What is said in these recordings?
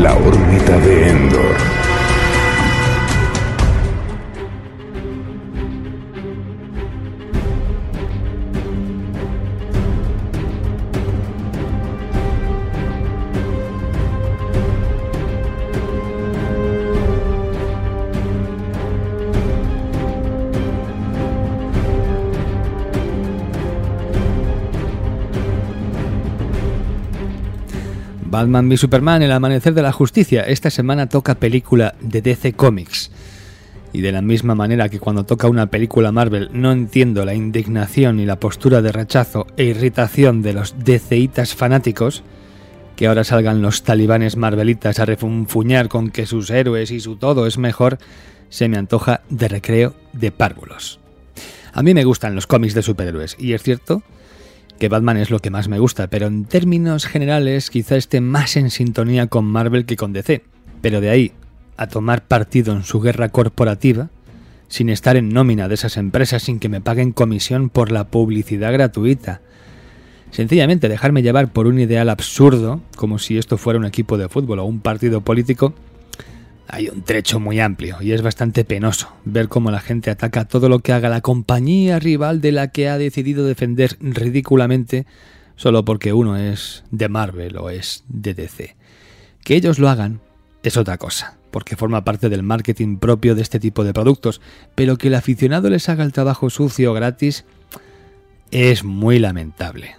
La órbita de Endor. Batman v Superman, El Amanecer de la Justicia. Esta semana toca película de DC Comics. Y de la misma manera que cuando toca una película Marvel no entiendo la indignación y la postura de rechazo e irritación de los DCitas fanáticos, que ahora salgan los talibanes marvelitas a refunfuñar con que sus héroes y su todo es mejor, se me antoja de recreo de párvulos. A mí me gustan los cómics de superhéroes, y es cierto que Batman es lo que más me gusta, pero en términos generales quizá esté más en sintonía con Marvel que con DC. Pero de ahí a tomar partido en su guerra corporativa, sin estar en nómina de esas empresas, sin que me paguen comisión por la publicidad gratuita. Sencillamente dejarme llevar por un ideal absurdo, como si esto fuera un equipo de fútbol o un partido político, hay un trecho muy amplio y es bastante penoso ver cómo la gente ataca todo lo que haga la compañía rival de la que ha decidido defender ridículamente solo porque uno es de Marvel o es de DC. Que ellos lo hagan es otra cosa, porque forma parte del marketing propio de este tipo de productos, pero que el aficionado les haga el trabajo sucio gratis es muy lamentable.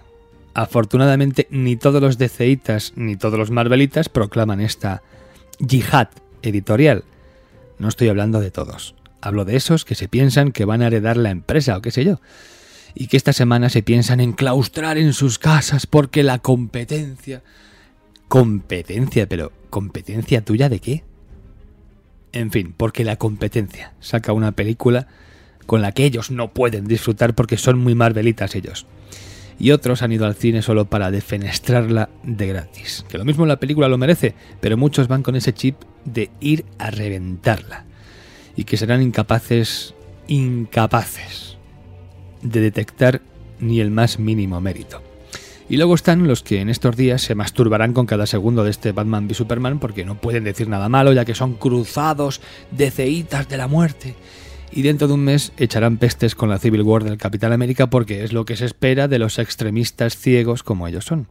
Afortunadamente ni todos los DCitas ni todos los Marvelitas proclaman esta yihad editorial. No estoy hablando de todos. Hablo de esos que se piensan que van a heredar la empresa o qué sé yo. Y que esta semana se piensan enclaustrar en sus casas porque la competencia... Competencia, pero ¿competencia tuya de qué? En fin, porque la competencia saca una película con la que ellos no pueden disfrutar porque son muy marvelitas ellos y otros han ido al cine solo para defenestrarla de gratis. Que lo mismo la película lo merece, pero muchos van con ese chip de ir a reventarla y que serán incapaces, incapaces de detectar ni el más mínimo mérito. Y luego están los que en estos días se masturbarán con cada segundo de este Batman v Superman porque no pueden decir nada malo ya que son cruzados de ceitas de la muerte y dentro de un mes echarán pestes con la Civil War del Capitán América porque es lo que se espera de los extremistas ciegos como ellos son.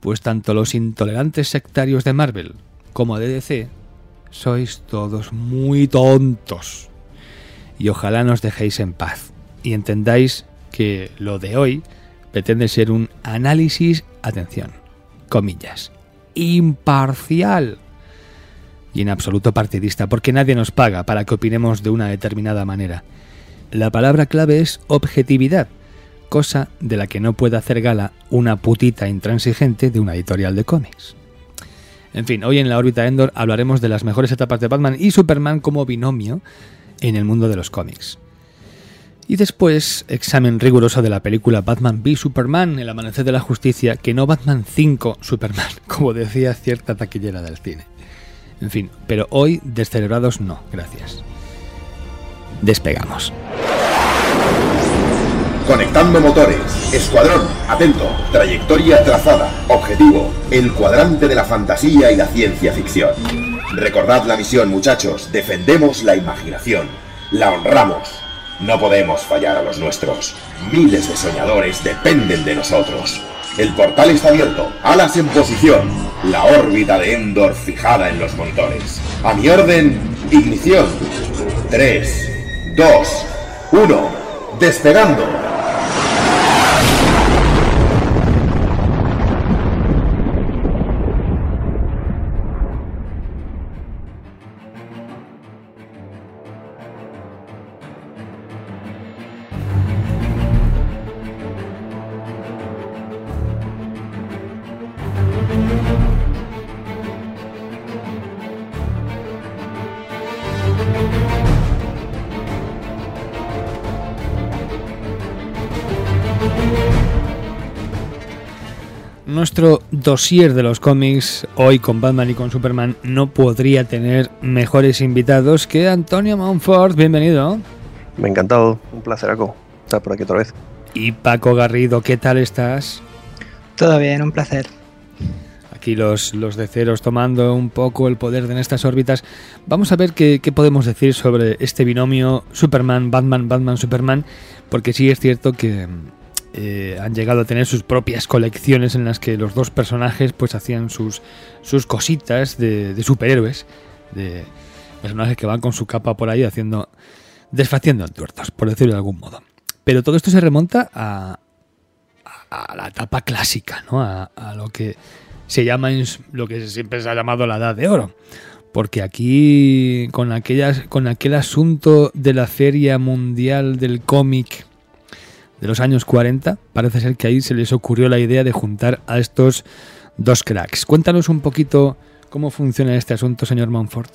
Pues tanto los intolerantes sectarios de Marvel como de DC sois todos muy tontos. Y ojalá nos dejéis en paz y entendáis que lo de hoy pretende ser un análisis, atención, comillas, imparcial y en absoluto partidista, porque nadie nos paga para que opinemos de una determinada manera. La palabra clave es objetividad, cosa de la que no puede hacer gala una putita intransigente de una editorial de cómics. En fin, hoy en la órbita Endor hablaremos de las mejores etapas de Batman y Superman como binomio en el mundo de los cómics. Y después, examen riguroso de la película Batman v Superman, El Amanecer de la Justicia, que no Batman 5 Superman, como decía cierta taquillera del cine. En fin, pero hoy descerebrados no, gracias. Despegamos. Conectando motores. Escuadrón, atento. Trayectoria trazada. Objetivo, el cuadrante de la fantasía y la ciencia ficción. Recordad la misión, muchachos. Defendemos la imaginación. La honramos. No podemos fallar a los nuestros. Miles de soñadores dependen de nosotros. El portal está abierto. Alas en posición. La órbita de Endor fijada en los monitores. A mi orden, ignición. 3, 2, 1. Despegando. Dossier de los cómics, hoy con Batman y con Superman, no podría tener mejores invitados que Antonio Monfort. Bienvenido. Me ha encantado, un placer, estar por aquí otra vez. Y Paco Garrido, ¿qué tal estás? Todo bien, un placer. aquí los, los de ceros tomando un poco el poder en estas órbitas. Vamos a ver qué, podemos decir sobre este binomio Superman, Batman, Batman, Superman, porque sí es cierto que eh, han llegado a tener sus propias colecciones en las que los dos personajes pues hacían sus, sus cositas de, superhéroes, de personajes que van con su capa por ahí haciendo, desfaciendo tuertos, por decirlo de algún modo. Pero todo esto se remonta a, a, la etapa clásica, ¿no? A, lo que se llama lo que siempre se ha llamado la Edad de Oro. Porque aquí, con, aquellas, con aquel asunto de la Feria Mundial del Cómic de los años 40, parece ser que ahí se les ocurrió la idea de juntar a estos dos cracks. Cuéntanos un poquito cómo funciona este asunto, señor Monfort.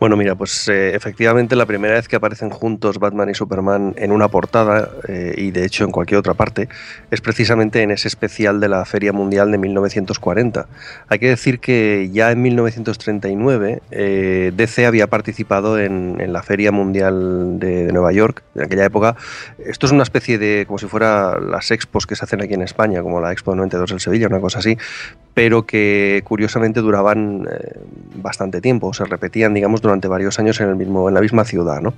Bueno, mira, pues eh, efectivamente la primera vez que aparecen juntos Batman y Superman en una portada, eh, y de hecho en cualquier otra parte, es precisamente en ese especial de la Feria Mundial de 1940. Hay que decir que ya en 1939 eh, DC había participado en, la Feria Mundial de, Nueva York, en aquella época. Esto es una especie de, como si fuera las expos que se hacen aquí en España, como la Expo 92 en Sevilla, una cosa así, pero que curiosamente duraban bastante tiempo, se repetían, digamos, durante varios años en, el mismo, en la misma ciudad. ¿no?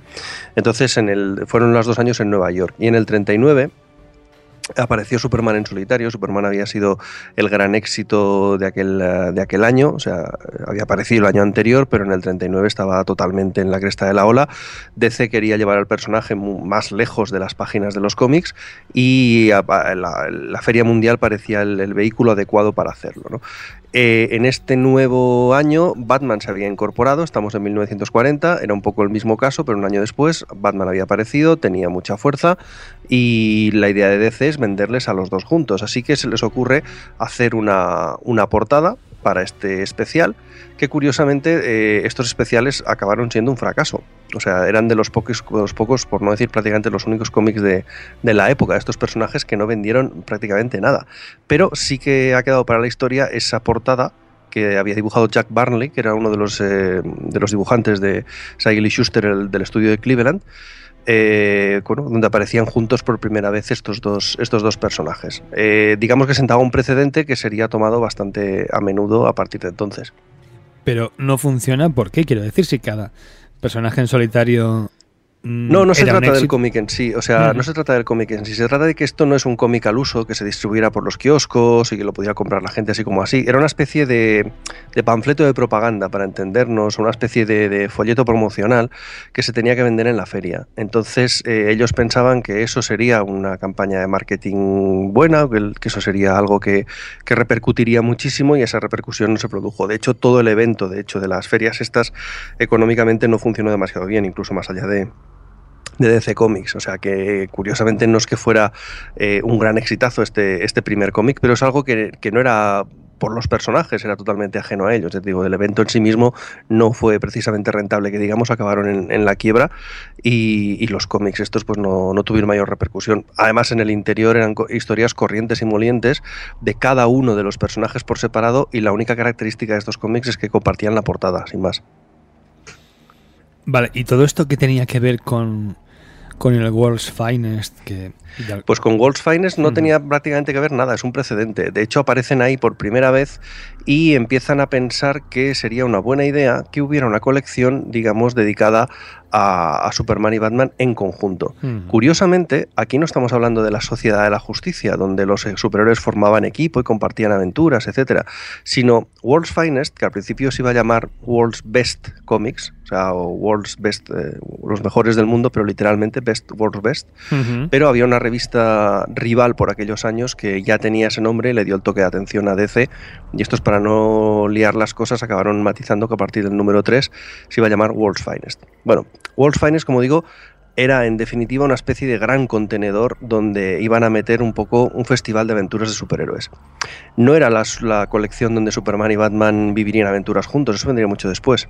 Entonces en el, fueron los dos años en Nueva York. Y en el 39 apareció Superman en solitario. Superman había sido el gran éxito de aquel, de aquel año, o sea, había aparecido el año anterior, pero en el 39 estaba totalmente en la cresta de la ola. DC quería llevar al personaje más lejos de las páginas de los cómics y la, Feria Mundial parecía el, el, vehículo adecuado para hacerlo. ¿no? Eh, en este nuevo año, Batman se había incorporado, estamos en 1940, era un poco el mismo caso, pero un año después Batman había aparecido, tenía mucha fuerza y la idea de DC es venderles a los dos juntos. Así que se les ocurre hacer una, una portada para este especial, que curiosamente eh, estos especiales acabaron siendo un fracaso. O sea, eran de los pocos, los pocos por no decir prácticamente los únicos cómics de, la época, estos personajes que no vendieron prácticamente nada. Pero sí que ha quedado para la historia esa portada que había dibujado Jack Barnley, que era uno de los, eh, de los dibujantes de Seigel y Schuster del estudio de Cleveland, eh, donde aparecían juntos por primera vez estos dos, estos dos personajes. Eh, digamos que sentaba un precedente que sería tomado bastante a menudo a partir de entonces. Pero no funciona, ¿por qué? Quiero decir, si cada personaje en solitario no, no se trata del cómic en sí, o sea, no se trata del cómic en sí, se trata de que esto no es un cómic al uso que se distribuyera por los kioscos y que lo pudiera comprar la gente así como así, era una especie de, panfleto de propaganda para entendernos, una especie de, folleto promocional que se tenía que vender en la feria. Entonces eh, ellos pensaban que eso sería una campaña de marketing buena, que, eso sería algo que, que repercutiría muchísimo y esa repercusión no se produjo. De hecho, todo el evento, de hecho, de las ferias estas, económicamente no funcionó demasiado bien, incluso más allá de de DC Comics. O sea que curiosamente no es que fuera eh, un gran exitazo este, este primer cómic, pero es algo que, no era por los personajes, era totalmente ajeno a ellos. digo, el evento en sí mismo no fue precisamente rentable, que digamos, acabaron en, la quiebra y, los cómics estos pues no, no, tuvieron mayor repercusión. Además, en el interior eran historias corrientes y molientes de cada uno de los personajes por separado y la única característica de estos cómics es que compartían la portada, sin más. Vale, ¿y todo esto qué tenía que ver con, con el World's Finest que pues con World's Finest no tenía prácticamente que ver nada, es un precedente. De hecho, aparecen ahí por primera vez y empiezan a pensar que sería una buena idea que hubiera una colección, digamos, dedicada a, Superman y Batman en conjunto. Curiosamente, aquí no estamos hablando de la sociedad de la justicia, donde los superhéroes formaban equipo y compartían aventuras, etcétera, sino World's Finest, que al principio se iba a llamar World's Best Comics, o World's Best, eh, los mejores del mundo, pero literalmente Best World's Best, pero había una revista rival por aquellos años que ya tenía ese nombre y le dio el toque de atención a DC. Y esto es para no liar las cosas, acabaron matizando que a partir del número 3 se iba a llamar World's Finest. Bueno, World's Finest, como digo, era en definitiva una especie de gran contenedor donde iban a meter un poco un festival de aventuras de superhéroes. No era la, la colección donde Superman y Batman vivirían aventuras juntos, eso vendría mucho después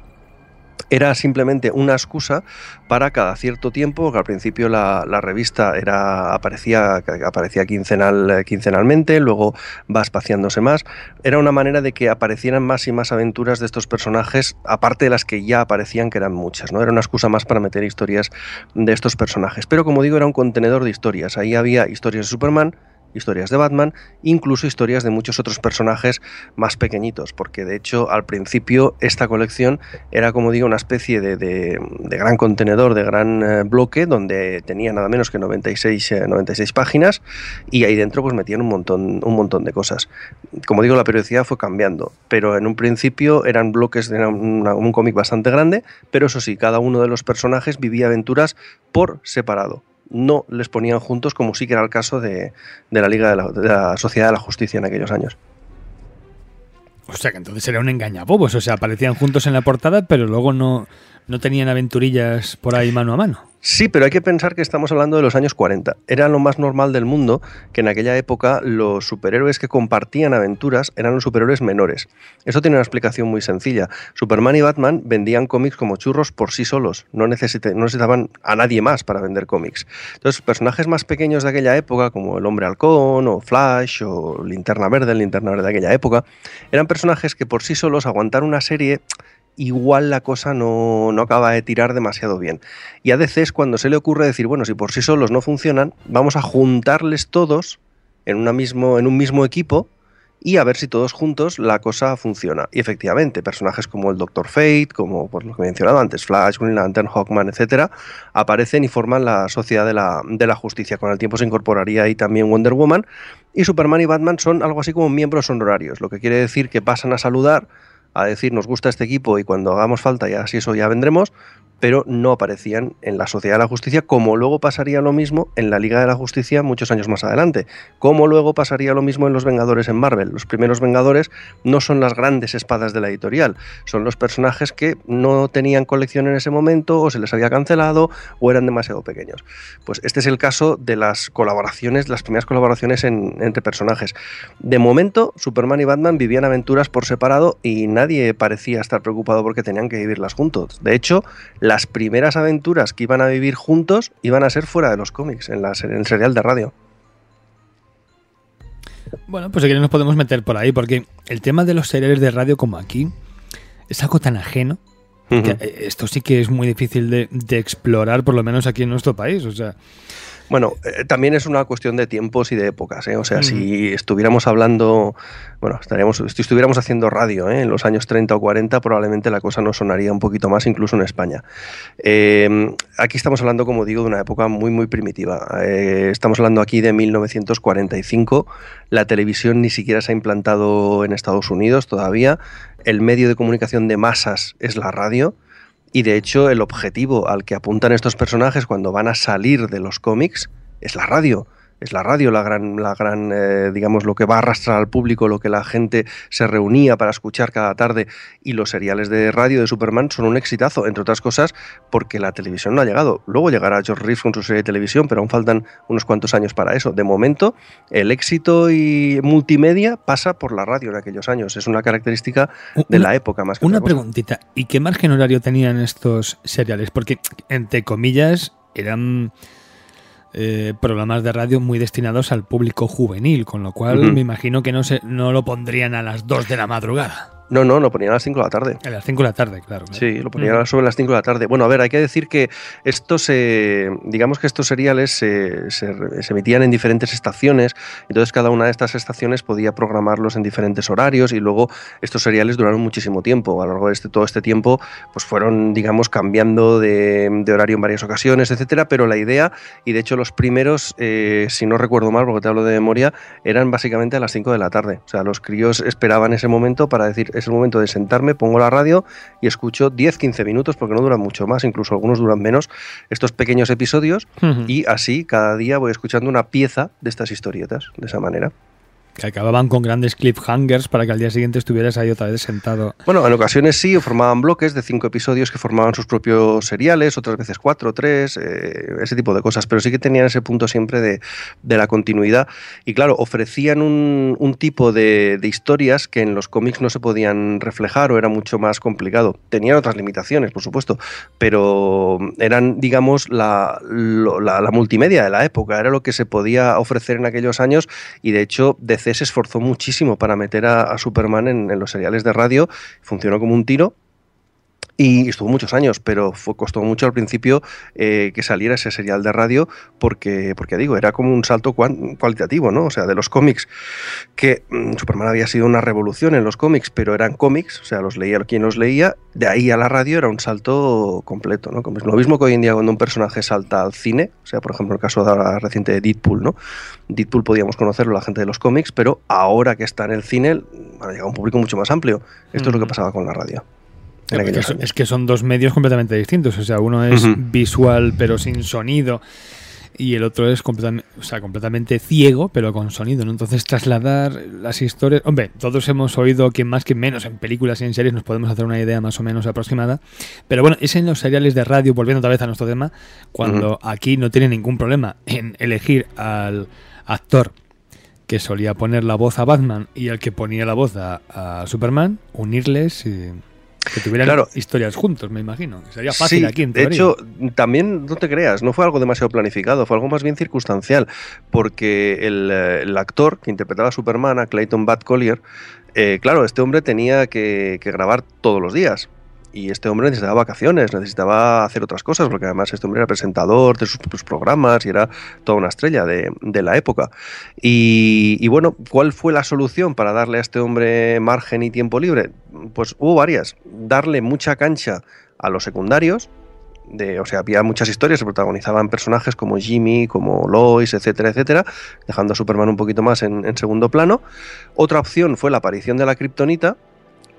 era simplemente una excusa para cada cierto tiempo, que al principio la, revista era, aparecía, aparecía quincenal, quincenalmente, luego va espaciándose más, era una manera de que aparecieran más y más aventuras de estos personajes, aparte de las que ya aparecían, que eran muchas, ¿no? Era una excusa más para meter historias de estos personajes. Pero como digo, era un contenedor de historias. Ahí había historias de Superman, historias de Batman, incluso historias de muchos otros personajes más pequeñitos, porque de hecho al principio esta colección era como digo una especie de, gran contenedor, de gran eh, bloque, donde tenía nada menos que 96, 96 eh, páginas y ahí dentro pues metían un montón, un montón de cosas. Como digo, la periodicidad fue cambiando, pero en un principio eran bloques, de un cómic bastante grande, pero eso sí, cada uno de los personajes vivía aventuras por separado no les ponían juntos como sí que era el caso de, la Liga de la, Sociedad de la Justicia en aquellos años. O sea que entonces era un engañabobos, o sea, aparecían juntos en la portada, pero luego no, no tenían aventurillas por ahí mano a mano. Sí, pero hay que pensar que estamos hablando de los años 40. Era lo más normal del mundo que en aquella época los superhéroes que compartían aventuras eran los superhéroes menores. Eso tiene una explicación muy sencilla. Superman y Batman vendían cómics como churros por sí solos, no, necesitaban a nadie más para vender cómics. Entonces, personajes más pequeños de aquella época, como el Hombre Halcón o Flash o Linterna Verde, Linterna Verde de aquella época, eran personajes que por sí solos aguantar una serie igual la cosa no, acaba de tirar demasiado bien. Y a veces cuando se le ocurre decir, bueno, si por sí solos no funcionan, vamos a juntarles todos en, una mismo, en un mismo equipo y a ver si todos juntos la cosa funciona. Y efectivamente, personajes como el Doctor Fate, como por lo que he mencionado antes, Flash, Green Lantern, Hawkman, etcétera, aparecen y forman la Sociedad de la, de la Justicia. Con el tiempo se incorporaría ahí también Wonder Woman. Y Superman y Batman son algo así como miembros honorarios, lo que quiere decir que pasan a saludar a decir nos gusta este equipo y cuando hagamos falta ya si eso ya vendremos, pero no aparecían en la Sociedad de la Justicia, como luego pasaría lo mismo en la Liga de la Justicia muchos años más adelante, como luego pasaría lo mismo en los Vengadores en Marvel. Los primeros Vengadores no son las grandes espadas de la editorial, son los personajes que no tenían colección en ese momento o se les había cancelado o eran demasiado pequeños. Pues este es el caso de las colaboraciones, las primeras colaboraciones entre personajes. De momento, Superman y Batman vivían aventuras por separado y nadie parecía estar preocupado porque tenían que vivirlas juntos. De hecho, la las primeras aventuras que iban a vivir juntos iban a ser fuera de los cómics, en, en el serial de radio. Bueno, pues aquí nos podemos meter por ahí, porque el tema de los seriales de radio como aquí es algo tan ajeno. que esto sí que es muy difícil de, de, explorar, por lo menos aquí en nuestro país. O sea, bueno, eh, también es una cuestión de tiempos y de épocas. ¿eh? O sea, si estuviéramos hablando, bueno, estaríamos, si estuviéramos haciendo radio ¿eh? en los años 30 o 40, probablemente la cosa nos sonaría un poquito más, incluso en España. Em, aquí estamos hablando, como digo, de una época muy, muy primitiva. estamos hablando aquí de 1945. La televisión ni siquiera se ha implantado en Estados Unidos todavía. El medio de comunicación de masas es la radio. Y de hecho, el objetivo al que apuntan estos personajes cuando van a salir de los cómics es la radio es la radio la gran, la gran eh, digamos, lo que va a arrastrar al público, lo que la gente se reunía para escuchar cada tarde. Y los seriales de radio de Superman son un exitazo, entre otras cosas, porque la televisión no ha llegado. Luego llegará George Reeves con su serie de televisión, pero aún faltan unos cuantos años para eso. De momento, el éxito y multimedia pasa por la radio en aquellos años. Es una característica de la época más que Una preguntita, ¿y qué margen horario tenían estos seriales? Porque, entre comillas, eran eh, programas de radio muy destinados al público juvenil, con lo cual me imagino que no, se, no lo pondrían a las 2 de la madrugada. No, no, lo ponían a las 5 de la tarde. A las 5 de la tarde, claro. Sí, lo ponían sobre las 5 de la tarde. Bueno, a ver, hay que decir que estos, digamos que estos seriales se, emitían en diferentes estaciones, entonces cada una de estas estaciones podía programarlos en diferentes horarios y luego estos seriales duraron muchísimo tiempo. A lo largo de este, todo este tiempo, pues fueron, digamos, cambiando de, horario en varias ocasiones, etcétera, pero la idea, y de hecho los primeros, eh, si no recuerdo mal, porque te hablo de memoria, eran básicamente a las 5 de la tarde. O sea, los críos esperaban ese momento para decir, es el momento de sentarme, pongo la radio y escucho 10-15 minutos, porque no duran mucho más, incluso algunos duran menos, estos pequeños episodios y así cada día voy escuchando una pieza de estas historietas, de esa manera que acababan con grandes cliffhangers para que al día siguiente estuvieras ahí otra vez sentado. Bueno, en ocasiones sí, formaban bloques de cinco episodios que formaban sus propios seriales, otras veces cuatro, tres, eh, ese tipo de cosas, pero sí que tenían ese punto siempre de, la continuidad. Y claro, ofrecían un, tipo de, historias que en los cómics no se podían reflejar o era mucho más complicado. Tenían otras limitaciones, por supuesto, pero eran, digamos, la, la, multimedia de la época, era lo que se podía ofrecer en aquellos años y de hecho, de se esforzó muchísimo para meter a, Superman en, los seriales de radio, funcionó como un tiro. Y estuvo muchos años, pero fue, costó mucho al principio eh, que saliera ese serial de radio, porque, porque digo, era como un salto cualitativo, ¿no? O sea, de los cómics, que mm, Superman había sido una revolución en los cómics, pero eran cómics, o sea, los leía quien los leía, de ahí a la radio era un salto completo, ¿no? Como lo mismo que hoy en día cuando un personaje salta al cine, o sea, por ejemplo, el caso de la reciente de Deadpool, ¿no? Deadpool podíamos conocerlo la gente de los cómics, pero ahora que está en el cine, ha llegado a un público mucho más amplio. Esto es lo que pasaba con la radio. Es que, son, dos medios completamente distintos. O sea, uno es visual pero sin sonido y el otro es completamente, o sea, completamente ciego pero con sonido. ¿no? Entonces trasladar las historias... Hombre, todos hemos oído, quien más que menos, en películas y en series nos podemos hacer una idea más o menos aproximada. Pero bueno, es en los seriales de radio, volviendo otra vez a nuestro tema, cuando aquí no tiene ningún problema en elegir al actor que solía poner la voz a Batman y al que ponía la voz a, a Superman, unirles y que tuvieran historias juntos, me imagino. Sería fácil aquí, en De hecho, también, no te creas, no fue algo demasiado planificado, fue algo más bien circunstancial, porque el, eh, actor que interpretaba a Superman, a Clayton Bad Collier, eh, claro, este hombre tenía que, que grabar todos los días y este hombre necesitaba vacaciones, necesitaba hacer otras cosas, porque además este hombre era presentador de sus, programas y era toda una estrella de, la época. Y, bueno, ¿cuál fue la solución para darle a este hombre margen y tiempo libre? Pues hubo varias. Darle mucha cancha a los secundarios, de, o sea, había muchas historias, se protagonizaban personajes como Jimmy, como Lois, etcétera, etcétera, dejando a Superman un poquito más en, en segundo plano. Otra opción fue la aparición de la kriptonita,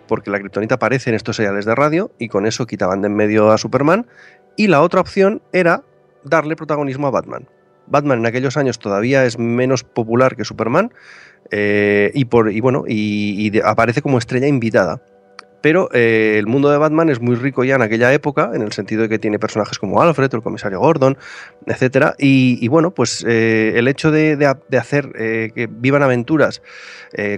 porque la kriptonita aparece en estos señales de radio y con eso quitaban de en medio a Superman. Y la otra opción era darle protagonismo a Batman. Batman en aquellos años todavía es menos popular que Superman eh, y, bueno, y aparece como estrella invitada pero eh, el mundo de Batman es muy rico ya en aquella época, en el sentido de que tiene personajes como Alfred el comisario Gordon, etc. Y, bueno, pues eh, el hecho de, hacer eh, que vivan aventuras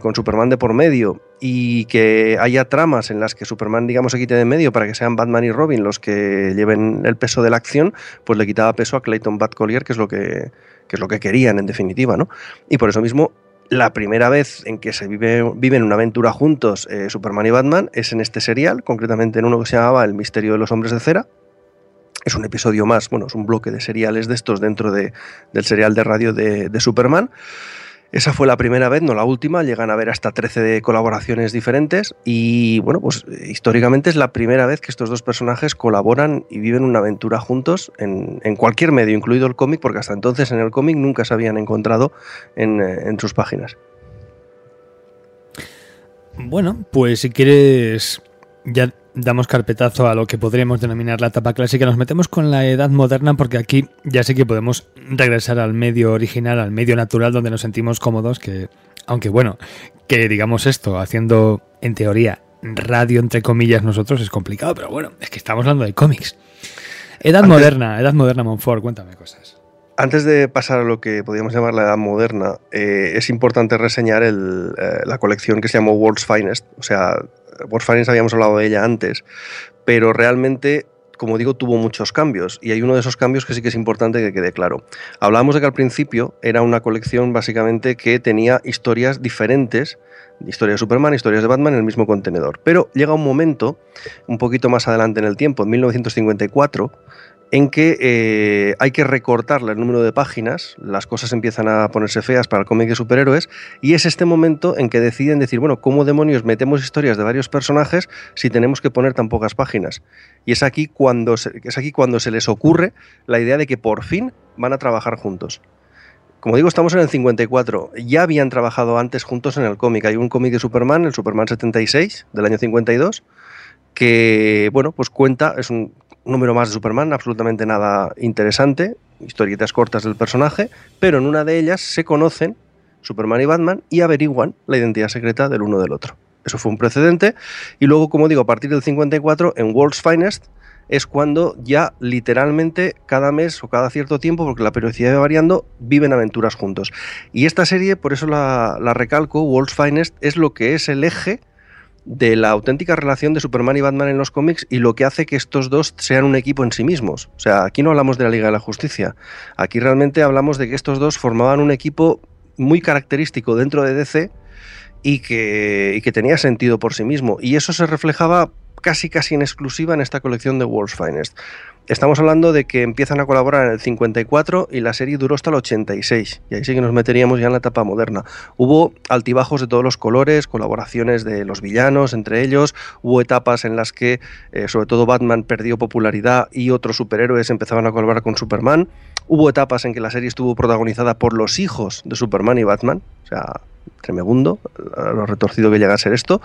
con Superman de por medio y que haya tramas en las que Superman, digamos, se quite de medio para que sean Batman y Robin los que lleven el peso de la acción, pues le quitaba peso a Clayton Batcollier, que es lo que, que es lo que querían en definitiva, ¿no? Y por eso mismo la primera vez en que se vive, viven una aventura juntos eh, Superman y Batman es en este serial, concretamente en uno que se llamaba El misterio de los hombres de cera. Es un episodio más, bueno, es un bloque de seriales de estos dentro de, del serial de radio de Superman. Esa fue la primera vez, no la última, llegan a haber hasta 13 colaboraciones diferentes y bueno, pues históricamente es la primera vez que estos dos personajes colaboran y viven una aventura juntos en, cualquier medio, incluido el cómic, porque hasta entonces en el cómic nunca se habían encontrado en, en sus páginas. Bueno, pues si quieres ya damos carpetazo a lo que podríamos denominar la etapa clásica, nos metemos con la edad moderna porque aquí ya sé que podemos regresar al medio original, al medio natural donde nos sentimos cómodos, que aunque bueno, que digamos esto, haciendo en teoría radio entre comillas nosotros es complicado, pero bueno, es que estamos hablando de cómics. Edad moderna, edad moderna Monfort, cuéntame cosas. Antes de pasar a lo que podríamos llamar la edad moderna, eh, es importante reseñar eh, la colección que se llamó World's Finest, o sea, Warfarings habíamos hablado de ella antes, pero realmente como digo, tuvo muchos cambios y hay uno de esos cambios que sí que es importante que quede claro. Hablábamos de que al principio era una colección básicamente que tenía historias diferentes, historias de Superman, historias de Batman en el mismo contenedor, pero llega un momento, un poquito más adelante en el tiempo, en 1954, en que eh, hay que recortarle el número de páginas, las cosas empiezan a ponerse feas para el cómic de superhéroes, y es este momento en que deciden decir, bueno, ¿cómo demonios metemos historias de varios personajes si tenemos que poner tan pocas páginas? Y es aquí cuando se, es aquí cuando se les ocurre la idea de que por fin van a trabajar juntos. Como digo, estamos en el 54. Ya habían trabajado antes juntos en el cómic. Hay un cómic de Superman, el Superman 76, del año 52, que, bueno, pues cuenta, es un un número más de Superman, absolutamente nada interesante, historietas cortas del personaje, pero en una de ellas se conocen Superman y Batman y averiguan la identidad secreta del uno del otro. Eso fue un precedente. Y luego, como digo, a partir del 54, en World's Finest, es cuando ya literalmente cada mes o cada cierto tiempo, porque la periodicidad va variando, viven aventuras juntos. Y esta serie, por eso la, la recalco, World's Finest, es lo que es el eje de la auténtica relación de Superman y Batman en los cómics y lo que hace que estos dos sean un equipo en sí mismos. O sea, aquí no hablamos de la Liga de la Justicia, aquí realmente hablamos de que estos dos formaban un equipo muy característico dentro de DC y que, y que tenía sentido por sí mismo. Y eso se reflejaba casi casi en exclusiva en esta colección de World's Finest. Estamos hablando de que empiezan a colaborar en el 54 y la serie duró hasta el 86. Y ahí sí que nos meteríamos ya en la etapa moderna. Hubo altibajos de todos los colores, colaboraciones de los villanos entre ellos. Hubo etapas en las que, eh, sobre todo, Batman perdió popularidad y otros superhéroes empezaban a colaborar con Superman. Hubo etapas en que la serie estuvo protagonizada por los hijos de Superman y Batman. O sea, tremebundo, lo retorcido que llega a ser esto.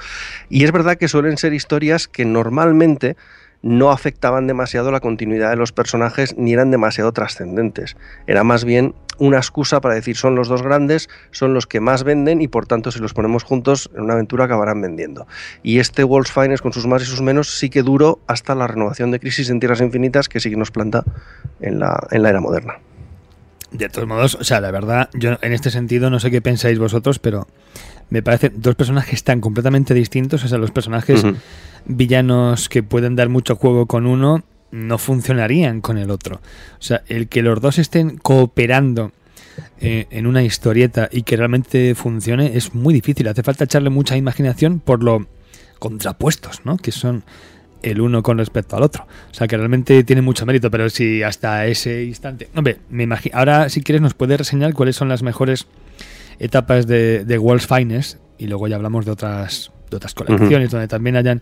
Y es verdad que suelen ser historias que normalmente no afectaban demasiado la continuidad de los personajes ni eran demasiado trascendentes. Era más bien una excusa para decir son los dos grandes, son los que más venden y por tanto si los ponemos juntos en una aventura acabarán vendiendo. Y este Wolf's Finest con sus más y sus menos sí que duró hasta la renovación de Crisis en Tierras Infinitas que sí que nos planta en la, en la era moderna. De todos modos, o sea, la verdad, yo en este sentido no sé qué pensáis vosotros, pero me parecen dos personajes tan completamente distintos. O sea, los personajes villanos que pueden dar mucho juego con uno no funcionarían con el otro. O sea, el que los dos estén cooperando eh, en una historieta y que realmente funcione es muy difícil. Hace falta echarle mucha imaginación por lo contrapuestos, ¿no? Que son el uno con respecto al otro. O sea que realmente tiene mucho mérito, pero si hasta ese instante. Hombre, me imagino. Ahora, si quieres, nos puedes reseñar cuáles son las mejores etapas de, de World's Finest y luego ya hablamos de otras, de otras colecciones donde también hayan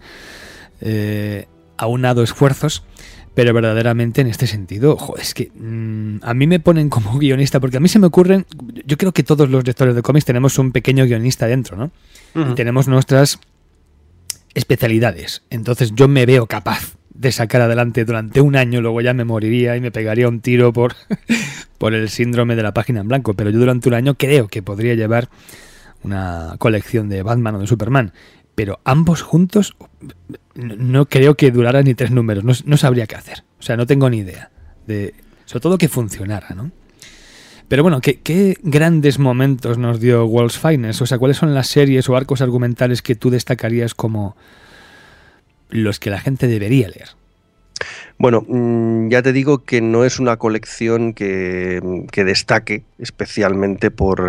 eh, aunado esfuerzos. Pero verdaderamente en este sentido, es que mm, a mí me ponen como guionista, porque a mí se me ocurren, yo creo que todos los lectores de cómics tenemos un pequeño guionista dentro, ¿no? Y tenemos nuestras especialidades. Entonces yo me veo capaz de sacar adelante durante un año, luego ya me moriría y me pegaría un tiro por, por el síndrome de la página en blanco. Pero yo durante un año creo que podría llevar una colección de Batman o de Superman. Pero ambos juntos no creo que duraran ni tres números. No, no sabría qué hacer. O sea, no tengo ni idea. De, sobre todo que funcionara, ¿no? Pero bueno, ¿qué, grandes momentos nos dio World's Finest? O sea, ¿cuáles son las series o arcos argumentales que tú destacarías como los que la gente debería leer? Bueno, mm, ya te digo que no es una colección que, destaque especialmente eh, por,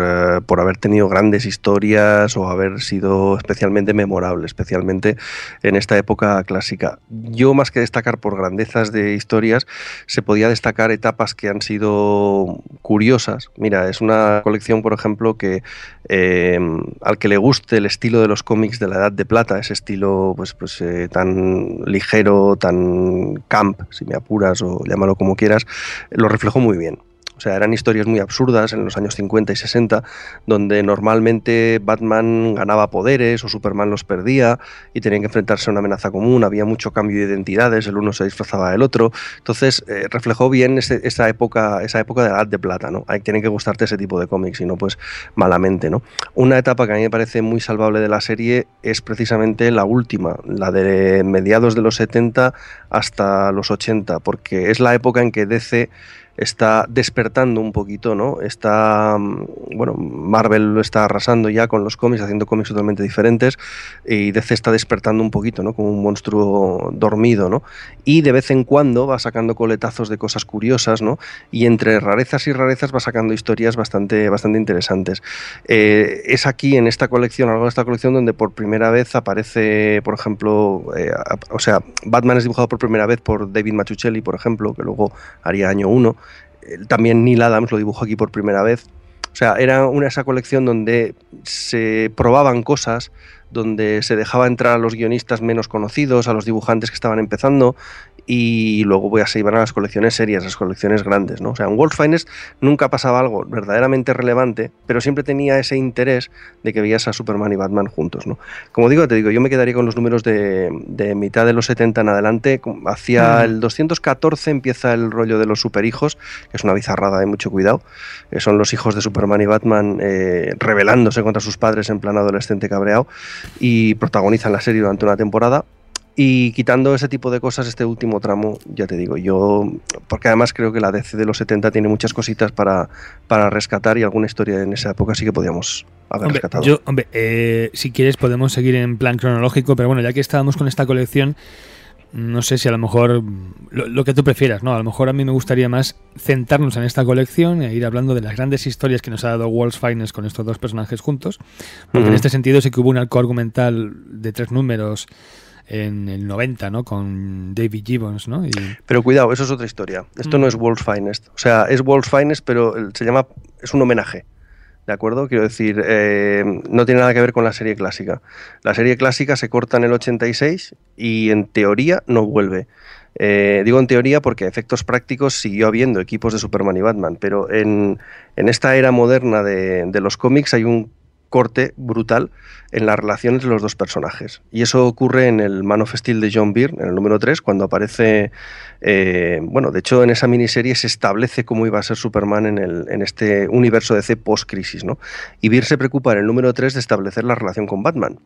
haber tenido grandes historias o haber sido especialmente memorable, especialmente en esta época clásica. Yo más que destacar por grandezas de historias, se podía destacar etapas que han sido curiosas. Mira, es una colección, por ejemplo, que em, al que le guste el estilo de los cómics de la Edad de Plata, ese estilo pues, pues eh, tan ligero, tan camp, si me apuras o llámalo como quieras, lo reflejó muy bien. O sea, eran historias muy absurdas en los años 50 y 60, donde normalmente Batman ganaba poderes o Superman los perdía y tenían que enfrentarse a una amenaza común, había mucho cambio de identidades, el uno se disfrazaba del otro. Entonces, eh, reflejó bien esa, época, esa época de la edad de plata, ¿no? Hay, tienen que gustarte ese tipo de cómics y no pues malamente, ¿no? Una etapa que a mí me parece muy salvable de la serie es precisamente la última, la de mediados de los 70 hasta los 80, porque es la época en que DC está despertando un poquito, ¿no? Está, mm, bueno, Marvel lo está arrasando ya con los cómics, haciendo cómics totalmente diferentes, y DC está despertando un poquito, ¿no? Como un monstruo dormido, ¿no? Y de vez en cuando va sacando coletazos de cosas curiosas, ¿no? Y entre rarezas y rarezas va sacando historias bastante, bastante interesantes. Eh, es aquí, en esta colección, algo de esta colección, donde por primera vez aparece, por ejemplo, eh, o sea, Batman es dibujado por primera vez por David Machuchelli, por ejemplo, que luego haría año 1 también Neil Adams lo dibujó aquí por primera vez. O sea, era una esa colección donde se probaban cosas, donde se dejaba entrar a los guionistas menos conocidos, a los dibujantes que estaban empezando, y luego voy a seguir a las colecciones serias, las colecciones grandes, ¿no? O sea, en World Finest nunca pasaba algo verdaderamente relevante, pero siempre tenía ese interés de que veías a Superman y Batman juntos, ¿no? Como digo, te digo, yo me quedaría con los números de, mitad de los 70 en adelante, hacia mm. el 214 empieza el rollo de los superhijos, que es una bizarrada de mucho cuidado, que son los hijos de Superman y Batman eh, rebelándose contra sus padres en plan adolescente cabreado y protagonizan la serie durante una temporada y quitando ese tipo de cosas, este último tramo, ya te digo, yo, porque además creo que la DC de los 70 tiene muchas cositas para, para rescatar y alguna historia en esa época sí que podíamos haber rescatado. Yo, hombre, eh, si quieres podemos seguir en plan cronológico, pero bueno, ya que estábamos con esta colección, no sé si a lo mejor lo, que tú prefieras, ¿no? A lo mejor a mí me gustaría más centrarnos en esta colección e ir hablando de las grandes historias que nos ha dado Walls Finest con estos dos personajes juntos, porque en este sentido sí que hubo un arco argumental de tres números en el 90, ¿no? Con David Gibbons, ¿no? Pero cuidado, eso es otra historia. Esto no es mm. World's Finest. O sea, es World's Finest, pero se llama, es un homenaje. ¿De acuerdo? Quiero decir, eh, no tiene nada que ver con la serie clásica. La serie clásica se corta en el 86 y en teoría no vuelve. Eh, digo en teoría porque efectos prácticos siguió habiendo equipos de Superman y Batman, pero en, esta era moderna de, de los cómics hay un corte brutal en la relación entre los dos personajes. Y eso ocurre en el Man of Steel de John Byrne, en el número 3, cuando aparece, eh, bueno, de hecho en esa miniserie se establece cómo iba a ser Superman en, el, en este universo de C post-crisis, ¿no? Y Byrne se preocupa en el número 3 de establecer la relación con Batman.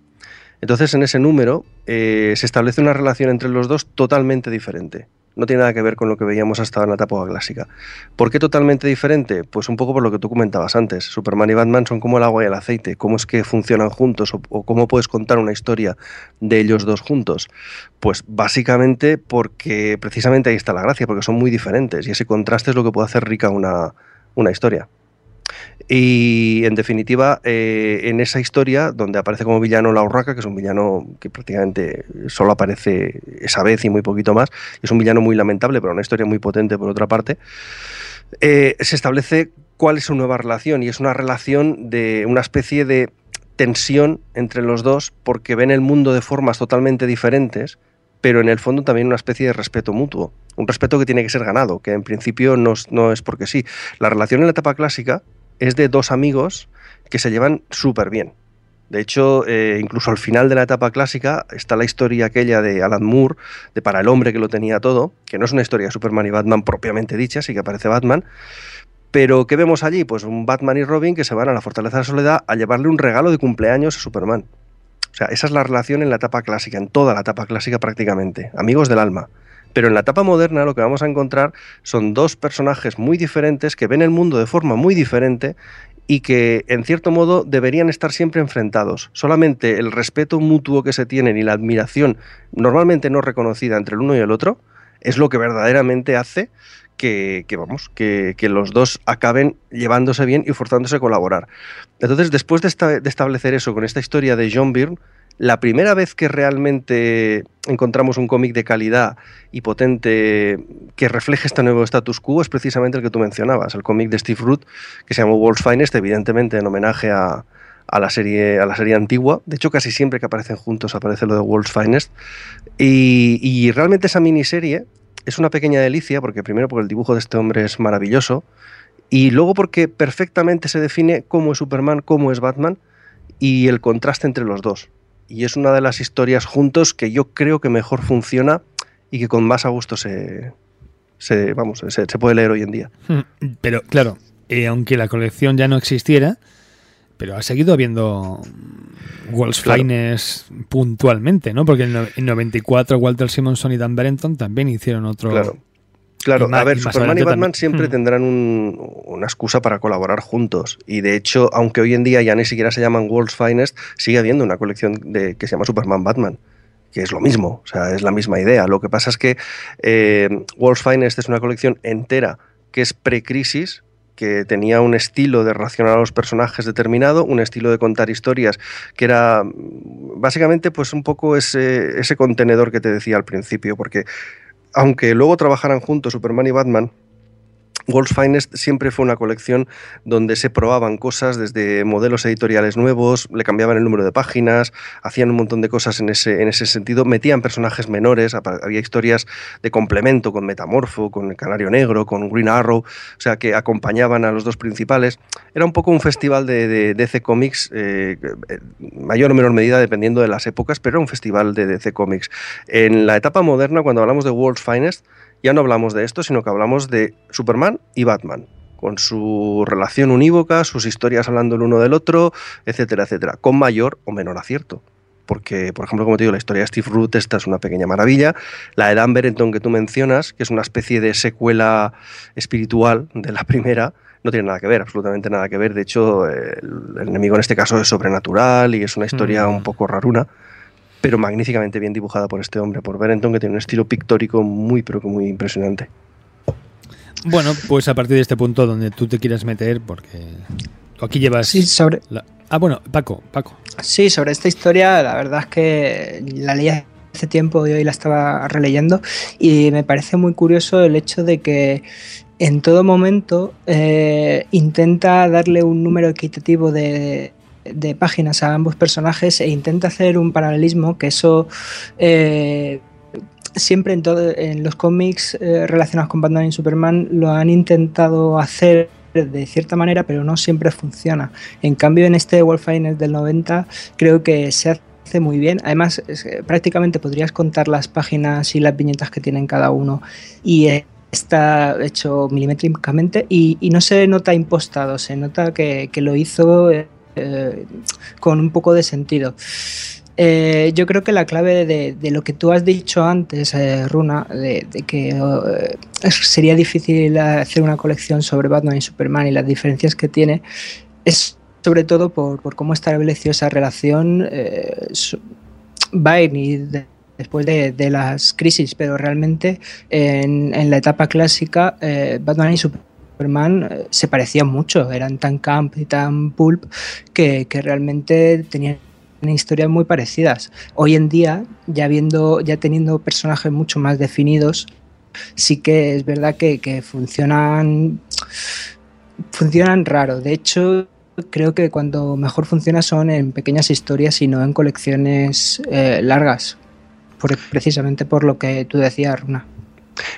Entonces en ese número eh, se establece una relación entre los dos totalmente diferente no tiene nada que ver con lo que veíamos hasta en la etapa clásica. ¿Por qué totalmente diferente? Pues un poco por lo que tú comentabas antes. Superman y Batman son como el agua y el aceite. ¿Cómo es que funcionan juntos o, cómo puedes contar una historia de ellos dos juntos? Pues básicamente porque precisamente ahí está la gracia, porque son muy diferentes y ese contraste es lo que puede hacer rica una, una historia. Y en definitiva, eh, en esa historia, donde aparece como villano la Urraca, que es un villano que prácticamente solo aparece esa vez y muy poquito más, es un villano muy lamentable, pero una historia muy potente por otra parte, eh, se establece cuál es su nueva relación, y es una relación de una especie de tensión entre los dos, porque ven el mundo de formas totalmente diferentes, pero en el fondo también una especie de respeto mutuo. Un respeto que tiene que ser ganado, que en principio no, no es porque sí. La relación en la etapa clásica es de dos amigos que se llevan súper bien. De hecho, eh, incluso al final de la etapa clásica está la historia aquella de Alan Moore, de Para el hombre que lo tenía todo, que no es una historia de Superman y Batman propiamente dicha, sí que aparece Batman. Pero ¿qué vemos allí? Pues un Batman y Robin que se van a la Fortaleza de la Soledad a llevarle un regalo de cumpleaños a Superman. O sea, esa es la relación en la etapa clásica, en toda la etapa clásica prácticamente. Amigos del alma. Pero en la etapa moderna lo que vamos a encontrar son dos personajes muy diferentes que ven el mundo de forma muy diferente y que en cierto modo deberían estar siempre enfrentados. Solamente el respeto mutuo que se tienen y la admiración normalmente no reconocida entre el uno y el otro es lo que verdaderamente hace que, vamos, que, los dos acaben llevándose bien y forzándose a colaborar. Entonces, después de, de establecer eso con esta historia de John Byrne, la primera vez que realmente encontramos un cómic de calidad y potente que refleje este nuevo status quo es precisamente el que tú mencionabas, el cómic de Steve Root, que se llama World's Finest, evidentemente en homenaje a, la serie, a la serie antigua. De hecho, casi siempre que aparecen juntos aparece lo de World's Finest. Y realmente esa miniserie es una pequeña delicia, porque primero porque el dibujo de este hombre es maravilloso, y luego porque perfectamente se define cómo es Superman, cómo es Batman, y el contraste entre los dos y es una de las historias juntos que yo creo que mejor funciona y que con más a gusto se, vamos, se, puede leer hoy en día. Hmm, pero claro, eh, aunque la colección ya no existiera, pero ha seguido habiendo Walls Finest puntualmente, ¿no? Porque en, el 94 Walter Simonson y Dan Barenton también hicieron otro, Claro, a ver, Superman y Batman siempre mm. tendrán una excusa para colaborar juntos. Y de hecho, aunque hoy en día ya ni siquiera se llaman World's Finest, sigue habiendo una colección de, que se llama Superman Batman que es lo mismo, o sea, es la misma idea. Lo que pasa es que eh, World's Finest es una colección entera que es pre-crisis, que tenía un estilo de relacionar a los personajes determinado, un estilo de contar historias, que era básicamente pues un poco ese, ese contenedor que te decía al principio, porque aunque luego trabajaran juntos Superman y Batman, World's Finest siempre fue una colección donde se probaban cosas desde modelos editoriales nuevos, le cambiaban el número de páginas, hacían un montón de cosas en ese, en ese sentido, metían personajes menores, había historias de complemento con Metamorfo, con el Canario Negro, con Green Arrow, o sea, que acompañaban a los dos principales. Era un poco un festival de, DC Comics, eh, mayor o menor medida dependiendo de las épocas, pero era un festival de DC Comics. En la etapa moderna, cuando hablamos de World's Finest, ya no hablamos de esto, sino que hablamos de Superman y Batman, con su relación unívoca, sus historias hablando el uno del otro, etcétera, etcétera, con mayor o menor acierto. Porque, por ejemplo, como te digo, la historia de Steve Root, esta es una pequeña maravilla. La de Dan Berenton que tú mencionas, que es una especie de secuela espiritual de la primera, no tiene nada que ver, absolutamente nada que ver. De hecho, el, enemigo en este caso es sobrenatural y es una historia mm. un poco raruna pero magníficamente bien dibujada por este hombre, por Berenton, que tiene un estilo pictórico muy, pero que muy impresionante. Bueno, pues a partir de este punto donde tú te quieras meter, porque aquí llevas... Sí, sobre... Ah, bueno, Paco, Paco. Sí, sobre esta historia, la verdad es que la leí hace tiempo y hoy la estaba releyendo y me parece muy curioso el hecho de que en todo momento eh, intenta darle un número equitativo de, páginas a ambos personajes e intenta hacer un paralelismo que eso eh, siempre en, todo, en los cómics eh, relacionados con Batman y Superman lo han intentado hacer de cierta manera, pero no siempre funciona. En cambio, en este Wolfine del 90 creo que se hace muy bien. Además, prácticamente podrías contar las páginas y las viñetas que tienen cada uno y está hecho milimétricamente y, no se nota impostado, se nota que, lo hizo eh, con un poco de sentido. Eh, yo creo que la clave de, lo que tú has dicho antes, eh, Runa, de, que sería difícil hacer una colección sobre Batman y Superman y las diferencias que tiene, es sobre todo por, cómo estableció esa relación Byrne y después de, las crisis, pero realmente en, la etapa clásica eh, Batman y Superman eh, se parecían mucho, eran tan camp y tan pulp que, realmente tenían historias muy parecidas. Hoy en día, ya viendo, ya teniendo personajes mucho más definidos, sí que es verdad que, funcionan funcionan raro. De hecho, creo que cuando mejor funciona son en pequeñas historias y no en colecciones eh, largas precisamente por lo que tú decías, Runa.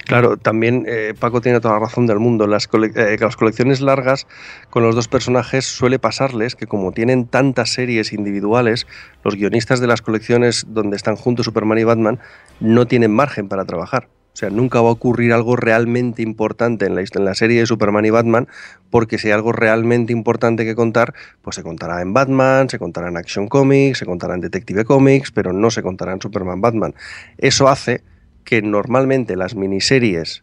Claro, también eh, Paco tiene toda la razón del mundo. Las, eh, las, colecciones largas con los dos personajes suele pasarles que como tienen tantas series individuales, los guionistas de las colecciones donde están juntos Superman y Batman no tienen margen para trabajar. O sea, nunca va a ocurrir algo realmente importante en la, en la serie de Superman y Batman, porque si hay algo realmente importante que contar, pues se contará en Batman, se contará en Action Comics, se contará en Detective Comics, pero no se contará en Superman Batman. Eso hace que normalmente las miniseries,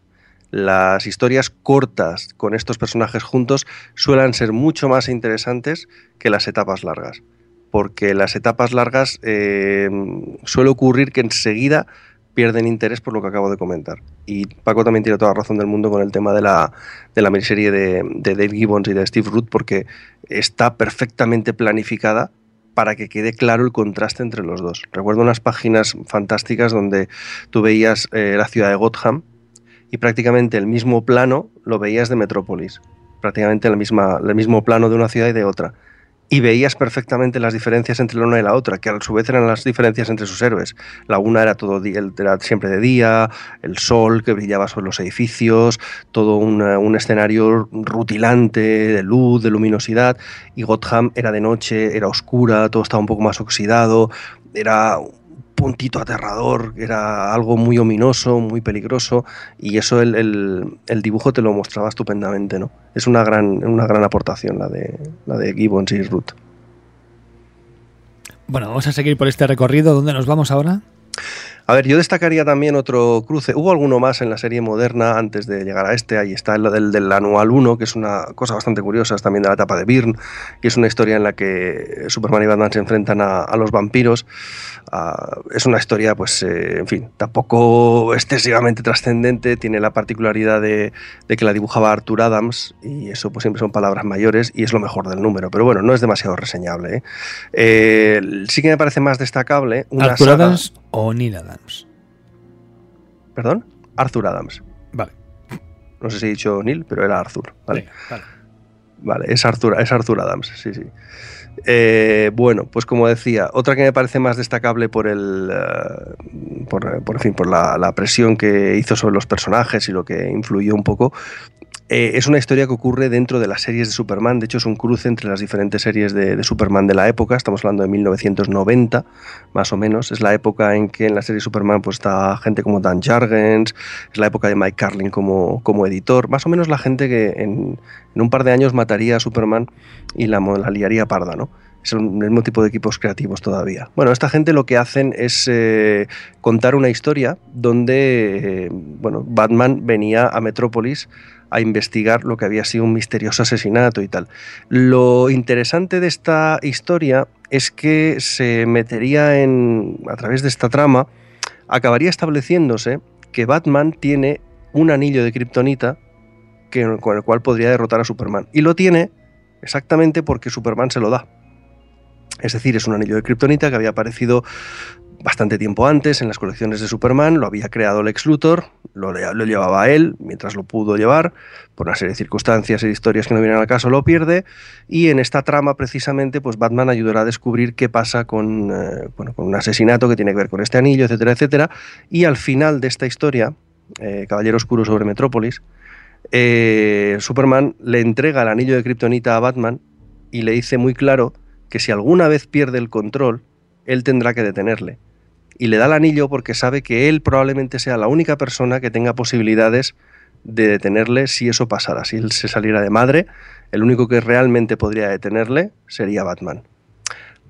las historias cortas con estos personajes juntos suelen ser mucho más interesantes que las etapas largas. Porque las etapas largas eh, suele ocurrir que enseguida pierden interés por lo que acabo de comentar. Y Paco también tiene toda la razón del mundo con el tema de la, de la miniserie de, de Dave Gibbons y de Steve Root, porque está perfectamente planificada para que quede claro el contraste entre los dos. Recuerdo unas páginas fantásticas donde tú veías eh, la ciudad de Gotham y prácticamente el mismo plano lo veías de Metrópolis, prácticamente misma, el mismo plano de una ciudad y de otra y veías perfectamente las diferencias entre la una y la otra, que a su vez eran las diferencias entre sus héroes. La una era todo siempre de día, el sol que brillaba sobre los edificios, todo un escenario rutilante de luz, de luminosidad, y Gotham era de noche, era oscura, todo estaba un poco más oxidado, era puntito aterrador, era algo muy ominoso, muy peligroso, y eso el, dibujo te lo mostraba estupendamente, ¿no? Es una gran, una gran aportación la de, la de Gibbons y Ruth. Bueno, vamos a seguir por este recorrido. ¿Dónde nos vamos ahora? A ver, yo destacaría también otro cruce. Hubo alguno más en la serie moderna antes de llegar a este. Ahí está el del, del anual 1, que es una cosa bastante curiosa, es también de la etapa de Byrne, y es una historia en la que Superman y Batman se enfrentan a, los vampiros. Ah, es una historia, pues, eh, en fin, tampoco excesivamente trascendente. Tiene la particularidad de, que la dibujaba Arthur Adams, y eso, pues, siempre son palabras mayores, y es lo mejor del número. Pero bueno, no es demasiado reseñable. ¿eh? Eh, sí que me parece más destacable. Una Arthur Adams o Neil Adams. ¿Perdón? Arthur Adams. Vale. No sé si he dicho Neil, pero era Arthur. Vale. vale. es Arthur, es Arthur Adams, sí, sí. Eh, bueno, pues como decía, otra que me parece más destacable por el eh, por, fin, por la, la, presión que hizo sobre los personajes y lo que influyó un poco eh, es una historia que ocurre dentro de las series de Superman, de hecho es un cruce entre las diferentes series de, Superman de la época, estamos hablando de 1990 más o menos, es la época en que en la serie Superman pues, está gente como Dan Jargens, es la época de Mike Carlin como, como editor, más o menos la gente que en, un par de años mataría a Superman y la, liaría parda, ¿no? es el mismo tipo de equipos creativos todavía. Bueno, esta gente lo que hacen es eh, contar una historia donde eh, bueno, Batman venía a Metrópolis a investigar lo que había sido un misterioso asesinato y tal. Lo interesante de esta historia es que se metería en, a través de esta trama, acabaría estableciéndose que Batman tiene un anillo de kriptonita con el cual podría derrotar a Superman. Y lo tiene exactamente porque Superman se lo da. Es decir, es un anillo de kriptonita que había aparecido bastante tiempo antes en las colecciones de Superman, lo había creado Lex Luthor, lo, lo llevaba a él mientras lo pudo llevar, por una serie de circunstancias y historias que no vienen al caso lo pierde, y en esta trama precisamente pues Batman ayudará a descubrir qué pasa con, eh, bueno, con un asesinato que tiene que ver con este anillo, etcétera, etcétera, y al final de esta historia, eh, Caballero Oscuro sobre Metrópolis, eh, Superman le entrega el anillo de Kryptonita a Batman y le dice muy claro que si alguna vez pierde el control, él tendrá que detenerle. Y le da el anillo porque sabe que él probablemente sea la única persona que tenga posibilidades de detenerle si eso pasara. Si él se saliera de madre, el único que realmente podría detenerle sería Batman.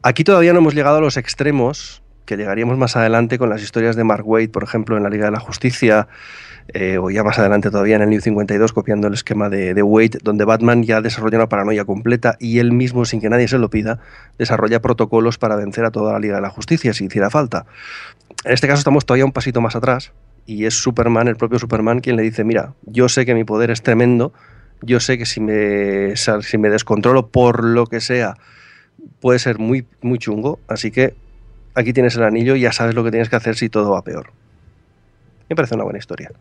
Aquí todavía no hemos llegado a los extremos, que llegaríamos más adelante con las historias de Mark Waid, por ejemplo, en la Liga de la Justicia, eh, o ya más adelante todavía en el New 52, copiando el esquema de, de Wade, donde Batman ya desarrolla una paranoia completa y él mismo, sin que nadie se lo pida, desarrolla protocolos para vencer a toda la Liga de la Justicia si hiciera falta. En este caso estamos todavía un pasito más atrás y es Superman, el propio Superman, quien le dice, mira, yo sé que mi poder es tremendo, yo sé que si me, si me descontrolo por lo que sea, puede ser muy, muy chungo, así que aquí tienes el anillo y ya sabes lo que tienes que hacer si todo va peor. Me parece una buena historia.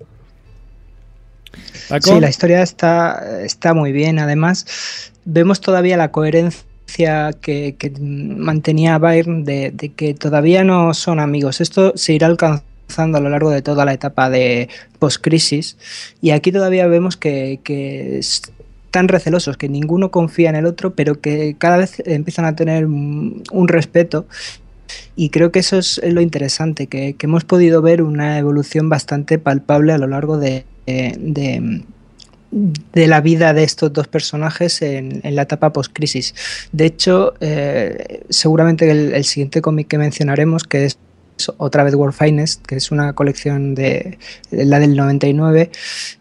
Sí, la historia está, está muy bien. Además, vemos todavía la coherencia que, mantenía Byrne de, que todavía no son amigos. Esto se irá alcanzando a lo largo de toda la etapa de post-crisis. Y aquí todavía vemos que, que están recelosos, que ninguno confía en el otro, pero que cada vez empiezan a tener un respeto y creo que eso es lo interesante, que, hemos podido ver una evolución bastante palpable a lo largo de, de, la vida de estos dos personajes en, la etapa post-crisis. De hecho, eh, seguramente el, siguiente cómic que mencionaremos, que es otra vez World Finest, que es una colección de, la del 99,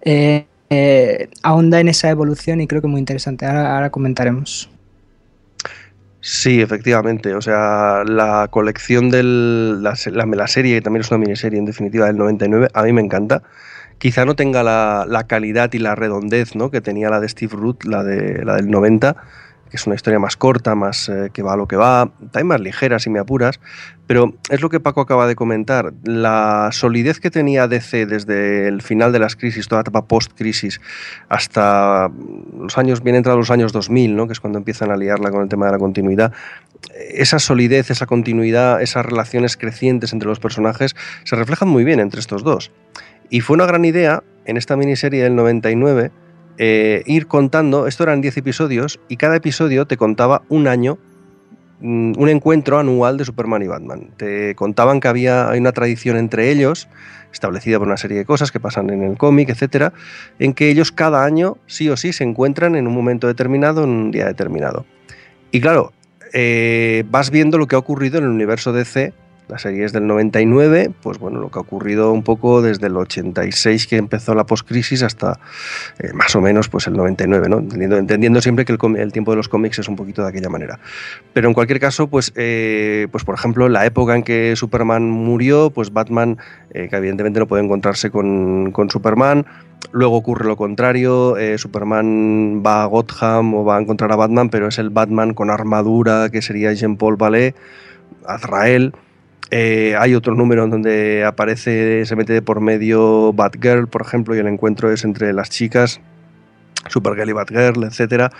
eh, eh, ahonda en esa evolución y creo que muy interesante. ahora comentaremos. Sí, efectivamente. O sea, la colección de la, la, serie, que también es una miniserie en definitiva del 99, a mí me encanta. Quizá no tenga la, la calidad y la redondez ¿no? que tenía la de Steve Root, la, de, la del 90, es una historia más corta, más eh, que va a lo que va, también más ligera si me apuras, pero es lo que Paco acaba de comentar, la solidez que tenía DC desde el final de las crisis, toda la etapa post-crisis, hasta los años, bien entrados los años 2000, ¿no? que es cuando empiezan a liarla con el tema de la continuidad, esa solidez, esa continuidad, esas relaciones crecientes entre los personajes se reflejan muy bien entre estos dos. Y fue una gran idea en esta miniserie del 99 eh, ir contando, esto eran 10 episodios, y cada episodio te contaba un año, mm, un encuentro anual de Superman y Batman. Te contaban que había hay una tradición entre ellos, establecida por una serie de cosas que pasan en el cómic, etcétera, en que ellos cada año sí o sí se encuentran en un momento determinado, en un día determinado. Y claro, eh, vas viendo lo que ha ocurrido en el universo DC la serie es del 99, pues bueno, lo que ha ocurrido un poco desde el 86 que empezó la postcrisis hasta eh, más o menos pues el 99, ¿no? Entendiendo, siempre que el, tiempo de los cómics es un poquito de aquella manera. Pero en cualquier caso, pues, eh, pues por ejemplo, la época en que Superman murió, pues Batman, eh, que evidentemente no puede encontrarse con, con Superman, Luego ocurre lo contrario, Superman va a Gotham o va a encontrar a Batman, pero es el Batman con armadura que sería Jean-Paul Ballet, Azrael. Eh, hay otro número en donde aparece, se mete por medio Batgirl, por ejemplo, y el encuentro es entre las chicas, Supergirl y Batgirl, etc.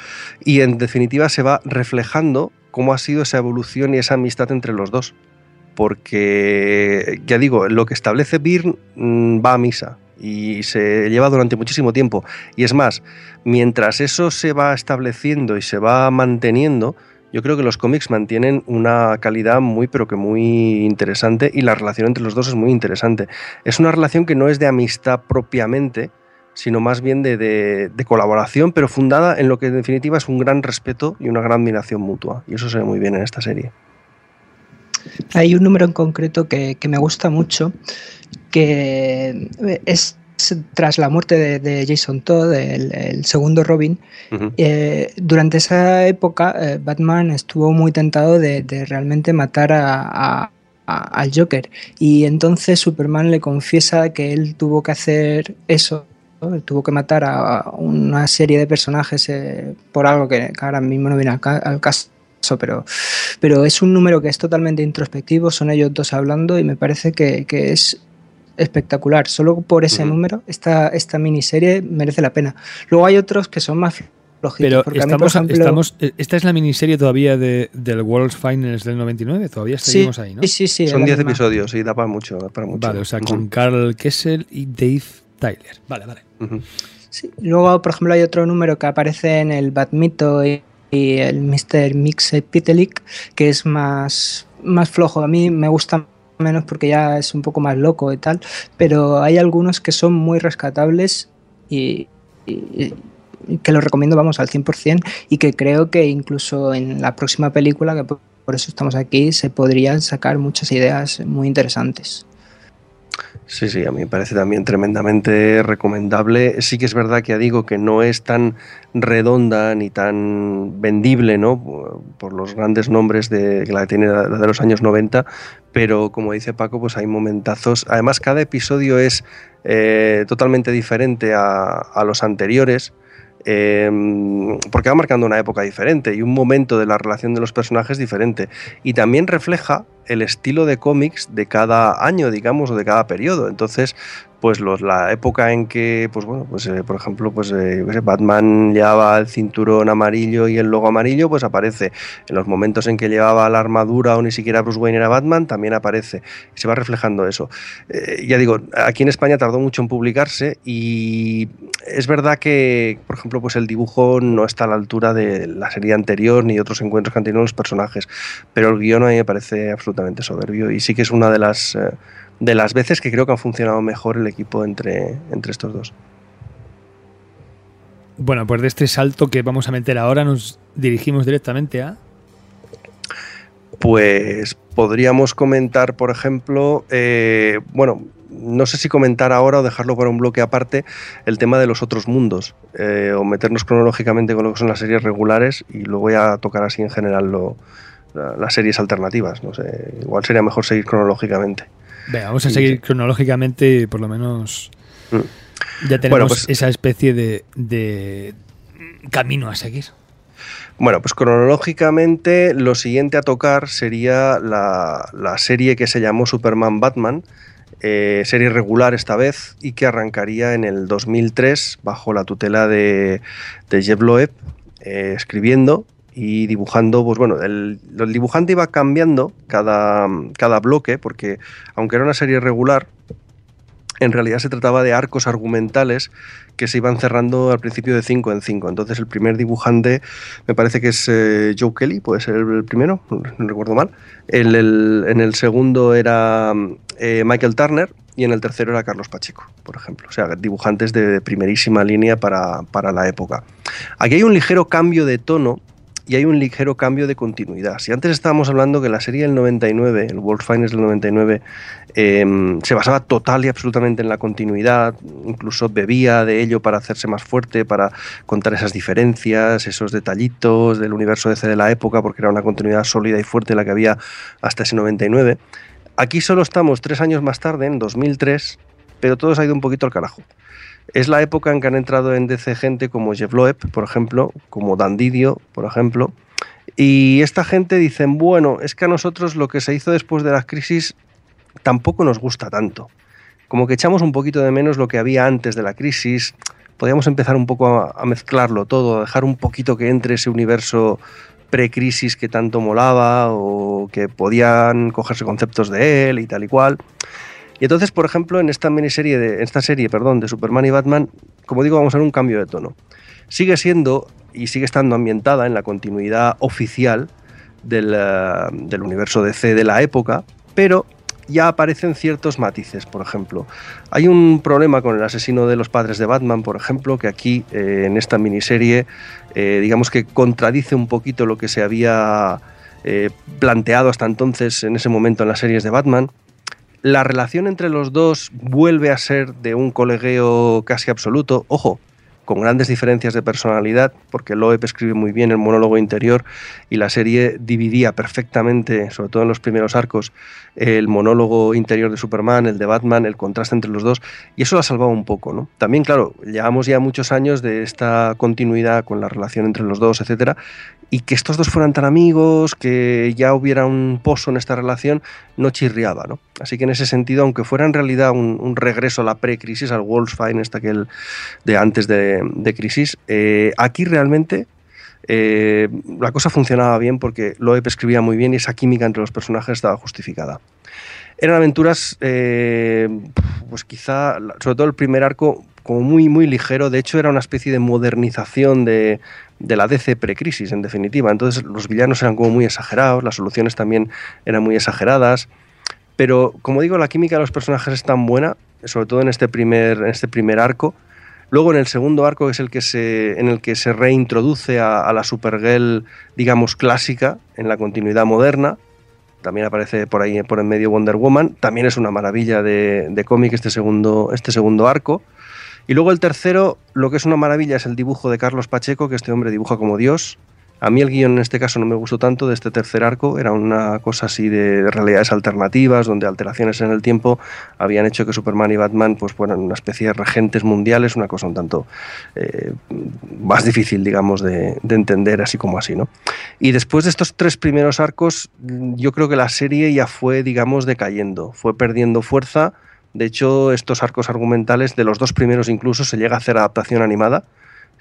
Y en definitiva se va reflejando cómo ha sido esa evolución y esa amistad entre los dos. Porque, ya digo, lo que establece Byrne mm, va a misa y se lleva durante muchísimo tiempo. Y es más, mientras eso se va estableciendo y se va manteniendo, yo creo que los cómics mantienen una calidad muy, pero que muy interesante y la relación entre los dos es muy interesante. Es una relación que no es de amistad propiamente, sino más bien de, colaboración, pero fundada en lo que en definitiva es un gran respeto y una gran admiración mutua. Y eso se ve muy bien en esta serie. Hay un número en concreto que, que me gusta mucho, que es tras la muerte de, Jason Todd, el, segundo Robin, eh, durante esa época eh, Batman estuvo muy tentado de, realmente matar al Joker. Y entonces Superman le confiesa que él tuvo que hacer eso, tuvo que matar a una serie de personajes eh, por algo que, ahora mismo no viene al, caso pero, pero es un número que es totalmente introspectivo, son ellos dos hablando y me parece que, es espectacular. Solo por ese número, esta, esta miniserie merece la pena. Luego hay otros que son más flojitos. Pero estamos, estamos, eh, esta es la miniserie todavía de, del World Finals del 99, todavía seguimos ahí, ¿no? Sí, sí, Son 10 episodios y da para mucho, para mucho. Vale, o sea, con Carl Kessel y Dave Tyler. Vale, vale. Luego, por ejemplo, hay otro número que aparece en el Badmito y y el Mr. Mixed Pitelic, que es más, más flojo. A mí me gusta menos porque ya es un poco más loco y tal, pero hay algunos que son muy rescatables y, que los recomiendo, vamos, al 100% y que creo que incluso en la próxima película, que por eso estamos aquí, se podrían sacar muchas ideas muy interesantes. Sí, sí, a mí me parece también tremendamente recomendable. Sí que es verdad que ya digo que no es tan redonda ni tan vendible, ¿no? Por los grandes nombres de que la tiene de los años 90, pero como dice Paco, pues hay momentazos. Además, cada episodio es eh, totalmente diferente a, los anteriores. Em, porque va marcando una época diferente y un momento de la relación de los personajes diferente. Y también refleja el estilo de cómics de cada año, digamos, o de cada periodo. Entonces, pues los, la época en que, pues bueno, pues eh, por ejemplo, pues eh, Batman llevaba el cinturón amarillo y el logo amarillo, pues aparece. En los momentos en que llevaba la armadura o ni siquiera Bruce Wayne era Batman, también aparece. Se va reflejando eso. Eh, ya digo, aquí en España tardó mucho en publicarse y es verdad que, por ejemplo, pues el dibujo no está a la altura de la serie anterior ni otros encuentros que han tenido los personajes, pero el guion a mí me parece absolutamente soberbio y sí que es una de las de las veces que creo que ha funcionado mejor el equipo entre, entre estos dos. Bueno, pues de este salto que vamos a meter ahora nos dirigimos directamente a... Pues podríamos comentar, por ejemplo, eh, bueno, no sé si comentar ahora o dejarlo para un bloque aparte el tema de los otros mundos, eh, o meternos cronológicamente con lo que son las series regulares y luego ya tocar así en general lo, las series alternativas. No sé, igual sería mejor seguir cronológicamente vamos a seguir cronológicamente, por lo menos mm. ya tenemos pues- esa especie de, camino a seguir. Bueno, pues cronológicamente lo siguiente a tocar sería la, serie que se llamó Superman Batman, eh, serie regular esta vez, y que arrancaría en el 2003 bajo la tutela de, de Jeff Loeb, eh, escribiendo y dibujando, pues bueno, el, dibujante iba cambiando cada, cada bloque, porque aunque era una serie regular, en realidad se trataba de arcos argumentales que se iban cerrando al principio de 5 en 5. Entonces el primer dibujante me parece que es eh, Joe Kelly, puede ser el primero, no recuerdo mal. El, en el segundo era eh, Michael Turner y en el tercero era Carlos Pacheco, por ejemplo. O sea, dibujantes de primerísima línea para, para la época. Aquí hay un ligero cambio de tono y hay un ligero cambio de continuidad. Si antes estábamos hablando que la serie del 99, el World Finals del 99, em, se basaba total y absolutamente en la continuidad, incluso bebía de ello para hacerse más fuerte, para contar esas diferencias, esos detallitos del universo DC de la época, porque era una continuidad sólida y fuerte la que había hasta ese 99. Aquí solo estamos tres años más tarde, en 2003, pero todo se ha ido un poquito al carajo. Es la época en que han entrado en DC gente como Jeff Loeb, por ejemplo, como Dan Didio, por ejemplo. Y esta gente dicen, bueno, es que a nosotros lo que se hizo después de la crisis tampoco nos gusta tanto. Como que echamos un poquito de menos lo que había antes de la crisis. Podríamos empezar un poco a, mezclarlo todo, a dejar un poquito que entre ese universo pre-crisis que tanto molaba o que podían cogerse conceptos de él y tal y cual. Y entonces, por ejemplo, en esta miniserie, de, esta serie, perdón, de Superman y Batman, como digo, vamos a ver un cambio de tono. Sigue siendo y sigue estando ambientada en la continuidad oficial del, del universo DC de la época, pero ya aparecen ciertos matices, por ejemplo. Hay un problema con el asesino de los padres de Batman, por ejemplo, que aquí eh, en esta miniserie, eh, digamos que contradice un poquito lo que se había eh, planteado hasta entonces en ese momento en las series de Batman. La relación entre los dos vuelve a ser de un colegueo casi absoluto. Ojo, con grandes diferencias de personalidad, porque Loeb escribe muy bien el monólogo interior y la serie dividía perfectamente, sobre todo en los primeros arcos, el monólogo interior de Superman, el de Batman, el contraste entre los dos, y eso la salvaba un poco. ¿no? También, claro, llevamos ya muchos años de esta continuidad con la relación entre los dos, etcétera, y que estos dos fueran tan amigos, que ya hubiera un pozo en esta relación, no chirriaba. ¿no? Así que en ese sentido, aunque fuera en realidad un, regreso a la pre-crisis, al Wolfsfine, esta que el de antes de, crisis, eh, aquí realmente eh, la cosa funcionaba bien porque Loeb escribía muy bien y esa química entre los personajes estaba justificada. Eran aventuras, eh, pues quizá, sobre todo el primer arco, como muy, muy ligero. De hecho, era una especie de modernización de, de la DC precrisis, en definitiva. Entonces, los villanos eran como muy exagerados, las soluciones también eran muy exageradas. Pero, como digo, la química de los personajes es tan buena, sobre todo en este primer, en este primer arco, Luego en el segundo arco, que es el que se, en el que se reintroduce a, la Supergirl, digamos, clásica, en la continuidad moderna, también aparece por ahí por en medio Wonder Woman, también es una maravilla de, de cómic este segundo, este segundo arco. Y luego el tercero, lo que es una maravilla es el dibujo de Carlos Pacheco, que este hombre dibuja como Dios, a mí el guion en este caso no me gustó tanto de este tercer arco, era una cosa así de realidades alternativas, donde alteraciones en el tiempo habían hecho que Superman y Batman pues fueran una especie de regentes mundiales, una cosa un tanto eh, más difícil, digamos, de, entender así como así, ¿no? Y después de estos tres primeros arcos, yo creo que la serie ya fue, digamos, decayendo, fue perdiendo fuerza. De hecho, estos arcos argumentales, de los dos primeros incluso, se llega a hacer adaptación animada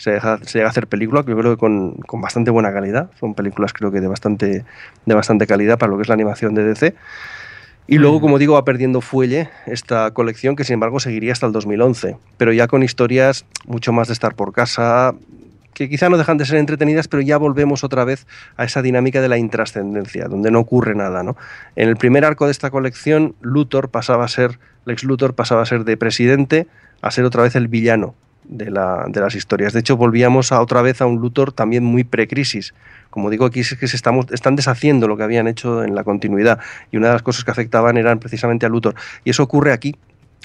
se, llega a hacer película, que yo creo que con, con, bastante buena calidad. Son películas creo que de bastante, de bastante calidad para lo que es la animación de DC. Y luego, como digo, va perdiendo fuelle esta colección que sin embargo seguiría hasta el 2011, pero ya con historias mucho más de estar por casa, que quizá no dejan de ser entretenidas, pero ya volvemos otra vez a esa dinámica de la intrascendencia, donde no ocurre nada. ¿no? En el primer arco de esta colección, Luthor pasaba a ser, Lex Luthor pasaba a ser de presidente a ser otra vez el villano de, la, de, las historias. De hecho, volvíamos a otra vez a un Luthor también muy precrisis. Como digo, aquí es que se están deshaciendo lo que habían hecho en la continuidad. Y una de las cosas que afectaban eran precisamente a Luthor. Y eso ocurre aquí,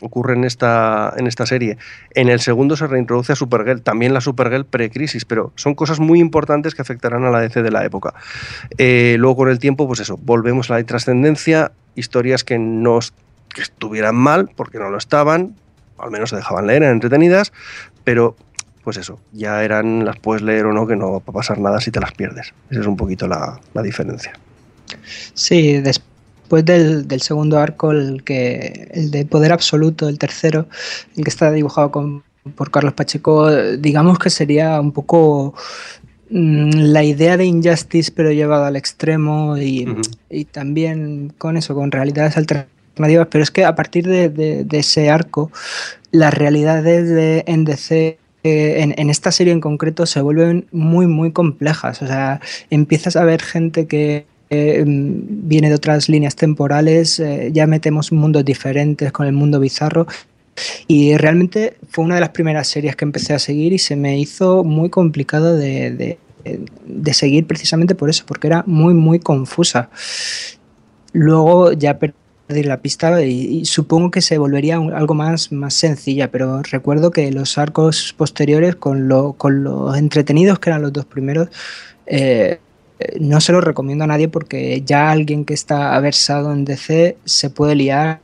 ocurre en esta, en esta serie. En el segundo se reintroduce a Supergirl, también la Supergirl precrisis, pero son cosas muy importantes que afectarán a la DC de la época. Eh, luego con el tiempo, pues eso, volvemos a la trascendencia, historias que no que estuvieran mal, porque no lo estaban, al menos se dejaban leer, eran entretenidas, pero pues eso, ya eran, las puedes leer o no, que no va a pasar nada si te las pierdes. Esa es un poquito la, diferencia. Sí, después del, segundo arco, el, que, el de Poder Absoluto, el tercero, el que está dibujado por Carlos Pacheco, digamos que sería un poco mm, la idea de Injustice pero llevada al extremo y, y también con eso, con realidades alternativas pero es que a partir de, ese arco, las realidades de NDC eh, en, esta serie en concreto se vuelven muy, muy complejas. O sea, empiezas a ver gente que eh, viene de otras líneas temporales, eh, ya metemos mundos diferentes con el mundo bizarro. Y realmente fue una de las primeras series que empecé a seguir y se me hizo muy complicado de, de seguir precisamente por eso, porque era muy, muy confusa. Luego ya la pista y, supongo que se volvería algo más, más sencilla, pero recuerdo que los arcos posteriores, con, lo, con los entretenidos que eran los dos primeros, eh, no se los recomiendo a nadie porque ya alguien que está versado en DC se puede liar.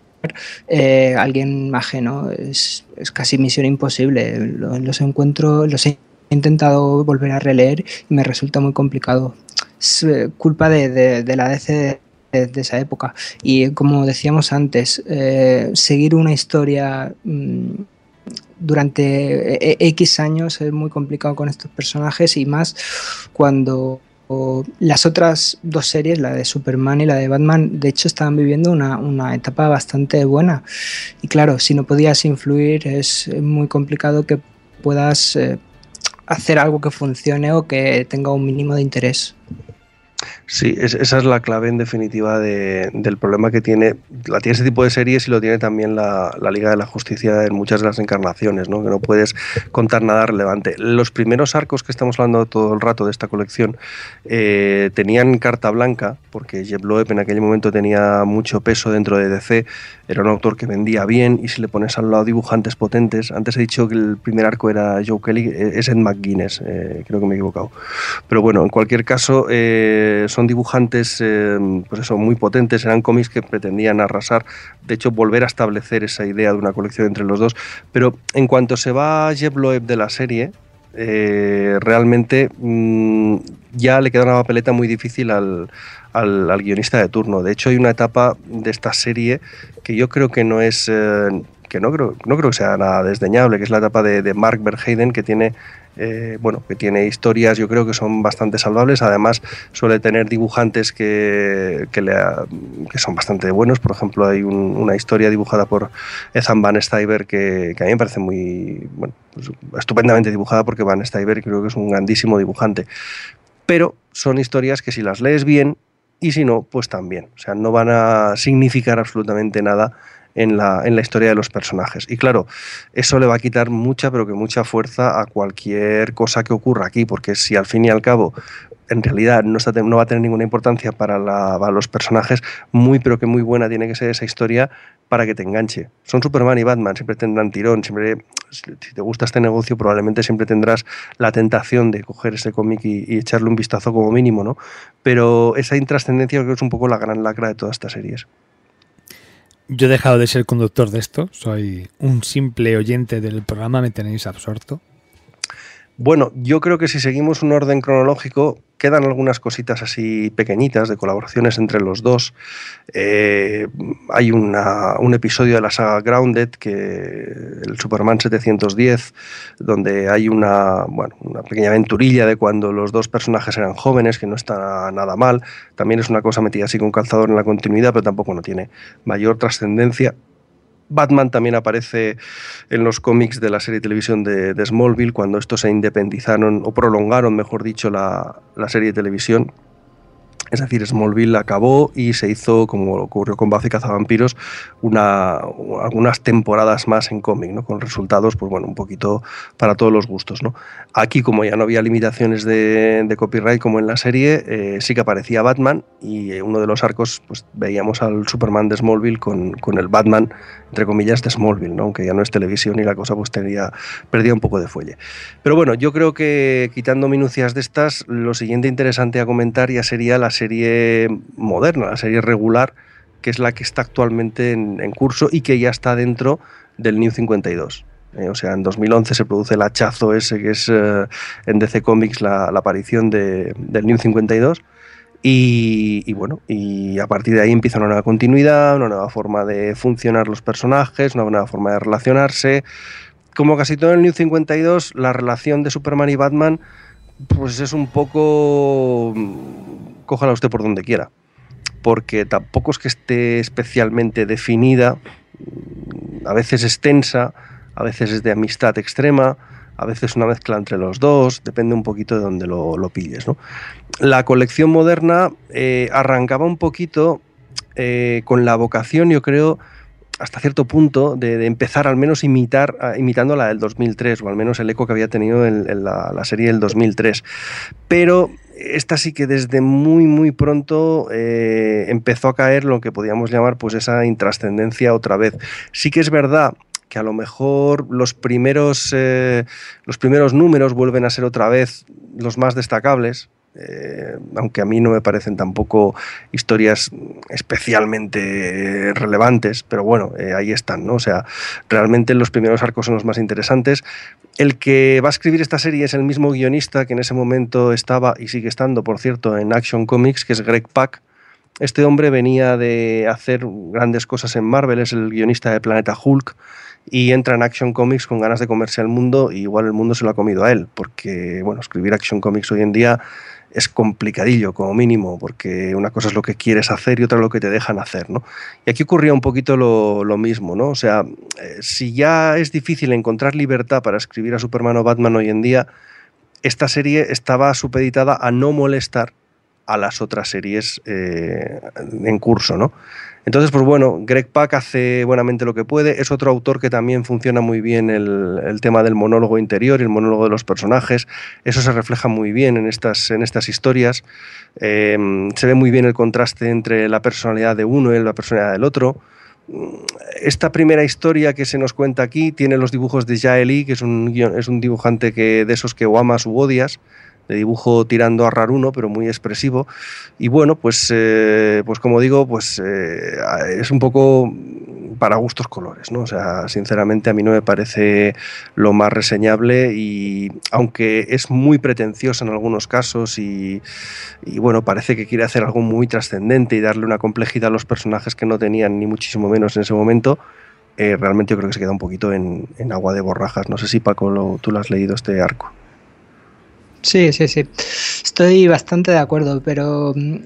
Eh, alguien ajeno es, es, casi misión imposible. Los encuentro, los he intentado volver a releer y me resulta muy complicado. Es eh, culpa de, de la DC de, esa época. Y como decíamos antes, eh, seguir una historia mm, durante e, e, X años es muy complicado con estos personajes y más cuando las otras dos series, la de Superman y la de Batman, de hecho estaban viviendo una, etapa bastante buena. Y claro, si no podías influir es muy complicado que puedas eh, hacer algo que funcione o que tenga un mínimo de interés. Sí, esa es la clave en definitiva del problema que tiene, la tiene ese tipo de series y lo tiene también la, Liga de la Justicia en muchas de las encarnaciones, ¿no? que no puedes contar nada relevante. Los primeros arcos que estamos hablando todo el rato de esta colección eh, tenían carta blanca, porque Jeb Loeb en aquel momento tenía mucho peso dentro de DC, era un autor que vendía bien y si le pones al lado dibujantes potentes, antes he dicho que el primer arco era Joe Kelly, eh, es Ed McGuinness, eh, creo que me he equivocado. Pero bueno, en cualquier caso son dibujantes pues eso, muy potentes, eran cómics que pretendían arrasar, de hecho volver a establecer esa idea de una colección entre los dos, pero en cuanto se va Jeb Loeb de la serie, eh, realmente mm, ya le queda una papeleta muy difícil al, al, guionista de turno. De hecho, hay una etapa de esta serie que yo creo que no es... Eh, que no creo, no creo que sea nada desdeñable, que es la etapa de, de Mark Verheiden, que tiene eh, bueno, que tiene historias, yo creo que son bastante salvables. Además, suele tener dibujantes que, que, son bastante buenos. Por ejemplo, hay una historia dibujada por Ethan Van Stuyver que, a mí me parece muy, bueno, pues, estupendamente dibujada porque Van Stuyver creo que es un grandísimo dibujante. Pero son historias que si las lees bien y si no, pues también. O sea, no van a significar absolutamente nada en la, en la historia de los personajes. Y claro, eso le va a quitar mucha, pero que mucha fuerza a cualquier cosa que ocurra aquí, porque si al fin y al cabo en realidad no, va a tener ninguna importancia para, los personajes, muy pero que muy buena tiene que ser esa historia para que te enganche. Son Superman y Batman, siempre tendrán tirón, siempre, si te gusta este negocio, probablemente siempre tendrás la tentación de coger ese cómic y, echarle un vistazo como mínimo, ¿no? Pero esa intrascendencia creo que es un poco la gran lacra de todas estas series. Yo he dejado de ser conductor de esto, soy un simple oyente del programa, me tenéis absorto. Bueno, yo creo que si seguimos un orden cronológico, quedan algunas cositas así pequeñitas de colaboraciones entre los dos. Eh, hay un episodio de la saga Grounded, que el Superman 710, donde hay una, una pequeña aventurilla de cuando los dos personajes eran jóvenes, que no está nada mal. También es una cosa metida así con calzador en la continuidad, pero tampoco no tiene mayor trascendencia. Batman también aparece en los cómics de la serie de televisión de, Smallville cuando estos se independizaron o prolongaron, mejor dicho, la, la serie de televisión es decir, Smallville acabó y se hizo, como ocurrió con Buffy Cazavampiros, una, algunas temporadas más en cómic, ¿no? con resultados, pues bueno, un poquito para todos los gustos. ¿no? Aquí, como ya no había limitaciones de, copyright como en la serie, eh, sí que aparecía Batman y uno de los arcos pues, veíamos al Superman de Smallville con, con el Batman, entre comillas, de Smallville, ¿no? aunque ya no es televisión y la cosa pues tenía, perdía un poco de fuelle. Pero bueno, yo creo que quitando minucias de estas, lo siguiente interesante a comentar ya sería la serie moderna, la serie regular, que es la que está actualmente en, curso y que ya está dentro del New 52. Eh, o sea, en 2011 se produce el hachazo ese que es eh, en DC Comics la, aparición de, del New 52. Y, y, bueno, y a partir de ahí empieza una nueva continuidad, una nueva forma de funcionar los personajes, una nueva forma de relacionarse. Como casi todo en el New 52, la relación de Superman y Batman pues es un poco cójala usted por donde quiera, porque tampoco es que esté especialmente definida, a veces es tensa, a veces es de amistad extrema, a veces una mezcla entre los dos, depende un poquito de donde lo, pilles. La colección moderna eh, arrancaba un poquito eh, con la vocación, yo creo, hasta cierto punto, de, empezar al menos imitar, imitando la del 2003, o al menos el eco que había tenido en, la, serie del 2003. Pero esta sí que desde muy muy pronto eh, empezó a caer lo que podíamos llamar pues esa intrascendencia otra vez. Sí que es verdad que a lo mejor los primeros, eh, los primeros números vuelven a ser otra vez los más destacables, eh, aunque a mí no me parecen tampoco historias especialmente relevantes, pero bueno, eh, ahí están, ¿no? O sea, realmente los primeros arcos son los más interesantes. El que va a escribir esta serie es el mismo guionista que en ese momento estaba y sigue estando, por cierto, en Action Comics, que es Greg Pak. Este hombre venía de hacer grandes cosas en Marvel, es el guionista de Planeta Hulk y entra en Action Comics con ganas de comerse al mundo y igual el mundo se lo ha comido a él, porque bueno, escribir Action Comics hoy en día es complicadillo como mínimo, porque una cosa es lo que quieres hacer y otra lo que te dejan hacer, ¿no? Y aquí ocurría un poquito lo, mismo, ¿no? O sea, eh, si ya es difícil encontrar libertad para escribir a Superman o Batman hoy en día, esta serie estaba supeditada a no molestar a las otras series eh, en curso, ¿no? Entonces, pues bueno, Greg Pak hace buenamente lo que puede. Es otro autor que también funciona muy bien el, tema del monólogo interior y el monólogo de los personajes. Eso se refleja muy bien en estas, en estas historias. Eh, se ve muy bien el contraste entre la personalidad de uno y la personalidad del otro. Esta primera historia que se nos cuenta aquí tiene los dibujos de Jaeli, que es un, es un dibujante que, de esos que o amas u odias de dibujo tirando a raruno, pero muy expresivo. Y bueno, pues, eh, pues como digo, pues eh, es un poco para gustos colores, ¿no? O sea, sinceramente a mí no me parece lo más reseñable y aunque es muy pretenciosa en algunos casos y, bueno, parece que quiere hacer algo muy trascendente y darle una complejidad a los personajes que no tenían ni muchísimo menos en ese momento, eh, realmente yo creo que se queda un poquito en, agua de borrajas. No sé si Paco tú lo has leído este arco. Sí, sí, sí. Estoy bastante de acuerdo, pero mm,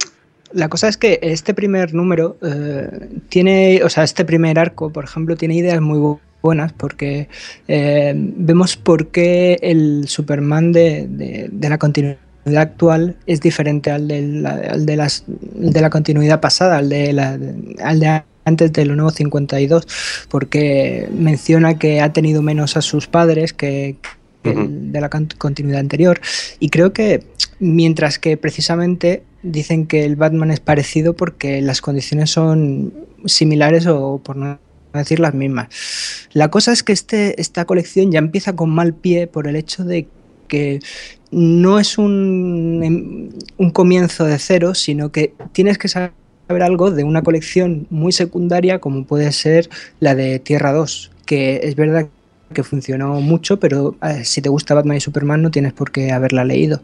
la cosa es que este primer número eh, tiene, o sea, este primer arco, por ejemplo, tiene ideas muy buenas porque eh, vemos por qué el Superman de, la continuidad actual es diferente al de la, de, las, de la continuidad pasada, al de, la, al de antes de lo nuevo 52, porque menciona que ha tenido menos a sus padres, que, de la continuidad anterior. Y creo que mientras que precisamente dicen que el Batman es parecido porque las condiciones son similares o por no decir las mismas. La cosa es que este, esta colección ya empieza con mal pie por el hecho de que no es un, em, un comienzo de cero, sino que tienes que saber algo de una colección muy secundaria como puede ser la de Tierra 2, que es verdad que funcionó mucho, pero eh, si te gusta Batman y Superman no tienes por qué haberla leído.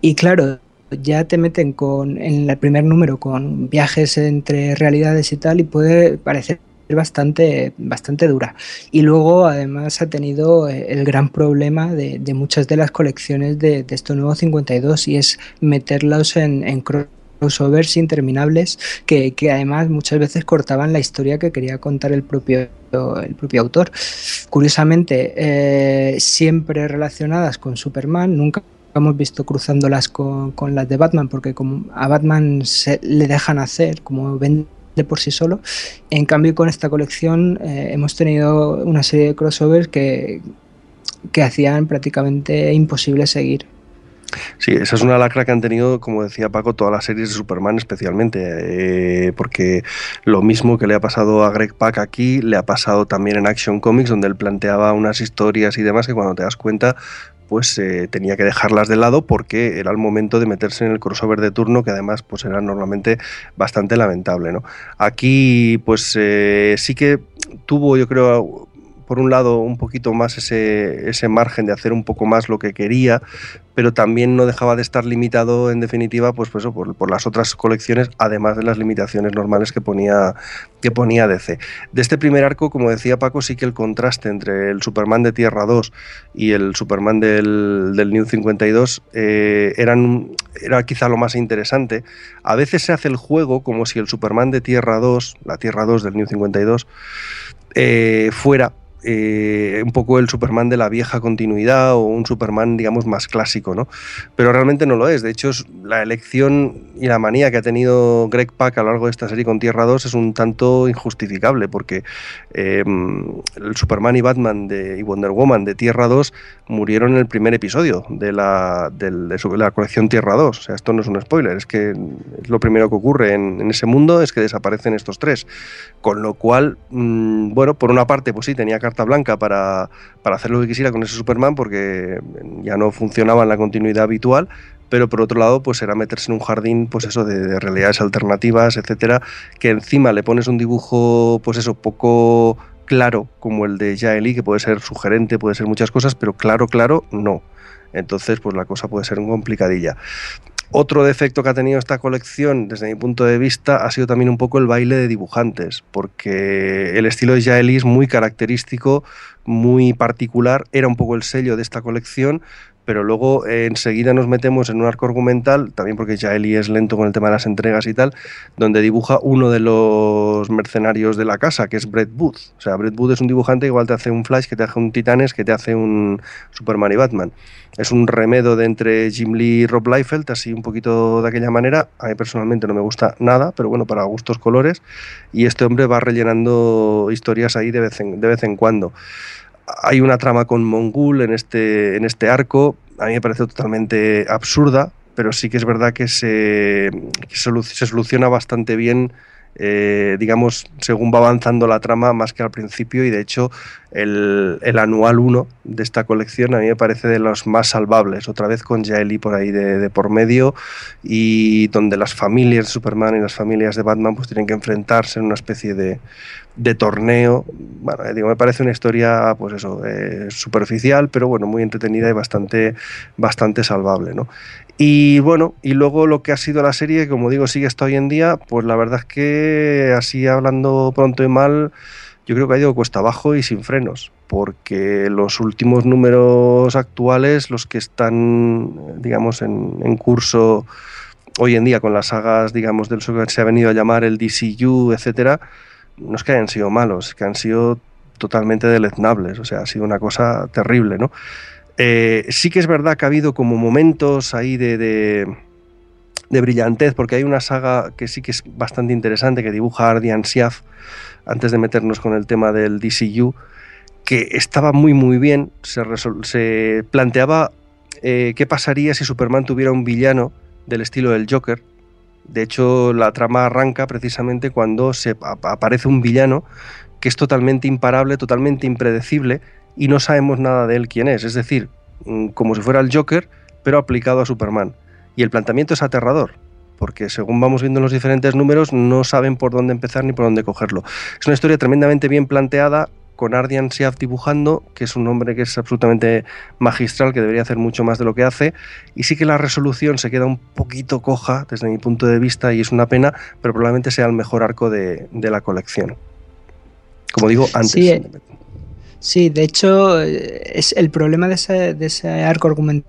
Y claro, ya te meten con en el primer número con viajes entre realidades y tal y puede parecer bastante, bastante dura. Y luego además ha tenido eh, el gran problema de, muchas de las colecciones de, estos nuevos 52 y es meterlos en, en crossovers interminables que, además muchas veces cortaban la historia que quería contar el propio, el propio autor. Curiosamente, eh, siempre relacionadas con Superman, nunca hemos visto cruzándolas con, las de Batman, porque como a Batman se le dejan hacer, como vende por sí solo. En cambio, con esta colección eh, hemos tenido una serie de crossovers que, que hacían prácticamente imposible seguir. Sí, esa es una lacra que han tenido, como decía Paco, todas las series de Superman especialmente, eh, porque lo mismo que le ha pasado a Greg Pak aquí, le ha pasado también en Action Comics, donde él planteaba unas historias y demás que cuando te das cuenta pues eh, tenía que dejarlas de lado porque era el momento de meterse en el crossover de turno que además pues era normalmente bastante lamentable ¿no? aquí pues eh, sí que tuvo yo creo por un lado, un poquito más ese, ese margen de hacer un poco más lo que quería, pero también no dejaba de estar limitado, en definitiva, pues, pues por, por, las otras colecciones, además de las limitaciones normales que ponía, que ponía DC. De este primer arco, como decía Paco, sí que el contraste entre el Superman de Tierra 2 y el Superman del, del New 52 eh, eran, era quizá lo más interesante. A veces se hace el juego como si el Superman de Tierra 2, la Tierra 2 del New 52, eh, fuera eh, un poco el Superman de la vieja continuidad o un Superman, digamos, más clásico, ¿no? Pero realmente no lo es. De hecho, la elección y la manía que ha tenido Greg Pak a lo largo de esta serie con Tierra 2 es un tanto injustificable, porque eh, el Superman y Batman y Wonder Woman de Tierra 2 murieron en el primer episodio de la, de, la colección Tierra 2. O sea, esto no es un spoiler, es que lo primero que ocurre en, ese mundo es que desaparecen estos tres. Con lo cual, mm, bueno, por una parte, pues sí, tenía carta blanca para, para hacer lo que quisiera con ese Superman porque ya no funcionaba en la continuidad habitual, pero por otro lado, pues era meterse en un jardín, pues eso, de, realidades alternativas, etcétera, que encima le pones un dibujo, pues eso, poco claro como el de Jaeli, que puede ser sugerente, puede ser muchas cosas, pero claro, claro, no. Entonces, pues la cosa puede ser complicadilla. Otro defecto que ha tenido esta colección, desde mi punto de vista, ha sido también un poco el baile de dibujantes, porque el estilo de Jaeli muy característico, muy particular, era un poco el sello de esta colección, pero luego eh, enseguida nos metemos en un arco argumental, también porque Jaeli es lento con el tema de las entregas y tal, donde dibuja uno de los mercenarios de la casa, que es Brett Booth. O sea, Brett Booth es un dibujante igual te hace un Flash, que te hace un Titanes, que te hace un Superman y Batman. Es un remedo de entre Jim Lee y Rob Liefeld, así un poquito de aquella manera. A mí personalmente no me gusta nada, pero bueno, para gustos colores. Y este hombre va rellenando historias ahí de vez en cuando. Hay una trama con Mongul en este, en este arco. A mí me parece totalmente absurda, pero sí que es verdad que se, que se soluciona bastante bien eh, digamos, según va avanzando la trama más que al principio y de hecho el, anual 1 de esta colección a mí me parece de los más salvables, otra vez con Jaeli por ahí de, por medio y donde las familias de Superman y las familias de Batman pues tienen que enfrentarse en una especie de, torneo. Bueno, digo, me parece una historia, pues eso, eh, superficial, pero bueno, muy entretenida y bastante, bastante salvable, ¿no? Y bueno, y luego lo que ha sido la serie, como digo, sigue hasta hoy en día, pues la verdad es que así hablando pronto y mal, yo creo que ha ido cuesta abajo y sin frenos, porque los últimos números actuales, los que están, digamos, en, curso hoy en día con las sagas, digamos, de lo que se ha venido a llamar el DCU, etcétera, no es que hayan sido malos, es que han sido totalmente deleznables, o sea, ha sido una cosa terrible, ¿no? Eh, sí que es verdad que ha habido como momentos ahí de, de, brillantez, porque hay una saga que sí que es bastante interesante, que dibuja Ardian Siaf, antes de meternos con el tema del DCU, que estaba muy muy bien, se, planteaba eh, qué pasaría si Superman tuviera un villano del estilo del Joker. De hecho, la trama arranca precisamente cuando se aparece un villano que es totalmente imparable, totalmente impredecible, y no sabemos nada de él quién es. Es decir, mm, como si fuera el Joker, pero aplicado a Superman. Y el planteamiento es aterrador, porque según vamos viendo en los diferentes números, no saben por dónde empezar ni por dónde cogerlo. Es una historia tremendamente bien planteada, con Ardian Siaf dibujando, que es un hombre que es absolutamente magistral, que debería hacer mucho más de lo que hace, y sí que la resolución se queda un poquito coja desde mi punto de vista, y es una pena, pero probablemente sea el mejor arco de, la colección. Como digo, antes. Eh, Sí, de hecho, es el problema de ese, arco argumental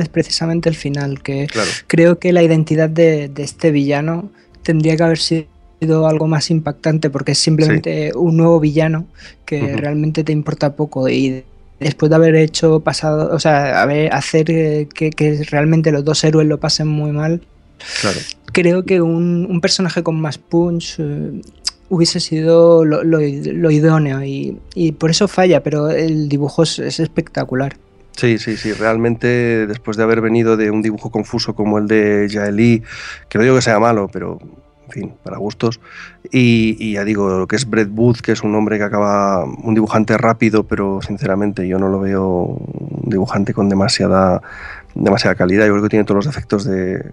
es precisamente el final, que creo que la identidad de, este villano tendría que haber sido algo más impactante porque es simplemente un nuevo villano que realmente te importa poco. Y después de haber hecho pasado, o sea, hacer eh, que, realmente los dos héroes lo pasen muy mal, creo que un, un, personaje con más punch eh, hubiese sido lo, idóneo y, por eso falla, pero el dibujo es, espectacular. Sí, sí, sí, realmente después de haber venido de un dibujo confuso como el de Jaeli, que no digo que sea malo, pero en fin, para gustos. Y, ya digo, lo que es Brett Booth, que es un hombre que acaba, un dibujante rápido, pero sinceramente yo no lo veo un dibujante con demasiada demasiada calidad. Yo creo que tiene todos los defectos de,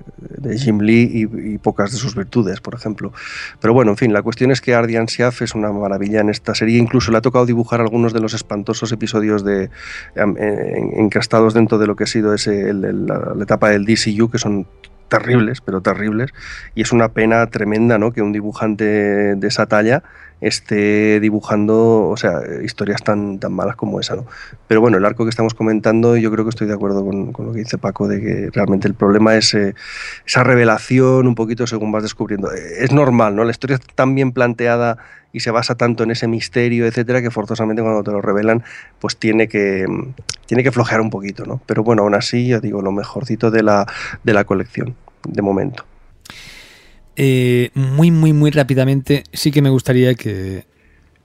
Jim Lee y, pocas de sus virtudes, por ejemplo. Pero bueno, en fin, la cuestión es que Ardian Siaf es una maravilla en esta serie. Incluso le ha tocado dibujar algunos de los espantosos episodios de encrastados dentro de lo que ha sido ese, la, etapa del DCU, que son terribles, pero terribles, y es una pena tremenda ¿no? que un dibujante de esa talla esté dibujando, o sea, historias tan, tan malas como esa, ¿no? Pero bueno, el arco que estamos comentando, yo creo que estoy de acuerdo con, lo que dice Paco, de que realmente el problema es eh, esa revelación un poquito según vas descubriendo. Es normal, ¿no? La historia está tan bien planteada y se basa tanto en ese misterio, etcétera, que forzosamente cuando te lo revelan, pues tiene que, tiene que flojear un poquito, ¿no? Pero bueno, aún así, ya digo, lo mejorcito de la, de la colección, de momento. Eh, muy, muy, muy rápidamente, sí que me gustaría que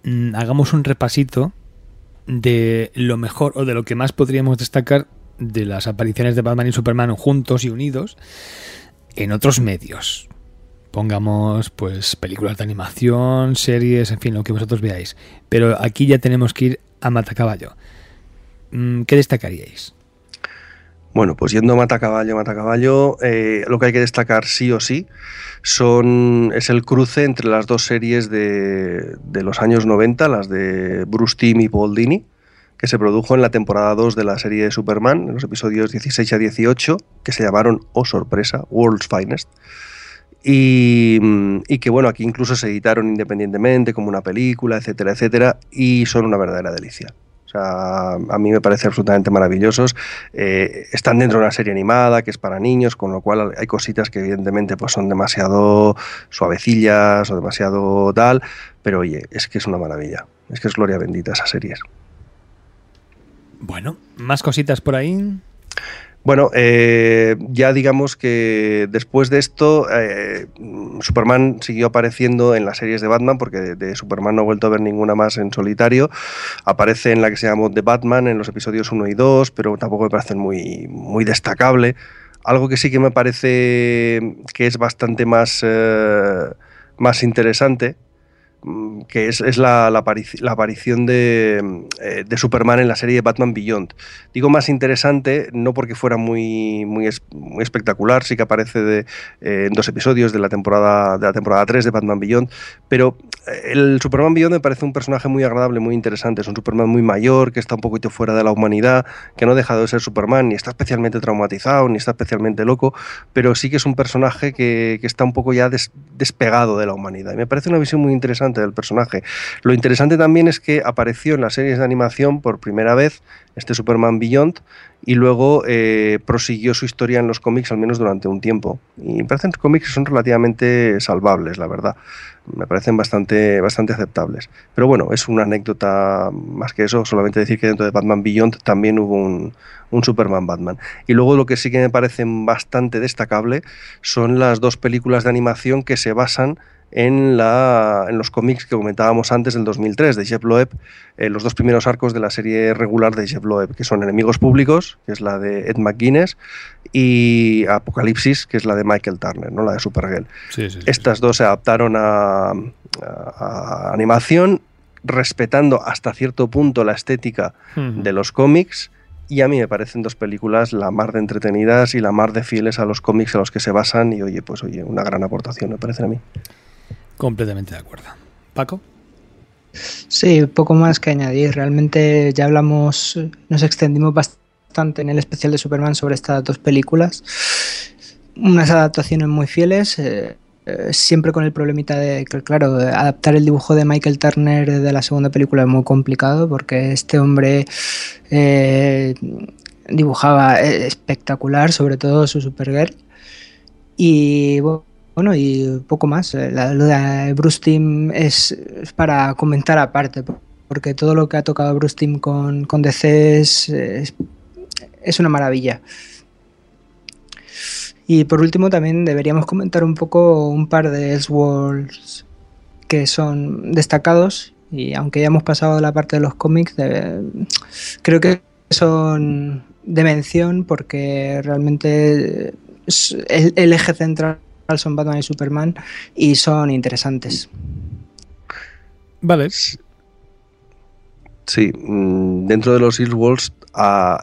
mm, hagamos un repasito de lo mejor o de lo que más podríamos destacar de las apariciones de Batman y Superman juntos y unidos en otros medios. Pongamos pues películas de animación, series, en fin, lo que vosotros veáis. Pero aquí ya tenemos que ir a Matacaballo. Mm, ¿Qué destacaríais? Bueno, pues yendo a Matacaballo, Matacaballo, eh, lo que hay que destacar sí o sí son, es el cruce entre las dos series de, los años 90, las de Bruce Timm y Paul Dini, que se produjo en la temporada 2 de la serie de Superman, en los episodios 16 a 18, que se llamaron, oh sorpresa, World's Finest. Y, y, que bueno, aquí incluso se editaron independientemente como una película, etcétera, etcétera, y son una verdadera delicia O sea, a mí me parece absolutamente maravillosos. Eh, están dentro de una serie animada que es para niños, con lo cual hay cositas que evidentemente pues son demasiado suavecillas o demasiado tal, pero oye, es que es una maravilla. Es que es gloria bendita esas series. Bueno, más cositas por ahí. Bueno, eh, ya digamos que después de esto, eh, Superman siguió apareciendo en las series de Batman, porque de, Superman no ha vuelto a ver ninguna más en solitario. Aparece en la que se llama The Batman, en los episodios 1 y 2, pero tampoco me parece muy, muy destacable. Algo que sí que me parece que es bastante más, eh, más interesante que es, la, aparición eh, de, Superman en la serie de Batman Beyond. Digo más interesante, no porque fuera muy, muy, espectacular, sí que aparece de, eh, en dos episodios de la, temporada, de la temporada 3 de Batman Beyond, pero eh, el Superman Beyond me parece un personaje muy agradable, muy interesante. Es un Superman muy mayor, que está un poquito fuera de la humanidad, que no ha dejado de ser Superman, ni está especialmente traumatizado, ni está especialmente loco, pero sí que es un personaje que, está un poco ya despegado de la humanidad. Y me parece una visión muy interesante del personaje. Lo interesante también es que apareció en las series de animación por primera vez este Superman Beyond y luego eh, prosiguió su historia en los cómics al menos durante un tiempo. Y me parecen cómics que son relativamente salvables, la verdad. Me parecen bastante, bastante aceptables. Pero bueno, es una anécdota más que eso, solamente decir que dentro de Batman Beyond también hubo un, un Superman Batman. Y luego lo que sí que me parecen bastante destacable son las dos películas de animación que se basan en, la, en los cómics que comentábamos antes del 2003 de Jeff Loeb, eh, los dos primeros arcos de la serie regular de Jeff Loeb, que son Enemigos Públicos, que es la de Ed McGuinness, y Apocalipsis, que es la de Michael Turner, ¿no? la de Supergirl. Estas dos se adaptaron a, animación, respetando hasta cierto punto la estética de los cómics. Y a mí me parecen dos películas la más de entretenidas y la más de fieles a los cómics a los que se basan. Y oye, pues oye, una gran aportación, me parece a mí. Completamente de acuerdo. Paco. Sí, poco más que añadir. Realmente ya hablamos, nos extendimos bastante en el especial de Superman sobre estas dos películas. Unas adaptaciones muy fieles, eh, eh, siempre con el problemita de que, claro, adaptar el dibujo de Michael Turner de la segunda película es muy complicado porque este hombre eh, dibujaba espectacular, sobre todo su Supergirl. Y bueno, bueno, y poco más. Eh, la, de Bruce Team es, para comentar aparte, porque todo lo que ha tocado Bruce Team con, con DC es, es, una maravilla. Y por último también deberíamos comentar un poco un par de Elseworlds que son destacados y aunque ya hemos pasado la parte de los cómics, creo que son de mención porque realmente el eje central son Batman y Superman y son interesantes. Vale. Sí, mm, dentro de los Elseworlds,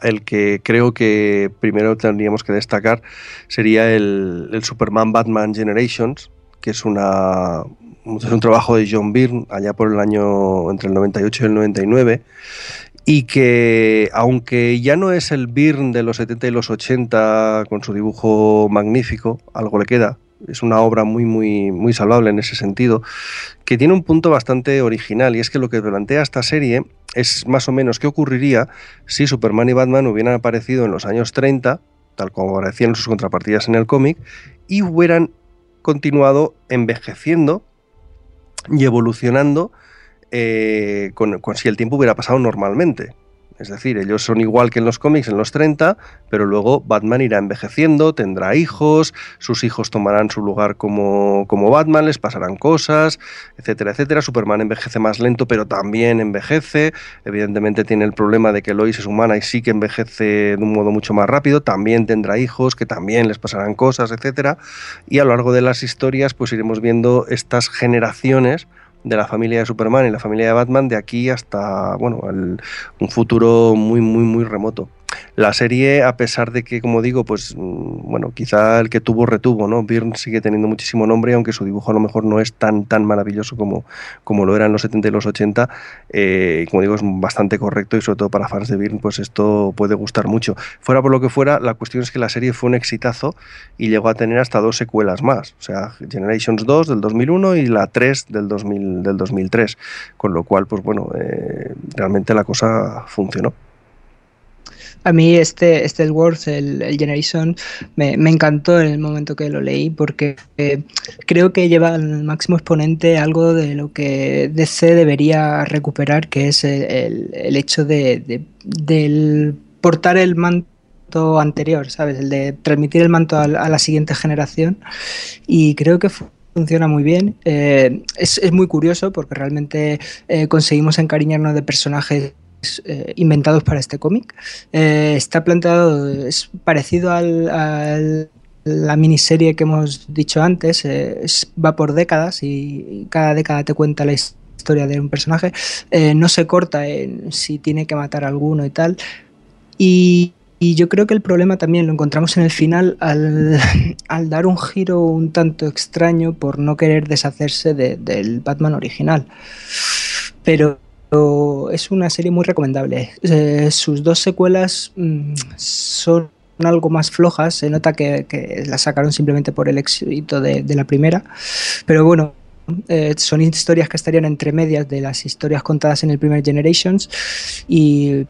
el que creo que primero tendríamos que destacar sería el, Superman Batman Generations, que es una, es un trabajo de John Byrne allá por el año entre el 98 y el 99 y que aunque ya no es el Byrne de los 70 y los 80 con su dibujo magnífico, algo le queda, es una obra muy, muy, muy salvable en ese sentido, que tiene un punto bastante original y es que lo que plantea esta serie es más o menos qué ocurriría si Superman y Batman hubieran aparecido en los años 30, tal como aparecían sus contrapartidas en el cómic, y hubieran continuado envejeciendo y evolucionando eh, con, si el tiempo hubiera pasado normalmente. Es decir, ellos son igual que en los cómics en los 30, pero luego Batman irá envejeciendo, tendrá hijos, sus hijos tomarán su lugar como, como Batman, les pasarán cosas, etcétera, etcétera. Superman envejece más lento, pero también envejece. Evidentemente tiene el problema de que Lois es humana y sí que envejece de un modo mucho más rápido. También tendrá hijos que también les pasarán cosas, etcétera. Y a lo largo de las historias, pues iremos viendo estas generaciones de la familia de Superman y la familia de Batman de aquí hasta bueno un futuro muy muy muy remoto. La serie, a pesar de que, como digo, pues mm, bueno, quizá el que tuvo retuvo, ¿no? Byrne sigue teniendo muchísimo nombre, aunque su dibujo a lo mejor no es tan tan maravilloso como, como lo era en los 70 y los 80. Eh, como digo, es bastante correcto y sobre todo para fans de Byrne, pues esto puede gustar mucho. Fuera por lo que fuera, la cuestión es que la serie fue un exitazo y llegó a tener hasta dos secuelas más. O sea, Generations 2 del 2001 y la 3 del, 2000, del 2003. Con lo cual, pues bueno, eh, realmente la cosa funcionó. A mí este, este el, el Generation, me, me, encantó en el momento que lo leí porque eh, creo que lleva al máximo exponente algo de lo que DC debería recuperar, que es el, el hecho de, de, del portar el manto anterior, ¿sabes? El de transmitir el manto a, a la siguiente generación. Y creo que funciona muy bien. Eh, es, es, muy curioso porque realmente eh, conseguimos encariñarnos de personajes eh, inventados para este cómic. Eh, está planteado, es parecido al, al, la miniserie que hemos dicho antes, eh, es, va por décadas y cada década te cuenta la historia de un personaje. Eh, no se corta en si tiene que matar a alguno y tal. Y, y, yo creo que el problema también lo encontramos en el final al, al dar un giro un tanto extraño por no querer deshacerse de, del Batman original. Pero es una serie muy recomendable. Eh, sus dos secuelas mmm, son algo más flojas, se nota que, que, la sacaron simplemente por el éxito de, de la primera, pero bueno, eh, son historias que estarían entre medias de las historias contadas en el primer Generations. Y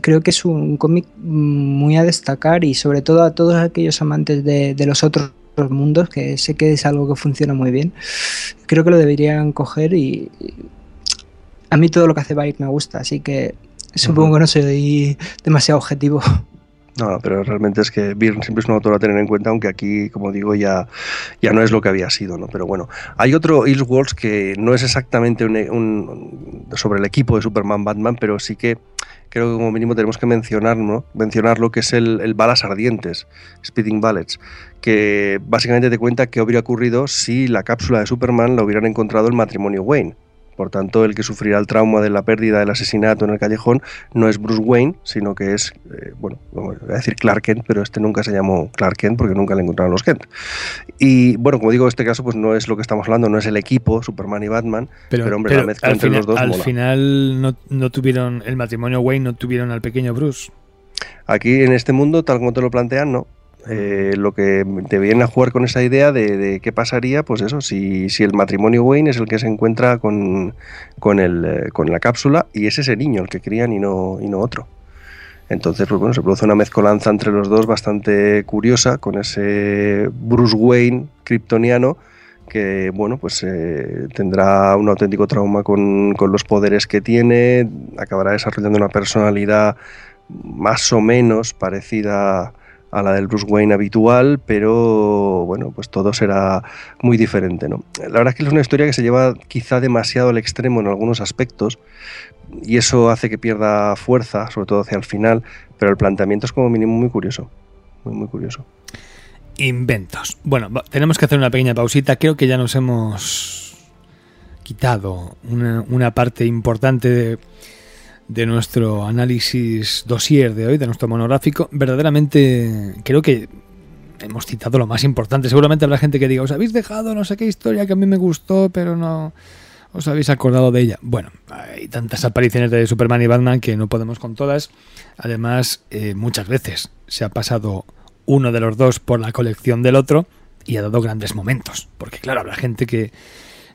creo que es un cómic muy a destacar y sobre todo a todos aquellos amantes de, de los otros mundos, que sé que es algo que funciona muy bien, creo que lo deberían coger y a mí todo lo que hace Byte me gusta, así que supongo uh -huh. que no soy demasiado objetivo. No, pero realmente es que Byrne siempre es un autor a tener en cuenta, aunque aquí, como digo, ya, ya no es lo que había sido, ¿no? Pero bueno, hay otro Elseworlds que no es exactamente un, un, sobre el equipo de Superman Batman, pero sí que creo que como mínimo tenemos que mencionar, ¿no? mencionarlo, que es el, el Balas Ardientes, Speeding Bullets, que básicamente te cuenta qué habría ocurrido si la cápsula de Superman la hubieran encontrado el matrimonio Wayne. Por tanto, el que sufrirá el trauma de la pérdida del asesinato en el callejón no es Bruce Wayne, sino que es, eh, bueno, voy a decir Clark Kent, pero este nunca se llamó Clark Kent porque nunca le encontraron los Kent. Y bueno, como digo, este caso pues no es lo que estamos hablando, no es el equipo, Superman y Batman, pero, pero hombre, pero la mezcla entre final, los dos Al mola. final no, no tuvieron, el matrimonio Wayne no tuvieron al pequeño Bruce. Aquí en este mundo, tal como te lo plantean, no. Eh, lo que te viene a jugar con esa idea de, qué pasaría, pues eso, si, el matrimonio Wayne es el que se encuentra eh, con la cápsula y es ese niño el que crían y no, y no otro. Entonces, pues bueno, se produce una mezcolanza entre los dos bastante curiosa con ese Bruce Wayne kryptoniano que, bueno, pues eh, tendrá un auténtico trauma con, con los poderes que tiene, acabará desarrollando una personalidad más o menos parecida a la del Bruce Wayne habitual, pero bueno, pues todo será muy diferente, ¿no? La verdad es que es una historia que se lleva quizá demasiado al extremo en algunos aspectos y eso hace que pierda fuerza, sobre todo hacia el final, pero el planteamiento es como mínimo muy curioso, muy muy curioso. Inventos. Bueno, tenemos que hacer una pequeña pausita, creo que ya nos hemos quitado una, una parte importante de de nuestro análisis dossier de hoy, de nuestro monográfico, verdaderamente creo que hemos citado lo más importante. Seguramente habrá gente que diga, os habéis dejado no sé qué historia que a mí me gustó, pero no os habéis acordado de ella. Bueno, hay tantas apariciones de Superman y Batman que no podemos con todas. Además, eh, muchas veces se ha pasado uno de los dos por la colección del otro y ha dado grandes momentos. Porque claro, habrá gente que,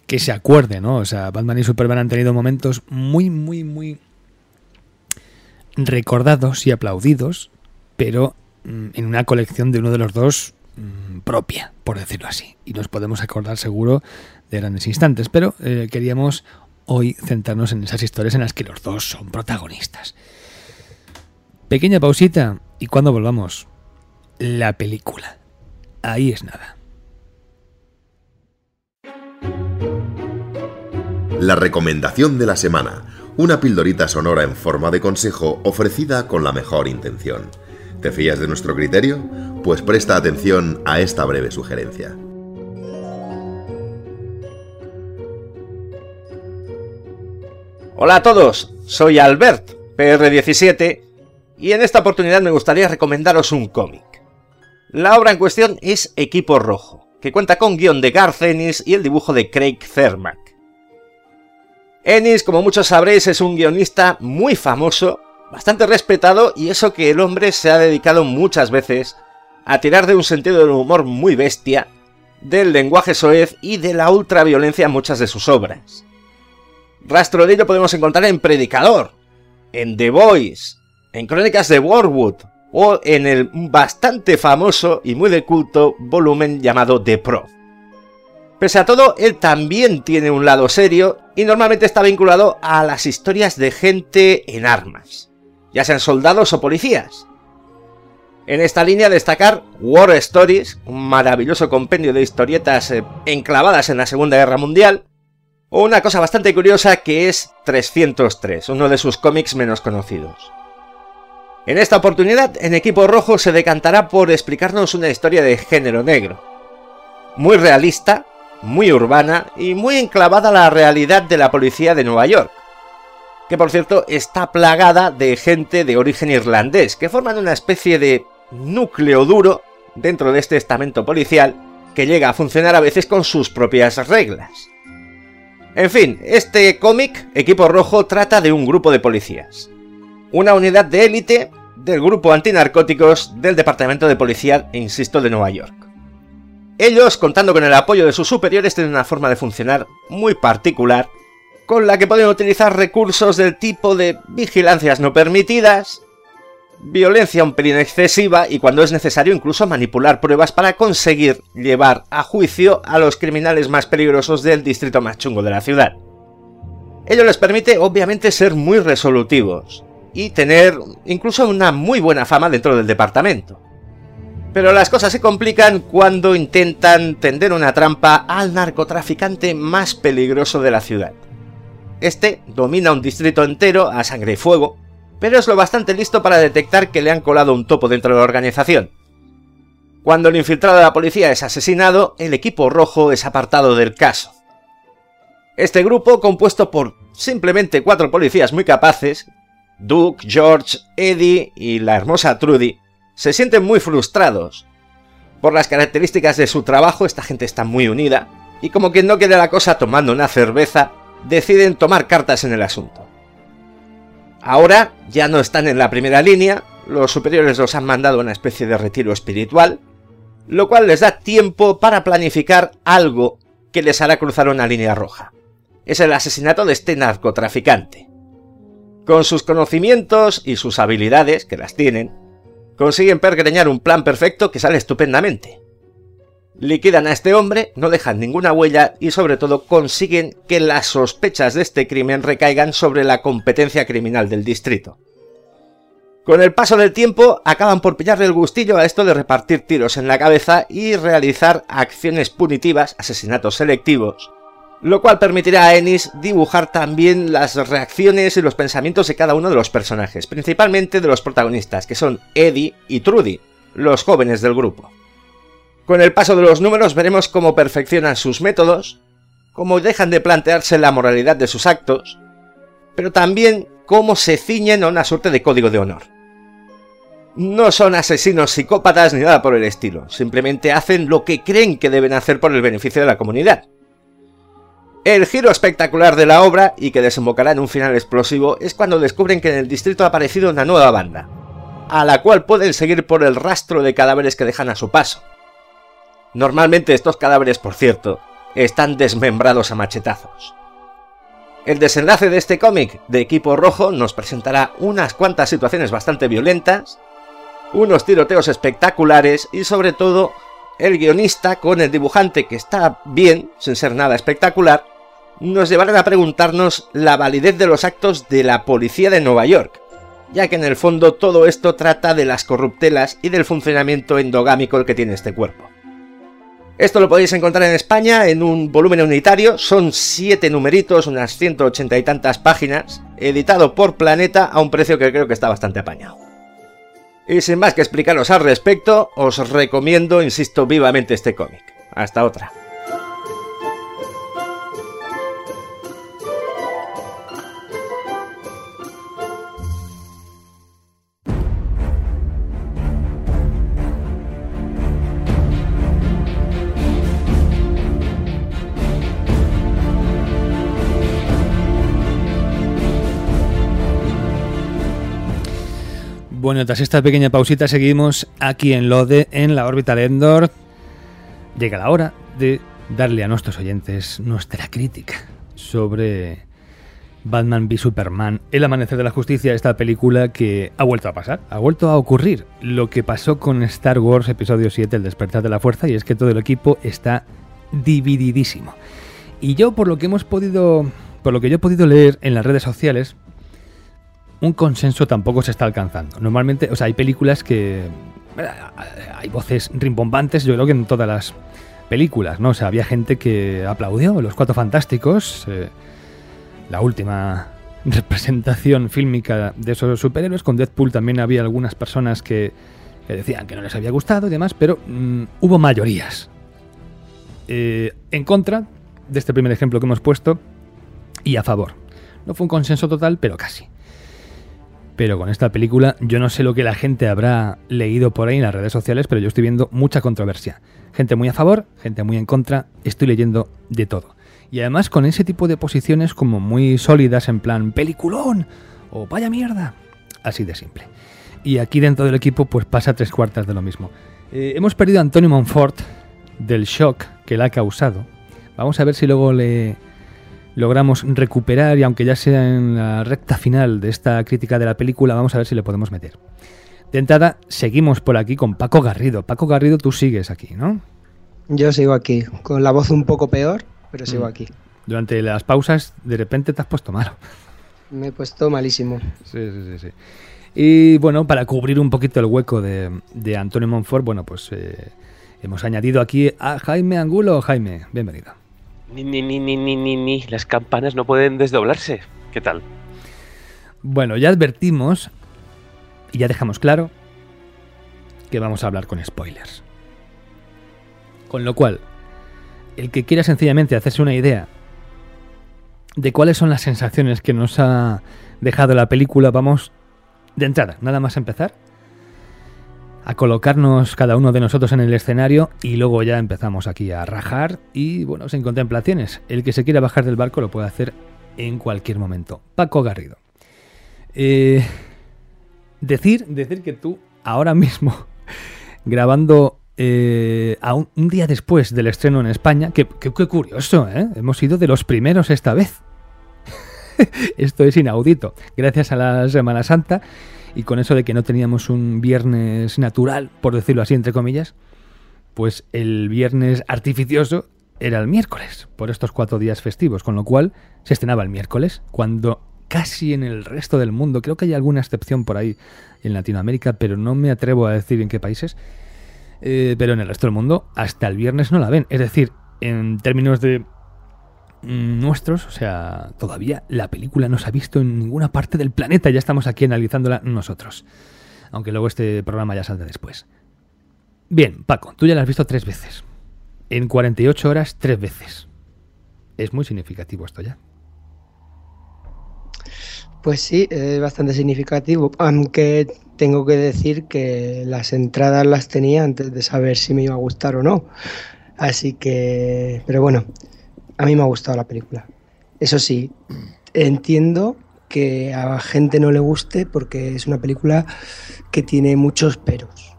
que se acuerde, ¿no? O sea, Batman y Superman han tenido momentos muy, muy, muy recordados y aplaudidos, pero mm, en una colección de uno de los dos mmm, propia, por decirlo así. Y nos podemos acordar seguro de grandes instantes, pero eh, queríamos hoy centrarnos en esas historias en las que los dos son protagonistas. Pequeña pausita y cuando volvamos, la película. Ahí es nada. La recomendación de la semana una pildorita sonora en forma de consejo ofrecida con la mejor intención. ¿Te fías de nuestro criterio? Pues presta atención a esta breve sugerencia. Hola a todos, soy Albert, PR17, y en esta oportunidad me gustaría recomendaros un cómic. La obra en cuestión es Equipo Rojo, que cuenta con guion de Garth Ennis y el dibujo de Craig Zermatt. Ennis, como muchos sabréis, es un guionista muy famoso, bastante respetado y eso que el hombre se ha dedicado muchas veces a tirar de un sentido del humor muy bestia, del lenguaje soez y de la ultraviolencia en muchas de sus obras. Rastro de ello podemos encontrar en Predicador, en The Voice, en Crónicas de Warwood o en el bastante famoso y muy de culto volumen llamado The Pro. Pese a todo, él también tiene un lado serio y normalmente está vinculado a las historias de gente en armas, ya sean soldados o policías. En esta línea destacar War Stories, un maravilloso compendio de historietas eh, enclavadas en la Segunda Guerra Mundial, o una cosa bastante curiosa que es 303, uno de sus cómics menos conocidos. En esta oportunidad, en Equipo Rojo se decantará por explicarnos una historia de género negro. Muy realista, muy urbana y muy enclavada a la realidad de la policía de Nueva York. Que por cierto está plagada de gente de origen irlandés, que forman una especie de núcleo duro dentro de este estamento policial que llega a funcionar a veces con sus propias reglas. En fin, este cómic, Equipo Rojo, trata de un grupo de policías. Una unidad de élite del grupo antinarcóticos del Departamento de Policía, insisto, de Nueva York. Ellos, contando con el apoyo de sus superiores, tienen una forma de funcionar muy particular, con la que pueden utilizar recursos del tipo de vigilancias no permitidas, violencia un pelín excesiva y cuando es necesario incluso manipular pruebas para conseguir llevar a juicio a los criminales más peligrosos del distrito más chungo de la ciudad. Ello les permite obviamente ser muy resolutivos y tener incluso una muy buena fama dentro del departamento. Pero las cosas se complican cuando intentan tender una trampa al narcotraficante más peligroso de la ciudad. Este domina un distrito entero a sangre y fuego, pero es lo bastante listo para detectar que le han colado un topo dentro de la organización. Cuando el infiltrado de la policía es asesinado, el equipo rojo es apartado del caso. Este grupo, compuesto por simplemente cuatro policías muy capaces, Duke, George, Eddie y la hermosa Trudy, se sienten muy frustrados. Por las características de su trabajo, esta gente está muy unida, y como que no quede la cosa tomando una cerveza, deciden tomar cartas en el asunto. Ahora ya no están en la primera línea, los superiores los han mandado a una especie de retiro espiritual, lo cual les da tiempo para planificar algo que les hará cruzar una línea roja. Es el asesinato de este narcotraficante. Con sus conocimientos y sus habilidades, que las tienen, consiguen pergreñar un plan perfecto que sale estupendamente. Liquidan a este hombre, no dejan ninguna huella y sobre todo consiguen que las sospechas de este crimen recaigan sobre la competencia criminal del distrito. Con el paso del tiempo acaban por pillarle el gustillo a esto de repartir tiros en la cabeza y realizar acciones punitivas, asesinatos selectivos, lo cual permitirá a Ennis dibujar también las reacciones y los pensamientos de cada uno de los personajes, principalmente de los protagonistas, que son Eddie y Trudy, los jóvenes del grupo. Con el paso de los números veremos cómo perfeccionan sus métodos, cómo dejan de plantearse la moralidad de sus actos, pero también cómo se ciñen a una suerte de código de honor. No son asesinos psicópatas ni nada por el estilo, simplemente hacen lo que creen que deben hacer por el beneficio de la comunidad. El giro espectacular de la obra, y que desembocará en un final explosivo, es cuando descubren que en el distrito ha aparecido una nueva banda, a la cual pueden seguir por el rastro de cadáveres que dejan a su paso. Normalmente estos cadáveres, por cierto, están desmembrados a machetazos. El desenlace de este cómic de equipo rojo nos presentará unas cuantas situaciones bastante violentas, unos tiroteos espectaculares y sobre todo el guionista con el dibujante que está bien, sin ser nada espectacular, nos llevarán a preguntarnos la validez de los actos de la policía de Nueva York, ya que en el fondo todo esto trata de las corruptelas y del funcionamiento endogámico que tiene este cuerpo. Esto lo podéis encontrar en España en un volumen unitario, son 7 numeritos, unas 180 y tantas páginas, editado por Planeta a un precio que creo que está bastante apañado. Y sin más que explicaros al respecto, os recomiendo, insisto vivamente, este cómic. Hasta otra. Bueno, tras esta pequeña pausita seguimos aquí en Lode, en la órbita de Endor. Llega la hora de darle a nuestros oyentes nuestra crítica sobre Batman v Superman, El Amanecer de la Justicia, esta película que ha vuelto a pasar, ha vuelto a ocurrir lo que pasó con Star Wars Episodio 7, El Despertar de la Fuerza, y es que todo el equipo está divididísimo. Y yo, por lo que hemos podido, por lo que yo he podido leer en las redes sociales, un consenso tampoco se está alcanzando. Normalmente, o sea, hay películas que hay voces rimbombantes, yo creo que en todas las películas, ¿no? O sea, había gente que aplaudió Los Cuatro Fantásticos, eh, la última representación fílmica de esos superhéroes. Con Deadpool también había algunas personas que, decían que no les había gustado y demás, pero mm, hubo mayorías. Eh, en contra de este primer ejemplo que hemos puesto y a favor. No fue un consenso total, pero casi. Pero con esta película yo no sé lo que la gente habrá leído por ahí en las redes sociales, pero yo estoy viendo mucha controversia. Gente muy a favor, gente muy en contra, estoy leyendo de todo. Y además con ese tipo de posiciones como muy sólidas en plan peliculón o vaya mierda. Así de simple. Y aquí dentro del equipo pues pasa tres cuartas de lo mismo. Eh, hemos perdido a Antonio Monfort del shock que le ha causado. Vamos a ver si luego le, logramos recuperar y aunque ya sea en la recta final de esta crítica de la película, vamos a ver si le podemos meter. De entrada, seguimos por aquí con Paco Garrido. Paco Garrido, tú sigues aquí, ¿no? Yo sigo aquí, con la voz un poco peor, pero sigo mm. aquí. Durante las pausas, de repente te has puesto malo. Me he puesto malísimo. Sí, sí, sí. Y bueno, para cubrir un poquito el hueco de, Antonio Monfort, bueno, pues eh, hemos añadido aquí a Jaime Angulo. Jaime, bienvenido. Ni, ni, ni, ni, ni, ni, Las campanas no pueden desdoblarse. ¿Qué tal? Bueno, ya advertimos y ya dejamos claro que vamos a hablar con spoilers. Con lo cual, el que quiera sencillamente hacerse una idea de cuáles son las sensaciones que nos ha dejado la película, vamos de entrada, nada más empezar, a colocarnos cada uno de nosotros en el escenario y luego ya empezamos aquí a rajar y bueno, sin contemplaciones. El que se quiera bajar del barco lo puede hacer en cualquier momento. Paco Garrido. Eh, decir, decir que tú ahora mismo, grabando eh, a un, día después del estreno en España, que, curioso, ¿eh? hemos sido de los primeros esta vez. Esto es inaudito. Gracias a la Semana Santa y con eso de que no teníamos un viernes natural, por decirlo así, entre comillas, pues el viernes artificioso era el miércoles, por estos cuatro días festivos, con lo cual se estrenaba el miércoles, cuando casi en el resto del mundo, creo que hay alguna excepción por ahí en Latinoamérica, pero no me atrevo a decir en qué países, eh, pero en el resto del mundo hasta el viernes no la ven. Es decir, en términos de nuestros, o sea, todavía la película no se ha visto en ninguna parte del planeta, ya estamos aquí analizándola nosotros, aunque luego este programa ya saldrá después. Bien, Paco, tú ya la has visto tres veces. En 48 horas, tres veces. Es muy significativo esto ya. Pues sí, es bastante significativo, aunque tengo que decir que las entradas las tenía antes de saber si me iba a gustar o no. Así que, pero bueno, a mí me ha gustado la película. Eso sí, entiendo que a gente no le guste porque es una película que tiene muchos peros.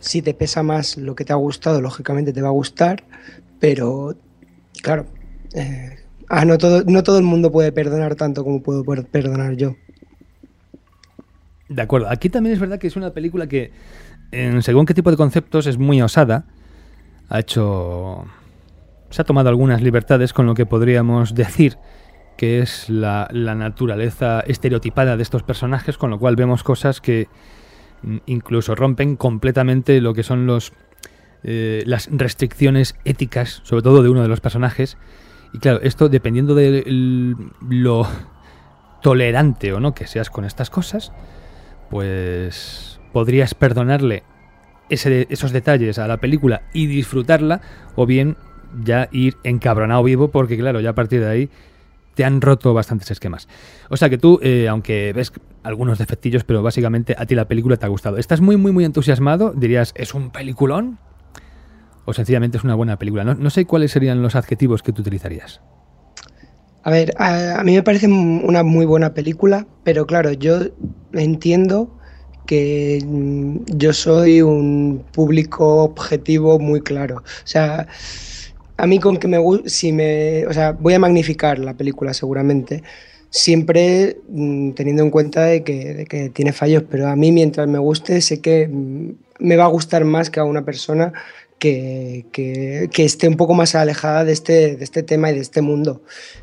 Si te pesa más lo que te ha gustado, lógicamente te va a gustar, pero claro, eh, ah, no, todo, no todo el mundo puede perdonar tanto como puedo perdonar yo. De acuerdo, aquí también es verdad que es una película que, en según qué tipo de conceptos, es muy osada. Ha hecho se ha tomado algunas libertades con lo que podríamos decir que es la, naturaleza estereotipada de estos personajes, con lo cual vemos cosas que mm, incluso rompen completamente lo que son los eh, las restricciones éticas, sobre todo de uno de los personajes. Y claro, esto dependiendo de lo tolerante o no que seas con estas cosas, pues podrías perdonarle esos detalles a la película y disfrutarla, o bien ya ir encabronado vivo porque claro, ya a partir de ahí te han roto bastantes esquemas. O sea que tú, eh, aunque ves algunos defectillos, pero básicamente a ti la película te ha gustado. ¿Estás muy, muy, muy entusiasmado? ¿Dirías, es un peliculón? ¿O sencillamente es una buena película? No, sé cuáles serían los adjetivos que tú utilizarías. A ver, a, mí me parece una muy buena película, pero claro, yo entiendo que mm, yo soy un público objetivo muy claro. O sea, a mí con que me si me, o sea, voy a magnificar la película seguramente, siempre mm, teniendo en cuenta de que, que, tiene fallos, pero a mí mientras me guste sé que mm, me va a gustar más que a una persona que, que, que, esté un poco más alejada de este, de este tema y de este mundo.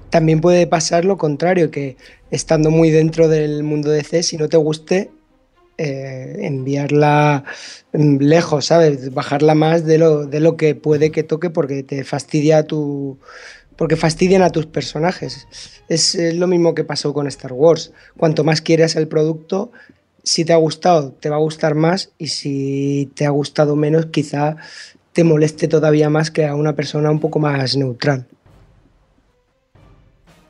También puede pasar lo contrario, que estando muy dentro del mundo de C, si no te guste, eh, enviarla lejos, ¿sabes? Bajarla más de lo, de lo que puede que toque porque te fastidia tu. porque fastidian a tus personajes. Es, lo mismo que pasó con Star Wars. Cuanto más quieras el producto, si te ha gustado, te va a gustar más y si te ha gustado menos, quizá te moleste todavía más que a una persona un poco más neutral.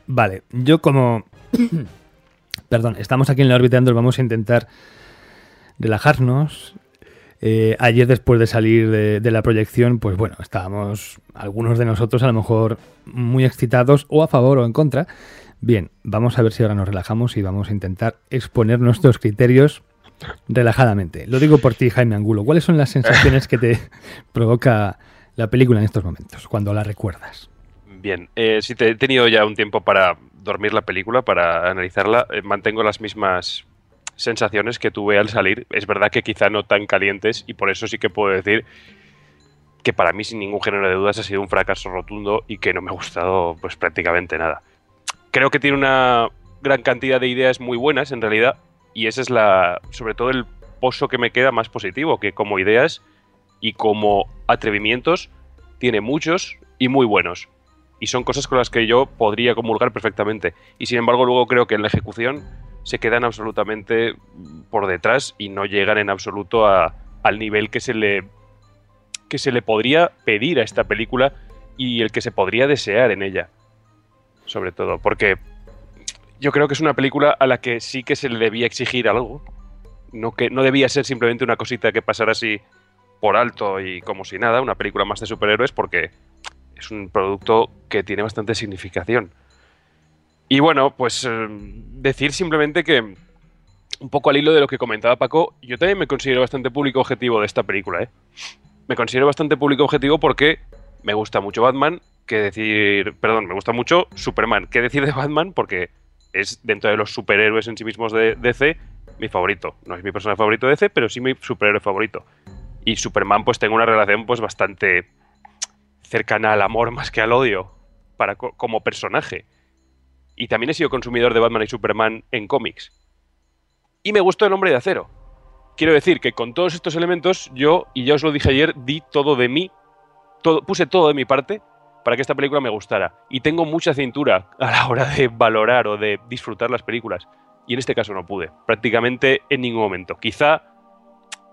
Vale, yo como... Perdón, estamos aquí en la órbita vamos a intentar relajarnos. Eh, ayer después de salir de, de, la proyección, pues bueno, estábamos algunos de nosotros a lo mejor muy excitados o a favor o en contra. Bien, vamos a ver si ahora nos relajamos y vamos a intentar exponer nuestros criterios relajadamente. Lo digo por ti, Jaime Angulo. ¿Cuáles son las sensaciones que te provoca la película en estos momentos, cuando la recuerdas? Bien, eh, si te he tenido ya un tiempo para dormir la película, para analizarla, eh, mantengo las mismas sensaciones que tuve al salir. Es verdad que quizá no tan calientes y por eso sí que puedo decir que para mí sin ningún género de dudas ha sido un fracaso rotundo y que no me ha gustado pues prácticamente nada. Creo que tiene una gran cantidad de ideas muy buenas en realidad y ese es la sobre todo el pozo que me queda más positivo, que como ideas y como atrevimientos tiene muchos y muy buenos. Y son cosas con las que yo podría comulgar perfectamente. Y sin embargo luego creo que en la ejecución se quedan absolutamente por detrás y no llegan en absoluto a, al nivel que se le que se le podría pedir a esta película y el que se podría desear en ella. Sobre todo, porque yo creo que es una película a la que sí que se le debía exigir algo. No, que, no debía ser simplemente una cosita que pasara así por alto y como si nada, una película más de superhéroes, porque es un producto que tiene bastante significación. Y bueno, pues eh, decir simplemente que, un poco al hilo de lo que comentaba Paco, yo también me considero bastante público objetivo de esta película, ¿eh? Me considero bastante público objetivo porque me gusta mucho Batman, que decir, perdón, me gusta mucho Superman, qué decir de Batman porque es dentro de los superhéroes en sí mismos de DC mi favorito. No es mi personaje favorito de DC, pero sí mi superhéroe favorito. Y Superman pues tengo una relación pues bastante cercana al amor más que al odio para como personaje. Y también he sido consumidor de Batman y Superman en cómics. Y me gustó El Hombre de Acero. Quiero decir que con todos estos elementos, yo, y ya os lo dije ayer, di todo de mí, todo, puse todo de mi parte para que esta película me gustara. Y tengo mucha cintura a la hora de valorar o de disfrutar las películas. Y en este caso no pude, prácticamente en ningún momento. Quizá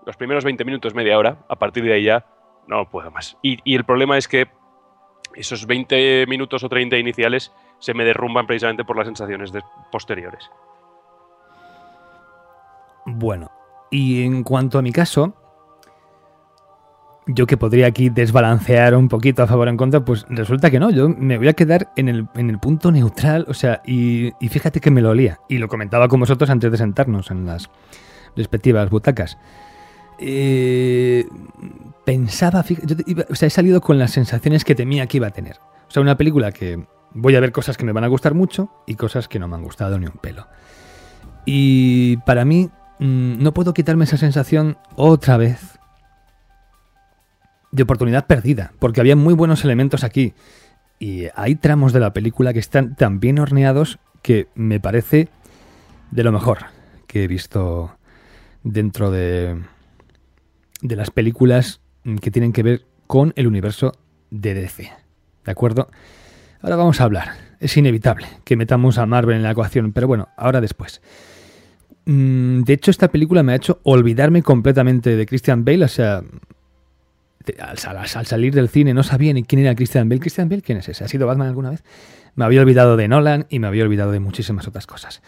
los primeros 20 minutos, media hora, a partir de ahí ya no puedo más. Y, el problema es que esos 20 minutos o 30 iniciales se me derrumban precisamente por las sensaciones posteriores. Bueno, y en cuanto a mi caso, yo que podría aquí desbalancear un poquito a favor o en contra, pues resulta que no, yo me voy a quedar en el, en el punto neutral, o sea, y, y, fíjate que me lo olía, y lo comentaba con vosotros antes de sentarnos en las respectivas butacas. Eh, pensaba, yo o sea, he salido con las sensaciones que temía que iba a tener. O sea, una película que voy a ver cosas que me van a gustar mucho y cosas que no me han gustado ni un pelo. Y para mí, mmm, no puedo quitarme esa sensación otra vez de oportunidad perdida, porque había muy buenos elementos aquí. Y hay tramos de la película que están tan bien horneados que me parece de lo mejor que he visto dentro de, de las películas que tienen que ver con el universo de DC. ¿De acuerdo? Ahora vamos a hablar. Es inevitable que metamos a Marvel en la ecuación, pero bueno, ahora después. Mm, de hecho, esta película me ha hecho olvidarme completamente de Christian Bale. O sea, al, al, salir del cine no sabía ni quién era Christian Bale. ¿Christian Bale quién es ese? ¿Ha sido Batman alguna vez? Me había olvidado de Nolan y me había olvidado de muchísimas otras cosas.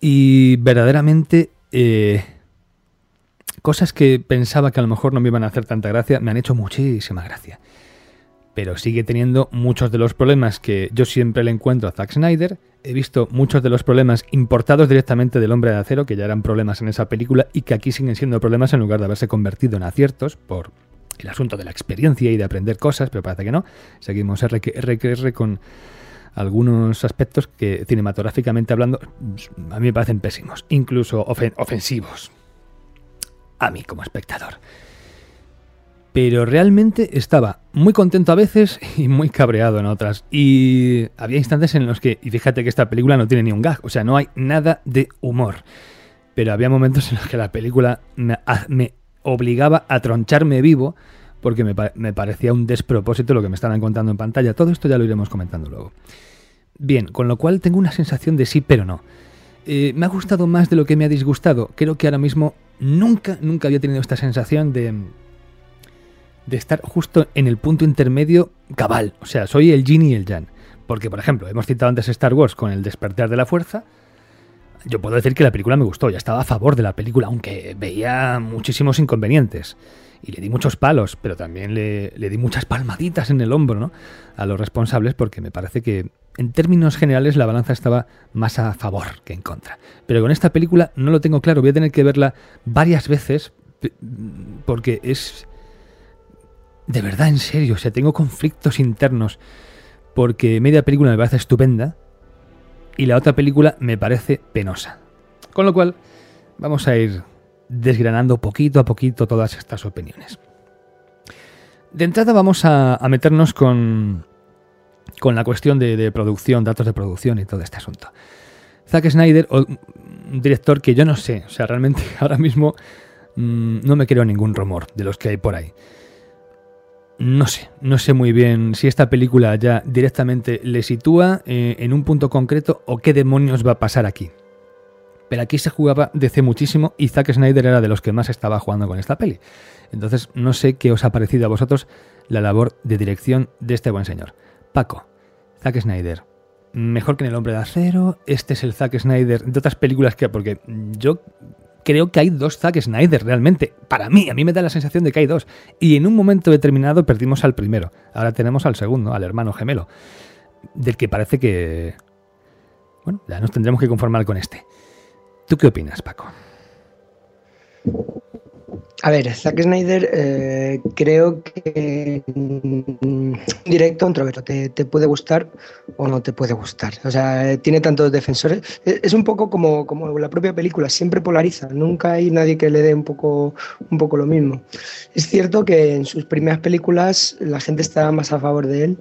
Y verdaderamente... Eh, cosas que pensaba que a lo mejor no me iban a hacer tanta gracia, me han hecho muchísima gracia pero sigue teniendo muchos de los problemas que yo siempre le encuentro a Zack Snyder he visto muchos de los problemas importados directamente del hombre de acero, que ya eran problemas en esa película y que aquí siguen siendo problemas en lugar de haberse convertido en aciertos por el asunto de la experiencia y de aprender cosas, pero parece que no. Seguimos RQR con algunos aspectos que cinematográficamente hablando a mí me parecen pésimos, incluso ofensivos. A mí como espectador pero realmente estaba muy contento a veces y muy cabreado en otras. Y había instantes en los que, y fíjate que esta película no tiene ni un gag, o sea, no hay nada de humor. Pero había momentos en los que la película me, obligaba a troncharme vivo porque me, parecía un despropósito lo que me estaban contando en pantalla. Todo esto ya lo iremos comentando luego. Bien, con lo cual tengo una sensación de sí, pero no. Eh, me ha gustado más de lo que me ha disgustado. Creo que ahora mismo nunca, nunca había tenido esta sensación de de estar justo en el punto intermedio cabal. O sea, soy el yin y el yang. Porque, por ejemplo, hemos citado antes Star Wars con el despertar de la fuerza. Yo puedo decir que la película me gustó, ya estaba a favor de la película, aunque veía muchísimos inconvenientes. Y le di muchos palos, pero también le, le di muchas palmaditas en el hombro ¿no? a los responsables, porque me parece que en términos generales la balanza estaba más a favor que en contra. Pero con esta película no lo tengo claro, voy a tener que verla varias veces porque es de verdad, en serio, o sea, tengo conflictos internos porque media película me parece estupenda y la otra película me parece penosa. Con lo cual, vamos a ir desgranando poquito a poquito todas estas opiniones. De entrada vamos a, meternos con, con la cuestión de, producción, datos de producción y todo este asunto. Zack Snyder, un director que yo no sé, o sea, realmente ahora mismo mm, no me creo ningún rumor de los que hay por ahí no sé, no sé muy bien si esta película ya directamente le sitúa eh, en un punto concreto o qué demonios va a pasar aquí. Pero aquí se jugaba DC muchísimo y Zack Snyder era de los que más estaba jugando con esta peli. Entonces no sé qué os ha parecido a vosotros la labor de dirección de este buen señor. Paco, Zack Snyder, mejor que en El Hombre de Acero, este es el Zack Snyder de otras películas que... Porque yo creo que hay dos Zack Snyder realmente. Para mí, a mí me da la sensación de que hay dos. Y en un momento determinado perdimos al primero. Ahora tenemos al segundo, al hermano gemelo. Del que parece que... Bueno, ya nos tendremos que conformar con este. ¿Tú qué opinas, Paco? A ver, Zack Snyder eh, creo que mm, directo introverto te, te puede gustar o no te puede gustar. O sea, tiene tantos defensores. Es un poco como, como la propia película, siempre polariza. Nunca hay nadie que le dé un poco, un poco lo mismo. Es cierto que en sus primeras películas la gente estaba más a favor de él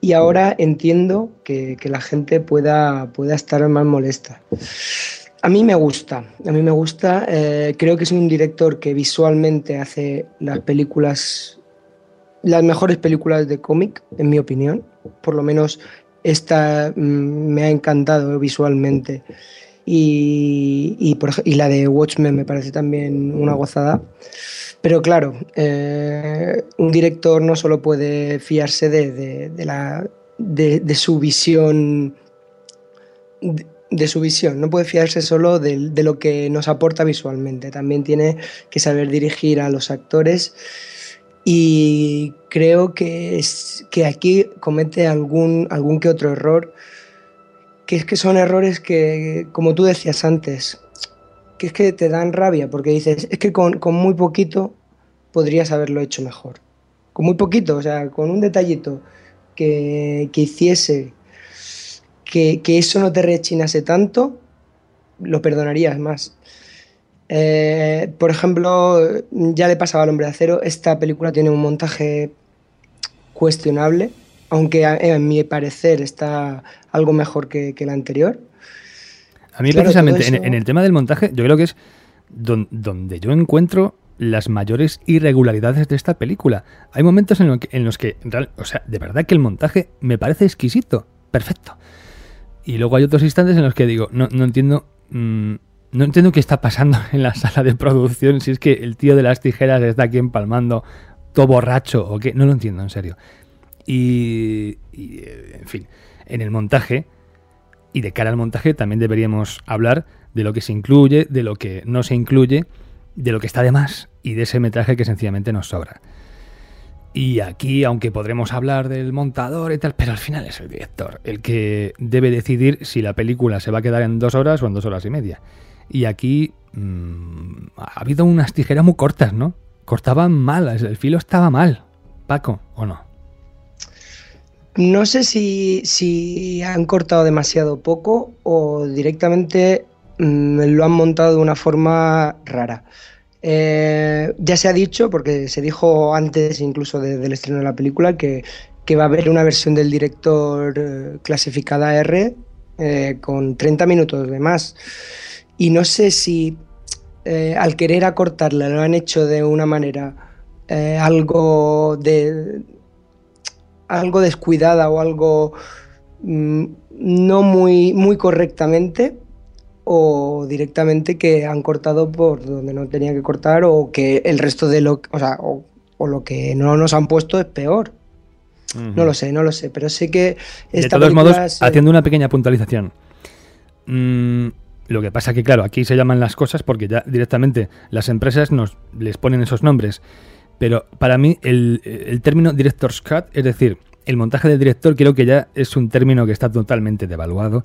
y ahora entiendo que, que la gente pueda, pueda estar más molesta. A mí me gusta, a mí me gusta. Eh, creo que es un director que visualmente hace las películas, las mejores películas de cómic, en mi opinión. Por lo menos esta mm, me ha encantado visualmente. Y, por, y, la de Watchmen me parece también una gozada. Pero claro, eh, un director no solo puede fiarse de, de, la, de su visión de su visión, no puede fiarse solo de, lo que nos aporta visualmente, también tiene que saber dirigir a los actores y creo que, es, que aquí comete algún, algún que otro error, que es que son errores que, como tú decías antes, que es que te dan rabia, porque dices, es que con, muy poquito podrías haberlo hecho mejor. Con muy poquito, o sea, con un detallito que, que hiciese que, eso no te rechinase tanto, lo perdonarías más. Eh, por ejemplo, ya le pasaba al hombre de acero, esta película tiene un montaje cuestionable, aunque en mi parecer está algo mejor que, la anterior. A mí precisamente en, el tema del montaje, yo creo que es donde yo encuentro las mayores irregularidades de esta película. Hay momentos en, los que, en los que, o sea, de verdad que el montaje me parece exquisito, perfecto. Y luego hay otros instantes en los que digo, no, no entiendo. Mm, no entiendo qué está pasando en la sala de producción. Si es que el tío de las tijeras está aquí empalmando todo borracho o qué. No lo entiendo, en serio. Y, en fin, en el montaje y de cara al montaje también deberíamos hablar de lo que se incluye, de lo que no se incluye, de lo que está de más y de ese metraje que sencillamente nos sobra. Y aquí, aunque podremos hablar del montador y tal, pero al final es el director el que debe decidir si la película se va a quedar en dos horas o en dos horas y media. Y aquí mmm, ha habido unas tijeras muy cortas, ¿no? Cortaban mal, el filo estaba mal. Paco, ¿o no? No sé si, si han cortado demasiado poco o directamente mmm, lo han montado de una forma rara. Eh, ya se ha dicho, porque se dijo antes incluso de, del estreno de la película, que, va a haber una versión del director eh, clasificada R eh, con 30 minutos de más. Y no sé si al querer acortarla lo han hecho de una manera algo algo descuidada o algo mm, no muy, muy correctamente o directamente que han cortado por donde no tenían que cortar o que el resto de lo, o sea, o, o lo que no nos han puesto es peor. Uh -huh. No lo sé, no lo sé, pero sé que esta de todos modos, haciendo una pequeña puntualización. Mmm, lo que pasa que, claro, aquí se llaman las cosas porque ya directamente las empresas nos les ponen esos nombres. Pero para mí el, el término director's cut, es decir, el montaje del director, creo que ya es un término que está totalmente devaluado.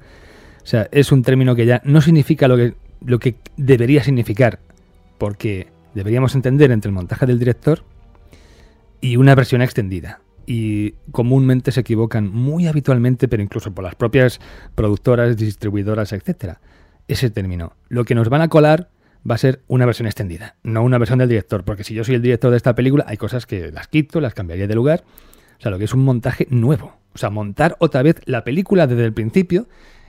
O sea, es un término que ya no significa lo que, lo que debería significar. Porque deberíamos entender entre el montaje del director y una versión extendida. Y comúnmente se equivocan muy habitualmente, pero incluso por las propias productoras, distribuidoras, etcétera ese término. Lo que nos van a colar va a ser una versión extendida, no una versión del director, porque si yo soy el director de esta película, hay cosas que las quito, las cambiaría de lugar. O sea, lo que es un montaje nuevo. O sea, montar otra vez la película desde el principio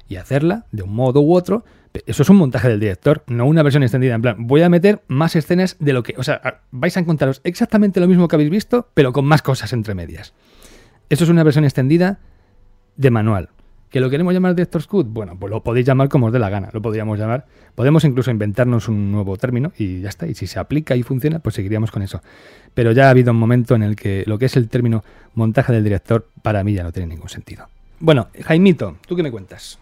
y hacerla de un modo u otro. Eso es un montaje del director, no una versión extendida. En plan, voy a meter más escenas de lo que. O sea, vais a encontraros exactamente lo mismo que habéis visto, pero con más cosas entre medias. Eso es una versión extendida de manual. ¿Que lo queremos llamar Director's Cut? Bueno, pues lo podéis llamar como os dé la gana, lo podríamos llamar. Podemos incluso inventarnos un nuevo término y ya está. Y si se aplica y funciona, pues seguiríamos con eso. Pero ya ha habido un momento en el que lo que es el término montaje del director, para mí ya no tiene ningún sentido. Bueno, Jaimito, ¿tú qué me cuentas?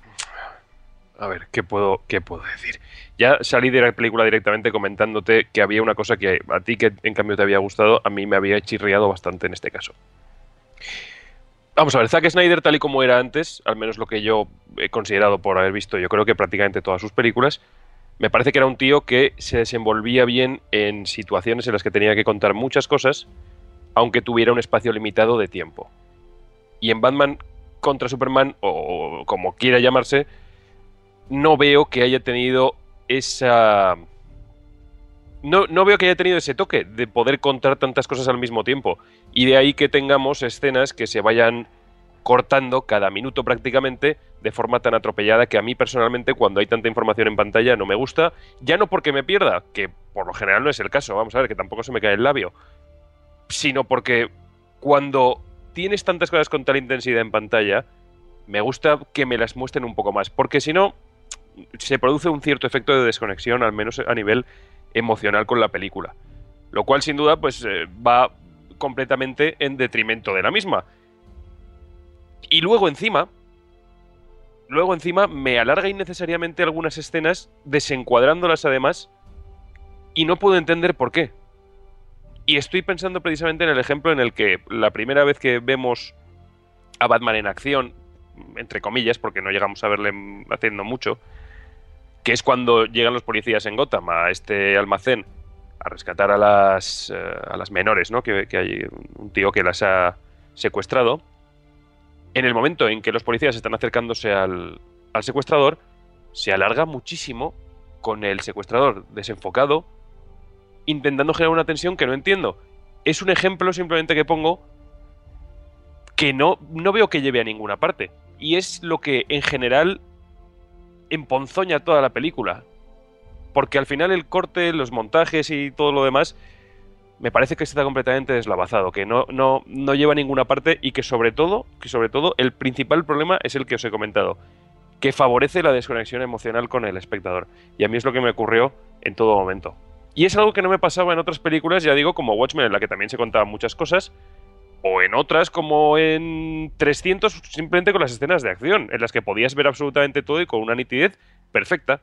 A ver, ¿qué puedo, qué puedo decir? Ya salí de la película directamente comentándote que había una cosa que a ti que en cambio te había gustado, a mí me había chirriado bastante en este caso. Vamos a ver, Zack Snyder, tal y como era antes, al menos lo que yo he considerado por haber visto, yo creo que prácticamente todas sus películas, me parece que era un tío que se desenvolvía bien en situaciones en las que tenía que contar muchas cosas, aunque tuviera un espacio limitado de tiempo. Y en Batman contra Superman, o como quiera llamarse, no veo que haya tenido esa no, no, veo que haya tenido ese toque de poder contar tantas cosas al mismo tiempo. Y de ahí que tengamos escenas que se vayan cortando cada minuto prácticamente de forma tan atropellada que a mí personalmente cuando hay tanta información en pantalla no me gusta, ya no porque me pierda, que por lo general no es el caso, vamos a ver, que tampoco se me cae el labio, sino porque cuando tienes tantas cosas con tal intensidad en pantalla, me gusta que me las muestren un poco más, porque si no, se produce un cierto efecto de desconexión, al menos a nivel emocional con la película. Lo cual sin duda pues eh, va completamente en detrimento de la misma. Y luego encima, luego encima me alarga innecesariamente algunas escenas, desencuadrándolas además, y no puedo entender por qué. Y estoy pensando precisamente en el ejemplo en el que la primera vez que vemos a Batman en acción, entre comillas, porque no llegamos a verle haciendo mucho, que es cuando llegan los policías en Gotham a este almacén a rescatar a las, uh, a las menores, ¿no? Que, que, hay un tío que las ha secuestrado. En el momento en que los policías están acercándose al, al secuestrador, se alarga muchísimo con el secuestrador desenfocado, intentando generar una tensión que no entiendo. Es un ejemplo simplemente que pongo que no, no veo que lleve a ninguna parte. Y es lo que en general emponzoña toda la película. Porque al final el corte, los montajes y todo lo demás, me parece que está completamente deslavazado, que no, no, no lleva a ninguna parte y que sobre todo, que sobre todo, el principal problema es el que os he comentado, que favorece la desconexión emocional con el espectador. Y a mí es lo que me ocurrió en todo momento. Y es algo que no me pasaba en otras películas, ya digo, como Watchmen, en la que también se contaban muchas cosas, o en otras como en 300 simplemente con las escenas de acción, en las que podías ver absolutamente todo y con una nitidez perfecta.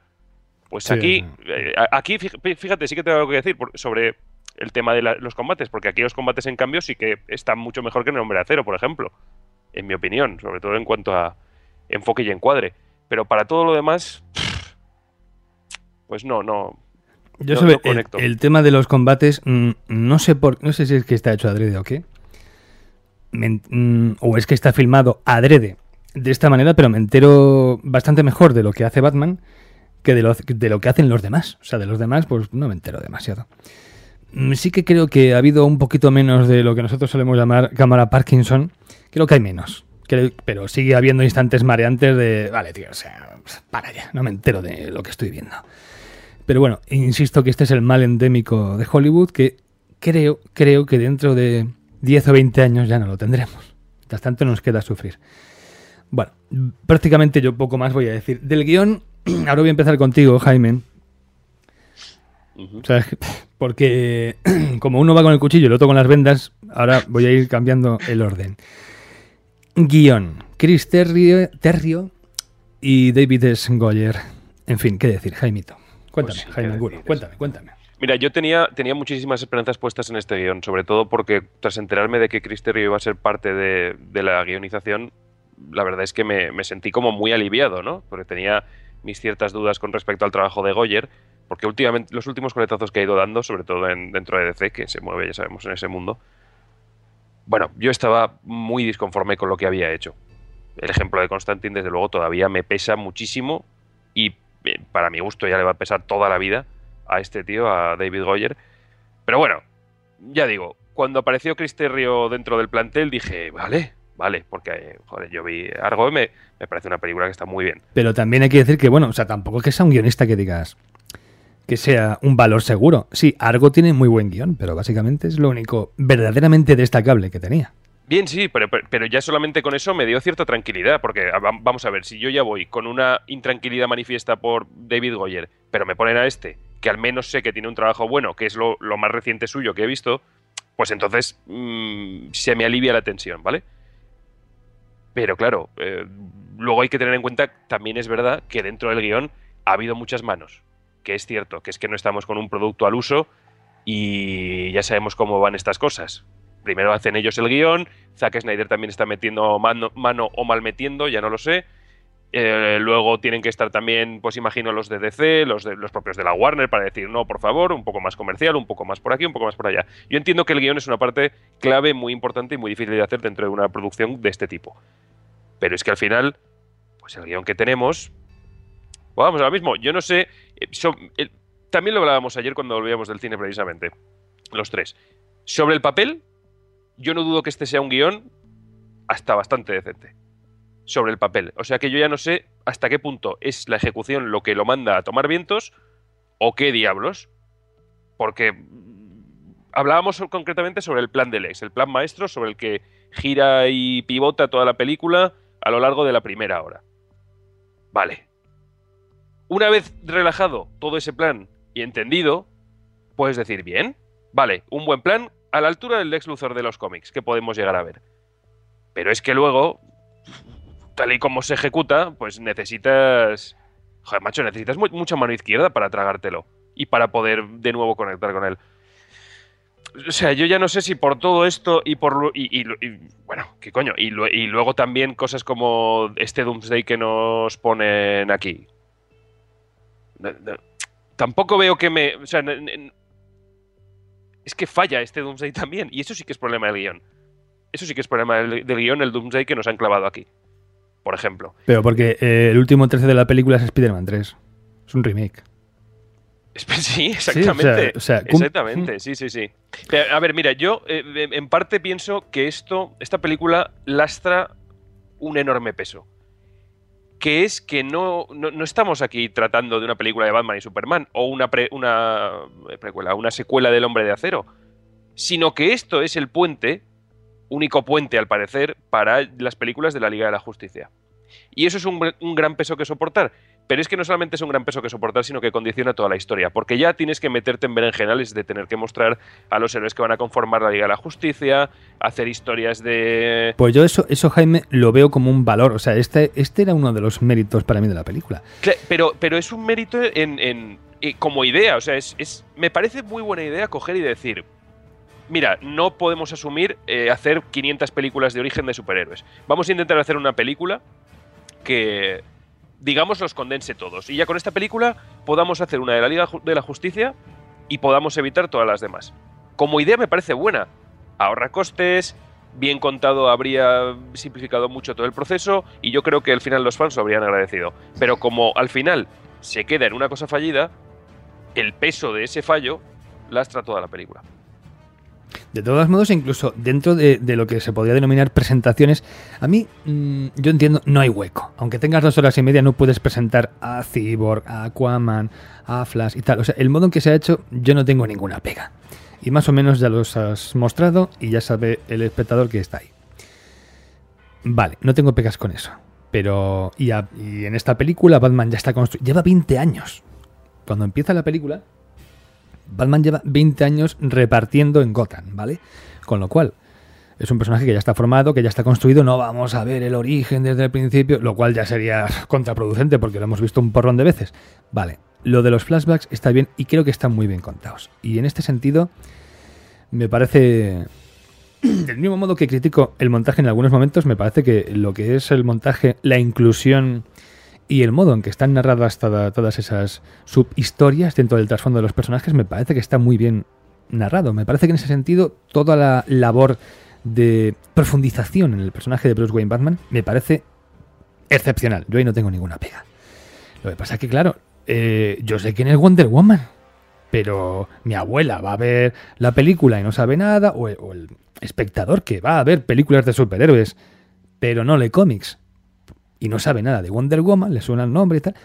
Pues sí. aquí, eh, aquí fíjate, sí que tengo algo que decir sobre el tema de la- los combates, porque aquí los combates en cambio sí que están mucho mejor que en el Hombre de Acero, por ejemplo, en mi opinión, sobre todo en cuanto a enfoque y encuadre. Pero para todo lo demás, pues no, no. Yo No- sobre no el, conecto. el tema de los combates, mm, no sé por, no sé si es que está hecho adrede o qué. Mm, o es que está filmado adrede de esta manera, pero me entero bastante mejor de lo que hace Batman que de lo, de lo que hacen los demás. O sea, de los demás, pues no me entero demasiado. Mm, Sí que creo que ha habido un poquito menos de lo que nosotros solemos llamar cámara Parkinson. Creo que hay menos. Pero sigue habiendo instantes mareantes de... Vale, tío, o sea, para ya, no me entero de lo que estoy viendo. Pero bueno, insisto que este es el mal endémico de Hollywood que creo, creo que dentro de 10 o 20 años ya no lo tendremos. Mientras tanto nos queda sufrir. Bueno, prácticamente yo poco más voy a decir. Del guion, ahora voy a empezar contigo, Jaime. Porque como uno va con el cuchillo y el otro con las vendas, ahora voy a ir cambiando el orden. Guión. Chris Terrio, Terrio y David S. Goyer. En fin, ¿qué decir, Jaimito? Cuéntame, Pues sí, Jaime ¿qué Angulo, decir? cuéntame, cuéntame. Mira, yo tenía, tenía muchísimas esperanzas puestas en este guion, sobre todo porque tras enterarme de que Chris Terrio iba a ser parte de, de la guionización, la verdad es que me, me sentí como muy aliviado, ¿no? Porque tenía mis ciertas dudas con respecto al trabajo de Goyer, porque últimamente los últimos coletazos que ha ido dando, sobre todo en- dentro de DC, que se mueve, ya sabemos, en ese mundo, bueno, yo estaba muy disconforme con lo que había hecho. El ejemplo de Constantine, desde luego, todavía me pesa muchísimo y eh, para mi gusto ya le va a pesar toda la vida a este tío, a David Goyer. Pero bueno, ya digo, cuando apareció Chris Terrio dentro del plantel dije, vale, vale, porque, joder, yo vi Argo y me, parece una película que está muy bien. Pero también hay que decir que, bueno, o sea, tampoco es que sea un guionista que digas que sea un valor seguro. Sí, Argo tiene muy buen guion, pero básicamente es lo único verdaderamente destacable que tenía. Bien, sí, pero, pero- ya solamente con eso me dio cierta tranquilidad, porque ah, vam- vamos a ver, si yo ya voy con una intranquilidad manifiesta por David Goyer, pero me ponen a este, que al menos sé que tiene un trabajo bueno, que es lo, más reciente suyo que he visto, pues entonces mm, se me alivia la tensión, ¿vale? Pero claro, eh, luego hay que tener en cuenta, también es verdad que dentro del guion ha habido muchas manos, que es cierto, que es que no estamos con un producto al uso y ya sabemos cómo van estas cosas. Primero hacen ellos el guion, Zack Snyder también está metiendo mano, mano o mal metiendo, ya no lo sé. Eh, luego tienen que estar también, pues imagino, los de DC, los, los propios de la Warner, para decir, no, por favor, un poco más comercial, un poco más por aquí, un poco más por allá. Yo entiendo que el guion es una parte clave, muy importante y muy difícil de hacer dentro de una producción de este tipo. Pero es que al final, pues el guion que tenemos, vamos a lo mismo. Yo no sé, eh, también lo hablábamos ayer cuando volvíamos del cine precisamente, los tres. Sobre el papel, yo no dudo que este sea un guion hasta bastante decente. Sobre el papel. O sea que yo ya no sé hasta qué punto es la ejecución lo que lo manda a tomar vientos o qué diablos. Porque hablábamos concretamente sobre el plan del ex, el plan maestro sobre el que gira y pivota toda la película a lo largo de la primera hora. Vale. Una vez relajado todo ese plan y entendido, puedes decir, bien, vale, un buen plan a la altura del Lex Luthor de los cómics que podemos llegar a ver. Pero es que luego, tal y como se ejecuta, pues necesitas... Joder, macho, necesitas mu- mucha mano izquierda para tragártelo y para poder de nuevo conectar con él. O sea, yo ya no sé si por todo esto y por... Y, bueno, ¿qué coño? Y, luego también cosas como este Doomsday que nos ponen aquí. Tampoco veo que me... O sea, es que falla este Doomsday también. Y eso sí que es problema del guion. Eso sí que es problema del, del guion, el Doomsday que nos han clavado aquí. Por ejemplo. Pero porque eh, el último tercio de la película es Spider-Man 3. Es un remake. Sí, o sea, exactamente. o sea, exactamente, sí, sí, sí. A ver, mira, yo eh, en- en parte pienso que esto, esta película lastra un enorme peso. Que es que no, no, no estamos aquí tratando de una película de Batman y Superman o una, pre- una eh, precuela, una secuela del Hombre de Acero, sino que esto es el puente, único puente al parecer, para las películas de la Liga de la Justicia. Y eso es un, un gran peso que soportar. Pero es que no solamente es un gran peso que soportar, sino que condiciona toda la historia. Porque ya tienes que meterte en berenjenales de tener que mostrar a los héroes que van a conformar la Liga de la Justicia, hacer historias de. Pues yo eso, eso Jaime, lo veo como un valor. O sea, este, este era uno de los méritos para mí de la película. Pero, pero es un mérito en, en- eh, como idea. O sea, es, es- me parece muy buena idea coger y decir. Mira, no podemos asumir eh, hacer 500 películas de origen de superhéroes. Vamos a intentar hacer una película que, digamos, los condense todos. Y ya con esta película podamos hacer una de la Liga de la Justicia y podamos evitar todas las demás. Como idea me parece buena. Ahorra costes, bien contado habría simplificado mucho todo el proceso y yo creo que al final los fans lo habrían agradecido. Pero como al final se queda en una cosa fallida, el peso de ese fallo lastra toda la película. De todos modos, incluso dentro de, lo que se podría denominar presentaciones, a mí, mm, yo entiendo, no hay hueco. Aunque tengas dos horas y media, no puedes presentar a Cyborg, a Aquaman, a Flash y tal. O sea, el modo en que se ha hecho, yo no tengo ninguna pega. Y más o menos ya los has mostrado y ya sabe el espectador que está ahí. Vale, no tengo pegas con eso. Pero, y, y en esta película, Batman ya está construido. Lleva 20 años. Cuando empieza la película, Batman lleva 20 años repartiendo en Gotham, ¿vale? Con lo cual, es un personaje que ya está formado, que ya está construido, no vamos a ver el origen desde el principio, lo cual ya sería contraproducente porque lo hemos visto un porrón de veces. Vale, lo de los flashbacks está bien y creo que están muy bien contados. Y en este sentido, me parece... Del mismo modo que critico el montaje en algunos momentos, me parece que lo que es el montaje, la inclusión y el modo en que están narradas toda- todas esas subhistorias dentro del trasfondo de los personajes me parece que está muy bien narrado. Me parece que en ese sentido toda la labor de profundización en el personaje de Bruce Wayne Batman me parece excepcional. Yo ahí no tengo ninguna pega. Lo que pasa es que, claro, eh, yo sé quién es Wonder Woman, pero mi abuela va a ver la película y no sabe nada, o o el espectador que va a ver películas de superhéroes, pero no lee cómics, y no sabe nada de Wonder Woman, le suena el nombre y tal.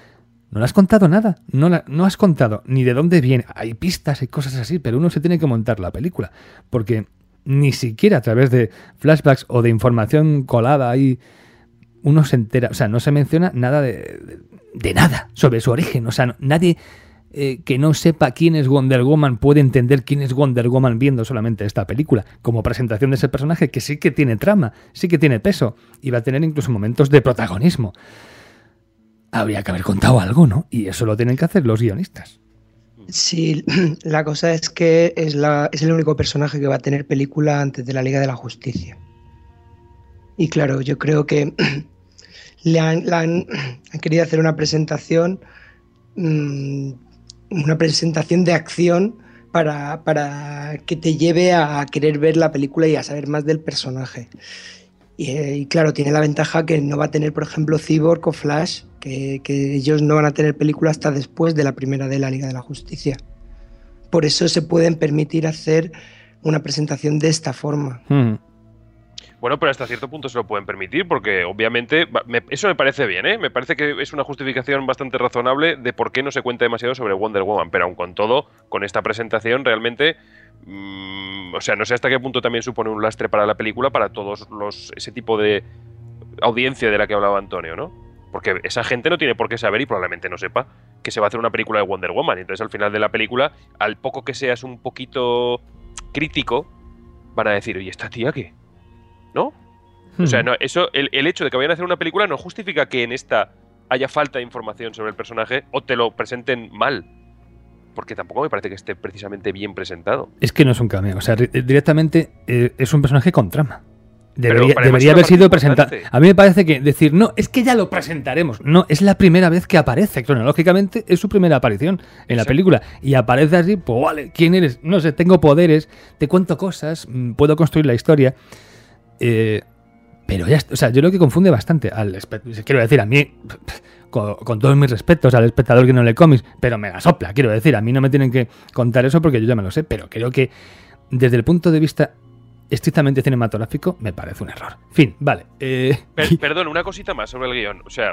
No le has contado nada, no, la- no has contado ni de dónde viene. Hay pistas y cosas así, pero uno se tiene que montar la película, porque ni siquiera a través de flashbacks o de información colada ahí uno se entera, o sea, no se menciona nada de, de- nada sobre su origen, o sea, nadie eh, que no sepa quién es Wonder Woman puede entender quién es Wonder Woman viendo solamente esta película, como presentación de ese personaje que sí que tiene trama, sí que tiene peso y va a tener incluso momentos de protagonismo. Habría que haber contado algo, ¿no? Y eso lo tienen que hacer los guionistas. Sí, la cosa es que es, la, es el único personaje que va a tener película antes de la Liga de la Justicia. Y claro, yo creo que le han, querido hacer una presentación, mm, una presentación de acción para, para que te lleve a querer ver la película y a saber más del personaje. Y, eh, claro, tiene la ventaja que no va a tener, por ejemplo, Cyborg o Flash, que, que ellos no van a tener película hasta después de la primera de la Liga de la Justicia. Por eso se pueden permitir hacer una presentación de esta forma. Hmm. Bueno, pero hasta cierto punto se lo pueden permitir, porque obviamente eso me parece bien, ¿eh? Me parece que es una justificación bastante razonable de por qué no se cuenta demasiado sobre Wonder Woman, pero aun con todo, con esta presentación realmente, mm, o sea, no sé hasta qué punto también supone un lastre para la película, para todos los ese tipo de audiencia de la que hablaba Antonio, ¿no? Porque esa gente no tiene por qué saber y probablemente no sepa que se va a hacer una película de Wonder Woman. Entonces al final de la película, al poco que seas un poquito crítico, van a decir, oye, ¿esta tía qué? ¿No? O sea, no, eso, el, el hecho de que vayan a hacer una película no justifica que en esta haya falta de información sobre el personaje o te lo presenten mal. Porque tampoco me parece que esté precisamente bien presentado. Es que no es un cameo, o sea, directamente eh, es un personaje con trama. Debería, debería haber sido presentado. A mí me parece que decir, no, es que ya lo presentaremos. No, es la primera vez que aparece. Cronológicamente es su primera aparición en la película. Y aparece así, pues vale, ¿quién eres? No sé, tengo poderes, te cuento cosas, mm, puedo construir la historia. Eh, pero ya, o sea, yo creo que confunde bastante al Quiero decir, a mí, con, con todos mis respetos al espectador que no lee cómics, pero me la sopla, quiero decir, a mí no me tienen que contar eso porque yo ya me lo sé, pero creo que desde el punto de vista estrictamente cinematográfico me parece un error. Fin, vale. eh, Per- perdón, una cosita más sobre el guion. O sea,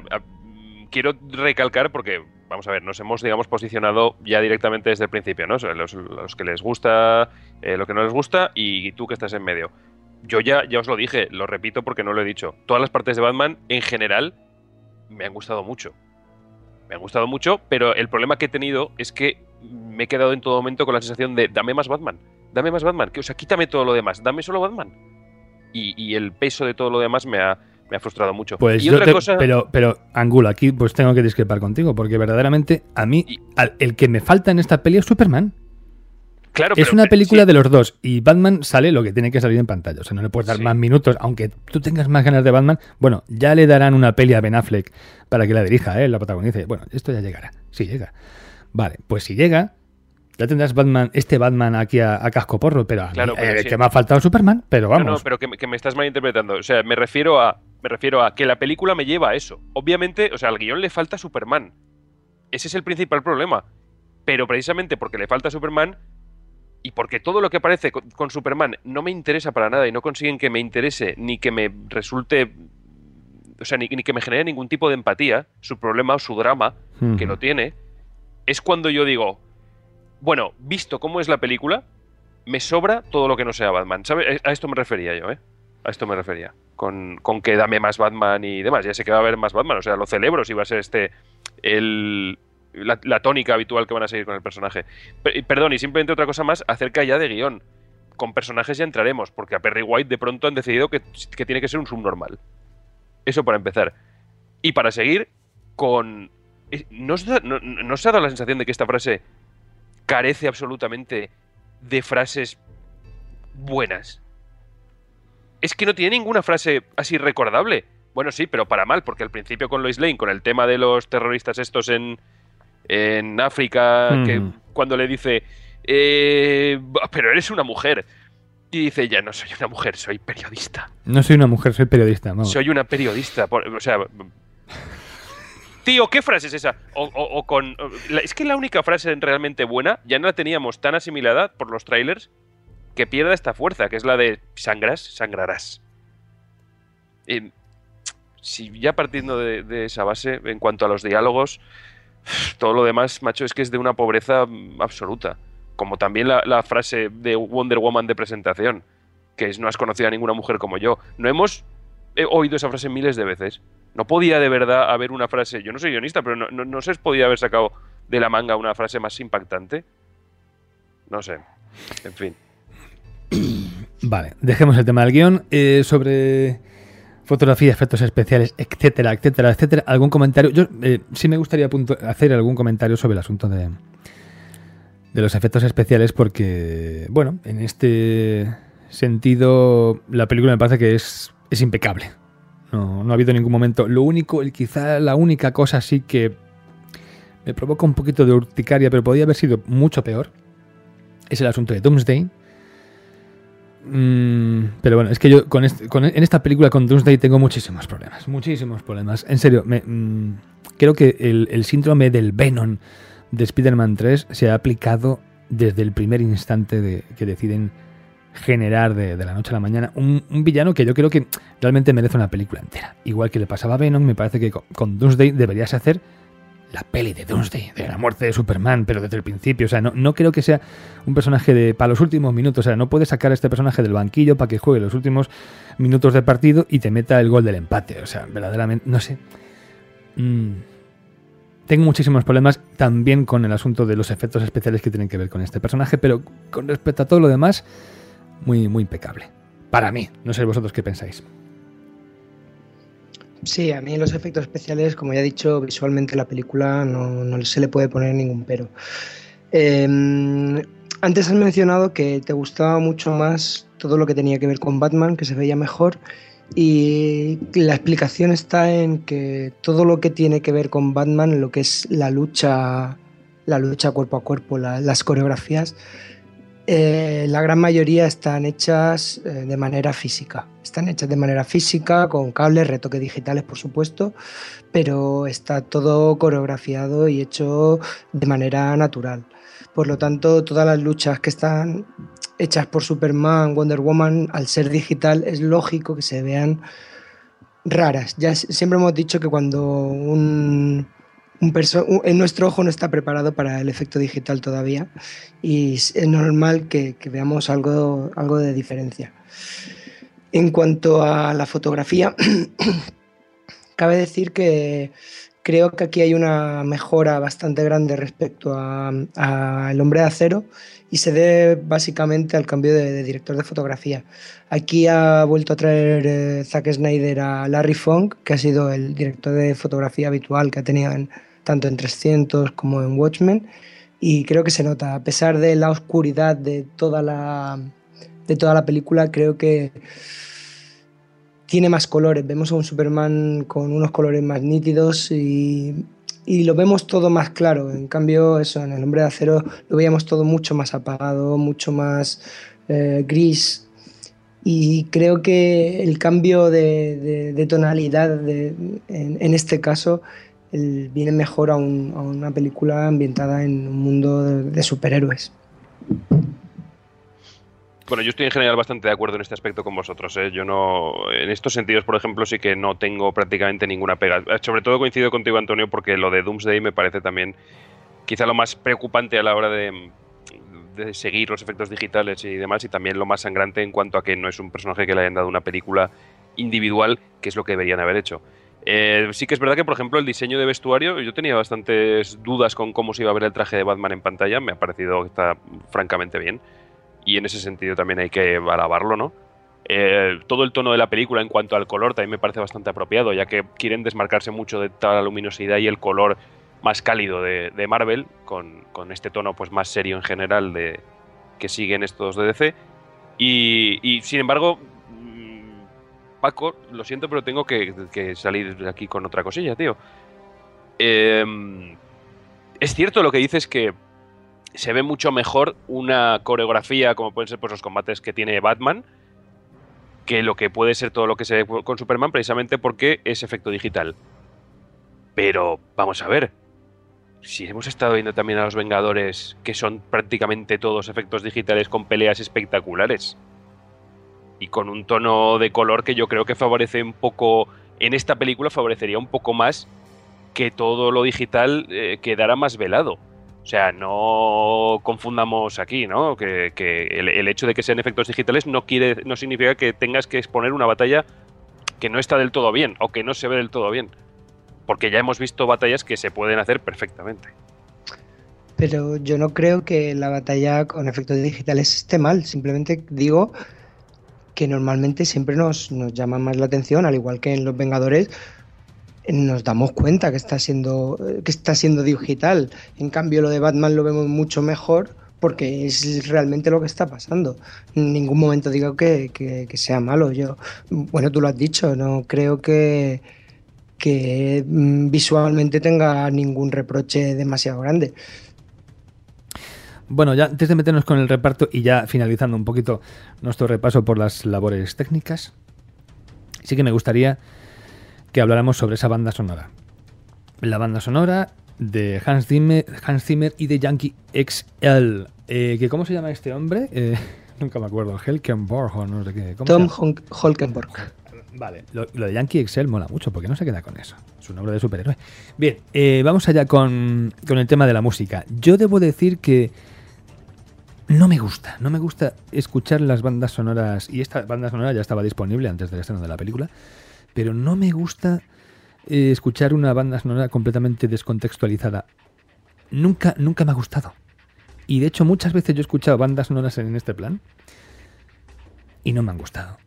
quiero recalcar porque, vamos a ver, nos hemos, digamos, posicionado ya directamente desde el principio, ¿no? O sea, los, los que les gusta, eh, lo que no les gusta y tú que estás en medio. Yo ya, ya os lo dije, lo repito porque no lo he dicho. Todas las partes de Batman, en general, me han gustado mucho. Me han gustado mucho, pero el problema que he tenido es que me he quedado en todo momento con la sensación de dame más Batman, dame más Batman, que, o sea, quítame todo lo demás, dame solo Batman. Y, y el peso de todo lo demás me ha, me ha frustrado mucho. Pues y yo otra te- cosa, pero, pero, Angulo, aquí pues tengo que discrepar contigo, porque verdaderamente a mí, Y- al- el que me falta en esta peli es Superman. Claro, es pero- una película sí, de los dos y Batman sale lo que tiene que salir en pantalla. O sea, no le puedes dar Sí. más minutos, aunque tú tengas más ganas de Batman. Bueno, ya le darán una peli a Ben Affleck para que la dirija, ¿eh? la protagonice. Bueno, esto ya llegará. Sí llega. Vale, pues si llega, ya tendrás Batman, este Batman aquí a, a casco porro, pero, mí, Claro, pero eh, que me ha faltado Superman, pero No, vamos. no, pero que, me- que me estás malinterpretando. O sea, me refiero a. Me refiero a que la película me lleva a eso. Obviamente, o sea, al guion le falta Superman. Ese es el principal problema. Pero precisamente porque le falta Superman y porque todo lo que aparece con, con Superman no me interesa para nada y no consiguen que me interese ni que me resulte. O sea, ni, ni que me genere ningún tipo de empatía, su problema o su drama, que lo tiene, es cuando yo digo, bueno, visto cómo es la película, me sobra todo lo que no sea Batman. ¿Sabes? A esto me refería yo, ¿eh? A esto me refería. Con, con que dame más Batman y demás. Ya sé que va a haber más Batman, o sea, lo celebro si va a ser este el, la, tónica habitual que van a seguir con el personaje. Per- perdón, y simplemente otra cosa más acerca ya de guion. Con personajes ya entraremos, porque a Perry White de pronto han decidido que, que tiene que ser un subnormal. Eso para empezar. Y para seguir con... eh, ¿No da- no- no os ha dado la sensación de que esta frase carece absolutamente de frases buenas? Es que no tiene ninguna frase así recordable. Bueno, sí, pero para mal, porque al principio con Lois Lane, con el tema de los terroristas estos en, en África, que Mm. cuando le dice, eh, "Bah, pero eres una mujer. Y dice, ya no soy una mujer, soy periodista. No soy una mujer, soy periodista. vamos. Soy una periodista. por- o sea. Tío, ¿qué frase es esa? O, o- o con. es que la única frase realmente buena ya no la teníamos tan asimilada por los trailers que pierda esta fuerza, que es la de sangras, sangrarás. Si ya partiendo de, de esa base, en cuanto a los diálogos, todo lo demás, macho, es que es de una pobreza mm, absoluta. Como también la, frase de Wonder Woman de presentación, que es no has conocido a ninguna mujer como yo. No hemos he oído esa frase miles de veces. No podía de verdad haber una frase, yo no soy guionista, pero no, no, no se podía haber sacado de la manga una frase más impactante. No sé. En fin. Vale, dejemos el tema del guion. Eh, sobre fotografía, efectos especiales, etcétera, etcétera, etcétera. ¿Algún comentario? Yo eh, sí me gustaría hacer algún comentario sobre el asunto de, de los efectos especiales porque, bueno, en este sentido la película me parece que es, es impecable. No, no ha habido ningún momento. Lo único, el- quizá la única cosa sí que me provoca un poquito de urticaria, pero podría haber sido mucho peor, es el asunto de Doomsday. Mm, pero bueno, es que yo este- con- en esta película con Doomsday tengo muchísimos problemas. Muchísimos problemas. En serio, me- mm, creo que el, síndrome del Venom de Spider-Man 3 se ha aplicado desde el primer instante de que deciden generar de, de la noche a la mañana un, un villano que yo creo que realmente merece una película entera. Igual que le pasaba a Venom, me parece que con, con Doomsday deberías hacer la peli de Doomsday, de la muerte de Superman, pero desde el principio. O sea, no, no creo que sea un personaje de para los últimos minutos. O sea, no puedes sacar a este personaje del banquillo para que juegue los últimos minutos de partido y te meta el gol del empate. O sea, verdaderamente, no sé. Mm. Tengo muchísimos problemas también con el asunto de los efectos especiales que tienen que ver con este personaje, pero con respecto a todo lo demás, muy, muy impecable. Para mí, no sé vosotros qué pensáis. Sí, a mí los efectos especiales, como ya he dicho, visualmente la película no, no se le puede poner ningún pero. Eh, antes has mencionado que te gustaba mucho más todo lo que tenía que ver con Batman, que se veía mejor, y la explicación está en que todo lo que tiene que ver con Batman, lo que es la lucha, la lucha cuerpo a cuerpo, la- las coreografías, eh, la gran mayoría están hechas eh, de manera física. Están hechas de manera física, con cables, retoques digitales, por supuesto, pero está todo coreografiado y hecho de manera natural. Por lo tanto, todas las luchas que están hechas por Superman, Wonder Woman, al ser digital, es lógico que se vean raras. Ya siempre hemos dicho que cuando un, un en nuestro ojo no está preparado para el efecto digital todavía y es normal que, que veamos algo, algo de diferencia. En cuanto a la fotografía, Cabe decir que creo que aquí hay una mejora bastante grande respecto a, a hombre de acero y se debe básicamente al cambio de, de director de fotografía. Aquí ha vuelto a traer eh, Zack Snyder a Larry Fong, que ha sido el director de fotografía habitual que ha tenido en, tanto en 300 como en Watchmen y creo que se nota, a pesar de la oscuridad de toda la, de toda la película, creo que tiene más colores. Vemos a un Superman con unos colores más nítidos y, y lo vemos todo más claro. En cambio, eso, en El Hombre de Acero lo veíamos todo mucho más apagado, mucho más eh, gris. Y creo que el cambio de, tonalidad de, en, este caso viene mejor a, un, a, una película ambientada en un mundo de, superhéroes. Bueno, yo estoy en general bastante de acuerdo en este aspecto con vosotros. ¿eh? Yo no, en estos sentidos, por ejemplo, sí que no tengo prácticamente ninguna pega. Sobre todo coincido contigo, Antonio, porque lo de Doomsday me parece también quizá lo más preocupante a la hora de seguir los efectos digitales y demás, y también lo más sangrante en cuanto a que no es un personaje que le hayan dado una película individual, que es lo que deberían haber hecho. Eh, sí que es verdad que, por ejemplo, el diseño de vestuario, yo tenía bastantes dudas con cómo se iba a ver el traje de Batman en pantalla, me ha parecido que está francamente bien y en ese sentido también hay que alabarlo, ¿no? Eh, todo el tono de la película en cuanto al color también me parece bastante apropiado, ya que quieren desmarcarse mucho de toda la luminosidad y el color más cálido de, Marvel, con, con, este tono pues más serio en general de que siguen estos de DC. Y, sin embargo, Paco, lo siento, pero tengo que, salir de aquí con otra cosilla, tío. Eh, es cierto lo que dices que se ve mucho mejor una coreografía, como pueden ser pues, los combates que tiene Batman, que lo que puede ser todo lo que se ve con Superman, precisamente porque es efecto digital. Pero vamos a ver. Si hemos estado viendo también a los Vengadores, que son prácticamente todos efectos digitales con peleas espectaculares. Y con un tono de color que yo creo que favorece un poco. En esta película favorecería un poco más que todo lo digital eh, quedara más velado. O sea, no confundamos aquí, ¿no? Que, el, el, hecho de que sean efectos digitales no quiere, no significa que tengas que exponer una batalla que no está del todo bien o que no se ve del todo bien. Porque ya hemos visto batallas que se pueden hacer perfectamente. Pero yo no creo que la batalla con efectos digitales esté mal. Simplemente digo que normalmente siempre nos, nos llama más la atención, al igual que en Los Vengadores, nos damos cuenta que está siendo que está siendo digital. En cambio, lo de Batman lo vemos mucho mejor porque es realmente lo que está pasando. En ningún momento digo que, que, que sea malo. Yo, bueno, tú lo has dicho, no creo que, que visualmente tenga ningún reproche demasiado grande. Bueno, ya antes de meternos con el reparto y ya finalizando un poquito nuestro repaso por las labores técnicas, sí que me gustaría que habláramos sobre esa banda sonora. La banda sonora de Hans Zimmer, Hans Zimmer y de Yankee XL. Eh, que ¿Cómo se llama este hombre? Eh, nunca me acuerdo. Helkenborg o no sé qué. Tom Holkenborg. Vale, lo, lo, de Yankee XL mola mucho porque no se queda con eso. Es un nombre de superhéroe. Bien, eh, vamos allá con, con el tema de la música. Yo debo decir que no me gusta, no me gusta escuchar las bandas sonoras. Y esta banda sonora ya estaba disponible antes del estreno de la película pero no me gusta eh, escuchar una banda sonora completamente descontextualizada. Nunca, nunca me ha gustado. Y de hecho muchas veces yo he escuchado bandas sonoras en este plan y no me han gustado.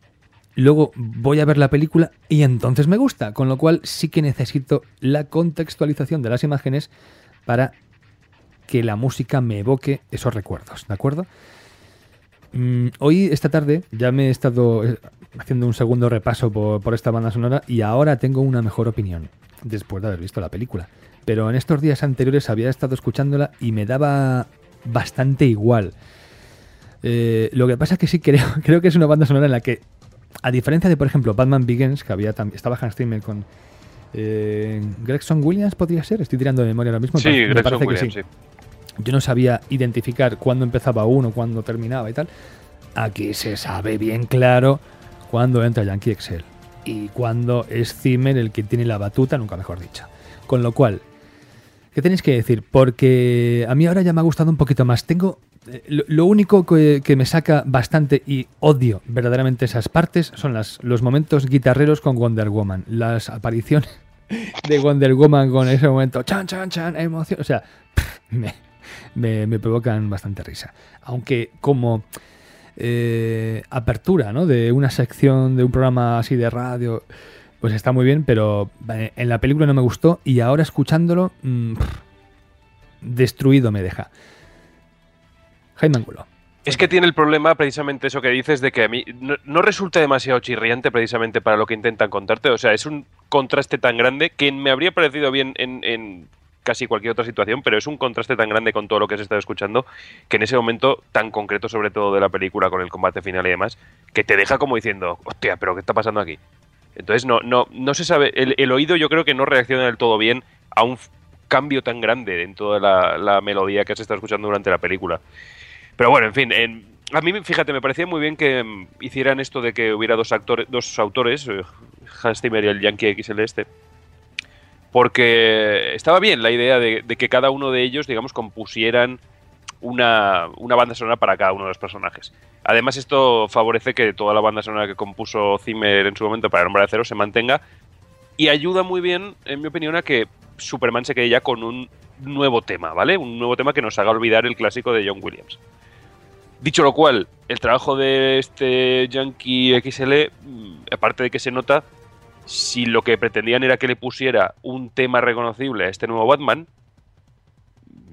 Luego voy a ver la película y entonces me gusta, con lo cual sí que necesito la contextualización de las imágenes para que la música me evoque esos recuerdos, ¿de acuerdo? Mm, hoy, esta tarde, ya me he estado eh, haciendo un segundo repaso por, por, esta banda sonora y ahora tengo una mejor opinión, después de haber visto la película. Pero en estos días anteriores había estado escuchándola y me daba bastante igual. Eh, lo que pasa es que sí creo, creo que es una banda sonora en la que, a diferencia de, por ejemplo, Batman Begins, que había estaba Hans Zimmer con... Eh, Gregson Williams podría ser, estoy tirando de memoria ahora mismo. Sí, me parece Williams, que sí. sí yo no sabía identificar cuándo empezaba uno, cuándo terminaba y tal. Aquí se sabe bien claro cuándo entra Yankee Excel y cuándo es Zimmer el que tiene la batuta, nunca mejor dicho. Con lo cual, ¿Qué tenéis que decir? Porque a mí ahora ya me ha gustado un poquito más. Tengo. eh, Lo, único que, que me saca bastante y odio verdaderamente esas partes son las, los momentos guitarreros con Wonder Woman. Las apariciones de Wonder Woman con ese momento. Chan, chan, chan, emoción. O sea, me, me- provocan bastante risa. Aunque como eh, apertura ¿no? de una sección de un programa así de radio, pues está muy bien, pero eh, en la película no me gustó y ahora escuchándolo, mm, destruido me deja. Jaime Angulo. Es que tiene el problema precisamente eso que dices de que a mí no, resulta demasiado chirriante precisamente para lo que intentan contarte. O sea, es un contraste tan grande que me habría parecido bien en, en casi cualquier otra situación, pero es un contraste tan grande con todo lo que has estado escuchando que en ese momento tan concreto sobre todo de la película con el combate final y demás, que te deja como diciendo, hostia, pero ¿qué está pasando aquí? Entonces no, no, no se sabe, el, oído yo creo que no reacciona del todo bien a un cambio tan grande en toda la, melodía que has estado escuchando durante la película. Pero bueno, en fin, en- a mí, fíjate, me parecía muy bien que mm, hicieran esto de que hubiera dos, actores, dos autores, eh, Hans Zimmer y el Yankee XL este, porque estaba bien la idea de, que cada uno de ellos, digamos, compusieran una, una banda sonora para cada uno de los personajes. Además, esto favorece que toda la banda sonora que compuso Zimmer en su momento para El Hombre de Acero se mantenga y ayuda muy bien, en mi opinión, a que Superman se quede ya con un nuevo tema, ¿vale? Un nuevo tema que nos haga olvidar el clásico de John Williams. Dicho lo cual, el trabajo de este Yankee XL, mm, aparte de que se nota, si lo que pretendían era que le pusiera un tema reconocible a este nuevo Batman,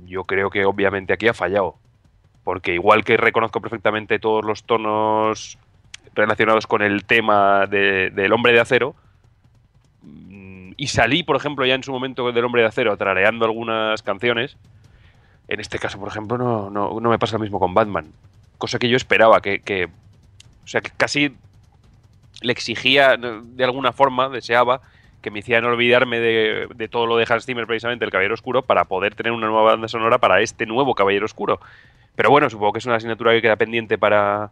yo creo que obviamente aquí ha fallado. Porque igual que reconozco perfectamente todos los tonos relacionados con el tema de- del hombre de acero, mm, y salí, por ejemplo, ya en su momento del hombre de acero tarareando algunas canciones, en este caso, por ejemplo, no, no, no me pasa lo mismo con Batman. Cosa que yo esperaba, que, que- o sea, que casi le exigía, de alguna forma, deseaba que me hicieran olvidarme de, de todo lo de Hans Zimmer, precisamente, el Caballero Oscuro, para poder tener una nueva banda sonora para este nuevo Caballero Oscuro. Pero bueno, supongo que es una asignatura que queda pendiente para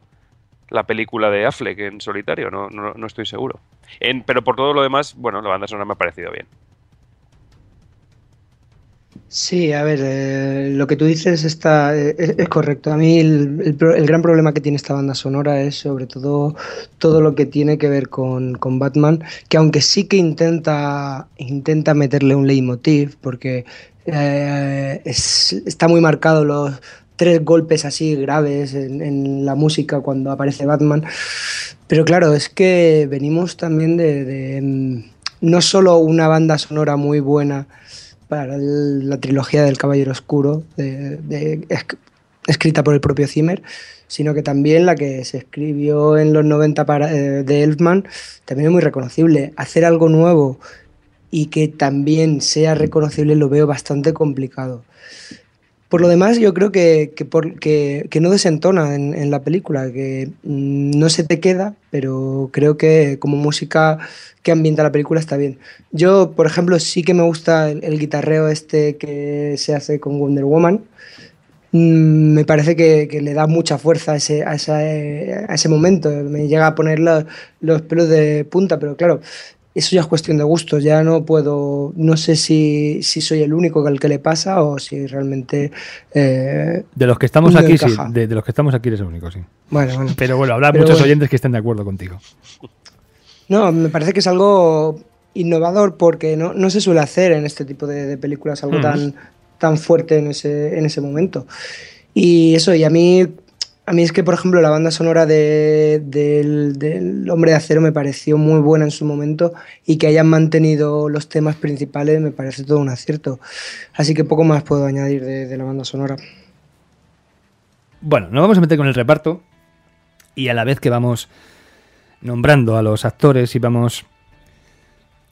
la película de Affleck en solitario, no, no, no estoy seguro. En- pero por todo lo demás, bueno, la banda sonora me ha parecido bien. Sí, a ver, eh, lo que tú dices está, eh, es, correcto. A mí el, gran problema que tiene esta banda sonora es sobre todo todo lo que tiene que ver con, con Batman, que aunque sí que intenta, intenta meterle un leitmotiv, porque eh, es- está muy marcado los tres golpes así graves en, la música cuando aparece Batman, pero claro, es que venimos también de, de, mm, no solo una banda sonora muy buena, para la trilogía del Caballero Oscuro, escrita por el propio Zimmer, sino que también la que se escribió en los 90 para, eh, de Elfman, también es muy reconocible. Hacer algo nuevo y que también sea reconocible lo veo bastante complicado. Por lo demás, yo creo que, que, no desentona en, la película, que mm, no se te queda, pero creo que como música que ambienta la película está bien. Yo, por ejemplo, sí que me gusta el, guitarreo este que se hace con Wonder Woman. Mm, Me parece que, le da mucha fuerza a ese, ese momento. Me llega a poner los pelos de punta, pero claro, eso ya es cuestión de gustos. Ya no puedo, no sé si, si soy el único al que le pasa o si realmente. eh, De los que estamos aquí, sí. De, de los que estamos aquí eres el único, sí. bueno, bueno. Pero bueno, habrá Pero muchos bueno. oyentes que estén de acuerdo contigo. No, me parece que es algo innovador porque no, no se suele hacer en este tipo de, de películas algo Mm. tan, tan fuerte en ese, en ese momento. Y eso, y a mí, a mí es que, por ejemplo, la banda sonora de- del, Hombre de Acero me pareció muy buena en su momento y que hayan mantenido los temas principales me parece todo un acierto. Así que poco más puedo añadir de, de la banda sonora. Bueno, nos vamos a meter con el reparto y a la vez que vamos nombrando a los actores y vamos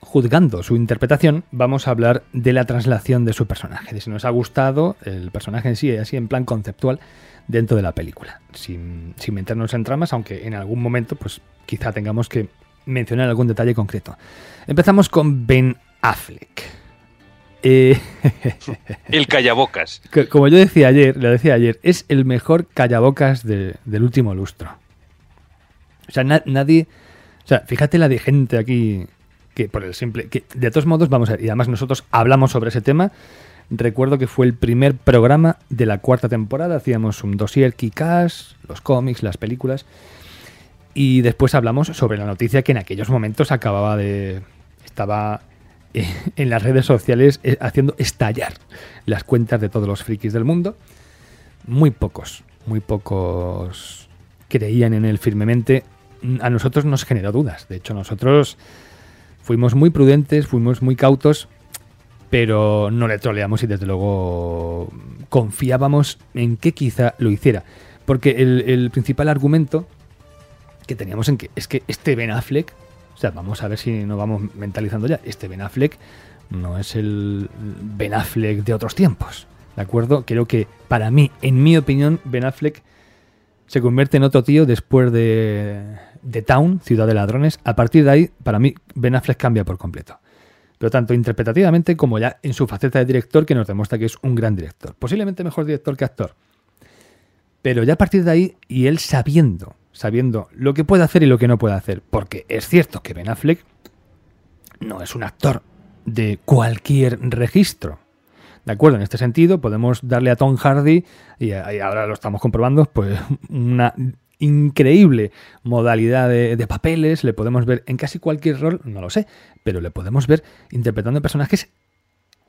juzgando su interpretación, vamos a hablar de la traslación de su personaje, de si nos ha gustado el personaje en sí, así en plan conceptual, dentro de la película, sin, sin meternos en tramas, aunque en algún momento, pues quizá tengamos que mencionar algún detalle concreto. Empezamos con Ben Affleck. Eh, El callabocas. como yo decía ayer, lo decía ayer, es el mejor callabocas de- del último lustro. O sea, na- nadie. O sea, fíjate la de gente aquí De todos modos, vamos a ver, y además nosotros hablamos sobre ese tema Recuerdo que fue el primer programa de la cuarta temporada. Hacíamos un dossier Kikas, los cómics, las películas. Y después hablamos sobre la noticia que en aquellos momentos acababa de. estaba eh, en las redes sociales eh, haciendo estallar las cuentas de todos los frikis del mundo. Muy pocos, muy pocos creían en él firmemente. A nosotros nos generó dudas. De hecho, nosotros fuimos muy prudentes, fuimos muy cautos, pero no le troleamos y desde luego confiábamos en que quizá lo hiciera. Porque el, principal argumento que teníamos en que es que este Ben Affleck, o sea, vamos a ver si nos vamos mentalizando ya, este Ben Affleck no es el Ben Affleck de otros tiempos, ¿de acuerdo? Creo que para mí, en mi opinión, Ben Affleck se convierte en otro tío después de, de Town, Ciudad de Ladrones. A partir de ahí, para mí, Ben Affleck cambia por completo. Pero tanto interpretativamente como ya en su faceta de director, que nos demuestra que es un gran director. Posiblemente mejor director que actor. Pero ya a partir de ahí, y él sabiendo sabiendo lo que puede hacer y lo que no puede hacer. Porque es cierto que Ben Affleck no es un actor de cualquier registro. ¿De acuerdo? En este sentido, podemos darle a Tom Hardy, y ahora lo estamos comprobando, pues una increíble modalidad de, papeles, le podemos ver en casi cualquier rol, no lo sé, pero le podemos ver interpretando personajes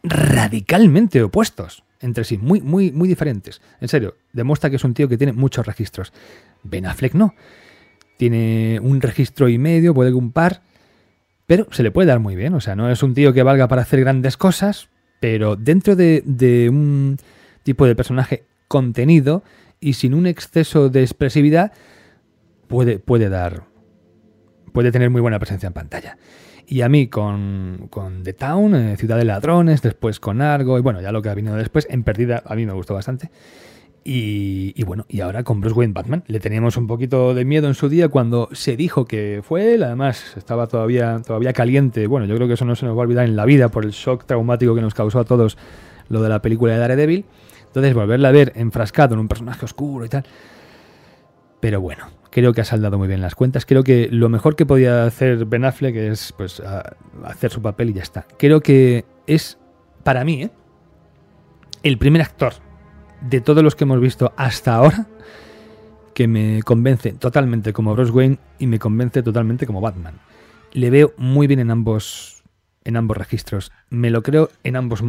radicalmente opuestos entre sí, muy, muy, muy diferentes. En serio, demuestra que es un tío que tiene muchos registros. Ben Affleck no. Tiene un registro y medio, puede un par, pero se le puede dar muy bien. O sea, no es un tío que valga para hacer grandes cosas, pero dentro de, de un tipo de personaje contenido y sin un exceso de expresividad, puede, puede dar. puede tener muy buena presencia en pantalla. Y a mí con, con The Town, eh, Ciudad de Ladrones, después con Argo, y bueno, ya lo que ha venido después, en Perdida, a mí me gustó bastante. Y, bueno, y ahora con Bruce Wayne Batman. Le teníamos un poquito de miedo en su día cuando se dijo que fue él. Además, estaba todavía, todavía caliente. Bueno, yo creo que eso no se nos va a olvidar en la vida por el shock traumático que nos causó a todos lo de la película de Daredevil. Entonces, volverla a ver enfrascado en un personaje oscuro y tal. Pero bueno, creo que ha saldado muy bien las cuentas. Creo que lo mejor que podía hacer Ben Affleck es pues hacer su papel y ya está. Creo que es, para mí, ¿eh? el primer actor de todos los que hemos visto hasta ahora que me convence totalmente como Bruce Wayne y me convence totalmente como Batman. Le veo muy bien en ambos en ambos registros. Me lo creo en ambos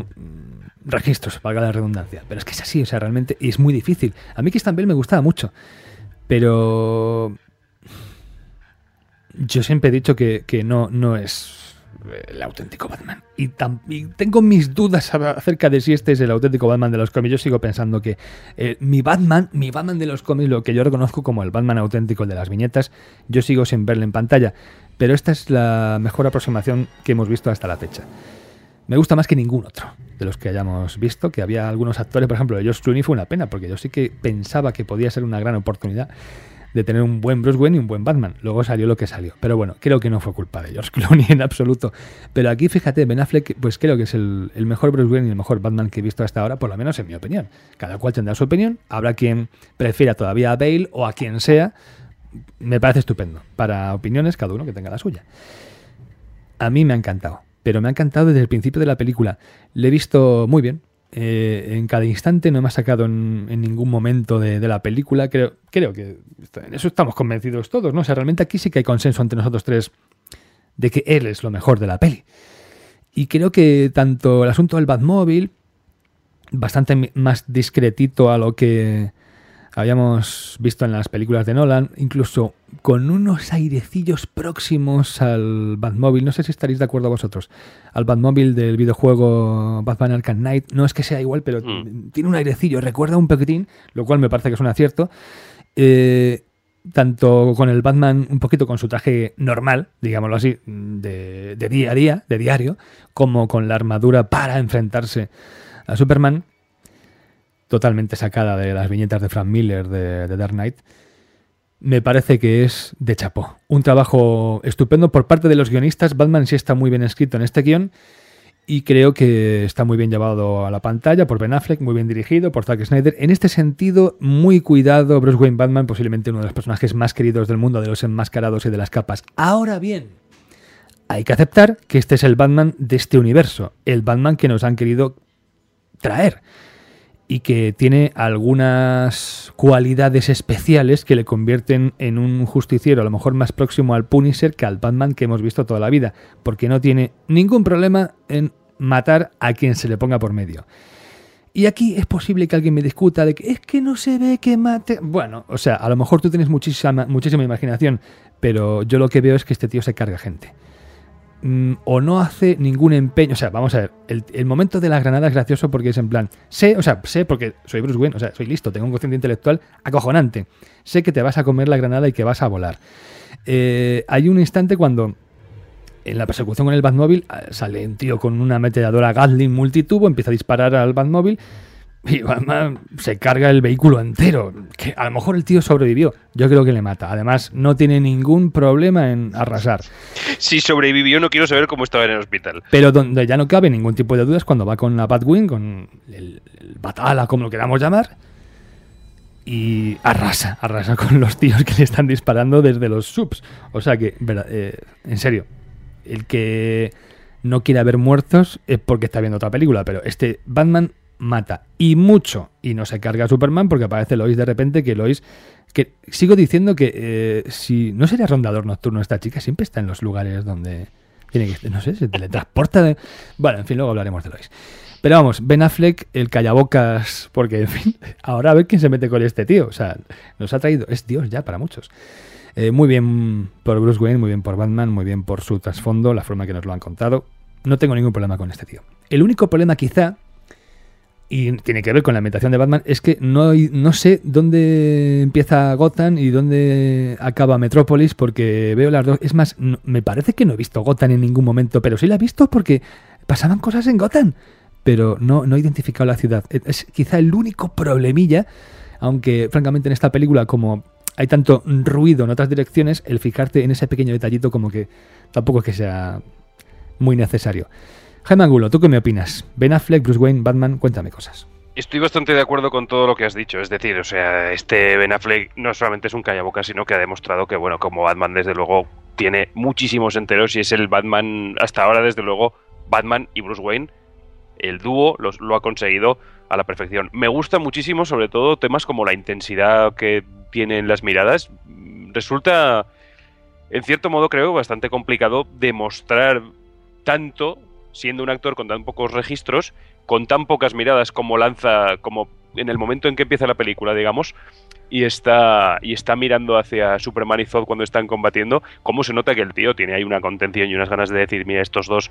registros, valga la redundancia. Pero es que es así, o sea, realmente es muy difícil. A mí Christian Bale me gustaba mucho, pero yo siempre he dicho que, que no, no es el auténtico Batman. Y, tengo mis dudas acerca de si este es el auténtico Batman de los cómics. Yo sigo pensando que eh, mi Batman, mi Batman de los cómics, lo que yo reconozco como el Batman auténtico de las viñetas, yo sigo sin verle en pantalla. Pero esta es la mejor aproximación que hemos visto hasta la fecha. Me gusta más que ningún otro de los que hayamos visto, que había algunos actores, por ejemplo, de Josh Clooney fue una pena, porque yo sí que pensaba que podía ser una gran oportunidad de tener un buen Bruce Wayne y un buen Batman. Luego salió lo que salió. Pero bueno, creo que no fue culpa de George Clooney en absoluto. Pero aquí, fíjate, Ben Affleck, pues creo que es el, mejor Bruce Wayne y el mejor Batman que he visto hasta ahora, por lo menos en mi opinión. Cada cual tendrá su opinión. Habrá quien prefiera todavía a Bale o a quien sea. Me parece estupendo. Para opiniones, cada uno que tenga la suya. A mí me ha encantado. Pero me ha encantado desde el principio de la película. Le he visto muy bien, eh, en cada instante, no me ha sacado en, ningún momento de, la película. Creo, creo que en eso estamos convencidos todos, ¿no? O sea, realmente aquí sí que hay consenso entre nosotros tres de que él es lo mejor de la peli. Y creo que tanto el asunto del Batmóvil, bastante más discretito a lo que habíamos visto en las películas de Nolan, incluso con unos airecillos próximos al Batmóvil. No sé si estaréis de acuerdo vosotros. Al Batmóvil del videojuego Batman Arkham Knight. No es que sea igual, pero mm. tiene un airecillo. Recuerda un poquitín, lo cual me parece que es un acierto. Eh, tanto con el Batman, un poquito con su traje normal, digámoslo así, de, día a día, de diario, como con la armadura para enfrentarse a Superman totalmente sacada de las viñetas de Frank Miller de, Dark Knight, me parece que es de chapó. Un trabajo estupendo por parte de los guionistas. Batman sí está muy bien escrito en este guion y creo que está muy bien llevado a la pantalla por Ben Affleck, muy bien dirigido por Zack Snyder. En este sentido, muy cuidado, Bruce Wayne Batman, posiblemente uno de los personajes más queridos del mundo de los enmascarados y de las capas. Ahora bien, hay que aceptar que este es el Batman de este universo, el Batman que nos han querido traer y que tiene algunas cualidades especiales que le convierten en un justiciero a lo mejor más próximo al Punisher que al Batman que hemos visto toda la vida, porque no tiene ningún problema en matar a quien se le ponga por medio. Y aquí es posible que alguien me discuta de que es que no se ve que mate. Bueno, o sea, a lo mejor tú tienes muchísima, muchísima imaginación, pero yo lo que veo es que este tío se carga gente. Mm, o no hace ningún empeño. O sea, vamos a ver, el, momento de la granada es gracioso porque es en plan, sé, o sea, sé porque soy Bruce Wayne, o sea, soy listo, tengo un cociente intelectual acojonante. Sé que te vas a comer la granada y que vas a volar. Eh, hay un instante cuando en la persecución con el Batmóvil eh, sale un tío con una metralladora Gatling multitubo, empieza a disparar al Batmóvil y Batman se carga el vehículo entero. Que a lo mejor el tío sobrevivió. Yo creo que le mata. Además, no tiene ningún problema en arrasar. Si sobrevivió, no quiero saber cómo estaba en el hospital. Pero donde ya no cabe ningún tipo de dudas cuando va con la Batwing, con el, Batala, como lo queramos llamar. Y arrasa, arrasa con los tíos que le están disparando desde los subs. O sea que, eh, en serio, el que no quiere haber muertos es porque está viendo otra película, pero este Batman mata. Y mucho. Y no se carga a Superman porque aparece Lois de repente que Lois que sigo diciendo que eh, si no sería rondador nocturno esta chica siempre está en los lugares donde tiene que no sé se teletransporta de... bueno en fin luego hablaremos de Lois. Pero vamos Ben Affleck el callabocas porque en fin ahora a ver quién se mete con este tío. O sea nos ha traído es Dios ya para muchos. Eh, muy bien por Bruce Wayne muy bien por Batman muy bien por su trasfondo la forma que nos lo han contado. No tengo ningún problema con este tío. El único problema quizá y tiene que ver con la ambientación de Batman, es que no, no sé dónde empieza Gotham y dónde acaba Metrópolis, porque veo las dos. Es más, me parece que no he visto Gotham en ningún momento, pero sí la he visto porque pasaban cosas en Gotham, pero no, no he identificado la ciudad. Es quizá el único problemilla, aunque francamente en esta película, como hay tanto ruido en otras direcciones, el fijarte en ese pequeño detallito, como que tampoco es que sea muy necesario. Jaime Angulo, ¿tú qué me opinas? Ben Affleck, Bruce Wayne, Batman, cuéntame cosas. Estoy bastante de acuerdo con todo lo que has dicho. Es decir, o sea, este Ben Affleck no solamente es un callaboca, sino que ha demostrado que, bueno, como Batman, desde luego, tiene muchísimos enteros y es el Batman, hasta ahora, desde luego, Batman y Bruce Wayne, el dúo lo ha conseguido a la perfección. Me gusta muchísimo, sobre todo, temas como la intensidad que tienen las miradas. Resulta, en cierto modo, creo, bastante complicado demostrar tanto siendo un actor con tan pocos registros, con tan pocas miradas como lanza, como en el momento en que empieza la película, digamos, y está, y está mirando hacia Superman y Zod cuando están combatiendo, cómo se nota que el tío tiene ahí una contención y unas ganas de decir, mira, estos dos,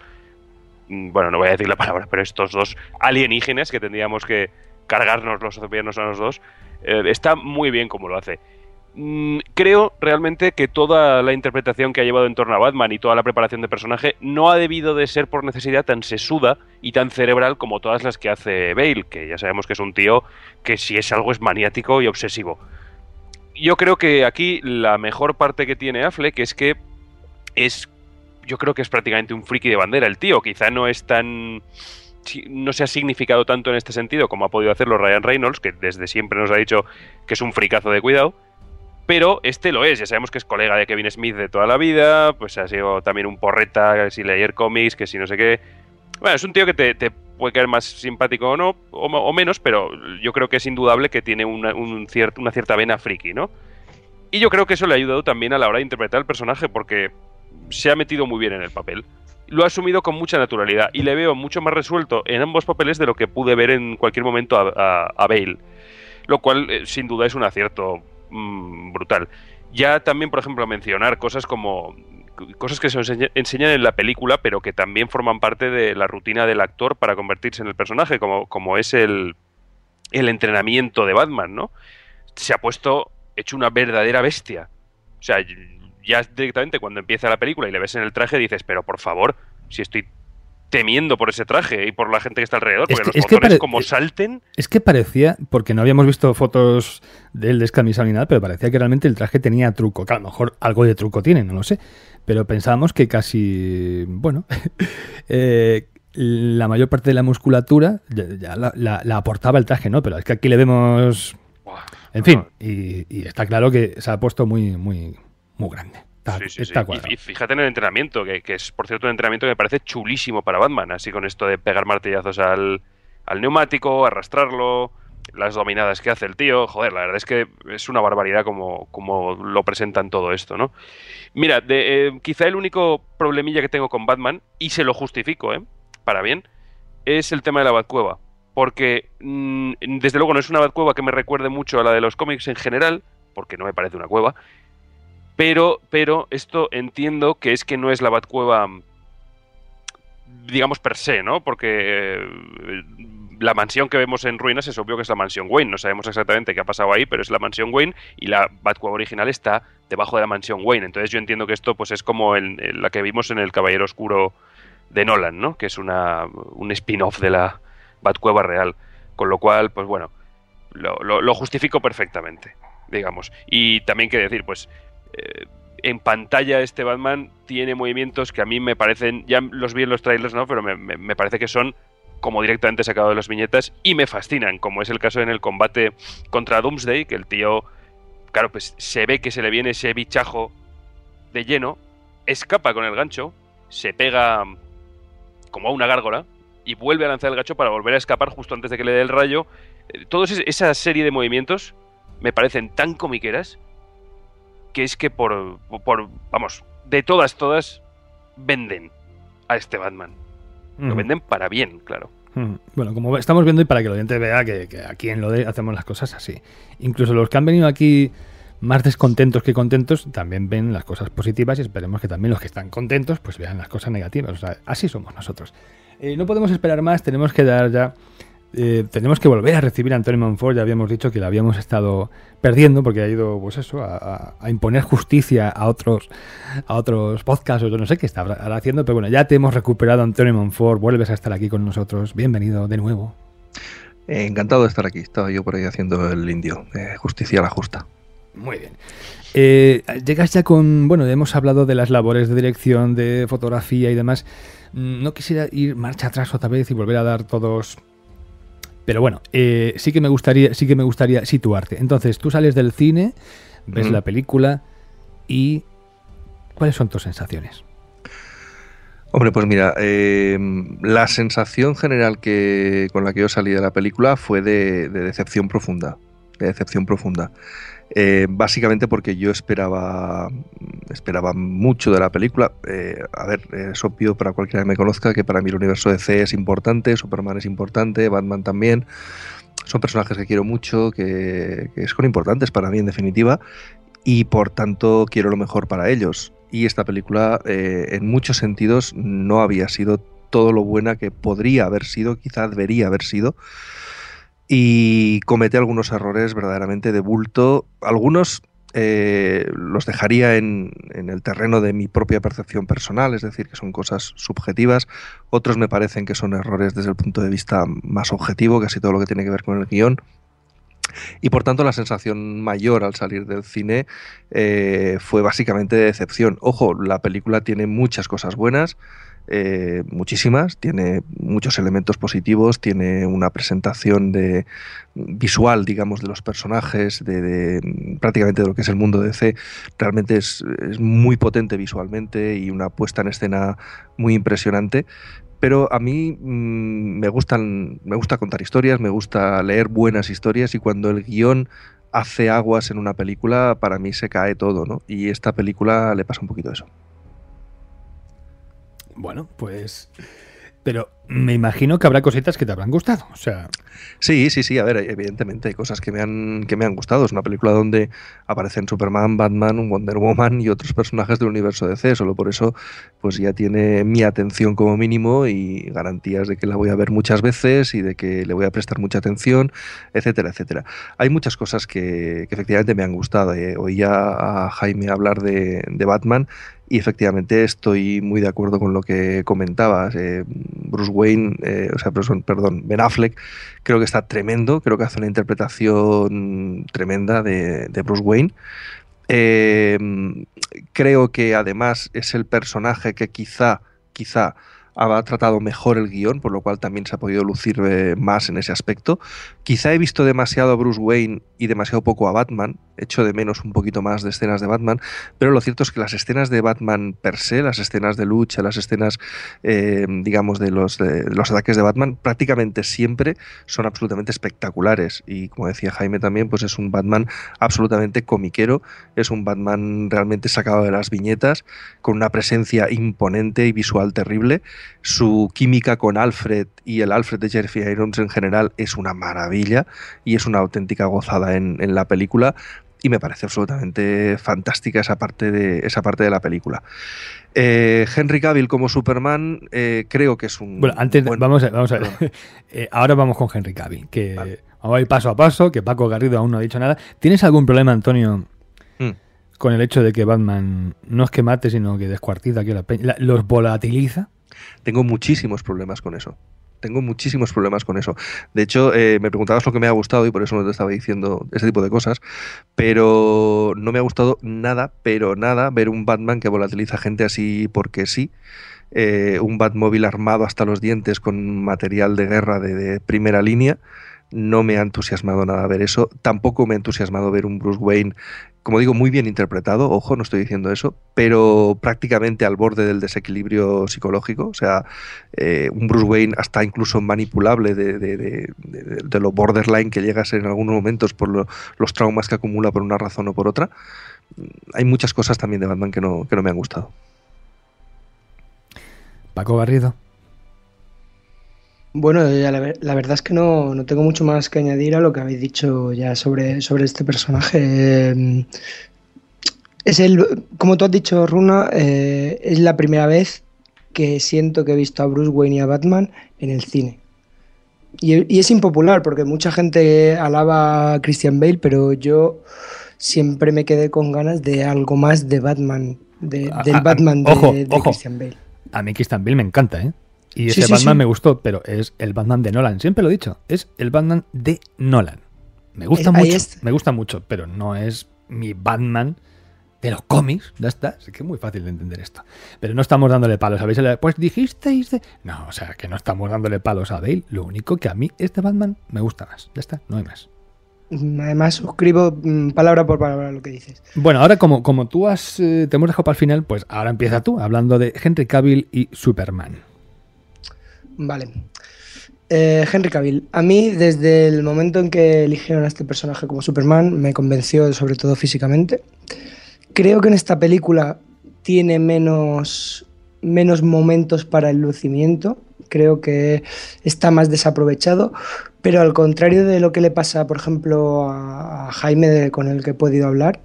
mm, bueno, no voy a decir la palabra, pero estos dos alienígenas que tendríamos que cargarnos los océanos a los dos, eh, está muy bien como lo hace. Mm, creo realmente que toda la interpretación que ha llevado en torno a Batman y toda la preparación de personaje no ha debido de ser por necesidad tan sesuda y tan cerebral como todas las que hace Bale, que ya sabemos que es un tío que si es algo es maniático y obsesivo. Yo creo que aquí la mejor parte que tiene Affleck es que es yo creo que es prácticamente un friki de bandera el tío, quizá no es tan no se ha significado tanto en este sentido como ha podido hacerlo Ryan Reynolds, que desde siempre nos ha dicho que es un fricazo de cuidado pero este lo es, ya sabemos que es colega de Kevin Smith de toda la vida, pues ha sido también un porreta, que si leer cómics, que si no sé qué. Bueno, es un tío que te, puede caer más simpático o no, o, menos, pero yo creo que es indudable que tiene una, un una cierta vena friki, ¿no? Y yo creo que eso le ha ayudado también a la hora de interpretar el personaje, porque se ha metido muy bien en el papel. Lo ha asumido con mucha naturalidad y le veo mucho más resuelto en ambos papeles de lo que pude ver en cualquier momento a, a, Bale. Lo cual, eh, sin duda, es un acierto Mm, brutal. Ya también, por ejemplo, mencionar cosas como cosas que se enseñan en la película, pero que también forman parte de la rutina del actor para convertirse en el personaje, como, como es el, el entrenamiento de Batman, ¿no? Se ha puesto hecho una verdadera bestia. O sea, ya directamente cuando empieza la película y le ves en el traje dices, pero por favor, si estoy temiendo por ese traje y por la gente que está alrededor, porque los botones como salten... Es que parecía, porque no habíamos visto fotos de él descamisado ni nada, pero parecía que realmente el traje tenía truco, que a lo mejor algo de truco tiene, no lo sé, pero pensábamos que casi, bueno, eh, la mayor parte de la musculatura ya, la, aportaba el traje, ¿no? Pero es que aquí le vemos... En fin, y, y está claro que se ha puesto muy, muy, muy grande sí, sí, Y, fíjate en el entrenamiento, que, es por cierto un entrenamiento que me parece chulísimo para Batman, así con esto de pegar martillazos al, al neumático, arrastrarlo, las dominadas que hace el tío. Joder, la verdad es que es una barbaridad como, como lo presentan todo esto, ¿no? Mira, de, eh, quizá el único problemilla que tengo con Batman, y se lo justifico, ¿eh? Para bien, es el tema de la Batcueva. Porque, mm, desde luego, no es una Batcueva que me recuerde mucho a la de los cómics en general, porque no me parece una cueva. Pero, pero esto entiendo que es que no es la Batcueva, digamos, per se, ¿no? Porque eh, la mansión que vemos en ruinas es obvio que es la mansión Wayne. No sabemos exactamente qué ha pasado ahí, pero es la mansión Wayne y la Batcueva original está debajo de la mansión Wayne. Entonces yo entiendo que esto pues es como la que vimos en el Caballero Oscuro de Nolan, ¿no? Que es una, un spin-off de la Batcueva real. Con lo cual, pues bueno, lo justifico perfectamente, digamos. Y también que decir, pues eh, en pantalla este Batman tiene movimientos que a mí me parecen, ya los vi en los trailers, ¿no? Pero me, parece que son como directamente sacado de las viñetas y me fascinan, como es el caso en el combate contra Doomsday, que el tío, claro, pues se ve que se le viene ese bichajo de lleno, escapa con el gancho, se pega como a una gárgola y vuelve a lanzar el gancho para volver a escapar justo antes de que le dé el rayo. Eh, Toda esa serie de movimientos me parecen tan comiqueras que es que por, por vamos, de todas, todas, venden a este Batman. Lo venden para bien, claro. Mm, Bueno, como estamos viendo y para que el oyente vea que, que aquí en lo de hacemos las cosas así. Incluso los que han venido aquí más descontentos que contentos también ven las cosas positivas y esperemos que también los que están contentos pues vean las cosas negativas. O sea, así somos nosotros. Eh, no podemos esperar más, tenemos que dar ya... eh, tenemos que volver a recibir a Antonio Monfort, ya habíamos dicho que lo habíamos estado perdiendo porque ha ido, pues eso, a, imponer justicia a otros, a otros podcasts o yo no sé qué está haciendo, pero bueno, ya te hemos recuperado Antonio Monfort, vuelves a estar aquí con nosotros, bienvenido de nuevo. Eh, encantado de estar aquí. Estaba yo por ahí haciendo el indio. eh, justicia a la justa. Muy bien. Eh, llegas ya con, bueno, hemos hablado de las labores de dirección, de fotografía y demás. Mm, No quisiera ir marcha atrás otra vez y volver a dar todos. Pero bueno, eh, sí que me gustaría, sí que me gustaría situarte. Entonces, tú sales del cine, ves la película y ¿cuáles son tus sensaciones? Hombre, pues mira, eh, la sensación general que con la que yo salí de la película fue de, de decepción profunda. De decepción profunda. Eh, básicamente porque yo esperaba, esperaba mucho de la película. Eh, a ver, es obvio para cualquiera que me conozca que para mí el universo de C es importante, Superman es importante, Batman también. Son personajes que quiero mucho, que, que son importantes para mí en definitiva, y por tanto quiero lo mejor para ellos. Y esta película, eh, en muchos sentidos, no había sido todo lo buena que podría haber sido, quizá debería haber sido y comete algunos errores verdaderamente de bulto. Algunos eh, los dejaría en, el terreno de mi propia percepción personal, es decir, que son cosas subjetivas. Otros me parecen que son errores desde el punto de vista más objetivo, casi todo lo que tiene que ver con el guion. Y por tanto la sensación mayor al salir del cine eh, fue básicamente de decepción. Ojo, la película tiene muchas cosas buenas, eh, muchísimas, tiene muchos elementos positivos, tiene una presentación de visual, digamos, de los personajes, de, prácticamente de lo que es el mundo de DC, realmente es, es muy potente visualmente y una puesta en escena muy impresionante. Pero a mí mmm, me gustan, me gusta contar historias, me gusta leer buenas historias y cuando el guion hace aguas en una película, para mí se cae todo, ¿no? Y esta película le pasa un poquito eso. Bueno, pues. Pero me imagino que habrá cositas que te habrán gustado. O sea. Sí, sí, sí. A ver, evidentemente hay cosas que me han, que me han gustado. Es una película donde aparecen Superman, Batman, Wonder Woman y otros personajes del universo DC. Solo por eso, pues ya tiene mi atención como mínimo y garantías de que la voy a ver muchas veces y de que le voy a prestar mucha atención, etcétera, etcétera. Hay muchas cosas que, que efectivamente me han gustado. Eh. Oía a Jaime hablar de, de Batman y efectivamente estoy muy de acuerdo con lo que comentabas. Eh, Bruce Wayne, eh, o sea, perdón, Ben Affleck, creo que está tremendo, creo que hace una interpretación tremenda de, Bruce Wayne. Eh, creo que además es el personaje que quizá, quizá ha tratado mejor el guion, por lo cual también se ha podido lucir eh, más en ese aspecto. Quizá he visto demasiado a Bruce Wayne y demasiado poco a Batman, echo de menos un poquito más de escenas de Batman, pero lo cierto es que las escenas de Batman per se, las escenas de lucha, las escenas, eh, digamos, de los, de los ataques de Batman, prácticamente siempre son absolutamente espectaculares. Y como decía Jaime también, pues es un Batman absolutamente comiquero, es un Batman realmente sacado de las viñetas, con una presencia imponente y visual terrible su química con Alfred y el Alfred de Jerry Irons en general es una maravilla y es una auténtica gozada en, la película y me parece absolutamente fantástica esa parte de, esa parte de la película. Eh, Henry Cavill como Superman eh, creo que es un... Bueno, antes vamos, a, vamos a ver. Eh, ahora vamos con Henry Cavill, que vamos a ir paso a paso, que Paco Garrido aún no ha dicho nada. ¿Tienes algún problema, Antonio, mm. con el hecho de que Batman no es que mate, sino que descuartiza, que los volatiliza? Tengo muchísimos problemas con eso. Tengo muchísimos problemas con eso. De hecho, eh, me preguntabas lo que me ha gustado y por eso no te estaba diciendo ese tipo de cosas. Pero no me ha gustado nada, pero nada, ver un Batman que volatiliza gente así porque sí. Eh, un Batmóvil armado hasta los dientes con material de guerra de primera línea no me ha entusiasmado nada ver eso. Tampoco me ha entusiasmado ver un Bruce Wayne, como digo, muy bien interpretado, ojo, no estoy diciendo eso, pero prácticamente al borde del desequilibrio psicológico. O sea, eh, un Bruce Wayne hasta incluso manipulable de, de, lo borderline que llega a ser en algunos momentos por los traumas que acumula por una razón o por otra. Hay muchas cosas también de Batman que no, que no me han gustado. Paco Garrido. Bueno, la, verdad es que no, tengo mucho más que añadir a lo que habéis dicho ya sobre, sobre este personaje. Em, es el, como tú has dicho, Runa, eh, es la primera vez que siento que he visto a Bruce Wayne y a Batman en el cine. Y, es impopular porque mucha gente alaba a Christian Bale, pero yo siempre me quedé con ganas de algo más de Batman, del Batman de, Christian Bale. A mí Christian Bale me encanta, ¿eh? Y ese Batman me gustó, pero es el Batman de Nolan. Siempre lo he dicho, es el Batman de Nolan. Me gusta mucho, me gusta mucho, pero no es mi Batman de los cómics. Ya está, es que es muy fácil de entender esto. Pero no estamos dándole palos. ¿Sabéis? Pues dijisteis de. No, o sea, que no estamos dándole palos a Bale. Lo único que a mí este Batman me gusta más. Ya está, no hay más. Además, suscribo mm, palabra por palabra lo que dices. Bueno, ahora como, como tú has, eh, te hemos dejado para el final, pues ahora empieza tú, hablando de Henry Cavill y Superman. Vale. Eh, Henry Cavill. A mí, desde el momento en que eligieron a este personaje como Superman, me convenció, sobre todo físicamente. Creo que en esta película tiene menos, menos momentos para el lucimiento. Creo que está más desaprovechado. Pero al contrario de lo que le pasa, por ejemplo, a Jaime, con el que he podido hablar,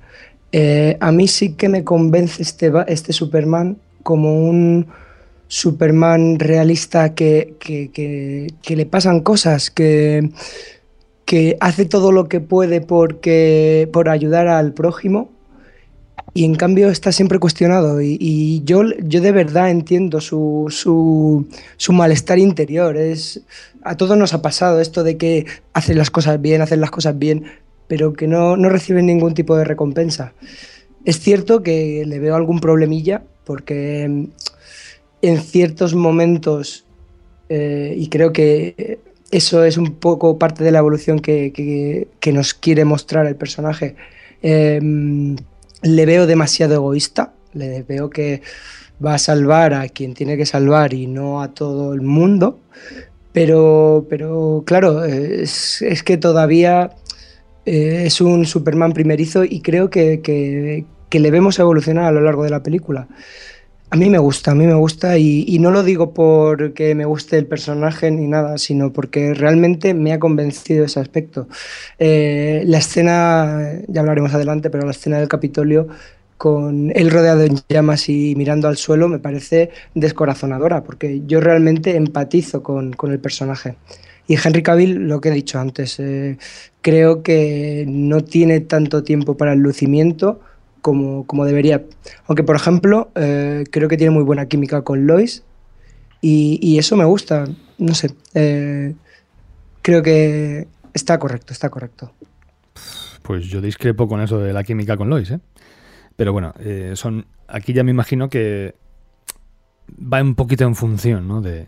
eh, a mí sí que me convence este, este Superman como un Superman realista que, le pasan cosas, que, que hace todo lo que puede porque, por ayudar al prójimo y en cambio está siempre cuestionado y, yo, yo de verdad entiendo su, su, malestar interior. Es, a todos nos ha pasado esto de que hacen las cosas bien, hacen las cosas bien, pero que no, no reciben ningún tipo de recompensa. Es cierto que le veo algún problemilla porque en ciertos momentos, eh, y creo que eso es un poco parte de la evolución que, nos quiere mostrar el personaje, em, le veo demasiado egoísta, le veo que va a salvar a quien tiene que salvar y no a todo el mundo, pero, pero claro, es, que todavía eh, es un Superman primerizo y creo que, que le vemos evolucionar a lo largo de la película. A mí me gusta, a mí me gusta y, no lo digo porque me guste el personaje ni nada, sino porque realmente me ha convencido ese aspecto. Eh, la escena, ya hablaremos adelante, pero la escena del Capitolio con él rodeado en llamas y mirando al suelo me parece descorazonadora, porque yo realmente empatizo con, el personaje. Y Henry Cavill, lo que he dicho antes, eh, creo que no tiene tanto tiempo para el lucimiento como, debería. Aunque, por ejemplo, eh, creo que tiene muy buena química con Lois y, eso me gusta. No sé, eh, creo que está correcto, está correcto. Pues yo discrepo con eso de la química con Lois, ¿eh? Pero bueno, son aquí ya me imagino que va un poquito en función, ¿no? De,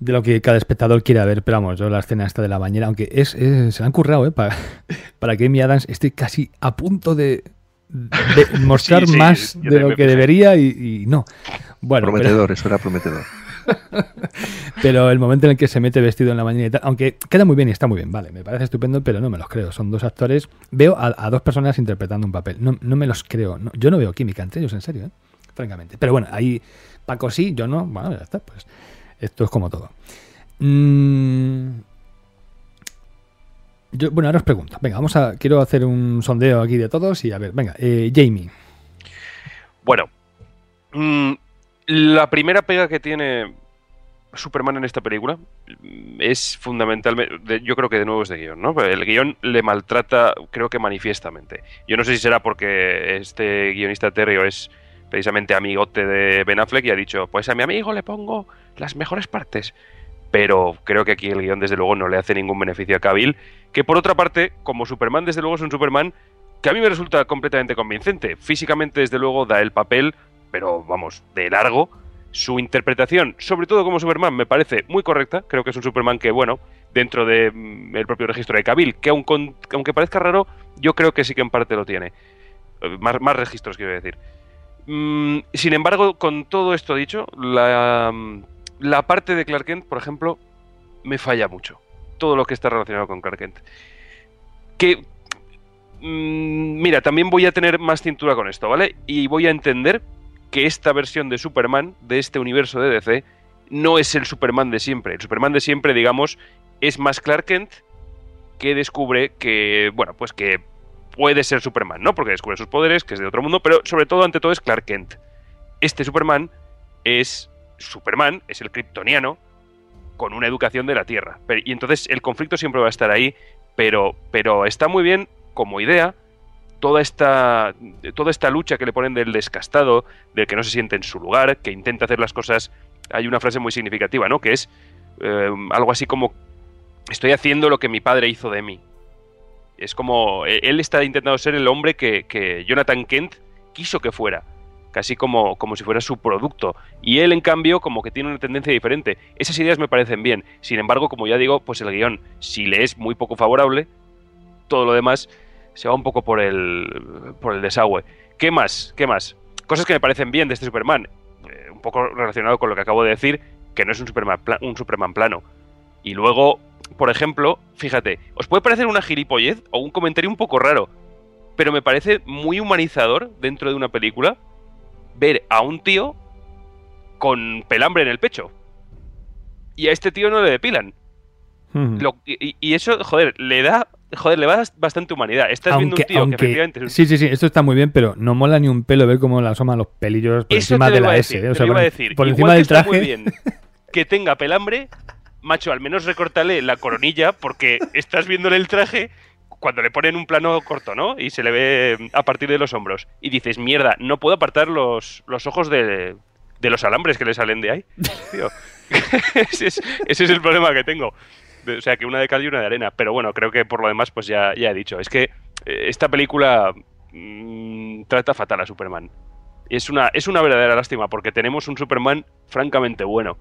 de lo que cada espectador quiera ver. Pero vamos, yo la escena esta de la bañera, aunque es, es- se la han currado, ¿eh? Para, para que Amy Adams esté casi a punto de, de mostrar Sí, sí, más de lo que debería y, y no. Bueno, pero, prometedor, eso era prometedor. pero el momento en el que se mete vestido en la bañera y tal, aunque queda muy bien y está muy bien, vale, me parece estupendo, pero no me los creo. Son dos actores. Veo a, a dos personas interpretando un papel. No, no me los creo. no- yo no veo química entre ellos, en serio, ¿eh? francamente. Pero bueno, ahí Paco sí, yo no. Bueno, ya está, pues esto es como todo. Mm, yo, bueno, ahora os pregunto. Venga, vamos a. Quiero hacer un sondeo aquí de todos y a ver, venga, eh, Jamie. Bueno, mm, la primera pega que tiene Superman en esta película mm, es fundamentalmente, yo creo que de nuevo es de guion, ¿no? El guion le maltrata, creo que manifiestamente. Yo no sé si será porque este guionista Terrio es precisamente amigote de Ben Affleck y ha dicho, pues a mi amigo le pongo las mejores partes. Pero creo que aquí el guion desde luego no le hace ningún beneficio a Cavill, que por otra parte, como Superman desde luego es un Superman que a mí me resulta completamente convincente. Físicamente, desde luego, da el papel, pero vamos, de largo. Su interpretación, sobre todo como Superman, me parece muy correcta. Creo que es un Superman que, bueno, dentro del propio registro de Cavill, que aunque parezca raro, yo creo que sí que en parte lo tiene. Eh, Más, registros, quiero decir. Mm, sin embargo, con todo esto dicho, la, la parte de Clark Kent, por ejemplo, me falla mucho. Todo lo que está relacionado con Clark Kent. Que Mm, mira, también voy a tener más cintura con esto, ¿vale? Y voy a entender que esta versión de Superman, de este universo de DC, no es el Superman de siempre. El Superman de siempre, digamos, es más Clark Kent que descubre que, bueno, pues que puede ser Superman, ¿no? Porque descubre sus poderes, que es de otro mundo, pero sobre todo, ante todo, es Clark Kent. Este Superman es Superman, es el kryptoniano, con una educación de la Tierra. Y entonces el conflicto siempre va a estar ahí, pero, pero está muy bien como idea toda esta, toda esta lucha que le ponen del descastado, del que no se siente en su lugar, que intenta hacer las cosas. Hay una frase muy significativa, ¿no? Que es eh, algo así como: Estoy haciendo lo que mi padre hizo de mí. Es como. eh, Él está intentando ser el hombre que Jonathan Kent quiso que fuera. Casi como, como si fuera su producto. Y él, en cambio, como que tiene una tendencia diferente. Esas ideas me parecen bien. Sin embargo, como ya digo, pues el guion, si le es muy poco favorable, todo lo demás se va un poco por el, por el desagüe. ¿Qué más? ¿Qué más? Cosas que me parecen bien de este Superman. Eh, un poco relacionado con lo que acabo de decir, que no es un Superman, un Superman plano. Y luego, por ejemplo, fíjate, os puede parecer una gilipollez o un comentario un poco raro, pero me parece muy humanizador dentro de una película ver a un tío con pelambre en el pecho. Y a este tío no le depilan. Lo- y, y eso, joder, le da. Joder, le da bastante humanidad. Estás viendo un Aunque, tío que efectivamente es un- sí, sí, sí, esto está muy bien, pero no mola ni un pelo ver cómo le asoman los pelillos por Eso encima de la S. decir, ¿eh? O sea, por, decir. encima del traje. muy bien que tenga pelambre, macho, al menos recórtale la coronilla, porque estás viéndole el traje cuando le ponen un plano corto, ¿no? Y se le ve a partir de los hombros. Y dices, mierda, no puedo apartar los, los ojos de, de los alambres que le salen de ahí. Tío. ese, es, ese es el problema que tengo. O sea, que una de cal y una de arena. Pero bueno, creo que por lo demás, pues ya, ya he dicho. Es que eh, esta película mm, trata fatal a Superman. Es una, es una verdadera lástima, porque tenemos un Superman francamente bueno,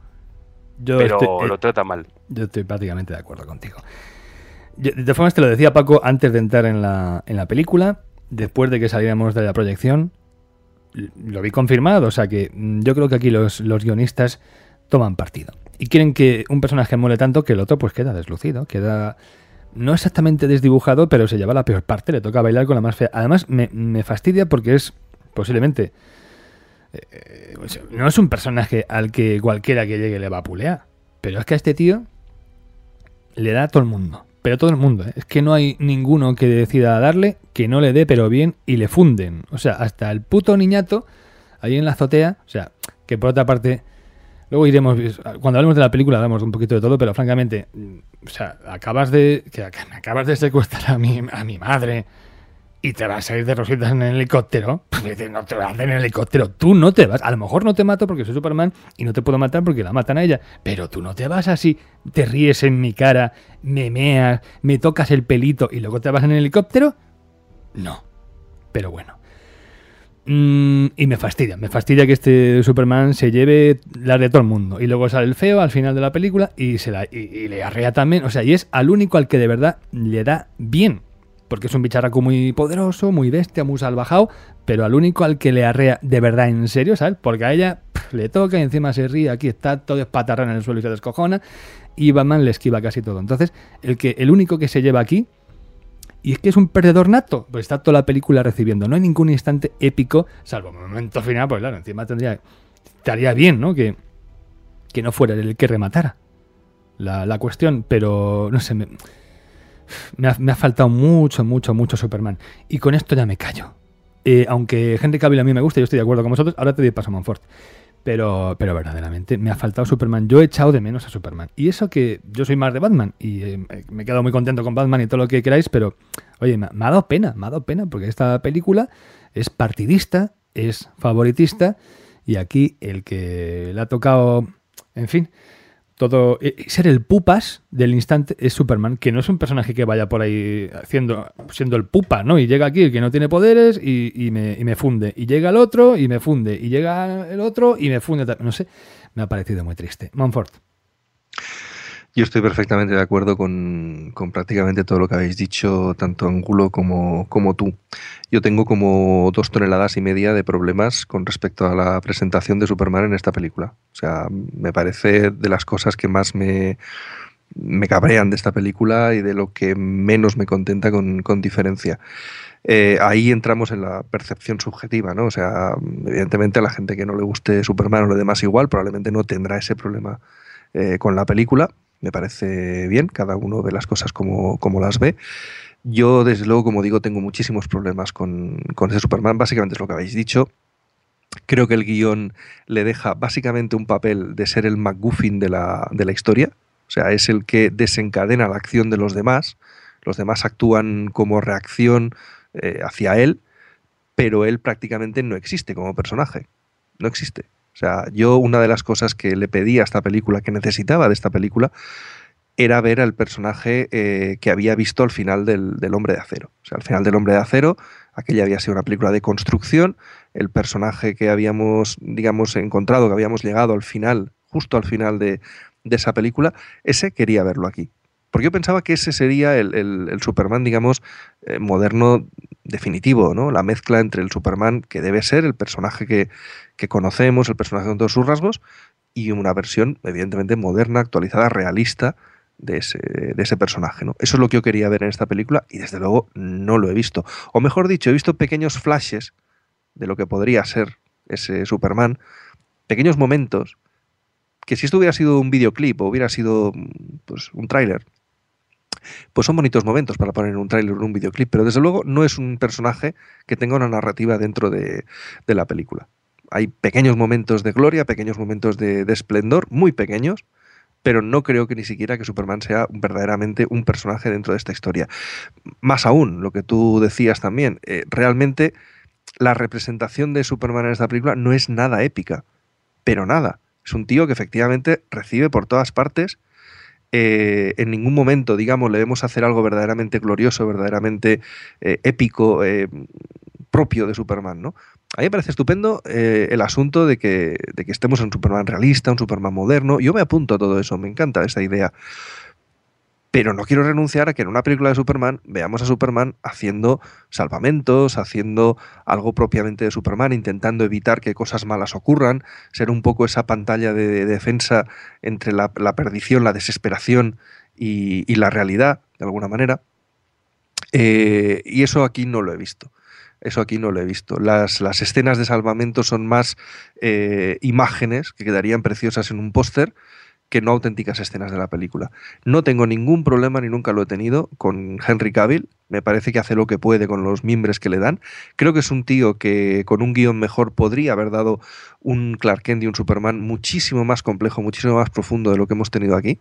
Yo pero estoy, eh, lo trata mal. yo estoy prácticamente de acuerdo contigo. De todas formas, te lo decía Paco antes de entrar en la, en la película, después de que saliéramos de la proyección, lo vi confirmado. O sea que mm, yo creo que aquí los, los guionistas toman partido. Y quieren que un personaje mole tanto que el otro pues queda deslucido, queda no exactamente desdibujado, pero se lleva la peor parte, le toca bailar con la más fea. Además, me, me fastidia porque es posiblemente eh, no es un personaje al que cualquiera que llegue le va a pulear. Pero es que a este tío le da a todo el mundo. Pero todo el mundo. ¿eh? Es que no hay ninguno que decida darle que no le dé, pero bien, y le funden. O sea, hasta el puto niñato ahí en la azotea. O sea, que por otra parte. Luego iremos. Cuando hablemos de la película, hablamos un poquito de todo, pero francamente. mm, O sea, acabas de. Acabas de secuestrar a mi, a mi madre y te vas a ir de rositas en el helicóptero, no te vas en el helicóptero, tú no te vas, a lo mejor no te mato porque soy Superman y no te puedo matar porque la matan a ella, pero tú no te vas así, te ríes en mi cara, me meas, me tocas el pelito y luego te vas en el helicóptero, no, pero bueno. Mm, y me fastidia, me fastidia que este Superman se lleve la de todo el mundo. Y luego sale el feo al final de la película y, se la, y, le arrea también. O sea, y es al único al que de verdad le da bien. Porque es un bicharraco muy poderoso, muy bestia, muy salvajado. Pero al único al que le arrea de verdad en serio, ¿sabes? Porque a ella le toca y encima se ríe. Aquí está todo espatarrán en el suelo y se descojona. Y Batman le esquiva casi todo. Entonces, el, que, el único que se lleva aquí y es que es un perdedor nato, pues está toda la película recibiendo. No hay ningún instante épico, salvo el momento final, pues claro, encima tendría. Estaría bien, ¿no? Que, que no fuera el que rematara la, cuestión, pero no sé, me, me, ha, faltado mucho, mucho, mucho Superman. Y con esto ya me callo. Eh, aunque Henry Cavill a mí me gusta, yo estoy de acuerdo con vosotros, ahora te doy paso a Manfort. Pero, pero verdaderamente me ha faltado Superman. Yo he echado de menos a Superman. Y eso que yo soy más de Batman. Y eh, me he quedado muy contento con Batman y todo lo que queráis. Pero, oye, me, me ha dado pena, me ha dado pena. Porque esta película es partidista, es favoritista. Y aquí el que le ha tocado, en fin, todo eh, ser el pupas del instante es Superman, que no es un personaje que vaya por ahí haciendo, siendo el pupa, ¿no? Y llega aquí el que no tiene poderes y, me, y, me, funde. Y llega el otro y me funde. Y llega el otro y me funde. No sé, me ha parecido muy triste. Manfort. Yo estoy perfectamente de acuerdo con, prácticamente todo lo que habéis dicho, tanto Angulo como, como tú. Yo tengo como dos toneladas y media de problemas con respecto a la presentación de Superman en esta película. O sea, me parece de las cosas que más me, me cabrean de esta película y de lo que menos me contenta con, diferencia. Eh, ahí entramos en la percepción subjetiva, ¿no? O sea, evidentemente a la gente que no le guste Superman o lo demás igual, probablemente no tendrá ese problema eh, con la película me parece bien, cada uno ve las cosas como, las ve. Yo, desde luego, como digo, tengo muchísimos problemas con, con ese Superman, básicamente es lo que habéis dicho. Creo que el guion le deja básicamente un papel de ser el McGuffin de la, de la historia, o sea, es el que desencadena la acción de los demás, los demás actúan como reacción eh, hacia él, pero él prácticamente no existe como personaje, no existe. O sea, yo una de las cosas que le pedí a esta película, que necesitaba de esta película, era ver al personaje eh, que había visto al final del, Hombre de Acero. O sea, al final del Hombre de Acero, aquella había sido una película de construcción, el personaje que habíamos, digamos, encontrado, que habíamos llegado al final, justo al final de, de esa película, ese quería verlo aquí. Porque yo pensaba que ese sería el, Superman, digamos, eh, moderno definitivo, ¿no? La mezcla entre el Superman que debe ser, el personaje que, conocemos, el personaje con todos sus rasgos, y una versión, evidentemente, moderna, actualizada, realista de ese, de ese personaje, ¿no? Eso es lo que yo quería ver en esta película y desde luego no lo he visto. O mejor dicho, he visto pequeños flashes de lo que podría ser ese Superman, pequeños momentos que si esto hubiera sido un videoclip o hubiera sido pues, un tráiler, pues son bonitos momentos para poner en un tráiler o un videoclip, pero desde luego no es un personaje que tenga una narrativa dentro de, la película. Hay pequeños momentos de gloria, pequeños momentos de, esplendor, muy pequeños, pero no creo que ni siquiera que Superman sea verdaderamente un personaje dentro de esta historia. Más aún, lo que tú decías también, eh, realmente la representación de Superman en esta película no es nada épica, pero nada. Es un tío que efectivamente recibe por todas partes eh, en ningún momento, digamos, le vemos hacer algo verdaderamente glorioso, verdaderamente eh, épico, eh, propio de Superman, ¿no? A mí me parece estupendo el asunto de que, de que estemos en un Superman realista, un Superman moderno. Yo me apunto a todo eso, me encanta esa idea. Pero no quiero renunciar a que en una película de Superman veamos a Superman haciendo salvamentos, haciendo algo propiamente de Superman, intentando evitar que cosas malas ocurran, ser un poco esa pantalla de, defensa entre la, perdición, la desesperación y, la realidad, de alguna manera. Eh, y eso aquí no lo he visto. Eso aquí no lo he visto. Las, escenas de salvamento son más eh, imágenes que quedarían preciosas en un póster que no auténticas escenas de la película. No tengo ningún problema, ni nunca lo he tenido, con Henry Cavill. Me parece que hace lo que puede con los mimbres que le dan. Creo que es un tío que con un guion mejor podría haber dado un Clark Kent y un Superman muchísimo más complejo, muchísimo más profundo de lo que hemos tenido aquí.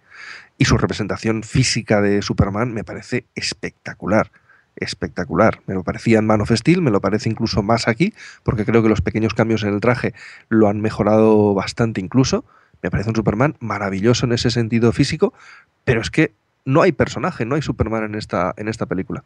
Y su representación física de Superman me parece espectacular espectacular. Me lo parecía en Man of Steel, me lo parece incluso más aquí, porque creo que los pequeños cambios en el traje lo han mejorado bastante incluso. Me parece un Superman maravilloso en ese sentido físico, pero es que no hay personaje, no hay Superman en esta, en esta película.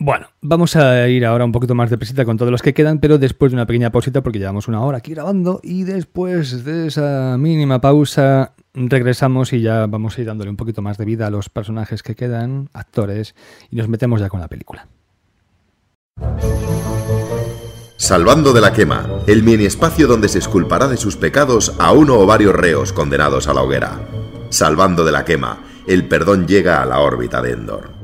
Bueno, vamos a ir ahora un poquito más de pesita con todos los que quedan, pero después de una pequeña pausita porque llevamos una hora aquí grabando y después de esa mínima pausa regresamos y ya vamos a ir dándole un poquito más de vida a los personajes que quedan, actores, y nos metemos ya con la película. Salvando de la quema, el mini espacio donde se esculpará de sus pecados a uno o varios reos condenados a la hoguera. Salvando de la quema, el perdón llega a la órbita de Endor.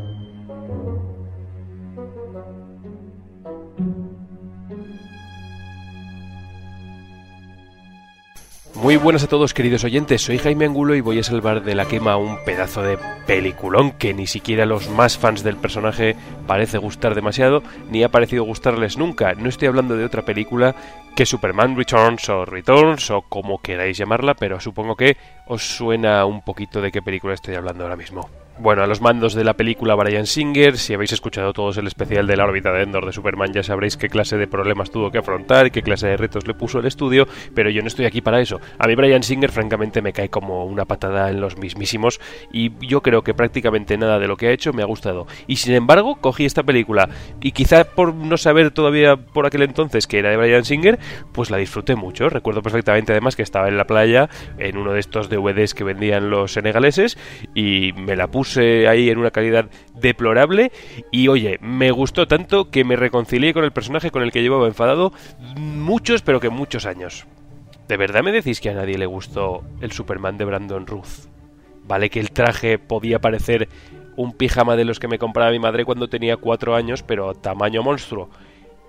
Muy buenas a todos queridos oyentes, soy Jaime Angulo y voy a salvar de la quema un pedazo de peliculón que ni siquiera los más fans del personaje parece gustar demasiado, ni ha parecido gustarles nunca. No estoy hablando de otra película que Superman Returns o Returns o como queráis llamarla, pero supongo que os suena un poquito de qué película estoy hablando ahora mismo. Bueno, a los mandos de la película Brian Singer, si habéis escuchado todos el especial de la órbita de Endor de Superman ya sabréis qué clase de problemas tuvo que afrontar y qué clase de retos le puso el estudio, pero yo no estoy aquí para eso. A mí Brian Singer francamente me cae como una patada en los mismísimos y yo creo que prácticamente nada de lo que ha hecho me ha gustado. Y sin embargo, cogí esta película y quizá por no saber todavía por aquel entonces que era de Brian Singer, pues la disfruté mucho. Recuerdo perfectamente además que estaba en la playa en uno de estos DVDs que vendían los senegaleses y me la ahí en una calidad deplorable y oye, me gustó tanto que me reconcilié con el personaje con el que llevaba enfadado muchos, pero que muchos años. ¿De verdad me decís que a nadie le gustó el Superman de Brandon Ruth? Vale que el traje podía parecer un pijama de los que me compraba mi madre cuando tenía cuatro años, pero tamaño monstruo.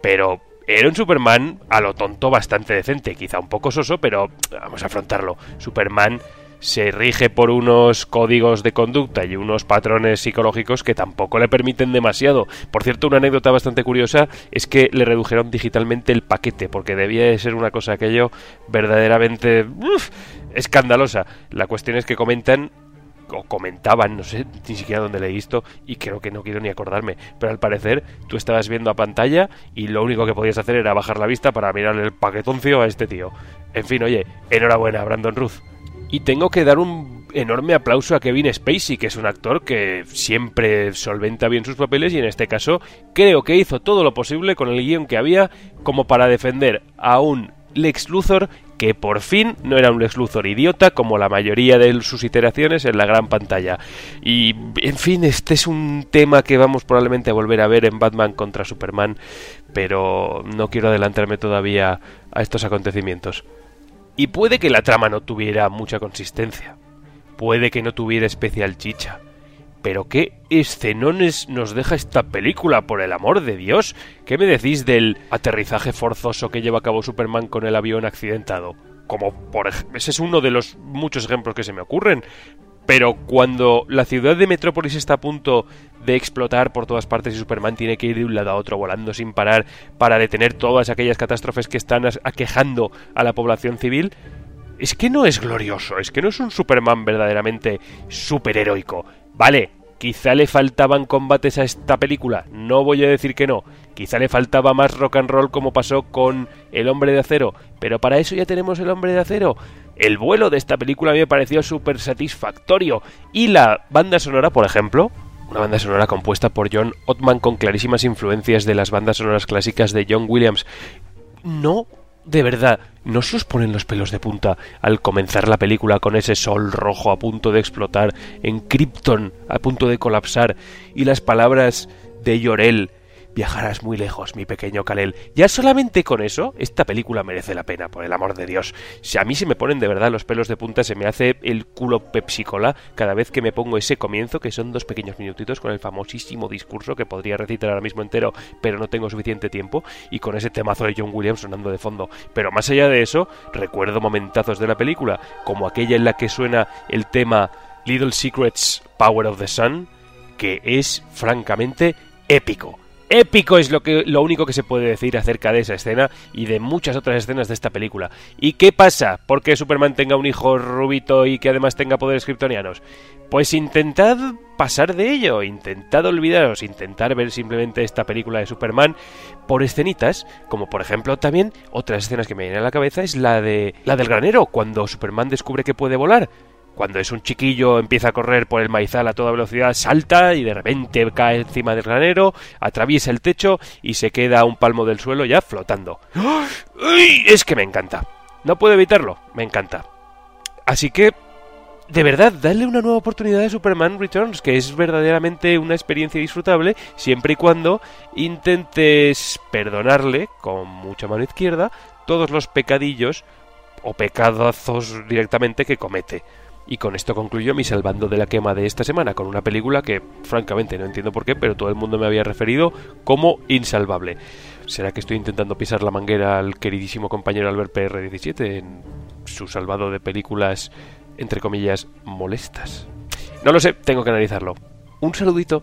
Pero era un Superman a lo tonto bastante decente, quizá un poco soso, pero vamos a afrontarlo. Superman se rige por unos códigos de conducta y unos patrones psicológicos que tampoco le permiten demasiado. Por cierto, una anécdota bastante curiosa es que le redujeron digitalmente el paquete, porque debía de ser una cosa aquello verdaderamente escandalosa. La cuestión es que comentan o comentaban, no sé ni siquiera dónde leí esto y creo que no quiero ni acordarme, pero al parecer tú estabas viendo a pantalla y lo único que podías hacer era bajar la vista para mirar el paquetoncio a este tío. En fin, oye, enhorabuena, Brandon Ruth. Y tengo que dar un enorme aplauso a Kevin Spacey, que es un actor que siempre solventa bien sus papeles y en este caso creo que hizo todo lo posible con el guion que había como para defender a un Lex Luthor que por fin no era un Lex Luthor idiota como la mayoría de sus iteraciones en la gran pantalla. Y en fin, este es un tema que vamos probablemente a volver a ver en Batman contra Superman, pero no quiero adelantarme todavía a estos acontecimientos. Y puede que la trama no tuviera mucha consistencia. Puede que no tuviera especial chicha. Pero qué escenones nos deja esta película, por el amor de Dios. ¿Qué me decís del aterrizaje forzoso que lleva a cabo Superman con el avión accidentado? Como por ejemplo, ese es uno de los muchos ejemplos que se me ocurren. Pero cuando la ciudad de Metrópolis está a punto de explotar por todas partes y Superman tiene que ir de un lado a otro volando sin parar para detener todas aquellas catástrofes que están aquejando a la población civil, es que no es glorioso, es que no es un Superman verdaderamente superheroico. Vale, quizá le faltaban combates a esta película, no voy a decir que no, quizá le faltaba más rock and roll como pasó con El hombre de acero, pero para eso ya tenemos El hombre de acero. El vuelo de esta película me pareció súper satisfactorio y la banda sonora, por ejemplo, una banda sonora compuesta por John Ottman con clarísimas influencias de las bandas sonoras clásicas de John Williams. No, de verdad, no se os ponen los pelos de punta al comenzar la película con ese sol rojo a punto de explotar en Krypton, a punto de colapsar, y las palabras de Llorel Viajarás muy lejos, mi pequeño Kalel. Ya solamente con eso, esta película merece la pena, por el amor de Dios. Si a mí se me ponen de verdad los pelos de punta, se me hace el culo pepsicola cada vez que me pongo ese comienzo, que son dos pequeños minutitos con el famosísimo discurso que podría recitar ahora mismo entero, pero no tengo suficiente tiempo, y con ese temazo de John Williams sonando de fondo. Pero más allá de eso, recuerdo momentazos de la película, como aquella en la que suena el tema Little Secrets Power of the Sun, que es francamente épico épico es lo, que, lo único que se puede decir acerca de esa escena y de muchas otras escenas de esta película. ¿Y qué pasa? ¿Por qué Superman tenga un hijo rubito y que además tenga poderes kryptonianos? Pues intentad pasar de ello, intentad olvidaros, intentar ver simplemente esta película de Superman por escenitas, como por ejemplo también otras escenas que me vienen a la cabeza es la de la del granero, cuando Superman descubre que puede volar cuando es un chiquillo empieza a correr por el maizal a toda velocidad, salta y de repente cae encima del granero, atraviesa el techo y se queda a un palmo del suelo ya flotando. ¡Ay! Es que me encanta. No puedo evitarlo, me encanta. Así que, de verdad, dale una nueva oportunidad a Superman Returns, que es verdaderamente una experiencia disfrutable, siempre y cuando intentes perdonarle, con mucha mano izquierda, todos los pecadillos o pecadazos directamente que comete. Y con esto concluyo mi salvando de la quema de esta semana, con una película que francamente no entiendo por qué, pero todo el mundo me había referido como insalvable. ¿Será que estoy intentando pisar la manguera al queridísimo compañero Albert PR17 en su salvado de películas, entre comillas, molestas? No lo sé, tengo que analizarlo. Un saludito.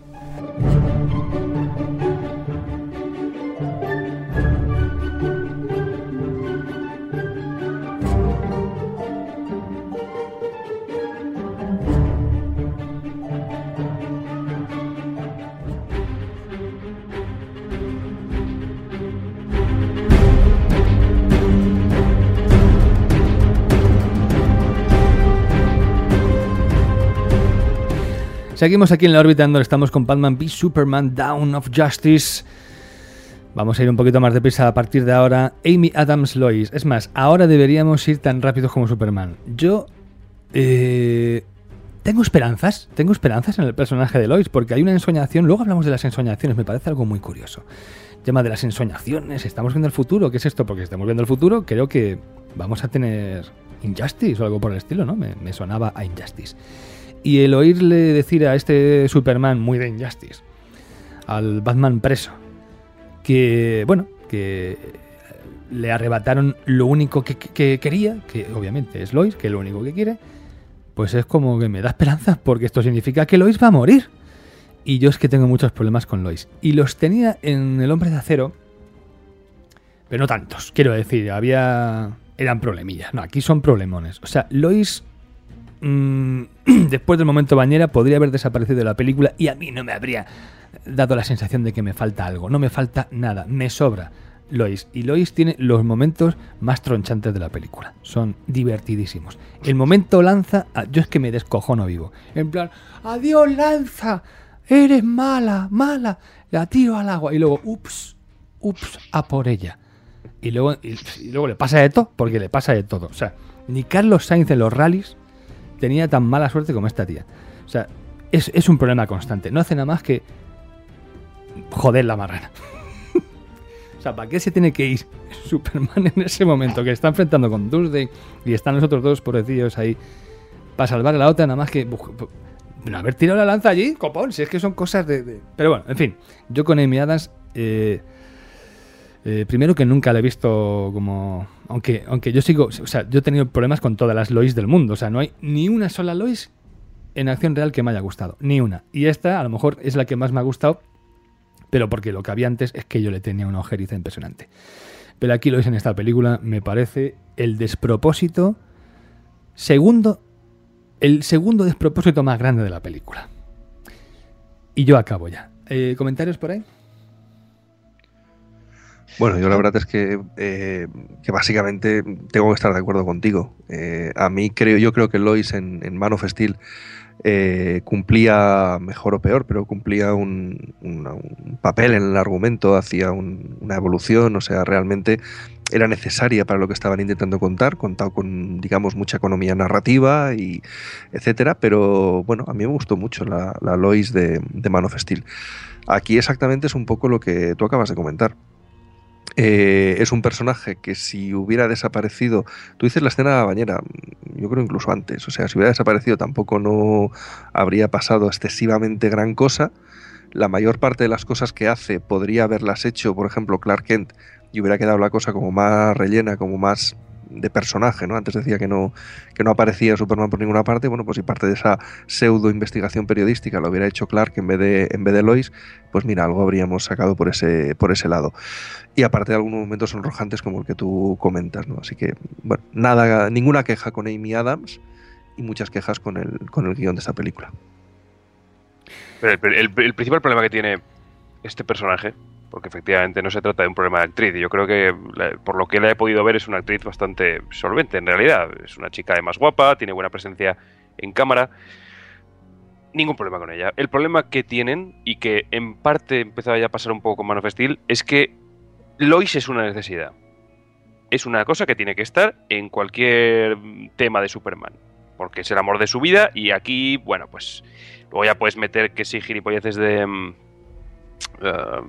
Seguimos aquí en la órbita donde estamos con Batman v Superman Down of Justice. Vamos a ir un poquito más deprisa a partir de ahora. Amy Adams Lois. Es más, ahora deberíamos ir tan rápidos como Superman. Yo. Eh, tengo esperanzas. Tengo esperanzas en el personaje de Lois. Porque hay una ensoñación. Luego hablamos de las ensoñaciones. Me parece algo muy curioso. El tema de las ensoñaciones. Estamos viendo el futuro. ¿Qué es esto? Porque estamos viendo el futuro. Creo que vamos a tener Injustice o algo por el estilo, ¿no? Me sonaba a Injustice. Y el oírle decir a este Superman muy de Injustice, al Batman preso, que, bueno, que le arrebataron lo único que, que quería, que obviamente es Lois, que es lo único que quiere, pues es como que me da esperanza, porque esto significa que Lois va a morir. Y yo es que tengo muchos problemas con Lois. Y los tenía en El Hombre de Acero, pero no tantos, quiero decir, había... eran problemillas. No, aquí son problemones. O sea, Lois mmm, después del momento bañera podría haber desaparecido de la película y a mí no me habría dado la sensación de que me falta algo. No me falta nada, me sobra Lois. Y Lois tiene los momentos más tronchantes de la película. Son divertidísimos. El momento lanza, ah, yo es que me descojono vivo. En plan, adiós lanza, eres mala, mala, la tiro al agua. Y luego, ups, ups, a por ella. Y luego, y luego le pasa de todo, porque le pasa de todo. O sea, ni Carlos Sainz en los rallies tenía tan mala suerte como esta tía. O sea, es, es un problema constante. No hace nada más que joder la marrana. o sea, ¿para qué se tiene que ir Superman en ese momento que está enfrentando con Tuesday y están los otros dos pobrecillos ahí para salvar a la otra nada más que no haber tirado la lanza allí, copón, si es que son cosas de... Pero bueno, en fin, yo con Amy eh, eh, primero que nunca la he visto como... Aunque, aunque yo sigo, o sea, yo he tenido problemas con todas las Lois del mundo, o sea, no hay ni una sola Lois en acción real que me haya gustado, ni una. Y esta a lo mejor es la que más me ha gustado, pero porque lo que había antes es que yo le tenía una ojeriza impresionante. Pero aquí Lois en esta película me parece el despropósito segundo el segundo despropósito más grande de la película. Y yo acabo ya. Eh, ¿Comentarios por ahí? Bueno, yo la verdad es que, eh, que básicamente tengo que estar de acuerdo contigo. Eh, a mí creo, yo creo que Lois en, en Man of Steel eh, cumplía mejor o peor, pero cumplía un, un, un papel en el argumento, hacía un, una evolución, o sea, realmente era necesaria para lo que estaban intentando contar, contado con, digamos, mucha economía narrativa y etcétera, pero bueno, a mí me gustó mucho la, la Lois de, de Man of Steel. Aquí exactamente es un poco lo que tú acabas de comentar. Eh, es un personaje que si hubiera desaparecido, tú dices la escena de la bañera, yo creo incluso antes, o sea, si hubiera desaparecido tampoco no habría pasado excesivamente gran cosa. La mayor parte de las cosas que hace podría haberlas hecho, por ejemplo, Clark Kent, y hubiera quedado la cosa como más rellena, como más de personaje, ¿no? Antes decía que no, que no aparecía Superman por ninguna parte, bueno, pues si parte de esa pseudo investigación periodística lo hubiera hecho Clark en vez de, en vez de Lois, pues mira, algo habríamos sacado por ese, por ese lado. Y aparte de algunos momentos sonrojantes como el que tú comentas, ¿no? Así que, bueno, nada, ninguna queja con Amy Adams y muchas quejas con el, con el guion de esta película. Pero el, principal problema que tiene este personaje porque efectivamente no se trata de un problema de actriz. Yo creo que, por lo que la he podido ver, es una actriz bastante solvente en realidad. Es una chica de más guapa, tiene buena presencia en cámara. Ningún problema con ella. El problema que tienen, y que en parte empezaba ya a pasar un poco con Man of es que Lois es una necesidad. Es una cosa que tiene que estar en cualquier tema de Superman. Porque es el amor de su vida y aquí, bueno, pues luego ya puedes meter que sí gilipolleces de... eh,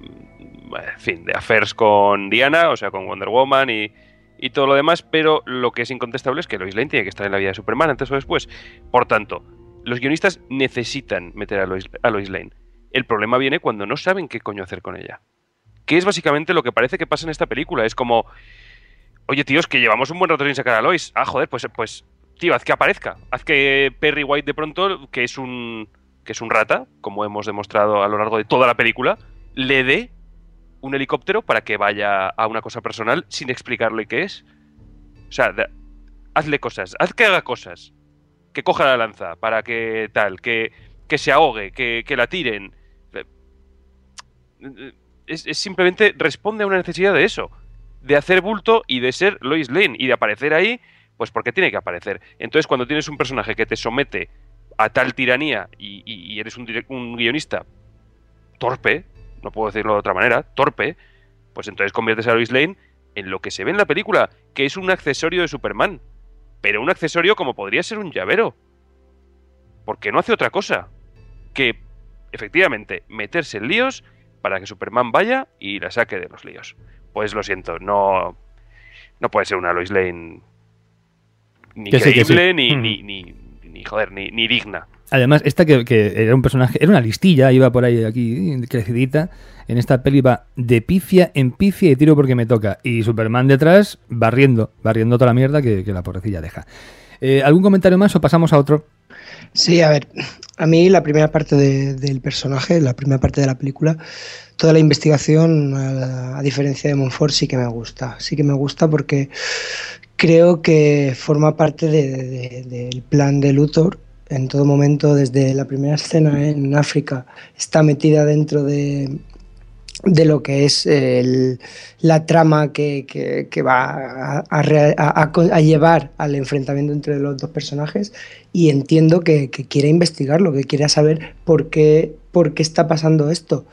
en fin, de affairs con Diana, o sea, con Wonder Woman y, y todo lo demás, pero lo que es incontestable es que Lois Lane tiene que estar en la vida de Superman antes o después. Por tanto, los guionistas necesitan meter a Lois, a Lois Lane. El problema viene cuando no saben qué coño hacer con ella. Que es básicamente lo que parece que pasa en esta película. Es como, oye, tíos, que llevamos un buen rato sin sacar a Lois. Ah, joder, pues, pues, tío, haz que aparezca. Haz que Perry White de pronto, que es un, que es un rata, como hemos demostrado a lo largo de toda la película, le dé un helicóptero para que vaya a una cosa personal sin explicarle qué es. O sea, hazle cosas, haz que haga cosas. Que coja la lanza para que tal, que, que se ahogue, que, que la tiren. Es, es simplemente responde a una necesidad de eso. De hacer bulto y de ser Lois Lane y de aparecer ahí, pues porque tiene que aparecer. Entonces, cuando tienes un personaje que te somete a tal tiranía y, y- y eres un, guionista torpe, no puedo decirlo de otra manera, torpe, pues entonces conviertes a Lois Lane en lo que se ve en la película, que es un accesorio de Superman. Pero un accesorio como podría ser un llavero. Porque no hace otra cosa que, efectivamente, meterse en líos para que Superman vaya y la saque de los líos. Pues lo siento, no, no puede ser una Lois Lane ni Que sí, que sí. creíble, ni, Mm. ni, ni, ni, joder, ni, ni digna. Además, esta que, que era un personaje, era una listilla, iba por ahí aquí crecidita. En esta peli va de pifia en pifia y tiro porque me toca. Y Superman detrás barriendo, barriendo toda la mierda que, que la pobrecilla deja. Eh, ¿Algún comentario más o pasamos a otro? Sí, a ver, a mí la primera parte de- del personaje, la primera parte de la película, toda la investigación, a, a diferencia de Monfort, sí que me gusta. Sí que me gusta porque creo que forma parte de- de- del plan de Luthor. En todo momento, desde la primera escena en África, está metida dentro de, de lo que es el- la trama que, que- que va a, a a- a llevar al enfrentamiento entre los dos personajes y entiendo que, que quiere investigarlo, que quiere saber por qué, por qué está pasando esto.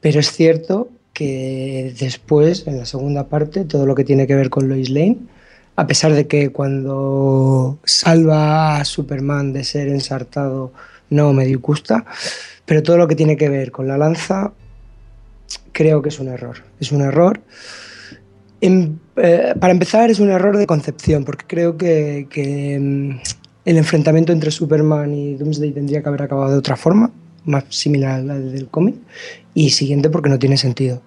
Pero es cierto que después, en la segunda parte, todo lo que tiene que ver con Lois Lane, a pesar de que cuando salva a Superman de ser ensartado no me disgusta, pero todo lo que tiene que ver con la lanza creo que es un error. Es un error. Eh, para empezar, es un error de concepción, porque creo que, que, mm, el enfrentamiento entre Superman y Doomsday tendría que haber acabado de otra forma, más similar a la del cómic. Y siguiente, porque no tiene sentido.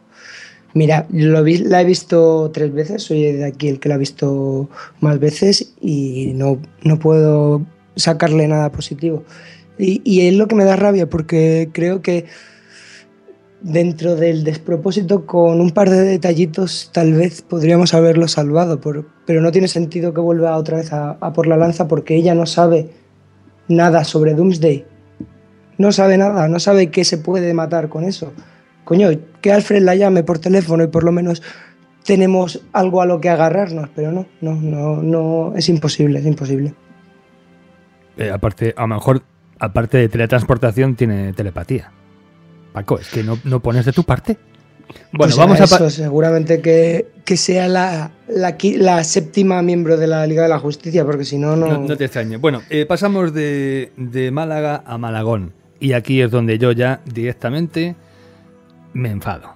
Mira, lo vi- la he visto tres veces, soy de aquí el que la ha visto más veces y no, no puedo sacarle nada positivo. Y, y es lo que me da rabia, porque creo que dentro del despropósito, con un par de detallitos, tal vez podríamos haberlo salvado, por- pero no tiene sentido que vuelva otra vez a, a por la lanza porque ella no sabe nada sobre Doomsday. No sabe nada, no sabe qué se puede matar con eso. Coño, que Alfred la llame por teléfono y por lo menos tenemos algo a lo que agarrarnos, pero no, no, no, no, es imposible, es imposible. Eh, aparte, a lo mejor, aparte de teletransportación, tiene telepatía. Paco, es que no, no pones de tu parte. Bueno, Pues vamos a... eso, seguramente que, que sea la, la, séptima miembro de la Liga de la Justicia, porque si no, no... No, no te extrañe. Bueno, eh, pasamos de, de Málaga a Malagón. Y aquí es donde yo ya directamente me enfado.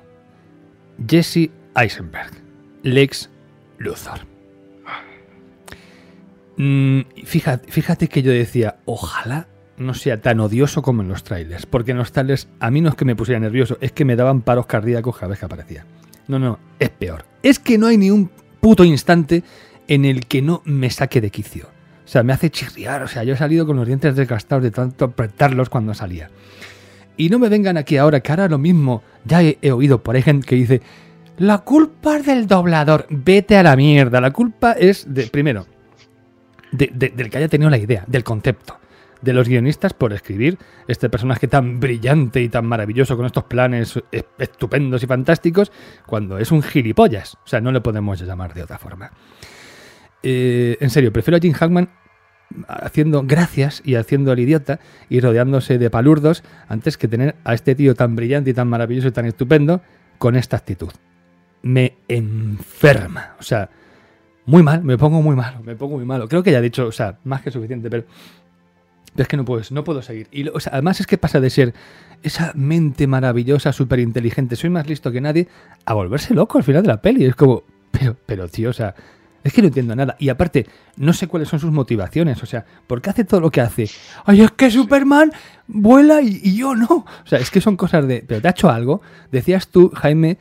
Jesse Eisenberg, Lex Luthor. Mm, fíjate, fíjate que yo decía, ojalá no sea tan odioso como en los trailers. Porque en los trailers a mí no es que me pusiera nervioso, es que me daban paros cardíacos cada vez que aparecía. No, no, es peor. Es que no hay ni un puto instante en el que no me saque de quicio. O sea, me hace chirriar. O sea, yo he salido con los dientes desgastados de tanto apretarlos cuando salía. Y no me vengan aquí ahora, que ahora lo mismo. Ya he, oído por ahí gente que dice: La culpa es del doblador. Vete a la mierda. La culpa es, de, primero, de- de- del que haya tenido la idea, del concepto. De los guionistas por escribir este personaje tan brillante y tan maravilloso con estos planes es- estupendos y fantásticos, cuando es un gilipollas. O sea, no le podemos llamar de otra forma. Eh, en serio, prefiero a Jim Hackman haciendo gracias y haciendo el idiota y rodeándose de palurdos antes que tener a este tío tan brillante y tan maravilloso y tan estupendo con esta actitud. Me enferma. O sea, muy mal, me pongo muy malo, me pongo muy malo. Creo que ya he dicho, o sea, más que suficiente, pero, es que no puedo, no puedo seguir. Y además es que pasa de ser esa mente maravillosa, súper inteligente, soy más listo que nadie, a volverse loco al final de la peli. Es como, pero, pero tío, o sea, es que no entiendo nada. Y aparte, no sé cuáles son sus motivaciones. O sea, ¿por qué hace todo lo que hace? Ay, es que Superman vuela y, y yo no. O sea, es que son cosas de... Pero te ha hecho algo. Decías tú, Jaime,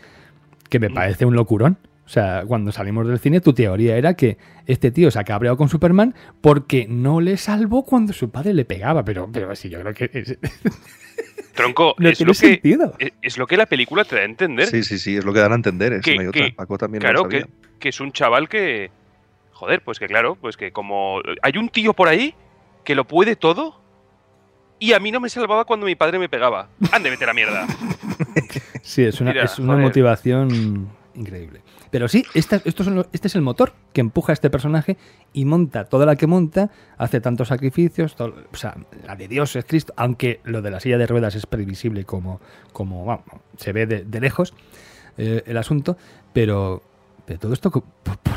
que me parece un locurón. O sea, cuando salimos del cine, tu teoría era que este tío se ha cabreado con Superman porque no le salvó cuando su padre le pegaba. Pero, pero sí, yo creo que. Es... Tronco, no es, tiene lo que, sentido. es- es lo que la película te da a entender. Sí, sí, sí, es lo que dan a entender. Es, Que- no hay otra. que- Paco también claro, lo que, sabía. que es un chaval que. Joder, pues que claro, pues que como. Hay un tío por ahí que lo puede todo y a mí no me salvaba cuando mi padre me pegaba. Ande, vete a la mierda. Sí, es una, Mira, es una motivación increíble. Pero sí, esta- este es el motor que empuja a este personaje y monta toda la que monta, hace tantos sacrificios, o sea, la de Dios es Cristo, aunque lo de la silla de ruedas es previsible como, como se ve de, de lejos eh, el asunto, pero, pero todo esto por,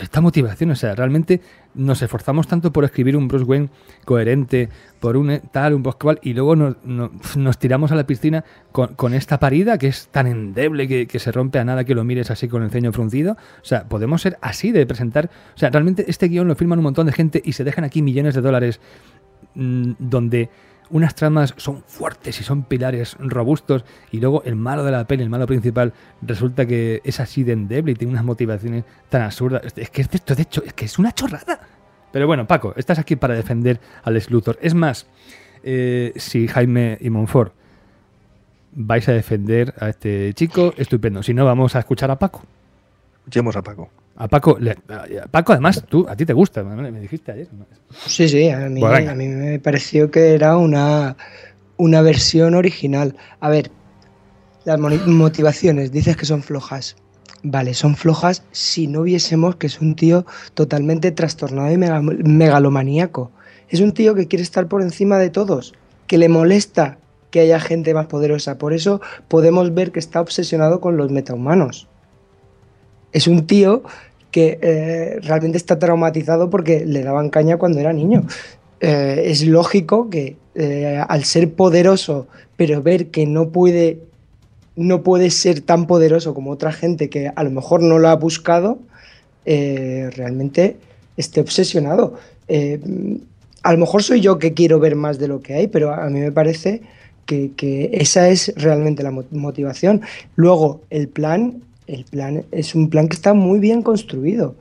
esta motivación, o sea, realmente nos esforzamos tanto por escribir un Bruce Wayne coherente, por un eh, tal, un post cual, y luego nos, no- nos tiramos a la piscina con, con esta parida que es tan endeble que, que se rompe a nada que lo mires así con el ceño fruncido. O sea, podemos ser así de presentar. O sea, realmente este guion lo firman un montón de gente y se dejan aquí millones de dólares mm, donde unas tramas son fuertes y son pilares robustos y luego el malo de la peli, el malo principal, resulta que es así de endeble y tiene unas motivaciones tan absurdas. Es que esto, de hecho, es que es una chorrada. Pero bueno, Paco, estás aquí para defender al ex Luthor. Es más, eh, si Jaime y Monfort vais a defender a este chico, estupendo. Si no, vamos a escuchar a Paco. Escuchemos a Paco. A Paco, le- a Paco además, tú, a ti te gusta, me dijiste ayer. Sí, sí, a mí, Pues a mí me pareció que era una, una versión original. A ver, las motivaciones, dices que son flojas. Vale, son flojas si no viésemos que es un tío totalmente trastornado y mega- megalomaníaco. Es un tío que quiere estar por encima de todos, que le molesta que haya gente más poderosa. Por eso podemos ver que está obsesionado con los metahumanos. Es un tío que eh, realmente está traumatizado porque le daban caña cuando era niño. Eh, es lógico que eh, al ser poderoso, pero ver que no puede, no puede ser tan poderoso como otra gente que a lo mejor no lo ha buscado, realmente esté obsesionado. A lo mejor soy yo que quiero ver más de lo que hay, pero a mí me parece que, esa es realmente la mo- motivación. Luego, el plan, el plan es un plan que está muy bien construido.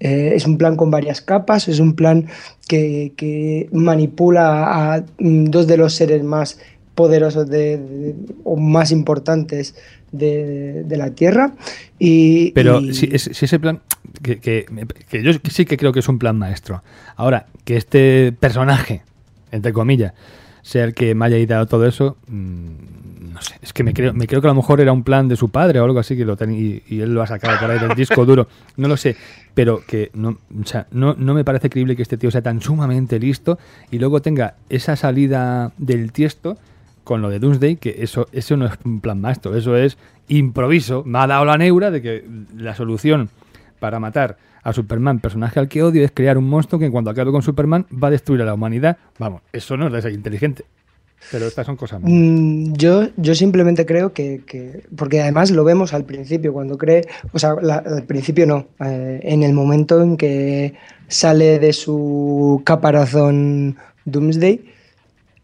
Eh, es un plan con varias capas, es un plan que, que manipula a mm, dos de los seres más poderosos de, de- o más importantes de, de la Tierra. Y, Pero y- si, es- si ese plan, que, que- que yo sí que creo que es un plan maestro. Ahora, que este personaje, entre comillas, sea el que me haya ideado todo eso, mm, no sé, es que me creo, me creo que a lo mejor era un plan de su padre o algo así que lo ten- y, y él lo ha sacado por ahí del disco duro, no lo sé, pero que no, o sea, no, no me parece creíble que este tío sea tan sumamente listo y luego tenga esa salida del tiesto con lo de Doomsday, que eso, eso no es un plan maestro, eso es improviso. Me ha dado la neura de que la solución para matar a Superman, personaje al que odio, es crear un monstruo que cuando acabe con Superman va a destruir a la humanidad. Vamos, eso no es inteligente. Pero estas son cosas. Mm, Yo, yo simplemente creo que, que- porque además lo vemos al principio, cuando cree, o sea, al principio no, eh, en el momento en que sale de su caparazón Doomsday,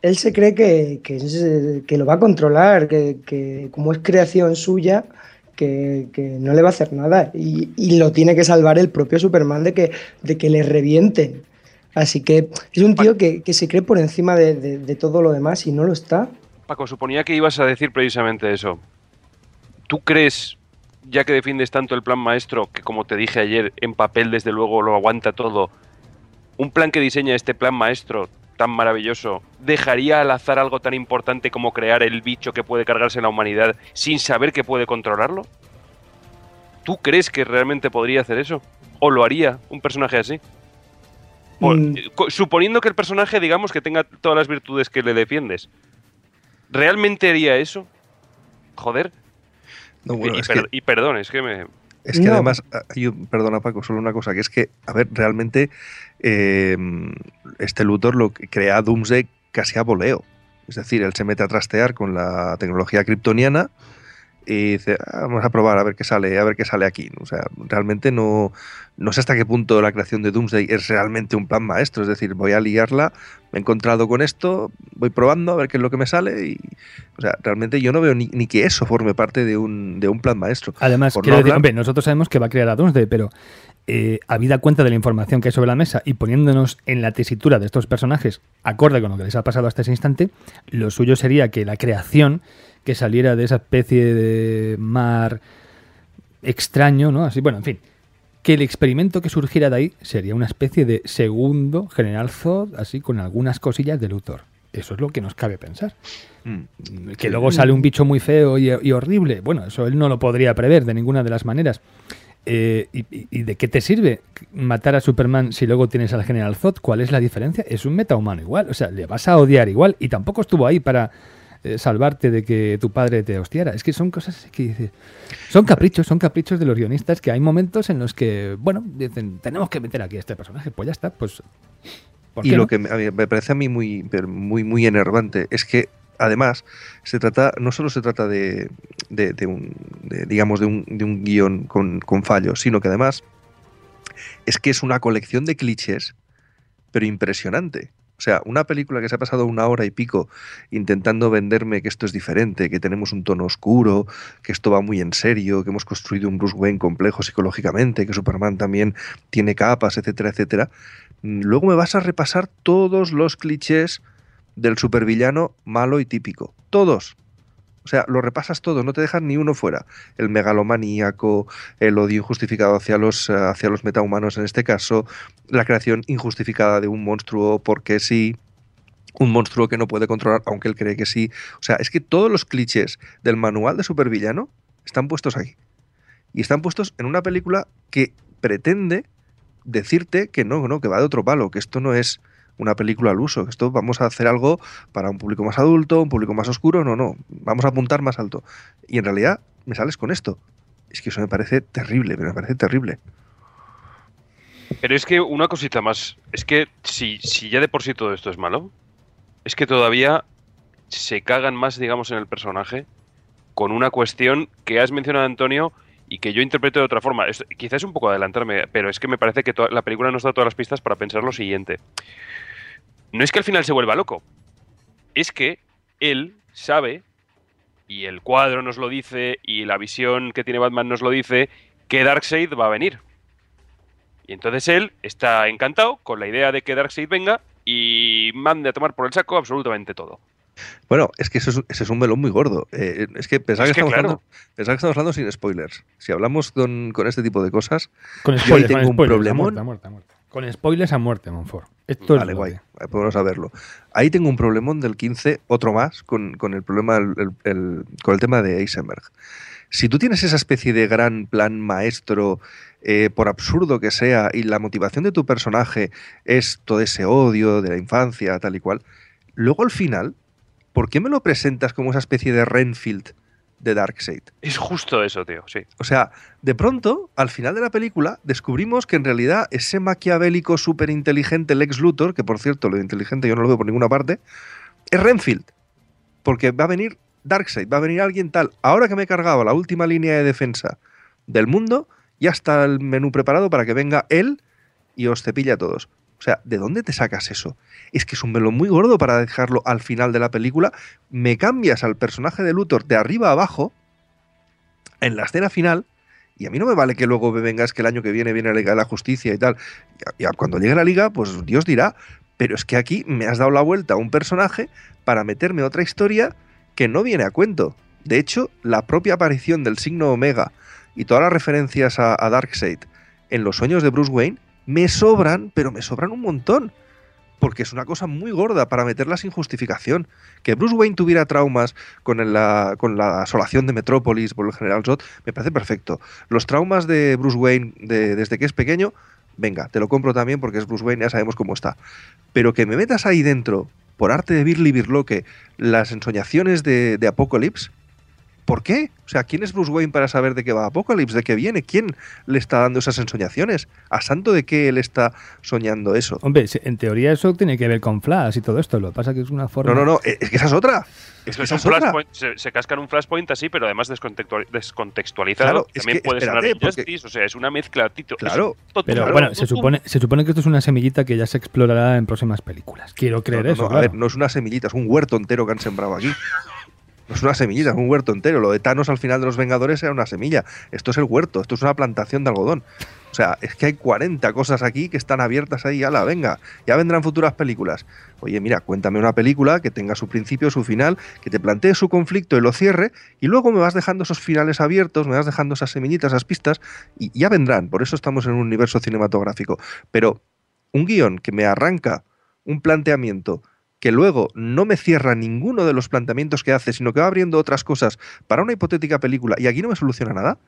él se cree que, que lo va a controlar, que, que como es creación suya, que, que no le va a hacer nada y, y lo tiene que salvar el propio Superman de que, de que le revienten. Así que es un tío que, que se cree por encima de, de- de todo lo demás y no lo está. Paco, suponía que ibas a decir precisamente eso. ¿Tú crees, ya que defiendes tanto el plan maestro, que como te dije ayer, en papel desde luego lo aguanta todo, un plan que diseña este plan maestro tan maravilloso, dejaría al azar algo tan importante como crear el bicho que puede cargarse en la humanidad sin saber que puede controlarlo? ¿Tú crees que realmente podría hacer eso? ¿O lo haría un personaje así? Por- Mm. suponiendo que el personaje, digamos, que tenga todas las virtudes que le defiendes, ¿realmente haría eso? Joder. No, bueno, y, es per- que, y perdón, es que me... es que No. además, ah, yo, perdona Paco, solo una cosa, que es que, a ver, realmente eh, este Luthor lo que crea Doomsday casi a voleo. Es decir, él se mete a trastear con la tecnología kryptoniana y dice, "Ah, vamos a probar a ver qué sale, a ver qué sale aquí. O sea, realmente no, no sé hasta qué punto la creación de Doomsday es realmente un plan maestro. Es decir, voy a liarla, me he encontrado con esto, voy probando a ver qué es lo que me sale y, o sea, realmente yo no veo ni, ni que eso forme parte de un, de un plan maestro. Además, Por decir, hombre, nosotros sabemos que va a crear a Doomsday, pero eh, habida cuenta de la información que hay sobre la mesa y poniéndonos en la tesitura de estos personajes, acorde con lo que les ha pasado hasta ese instante, lo suyo sería que la creación que saliera de esa especie de mar extraño, ¿no? Así, bueno, en fin, que el experimento que surgiera de ahí sería una especie de segundo General Zod, así con algunas cosillas de Luthor. Eso es lo que nos cabe pensar. Mm. Que luego sale un bicho muy feo y, y horrible. Bueno, eso él no lo podría prever de ninguna de las maneras. Eh, y, y- y de qué te sirve matar a Superman si luego tienes al General Zod? ¿Cuál es la diferencia? Es un metahumano igual. O sea, le vas a odiar igual. Y tampoco estuvo ahí para eh, salvarte de que tu padre te hostiara. Es que son cosas que. Son caprichos, son caprichos de los guionistas que hay momentos en los que, bueno, dicen, tenemos que meter aquí a este personaje. Pues ya está, pues. ¿por Y lo no? que me, parece a mí muy, muy, muy enervante es que además se trata, no solo se trata de, de- de un, de, digamos, de un, de un guion con, con fallos, sino que además es que es una colección de clichés, pero impresionante. O sea, una película que se ha pasado una hora y pico intentando venderme que esto es diferente, que tenemos un tono oscuro, que esto va muy en serio, que hemos construido un Bruce Wayne complejo psicológicamente, que Superman también tiene capas, etcétera, etcétera. Mm, Luego me vas a repasar todos los clichés del supervillano malo y típico. Todos. O sea, lo repasas todos, no te dejas ni uno fuera. El megalomaníaco, el odio injustificado hacia los, eh, hacia los metahumanos en este caso, la creación injustificada de un monstruo porque sí, un monstruo que no puede controlar aunque él cree que sí. O sea, es que todos los clichés del manual de supervillano están puestos aquí. Y están puestos en una película que pretende decirte que no, no, que va de otro palo, que esto no es una película al uso, esto vamos a hacer algo para un público más adulto, un público más oscuro, no, no, vamos a apuntar más alto. Y en realidad me sales con esto. Es que eso me parece terrible, me parece terrible. Pero es que una cosita más. Es que si, si ya de por sí todo esto es malo, es que todavía se cagan más, digamos, en el personaje con una cuestión que has mencionado, Antonio, y que yo interpreto de otra forma. Quizás es un poco adelantarme, pero es que me parece que la película nos da todas las pistas para pensar lo siguiente. No es que al final se vuelva loco, es que él sabe, y el cuadro nos lo dice, y la visión que tiene Batman nos lo dice, que Darkseid va a venir. Y entonces él está encantado con la idea de que Darkseid venga y mande a tomar por el saco absolutamente todo. Bueno, es que eso es, ese es un melón muy gordo. Eh, es que pensaba Es que, que estamos claro. que estamos hablando sin spoilers. Si hablamos con, con este tipo de cosas, Con Yo ahí spoilers, tengo con un spoilers, problemón. Con spoilers a muerte, Monfort. Esto es vale, lo guay, que- podemos saberlo. Ahí tengo un problemón del 15, otro más, con, con el problema, el- el- el- con el tema de Eisenberg. Si tú tienes esa especie de gran plan maestro, eh, por absurdo que sea, y la motivación de tu personaje es todo ese odio de la infancia, tal y cual, luego al final, ¿por qué me lo presentas como esa especie de Renfield de Darkseid? Es justo eso, tío, sí. O sea, de pronto, al final de la película, descubrimos que en realidad ese maquiavélico súper inteligente Lex Luthor, que por cierto, lo de inteligente yo no lo veo por ninguna parte, es Renfield. Porque va a venir Darkseid, va a venir alguien tal. Ahora que me he cargado la última línea de defensa del mundo, ya está el menú preparado para que venga él y os cepille a todos. O sea, ¿de dónde te sacas eso? Es que es un melón muy gordo para dejarlo al final de la película. Me cambias al personaje de Luthor de arriba a abajo en la escena final. Y a mí no me vale que luego me vengas que el año que viene viene la Liga de la Justicia y tal. Y cuando llegue la Liga, pues Dios dirá. Pero es que aquí me has dado la vuelta a un personaje para meterme otra historia que no viene a cuento. De hecho, la propia aparición del signo Omega y todas las referencias a Darkseid en los sueños de Bruce Wayne me sobran, pero me sobran un montón. Porque es una cosa muy gorda para meterla sin justificación. Que Bruce Wayne tuviera traumas con, la, con la asolación de Metrópolis por el general Zod, me parece perfecto. Los traumas de Bruce Wayne de- desde que es pequeño, venga, te lo compro también porque es Bruce Wayne, ya sabemos cómo está. Pero que me metas ahí dentro, por arte de Birli Birloque, las ensoñaciones de, de ¿Por qué? O sea, ¿quién es Bruce Wayne para saber de qué va Apocalypse? ¿De qué viene? ¿Quién le está dando esas ensoñaciones? ¿A santo de qué él está soñando eso? Hombre, en teoría eso tiene que ver con Flash y todo esto. Lo que pasa es que es una forma. No, no, no, es que esa es otra. Es que esa es otra. Se, se, cascan un flashpoint así, pero además descontextualizado. Claro, También es que, puede espérate, Injustice, o sea, es una mezcla. Tito, Claro, Pero bueno, se supone, se supone que esto es una semillita que ya se explorará en próximas películas. Quiero creer No, no, eso. no, a claro. ver, no es una semillita, es un huerto entero que han sembrado aquí. No es una semillita, es un huerto entero. Lo de Thanos al final de los Vengadores era una semilla. Esto es el huerto, esto es una plantación de algodón. O sea, es que hay 40 cosas aquí que están abiertas ahí. Ala, venga, ya vendrán futuras películas. Oye, mira, cuéntame una película que tenga su principio, su final, que te plantee su conflicto y lo cierre, y luego me vas dejando esos finales abiertos, me vas dejando esas semillitas, esas pistas, y ya vendrán. Por eso estamos en un universo cinematográfico. Pero un guion que me arranca un planteamiento que luego no me cierra ninguno de los planteamientos que hace, sino que va abriendo otras cosas para una hipotética película, y aquí no me soluciona nada,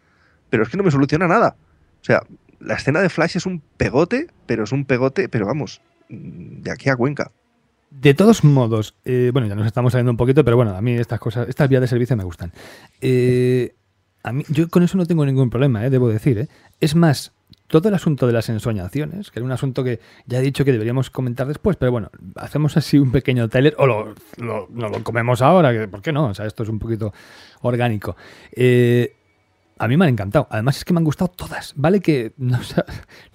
pero es que no me soluciona nada. O sea, la escena de Flash es un pegote, pero es un pegote, pero vamos, de aquí a Cuenca. De todos modos, eh, bueno, ya nos estamos saliendo un poquito, pero bueno, a mí estas cosas, estas vías de servicio me gustan. Eh, a mí, yo con eso no tengo ningún problema, eh, debo decir. Es más, todo el asunto de las ensoñaciones, que era un asunto que ya he dicho que deberíamos comentar después, pero bueno, hacemos así un pequeño trailer o lo, lo- no lo comemos ahora, ¿por qué no? O sea, esto es un poquito orgánico. Eh, a mí me han encantado. Además es que me han gustado todas. Vale que no,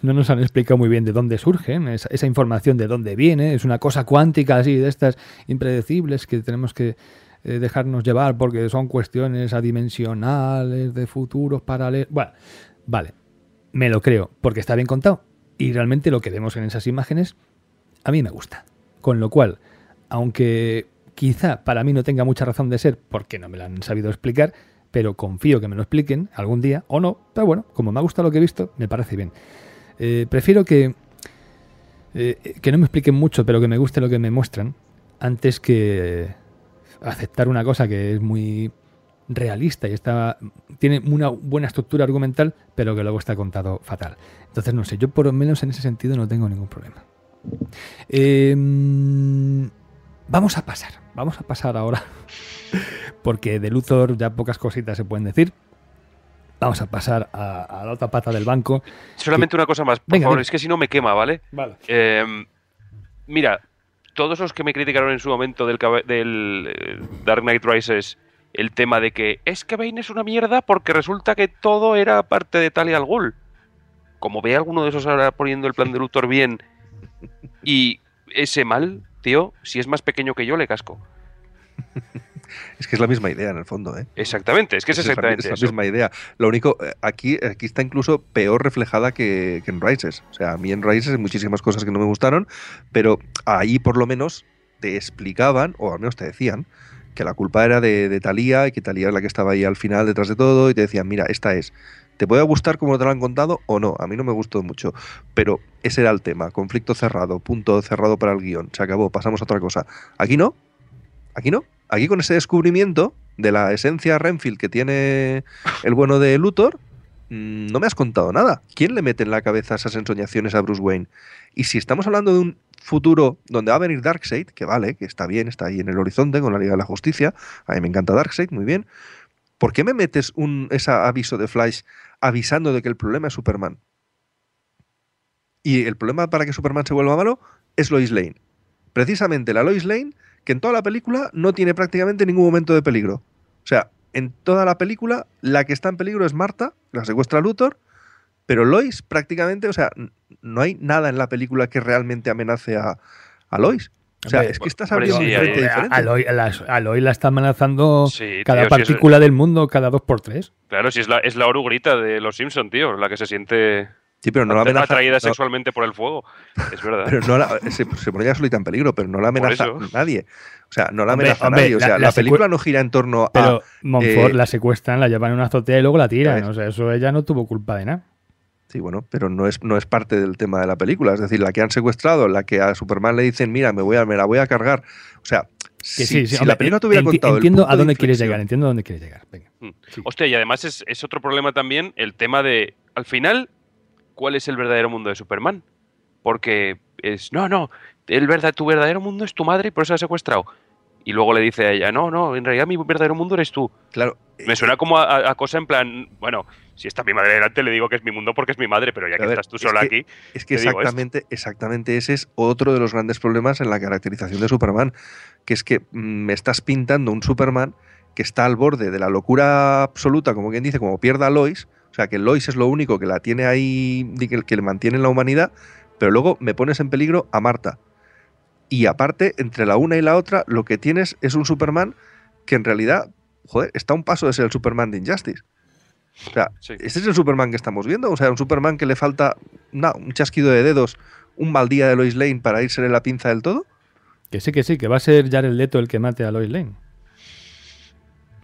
nos han explicado muy bien de dónde surgen, esa, esa información de dónde viene. Es una cosa cuántica así, de estas impredecibles que tenemos que eh, dejarnos llevar porque son cuestiones adimensionales, de futuros paralelos. Bueno, vale, me lo creo, porque está bien contado. Y realmente lo que vemos en esas imágenes a mí me gusta. Con lo cual, aunque quizá para mí no tenga mucha razón de ser porque no me lo han sabido explicar, pero confío que me lo expliquen algún día o no. Pero bueno, como me ha gustado lo que he visto, me parece bien. Eh, prefiero que, eh, que no me expliquen mucho, pero que me guste lo que me muestran, antes que aceptar una cosa que es muy realista y está tiene una buena estructura argumental, pero que luego está contado fatal. Entonces, no sé, yo por lo menos en ese sentido no tengo ningún problema. Eh, vamos a pasar, vamos a pasar ahora, porque de Luthor ya pocas cositas se pueden decir. Vamos a pasar a, a la otra pata del banco. Solamente una cosa más, por Venga, favor, venga. es que si no me quema, ¿vale? Vale. Eh, mira, todos los que me criticaron en su momento del eh, Dark Knight Rises el tema de que es que Bane es una mierda porque resulta que todo era parte de Talia al Ghul. Como ve alguno de esos ahora poniendo el plan de Luthor bien y ese mal, tío, si es más pequeño que yo, le casco. Es que es la misma idea en el fondo, ¿eh? Exactamente, es que es, la- exactamente es la misma idea. Lo único, eh, aquí, aquí está incluso peor reflejada que, que en Rises. O sea, a mí en Rises hay muchísimas cosas que no me gustaron, pero ahí por lo menos te explicaban, o al menos te decían, que la culpa era de, de Talía y que Talía es la que estaba ahí al final detrás de todo y te decían, mira, esta es. ¿Te puede gustar como te lo han contado o no? A mí no me gustó mucho, pero ese era el tema, conflicto cerrado, punto cerrado para el guion, se acabó, pasamos a otra cosa. Aquí no, aquí no, aquí con ese descubrimiento de la esencia Renfield que tiene el bueno de Luthor, mm, no me has contado nada. ¿Quién le mete en la cabeza esas ensoñaciones a Bruce Wayne? Y si estamos hablando de un futuro donde va a venir Darkseid, que vale, que está bien, está ahí en el horizonte con la Liga de la Justicia, a mí me encanta Darkseid, muy bien. ¿Por qué me metes un ese aviso de Flash avisando de que el problema es Superman? Y el problema para que Superman se vuelva malo es Lois Lane. Precisamente la Lois Lane que en toda la película no tiene prácticamente ningún momento de peligro. O sea, en toda la película la que está en peligro es Marta, la secuestra Luthor, pero Lois prácticamente, o sea, no hay nada en la película que realmente amenace a, a Lois. O sea, es que estás abriendo sí, un frente hay- diferente. Aloy, la, Aloy la está amenazando Sí, cada tío, si es- partícula del mundo cada dos por tres. Claro, si es la, es la orugrita de los Simpson, tío, la que se siente Sí, pero no la amenaza. atraída no, sexualmente por el fuego. Es verdad. pero no la- se, se pone ya solita en peligro, pero no la amenaza nadie. O sea, no la amenaza hombre, nadie. O sea, la película no gira en torno Pero a. Montfort eh, la secuestran, la llevan en una azotea y luego la tiran. O sea, eso ella no tuvo culpa de nada. Sí, bueno, pero no es, no es parte del tema de la película. Es decir, la que han secuestrado, la que a Superman le dicen, mira, me, voy a, me la voy a cargar. O sea, Que si, sí, sí, si hombre, la película te hubiera enti- contado. el Entiendo punto a de dónde quieres llegar, entiendo a dónde quieres llegar. Venga. Mm. Sí. Hostia, y además es, es otro problema también el tema de. Al final, cuál es el verdadero mundo de Superman. Porque es, no, no, el verdad, tu verdadero mundo es tu madre y por eso la has secuestrado. Y luego le dice a ella, no, no, en realidad mi verdadero mundo eres tú. Claro. Me suena como a, a cosa en plan, bueno, si está mi madre delante le digo que es mi mundo porque es mi madre, pero ya que ver, estás tú es sola que- aquí, Es que exactamente, exactamente ese es otro de los grandes problemas en la caracterización de Superman, que es que mm, me estás pintando un Superman que está al borde de la locura absoluta, como quien dice, como pierda a Lois, o sea, que Lois es lo único que la tiene ahí, que le mantiene en la humanidad, pero luego me pones en peligro a Marta. Y aparte, entre la una y la otra, lo que tienes es un Superman que en realidad, joder, está a un paso de ser el Superman de Injustice. O sea, Sí. ¿este es el Superman que estamos viendo? O sea, un Superman que le falta un chasquido de dedos, un mal día de Lois Lane para irse de la pinza del todo. Que sí, que sí, que va a ser Jared Leto el que mate a Lois Lane.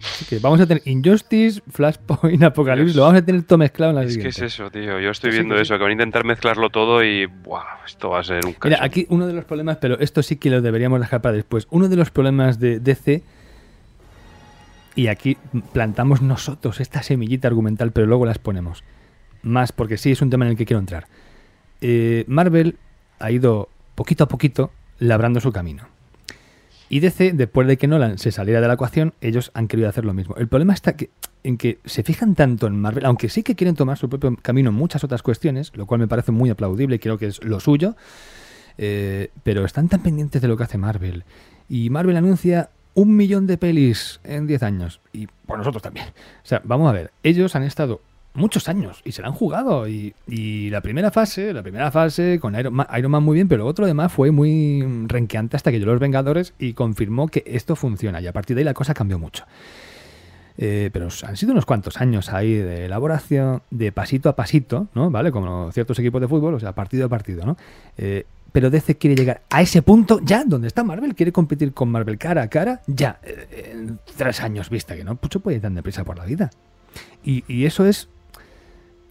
Así que vamos a tener Injustice, Flashpoint, Apocalipsis, lo vamos a tener todo mezclado en la Es que siguiente. es eso, tío. Yo estoy Que sí, viendo que sí. eso, que van a intentar mezclarlo todo y. ¡Buah! Esto va a ser un cacho. Mira, aquí uno de los problemas, pero esto sí que lo deberíamos dejar para después. Uno de los problemas de DC, y aquí plantamos nosotros esta semillita argumental, pero luego las ponemos. Más porque sí es un tema en el que quiero entrar. Eh, Marvel ha ido poquito a poquito labrando su camino. Y DC, después de que Nolan se saliera de la ecuación, ellos han querido hacer lo mismo. El problema está que, en que se fijan tanto en Marvel, aunque sí que quieren tomar su propio camino en muchas otras cuestiones, lo cual me parece muy aplaudible y creo que es lo suyo, eh, pero están tan pendientes de lo que hace Marvel. Y Marvel anuncia un millón de pelis en 10 años. Y por nosotros también. O sea, vamos a ver, ellos han estado muchos años y se la han jugado. Y, la primera fase, la primera fase con Iron Man, Iron Man muy bien, pero otro demás fue muy renqueante hasta que llegó los Vengadores y confirmó que esto funciona. Y a partir de ahí la cosa cambió mucho. Eh, pero han sido unos cuantos años ahí de elaboración, de pasito a pasito, ¿no? ¿Vale? Como ciertos equipos de fútbol, o sea, partido a partido, ¿no? Eh, pero DC quiere llegar a ese punto ya, donde está Marvel, quiere competir con Marvel cara a cara, ya, eh, en tres años vista, que no mucho puede ir tan deprisa por la vida. Y eso es.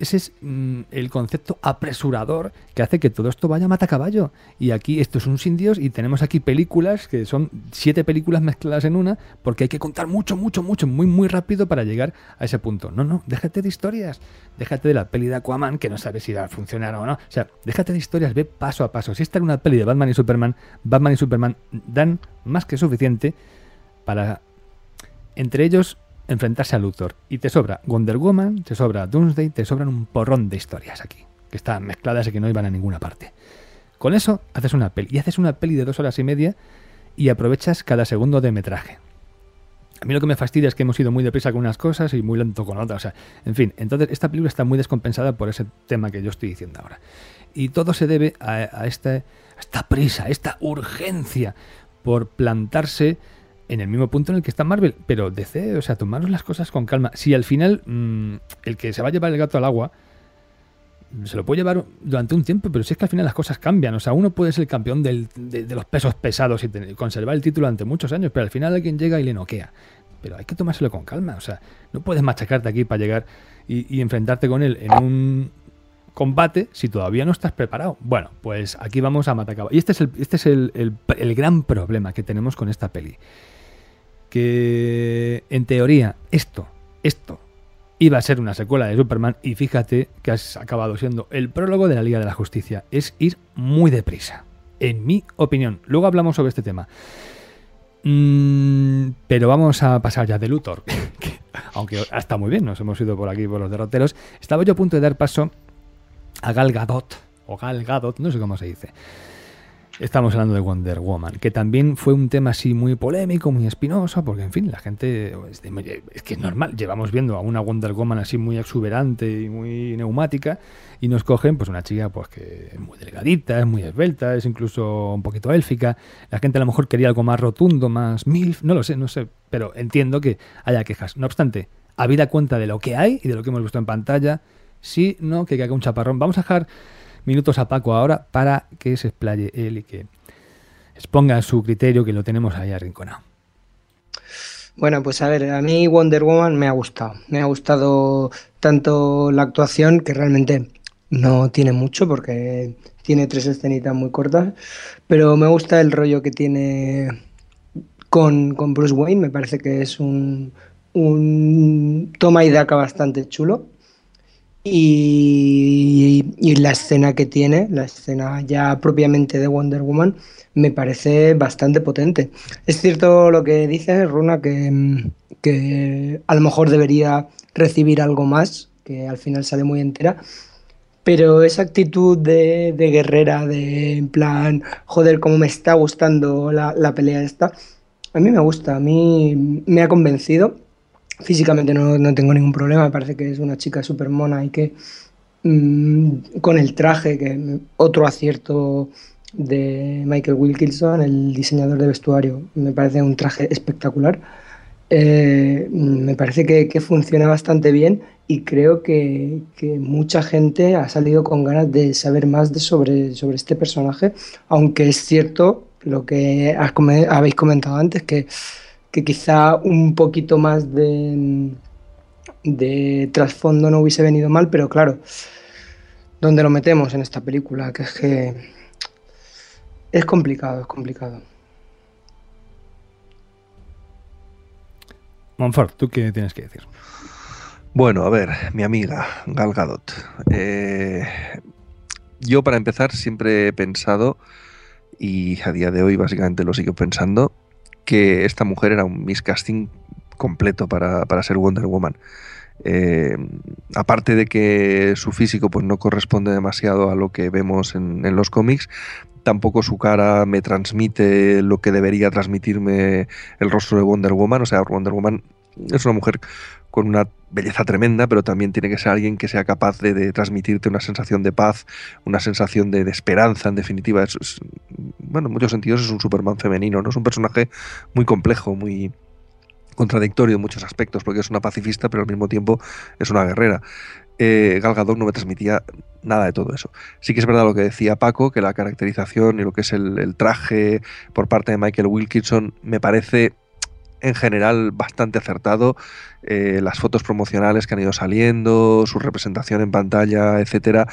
Ese es mm, el concepto apresurador que hace que todo esto vaya a matacaballo. Y aquí esto es un sin Dios y tenemos aquí películas que son siete películas mezcladas en una porque hay que contar mucho, mucho, mucho, muy, muy rápido para llegar a ese punto. No, no, déjate de historias. Déjate de la peli de Aquaman que no sabes si va a funcionar o no. O sea, déjate de historias, ve paso a paso. Si esta era una peli de Batman y Superman, Batman y Superman dan más que suficiente para entre ellos enfrentarse a Luthor. Y te sobra Wonder Woman, te sobra Doomsday, te sobran un porrón de historias aquí, que están mezcladas y que no iban a ninguna parte. Con eso haces una peli, y haces una peli de dos horas y media y aprovechas cada segundo de metraje. A mí lo que me fastidia es que hemos ido muy deprisa con unas cosas y muy lento con otras. O sea, en fin, entonces esta película está muy descompensada por ese tema que yo estoy diciendo ahora. Y todo se debe a, a esta, a esta prisa, a esta urgencia por plantarse en el mismo punto en el que está Marvel. Pero DC, o sea, tomaros las cosas con calma. Si al final mmm, el que se va a llevar el gato al agua se lo puede llevar durante un tiempo, pero si es que al final las cosas cambian. O sea, uno puede ser el campeón de, los pesos pesados y conservar el título durante muchos años, pero al final alguien llega y le noquea. Pero hay que tomárselo con calma. O sea, no puedes machacarte aquí para llegar y, enfrentarte con él en un combate si todavía no estás preparado. Bueno, pues aquí vamos a matar Y este es el, este es el gran problema que tenemos con esta peli. Que en teoría esto, esto iba a ser una secuela de Superman y fíjate que has acabado siendo el prólogo de la Liga de la Justicia. Es ir muy deprisa, en mi opinión. Luego hablamos sobre este tema. Mm, pero vamos a pasar ya de Luthor, que, aunque está muy bien, nos hemos ido por aquí por los derroteros. Estaba yo a punto de dar paso a Gal Gadot, o Gal Gadot, no sé cómo se dice. Estamos hablando de Wonder Woman, que también fue un tema así muy polémico, muy espinoso, porque en fin, la gente, es que es normal, llevamos viendo a una Wonder Woman así muy exuberante y muy neumática, y nos cogen pues una chica pues que es muy delgadita, es muy esbelta, es incluso un poquito élfica, la gente a lo mejor quería algo más rotundo, más milf, no lo sé, no sé, pero entiendo que haya quejas. No obstante, habida cuenta de lo que hay y de lo que hemos visto en pantalla, sí, no, que haga un chaparrón. Vamos a dejar minutos a Paco ahora para que se explaye él y que exponga su criterio que lo tenemos ahí arrinconado. Bueno, pues a ver, a mí Wonder Woman me ha gustado. Me ha gustado tanto la actuación, que realmente no tiene mucho porque tiene tres escenitas muy cortas, pero me gusta el rollo que tiene con, con Bruce Wayne, me parece que es un, un toma y daca bastante chulo. Y la escena que tiene, la escena ya propiamente de Wonder Woman, me parece bastante potente. Es cierto lo que dice Runa, que, que a lo mejor debería recibir algo más, que al final sale muy entera, pero esa actitud de, guerrera, de en plan, joder, cómo me está gustando la, la, pelea esta, a mí me gusta, a mí me ha convencido. Físicamente no, no tengo ningún problema, me parece que es una chica súper mona y que Mm, con el traje, que otro acierto de Michael Wilkinson, el diseñador de vestuario, me parece un traje espectacular. Eh, me parece que, funciona bastante bien y creo que, mucha gente ha salido con ganas de saber más de sobre, sobre este personaje, aunque es cierto lo que habéis comentado antes, que, que quizá un poquito más de de trasfondo no hubiese venido mal, pero claro, ¿dónde lo metemos en esta película? Que es que es complicado, es complicado. Monfort, ¿tú qué tienes que decir? Bueno, a ver, mi amiga Gal Gadot. Eh, yo para empezar siempre he pensado, y a día de hoy básicamente lo sigo pensando, que esta mujer era un miscasting completo para, para ser Wonder Woman. Eh, aparte de que su físico pues, no corresponde demasiado a lo que vemos en, los cómics, tampoco su cara me transmite lo que debería transmitirme el rostro de Wonder Woman. O sea, Wonder Woman es una mujer con una belleza tremenda, pero también tiene que ser alguien que sea capaz de, transmitirte una sensación de paz, una sensación de, esperanza, en definitiva. bueno, en muchos sentidos es un Superman femenino, ¿no? Es un personaje muy complejo, muy, contradictorio en muchos aspectos, porque es una pacifista, pero al mismo tiempo es una guerrera. Eh, Gal Gadot no me transmitía nada de todo eso. Sí que es verdad lo que decía Paco, que la caracterización y lo que es el, traje por parte de Michael Wilkinson me parece en general bastante acertado. Eh, las fotos promocionales que han ido saliendo, su representación en pantalla, etcétera,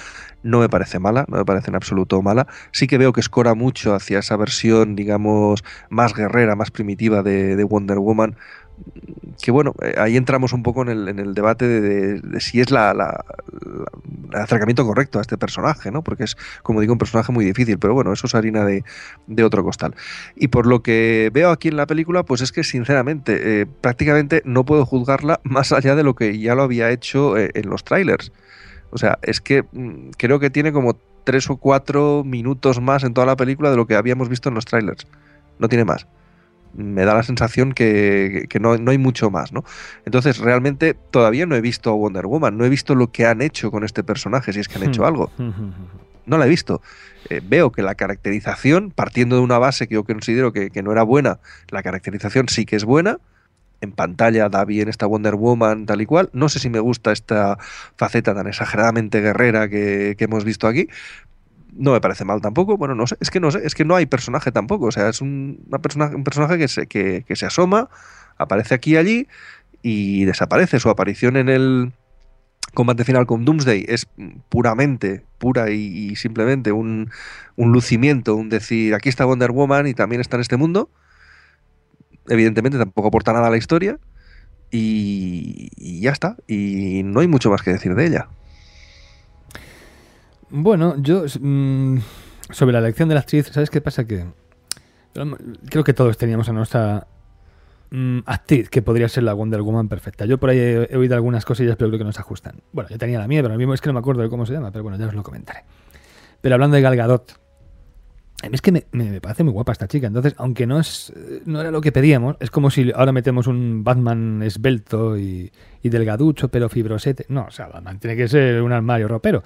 no me parece mala, no me parece en absoluto mala. Sí que veo que escora mucho hacia esa versión, digamos, más guerrera, más primitiva de Wonder Woman, que bueno, eh, ahí entramos un poco en el, debate de, si es la, el acercamiento correcto a este personaje, ¿no? Porque es, como digo, un personaje muy difícil, pero bueno, eso es harina de, otro costal. Y por lo que veo aquí en la película, pues es que sinceramente, eh, prácticamente no puedo juzgarla más allá de lo que ya lo había hecho eh, en los trailers. O sea, es que mm, creo que tiene como tres o cuatro minutos más en toda la película de lo que habíamos visto en los trailers. No tiene más me da la sensación que, no, hay mucho más, ¿no? Entonces, realmente todavía no he visto a Wonder Woman, no he visto lo que han hecho con este personaje, si es que han hecho hmm. algo. No la he visto. Eh, veo que la caracterización, partiendo de una base que yo considero que, no era buena, la caracterización sí que es buena. En pantalla da bien esta Wonder Woman, tal y cual. No sé si me gusta esta faceta tan exageradamente guerrera que, que hemos visto aquí, no me parece mal tampoco. Bueno, no sé, es que no sé, es que no hay personaje tampoco. O sea, es un, una persona, un personaje que se, que, se asoma, aparece aquí y allí y desaparece. Su aparición en el combate final con Doomsday es puramente, pura y, simplemente un, un, lucimiento, un decir, aquí está Wonder Woman y también está en este mundo. Evidentemente tampoco aporta nada a la historia. Y ya está. Y no hay mucho más que decir de ella. Bueno, yo mm, sobre la elección de la actriz, ¿sabes qué pasa? Que creo que todos teníamos a nuestra mm, actriz que podría ser la Wonder Woman perfecta. Yo por ahí he, oído algunas cosillas, pero creo que no se ajustan. Bueno, yo tenía la mía, pero lo mismo es que no me acuerdo de cómo se llama, pero bueno, ya os lo comentaré. Pero hablando de Gal Gadot, es que me, parece muy guapa esta chica. Entonces, aunque no es no era lo que pedíamos, es como si ahora metemos un Batman esbelto y, delgaducho, pero fibrosete. No, o sea, Batman tiene que ser un armario ropero.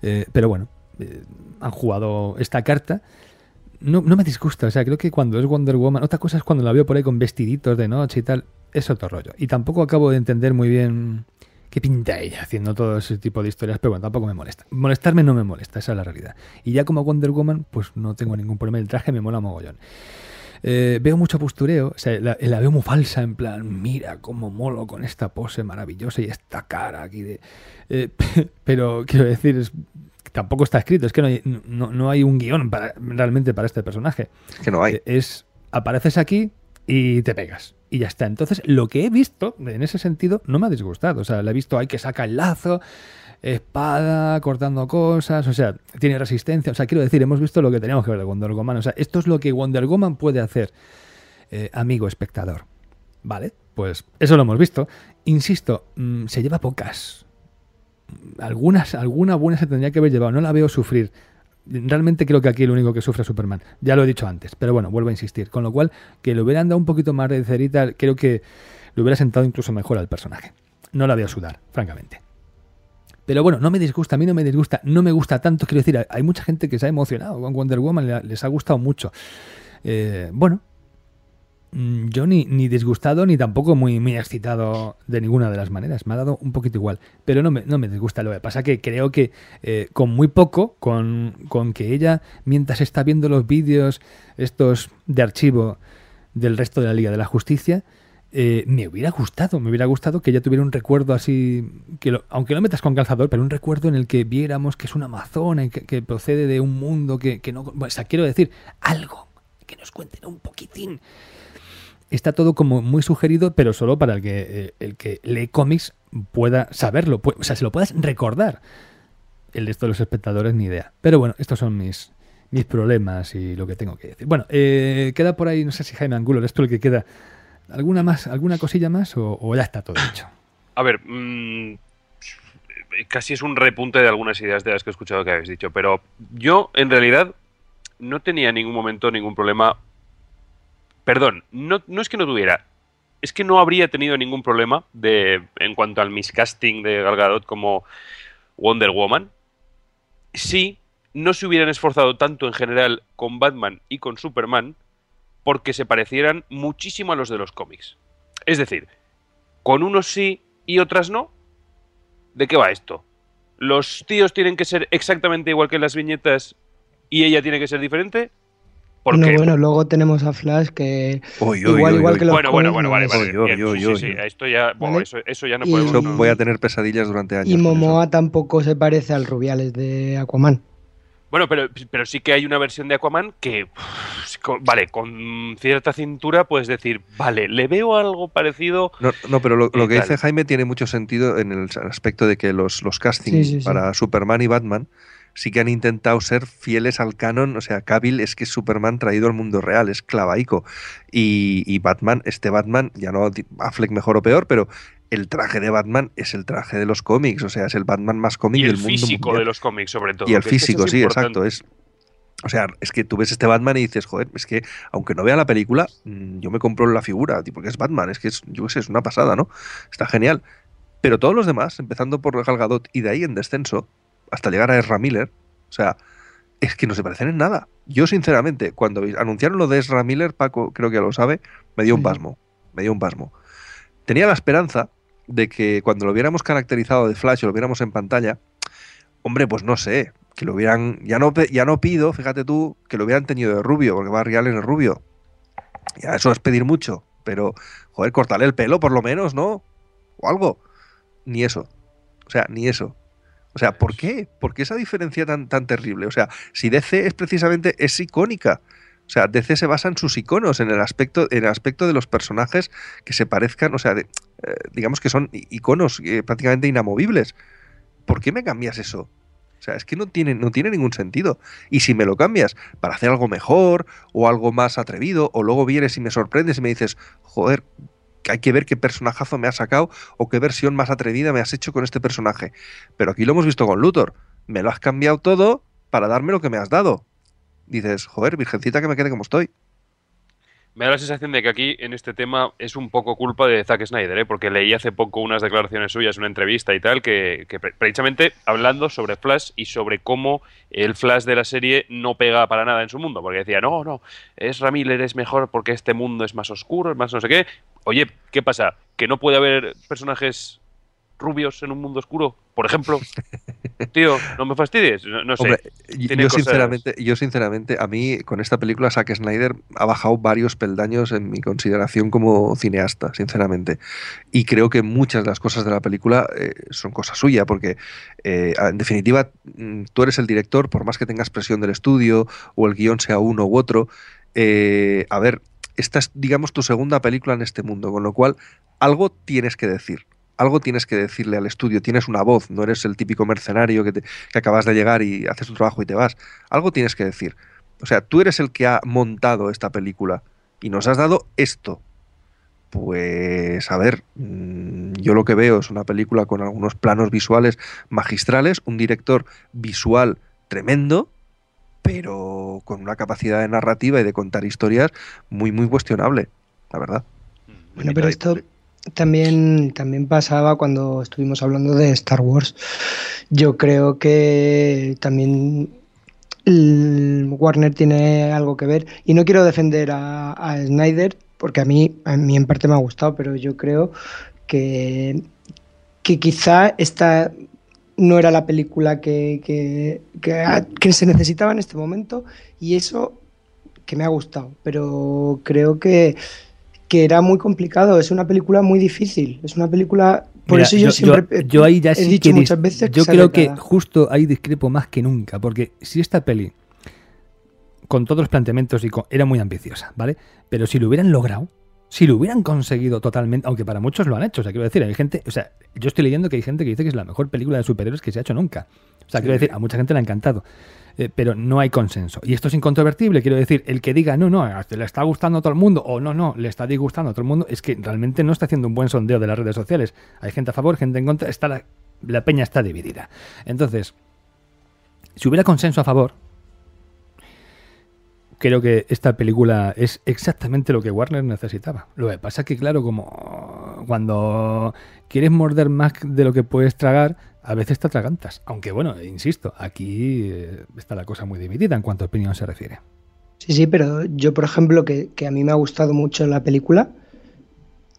Eh, pero bueno, eh, han jugado esta carta. No, no me disgusta, o sea, creo que cuando es Wonder Woman, otra cosa es cuando la veo por ahí con vestiditos de noche y tal, es otro rollo. Y tampoco acabo de entender muy bien ¿Qué pinta ella haciendo todo ese tipo de historias? Pero bueno, tampoco me molesta. Molestarme no me molesta, esa es la realidad. Y ya como Wonder Woman, pues no tengo ningún problema. El traje me mola mogollón. Eh, veo mucho postureo, o sea, la, veo muy falsa, en plan, mira cómo molo con esta pose maravillosa y esta cara aquí de... Eh, pero quiero decir, es, tampoco está escrito, es que no hay, no, hay un guion para, realmente para este personaje. que no hay. Es, apareces aquí y te pegas y ya está. Entonces, lo que he visto en ese sentido no me ha disgustado. O sea, le he visto, hay que saca el lazo espada, cortando cosas, o sea, tiene resistencia. O sea, quiero decir, hemos visto lo que teníamos que ver de Wonder Woman. O sea, esto es lo que Wonder Woman puede hacer, eh, amigo espectador. Vale, pues eso lo hemos visto. Insisto, mm, se lleva pocas. Algunas, alguna buena se tendría que haber llevado. No la veo sufrir. Realmente creo que aquí el único que sufre es Superman. Ya lo he dicho antes, pero bueno, vuelvo a insistir. Con lo cual, que le hubieran dado un poquito más de cerita, creo que le hubiera sentado incluso mejor al personaje. No la voy a sudar, francamente. Pero bueno, no me disgusta, a mí no me disgusta, no me gusta tanto. Quiero decir, hay mucha gente que se ha emocionado con Wonder Woman, les ha gustado mucho. Eh, bueno, yo ni, ni, disgustado ni tampoco muy, muy excitado de ninguna de las maneras. Me ha dado un poquito igual. Pero no me, no me disgusta. Lo que pasa que creo que eh, con muy poco, con, con, que ella, mientras está viendo los vídeos estos de archivo del resto de la Liga de la Justicia, eh, me hubiera gustado, me hubiera gustado que ella tuviera un recuerdo así, que aunque lo metas con calzador, pero un recuerdo en el que viéramos que es una amazona que, que procede de un mundo que, que no... O sea, quiero decir, algo, que nos cuenten un poquitín está todo como muy sugerido, pero solo para el que, eh, el que lee cómics pueda saberlo, o sea, se lo puedas recordar. El de de los espectadores, ni idea. Pero bueno, estos son mis, mis problemas y lo que tengo que decir. Bueno, eh, queda por ahí, no sé si Jaime Angulo, esto es el que queda. ¿Alguna más, alguna cosilla más o, ya está todo hecho? A ver, mmm, casi es un repunte de algunas ideas de las que he escuchado que habéis dicho, pero yo en realidad no tenía en ningún momento ningún problema Perdón, no, no es que no tuviera, es que no habría tenido ningún problema de, en cuanto al miscasting de Gal Gadot como Wonder Woman si no se hubieran esforzado tanto en general con Batman y con Superman porque se parecieran muchísimo a los de los cómics. Es decir, con unos sí y otras no. ¿De qué va esto? ¿Los tíos tienen que ser exactamente igual que las viñetas y ella tiene que ser diferente? No, bueno, luego tenemos a Flash que igual, igual que los Bueno, bueno, bueno, vale, vale. sí, sí, esto ya, bueno, eso, eso, ya no podemos... voy a tener pesadillas durante años. Y Momoa tampoco se parece al Rubiales de Aquaman. Bueno, pero, pero sí que hay una versión de Aquaman que, vale, con cierta cintura puedes decir, vale, le veo algo parecido. No, no pero lo, que dice Jaime tiene mucho sentido en el aspecto de que los, los castings para Superman y Batman sí que han intentado ser fieles al canon. O sea, Cavill es que es Superman traído al mundo real, es clavaico. Y, Batman, este Batman, ya no Affleck mejor o peor, pero el traje de Batman es el traje de los cómics. O sea, es el Batman más cómic del mundo. Y el físico de los cómics, sobre todo. Y el físico, sí, exacto. Es, o sea, es que tú ves este Batman y dices, joder, es que aunque no vea la película, mm, yo me compro la figura, porque es Batman, es que es, yo sé, es una pasada, ¿no? Está genial. Pero todos los demás, empezando por Gal Gadot y de ahí en descenso, hasta llegar a Ezra Miller, o sea, es que no se parecen en nada. Yo, sinceramente, cuando anunciaron lo de Ezra Miller, Paco creo que ya lo sabe, me dio un pasmo. Me dio un pasmo. Tenía la esperanza de que cuando lo hubiéramos caracterizado de Flash o lo viéramos en pantalla, hombre, pues no sé, que lo hubieran. Ya no, ya no pido, fíjate tú, que lo hubieran tenido de rubio, porque va real en el rubio. Ya eso es pedir mucho, pero, joder, cortarle el pelo por lo menos, ¿no? O algo. Ni eso. O sea, ni eso. O sea, ¿por qué? ¿Por qué esa diferencia tan, tan terrible? O sea, si DC es precisamente, es icónica. O sea, DC se basa en sus iconos, en el aspecto, en el aspecto de los personajes que se parezcan, o sea, eh, digamos que son iconos eh, prácticamente inamovibles. ¿Por qué me cambias eso? O sea, es que no tiene, no tiene ningún sentido. Y si me lo cambias para hacer algo mejor o algo más atrevido, o luego vienes y me sorprendes y me dices, joder, hay que ver qué personajazo me has sacado o qué versión más atrevida me has hecho con este personaje. Pero aquí lo hemos visto con Luthor. Me lo has cambiado todo para darme lo que me has dado. Dices, joder, virgencita que me quede como estoy me da la sensación de que aquí en este tema es un poco culpa de Zack Snyder, ¿eh? porque leí hace poco unas declaraciones suyas, una entrevista y tal, que, precisamente hablando sobre Flash y sobre cómo el Flash de la serie no pega para nada en su mundo, porque decía, no, no, es Ramiller es mejor porque este mundo es más oscuro, es más no sé qué. Oye, ¿qué pasa? ¿Que no puede haber personajes rubios en un mundo oscuro, por ejemplo. Tío, no me fastidies, no, sé. yo, sinceramente, yo sinceramente, a mí con esta película Zack Snyder ha bajado varios peldaños en mi consideración como cineasta, sinceramente. Y creo que muchas de las cosas de la película eh, son cosa suya, porque eh, en definitiva mm, tú eres el director, por más que tengas presión del estudio o el guion sea uno u otro, eh, a ver, esta es, digamos, tu segunda película en este mundo, con lo cual algo tienes que decir algo tienes que decirle al estudio, tienes una voz, no eres el típico mercenario que, que acabas de llegar y haces tu trabajo y te vas. Algo tienes que decir. O sea, tú eres el que ha montado esta película y nos has dado esto. Pues a ver, mm, yo lo que veo es una película con algunos planos visuales magistrales, un director visual tremendo, pero con una capacidad de narrativa y de contar historias muy, muy cuestionable, la verdad. Bueno, pero esto también, también pasaba cuando estuvimos hablando de Star Wars. Yo creo que también Warner tiene algo que ver. Y no quiero defender a, Snyder, porque a mí, a mí en parte me ha gustado, pero yo creo que, que quizá esta no era la película que, que, que, se necesitaba en este momento y eso que me ha gustado, pero creo que, que era muy complicado, es una película muy difícil, es una película por eso yo, siempre yo, ahí ya he dicho muchas veces que yo creo que justo ahí discrepo más que nunca, porque si esta peli con todos los planteamientos y era muy ambiciosa, ¿vale? Pero si lo hubieran logrado, si lo hubieran conseguido totalmente, aunque para muchos lo han hecho, o sea, quiero decir, hay gente, o sea, yo estoy leyendo que hay gente que dice que es la mejor película de superhéroes que se ha hecho nunca. O sea, quiero decir, a mucha gente le ha encantado. Eh, pero no hay consenso. Y esto es incontrovertible, quiero decir, el que diga no, no, le está gustando a todo el mundo o no, no, le está disgustando a todo el mundo, es que realmente no está haciendo un buen sondeo de las redes sociales. Hay gente a favor, gente en contra, está la, la peña está dividida. Entonces, si hubiera consenso a favor, creo que esta película es exactamente lo que Warner necesitaba. Lo que pasa es que, claro, como cuando quieres morder más de lo que puedes tragar, a veces te atragantas. Aunque bueno, insisto, aquí eh, está la cosa muy dividida en cuanto a opinión se refiere. Sí, sí, pero yo, por ejemplo, que, a mí me ha gustado mucho la película,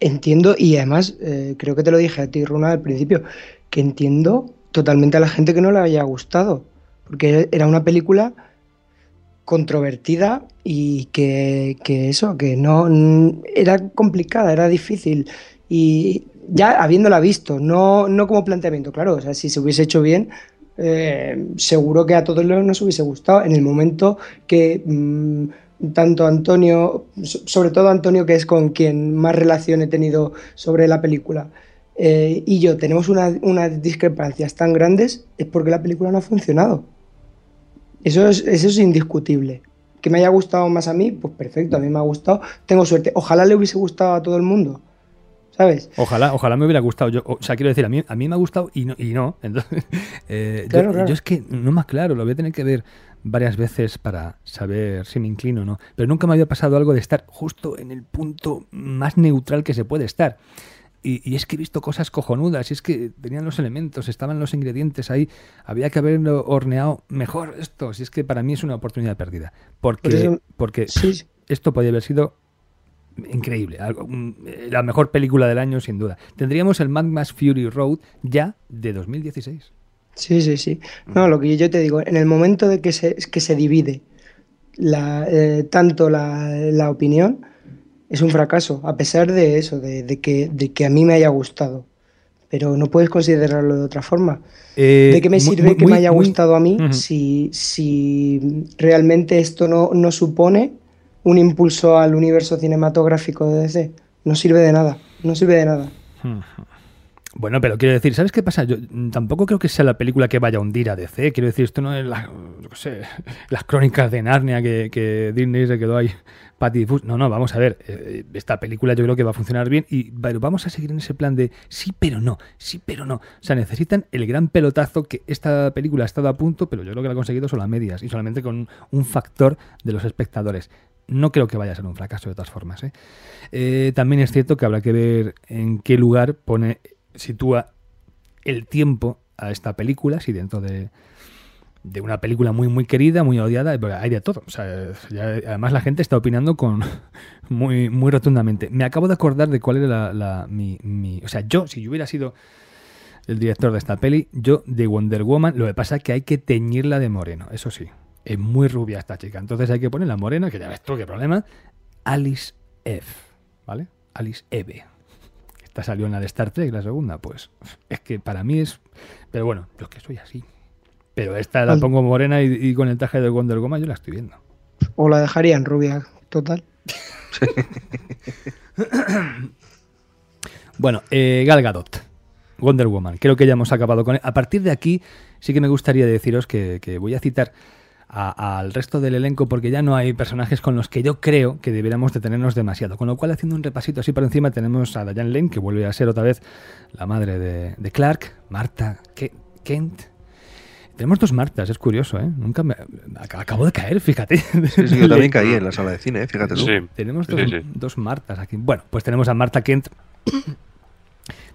entiendo, y además eh, creo que te lo dije a ti, Runa, al principio, que entiendo totalmente a la gente que no le haya gustado. Porque era una película controvertida y que, eso, que no era complicada, era difícil. Y ya habiéndola visto, no, no como planteamiento, claro, o sea, si se hubiese hecho bien, eh, seguro que a todos nos hubiese gustado. En el momento que mm, tanto Antonio, sobre todo Antonio, que es con quien más relación he tenido sobre la película, eh, y yo tenemos unas discrepancias tan grandes, es porque la película no ha funcionado. Eso es, eso es indiscutible. Que me haya gustado más a mí, pues perfecto, a mí me ha gustado, tengo suerte. Ojalá le hubiese gustado a todo el mundo. ¿Sabes? Ojalá, ojalá me hubiera gustado. Yo, o sea, quiero decir, a mí, a mí me ha gustado y no. Y no. Entonces, eh, yo, es que no más claro, lo voy a tener que ver varias veces para saber si me inclino o no. Pero nunca me había pasado algo de estar justo en el punto más neutral que se puede estar. Y, es que he visto cosas cojonudas, y es que tenían los elementos, estaban los ingredientes ahí, había que haberlo horneado mejor esto, si es que para mí es una oportunidad perdida. Porque, porque esto podría haber sido increíble, la mejor película del año sin duda. Tendríamos el Mad Max Fury Road ya de 2016. Sí, sí, sí. No, lo que yo te digo, en el momento de que se, que se divide la, eh, tanto la, la opinión, es un fracaso, a pesar de eso, de, que, de que a mí me haya gustado. Pero no puedes considerarlo de otra forma. Eh, ¿De qué me sirve que me haya gustado a mí si, si realmente esto no, no supone un impulso al universo cinematográfico de DC? No sirve de nada, no sirve de nada. Bueno, pero quiero decir, ¿sabes qué pasa? Yo tampoco creo que sea la película que vaya a hundir a DC. Quiero decir, esto no es la, sé, las crónicas de Narnia que, que Disney se quedó ahí no, no, vamos a ver. Eh, esta película yo creo que va a funcionar bien y vamos a seguir en ese plan de sí, pero no, sí, pero no. O sea, necesitan el gran pelotazo que esta película ha estado a punto, pero yo creo que la ha conseguido solo a medias y solamente con un factor de los espectadores. No creo que vaya a ser un fracaso de todas formas. ¿eh? Eh, también es cierto que habrá que ver en qué lugar pone, sitúa el tiempo a esta película, si dentro de, una película muy muy querida, muy odiada, hay de todo. O sea, además la gente está opinando con muy muy rotundamente. Me acabo de acordar de cuál era la, mi, mi, o sea, yo si yo hubiera sido el director de esta peli, yo de Wonder Woman, lo que pasa es que hay que teñirla de moreno, eso sí. Es muy rubia esta chica, entonces hay que poner la morena, que ya ves tú qué problema, Alice F, ¿vale? Alice Eve. Esta salió en la de Star Trek, la segunda, pues es que para mí es pero bueno, yo que soy así. Pero esta la pongo morena y, con el traje de Wonder Woman yo la estoy viendo. O la dejaría en rubia, total. bueno, eh, Gal Gadot. Wonder Woman. Creo que ya hemos acabado con él. A partir de aquí sí que me gustaría deciros que, que voy a citar al resto del elenco porque ya no hay personajes con los que yo creo que deberíamos detenernos demasiado. Con lo cual, haciendo un repasito así por encima, tenemos a Diane Lane, que vuelve a ser otra vez la madre de, de Clark, Marta Ke- Kent. Tenemos dos Martas, es curioso, ¿eh? Nunca me... ac- Acabo de caer, fíjate. Sí, sí, yo también caí en la sala de cine, ¿eh? fíjate tú. Sí. Tenemos Sí, dos, sí. dos Martas aquí. Bueno, pues tenemos a Marta Kent.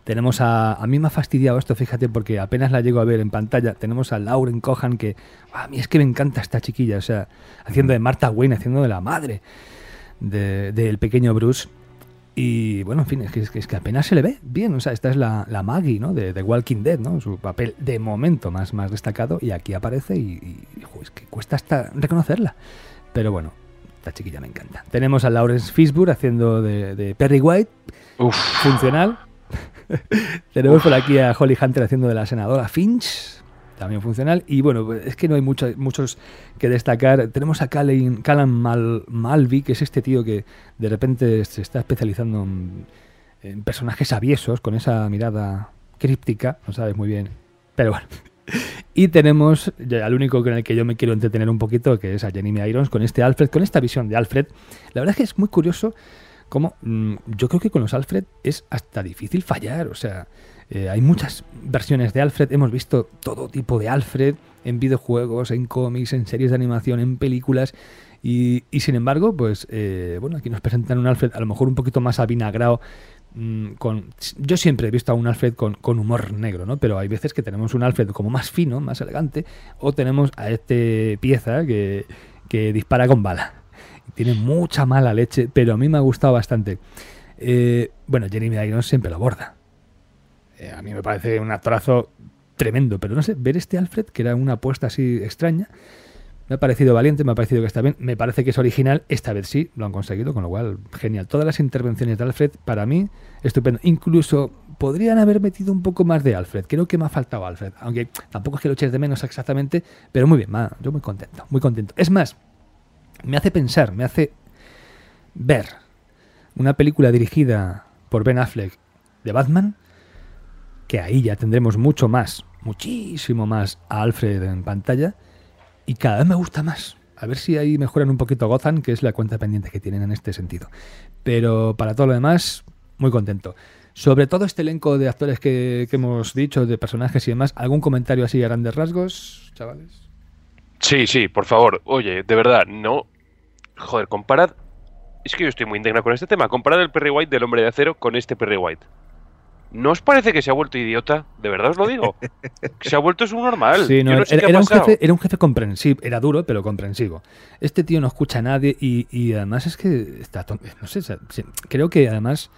Tenemos a. A mí me ha fastidiado esto, fíjate, porque apenas la llego a ver en pantalla. Tenemos a Lauren Cohan, que. A mí es que me encanta esta chiquilla, o sea, haciendo de Marta Wayne, haciendo de la madre de- del pequeño Bruce. Y bueno, en fin, es que, es que- es que apenas se le ve bien. O sea, esta es la, la Maggie, ¿no? De, de Walking Dead, ¿no? Su papel de momento más, más destacado. Y aquí aparece y, y, jo, es que cuesta hasta reconocerla. Pero bueno, esta chiquilla me encanta. Tenemos a Lawrence Fishburne haciendo de, de Perry White, Uf, funcional. Tenemos por aquí a Holly Hunter haciendo de la senadora Finch, también funcional. Y bueno, es que no hay mucho- muchos que destacar. Tenemos a Callan, Callan Mal, Malvi, que es este tío que de repente se está especializando en, personajes aviesos, con esa mirada críptica, no sabes muy bien. Pero bueno. Y tenemos al único con el que yo me quiero entretener un poquito, que es a Jeremy Irons, con este Alfred, con esta visión de Alfred. La verdad es que es muy curioso cómo mm, yo creo que con los Alfred es hasta difícil fallar. O sea, eh, hay muchas versiones de Alfred, hemos visto todo tipo de Alfred en videojuegos, en cómics, en series de animación, en películas. Y, sin embargo, pues eh, bueno, aquí nos presentan un Alfred a lo mejor un poquito más avinagrado. mm, Con, yo siempre he visto a un Alfred con, humor negro, ¿no? Pero hay veces que tenemos un Alfred como más fino, más elegante, o tenemos a este pieza que dispara con bala. Tiene mucha mala leche, pero a mí me ha gustado bastante. Eh, bueno, Jeremy Irons siempre lo aborda. Eh, a mí me parece un actorazo tremendo, pero no sé, ver este Alfred, que era una apuesta así extraña, me ha parecido valiente, me ha parecido que está bien, me parece que es original, esta vez sí, lo han conseguido, con lo cual, genial. Todas las intervenciones de Alfred, para mí, estupendo. Incluso podrían haber metido un poco más de Alfred, creo que me ha faltado Alfred, aunque tampoco es que lo eches de menos exactamente, pero muy bien, yo muy contento, muy contento. Es más, me hace pensar, me hace ver una película dirigida por Ben Affleck de Batman, que ahí ya tendremos mucho más, muchísimo más a Alfred en pantalla, y cada vez me gusta más. A ver si ahí mejoran un poquito Gotham, que es la cuenta pendiente que tienen en este sentido. Pero para todo lo demás, muy contento. Sobre todo este elenco de actores que, que hemos dicho, de personajes y demás, ¿algún comentario así a grandes rasgos, chavales? Sí, sí, por favor. Oye, de verdad, no. Joder, comparad. Es que yo estoy muy indignado con este tema. Comparad el Perry White del hombre de acero con este Perry White. ¿No os parece que se ha vuelto idiota? De verdad os lo digo. Se ha vuelto un normal. Sí, no, no sé era, era un jefe, era un jefe comprensivo, era duro, pero comprensivo. Este tío no escucha a nadie y, y además es que está, no sé, creo que además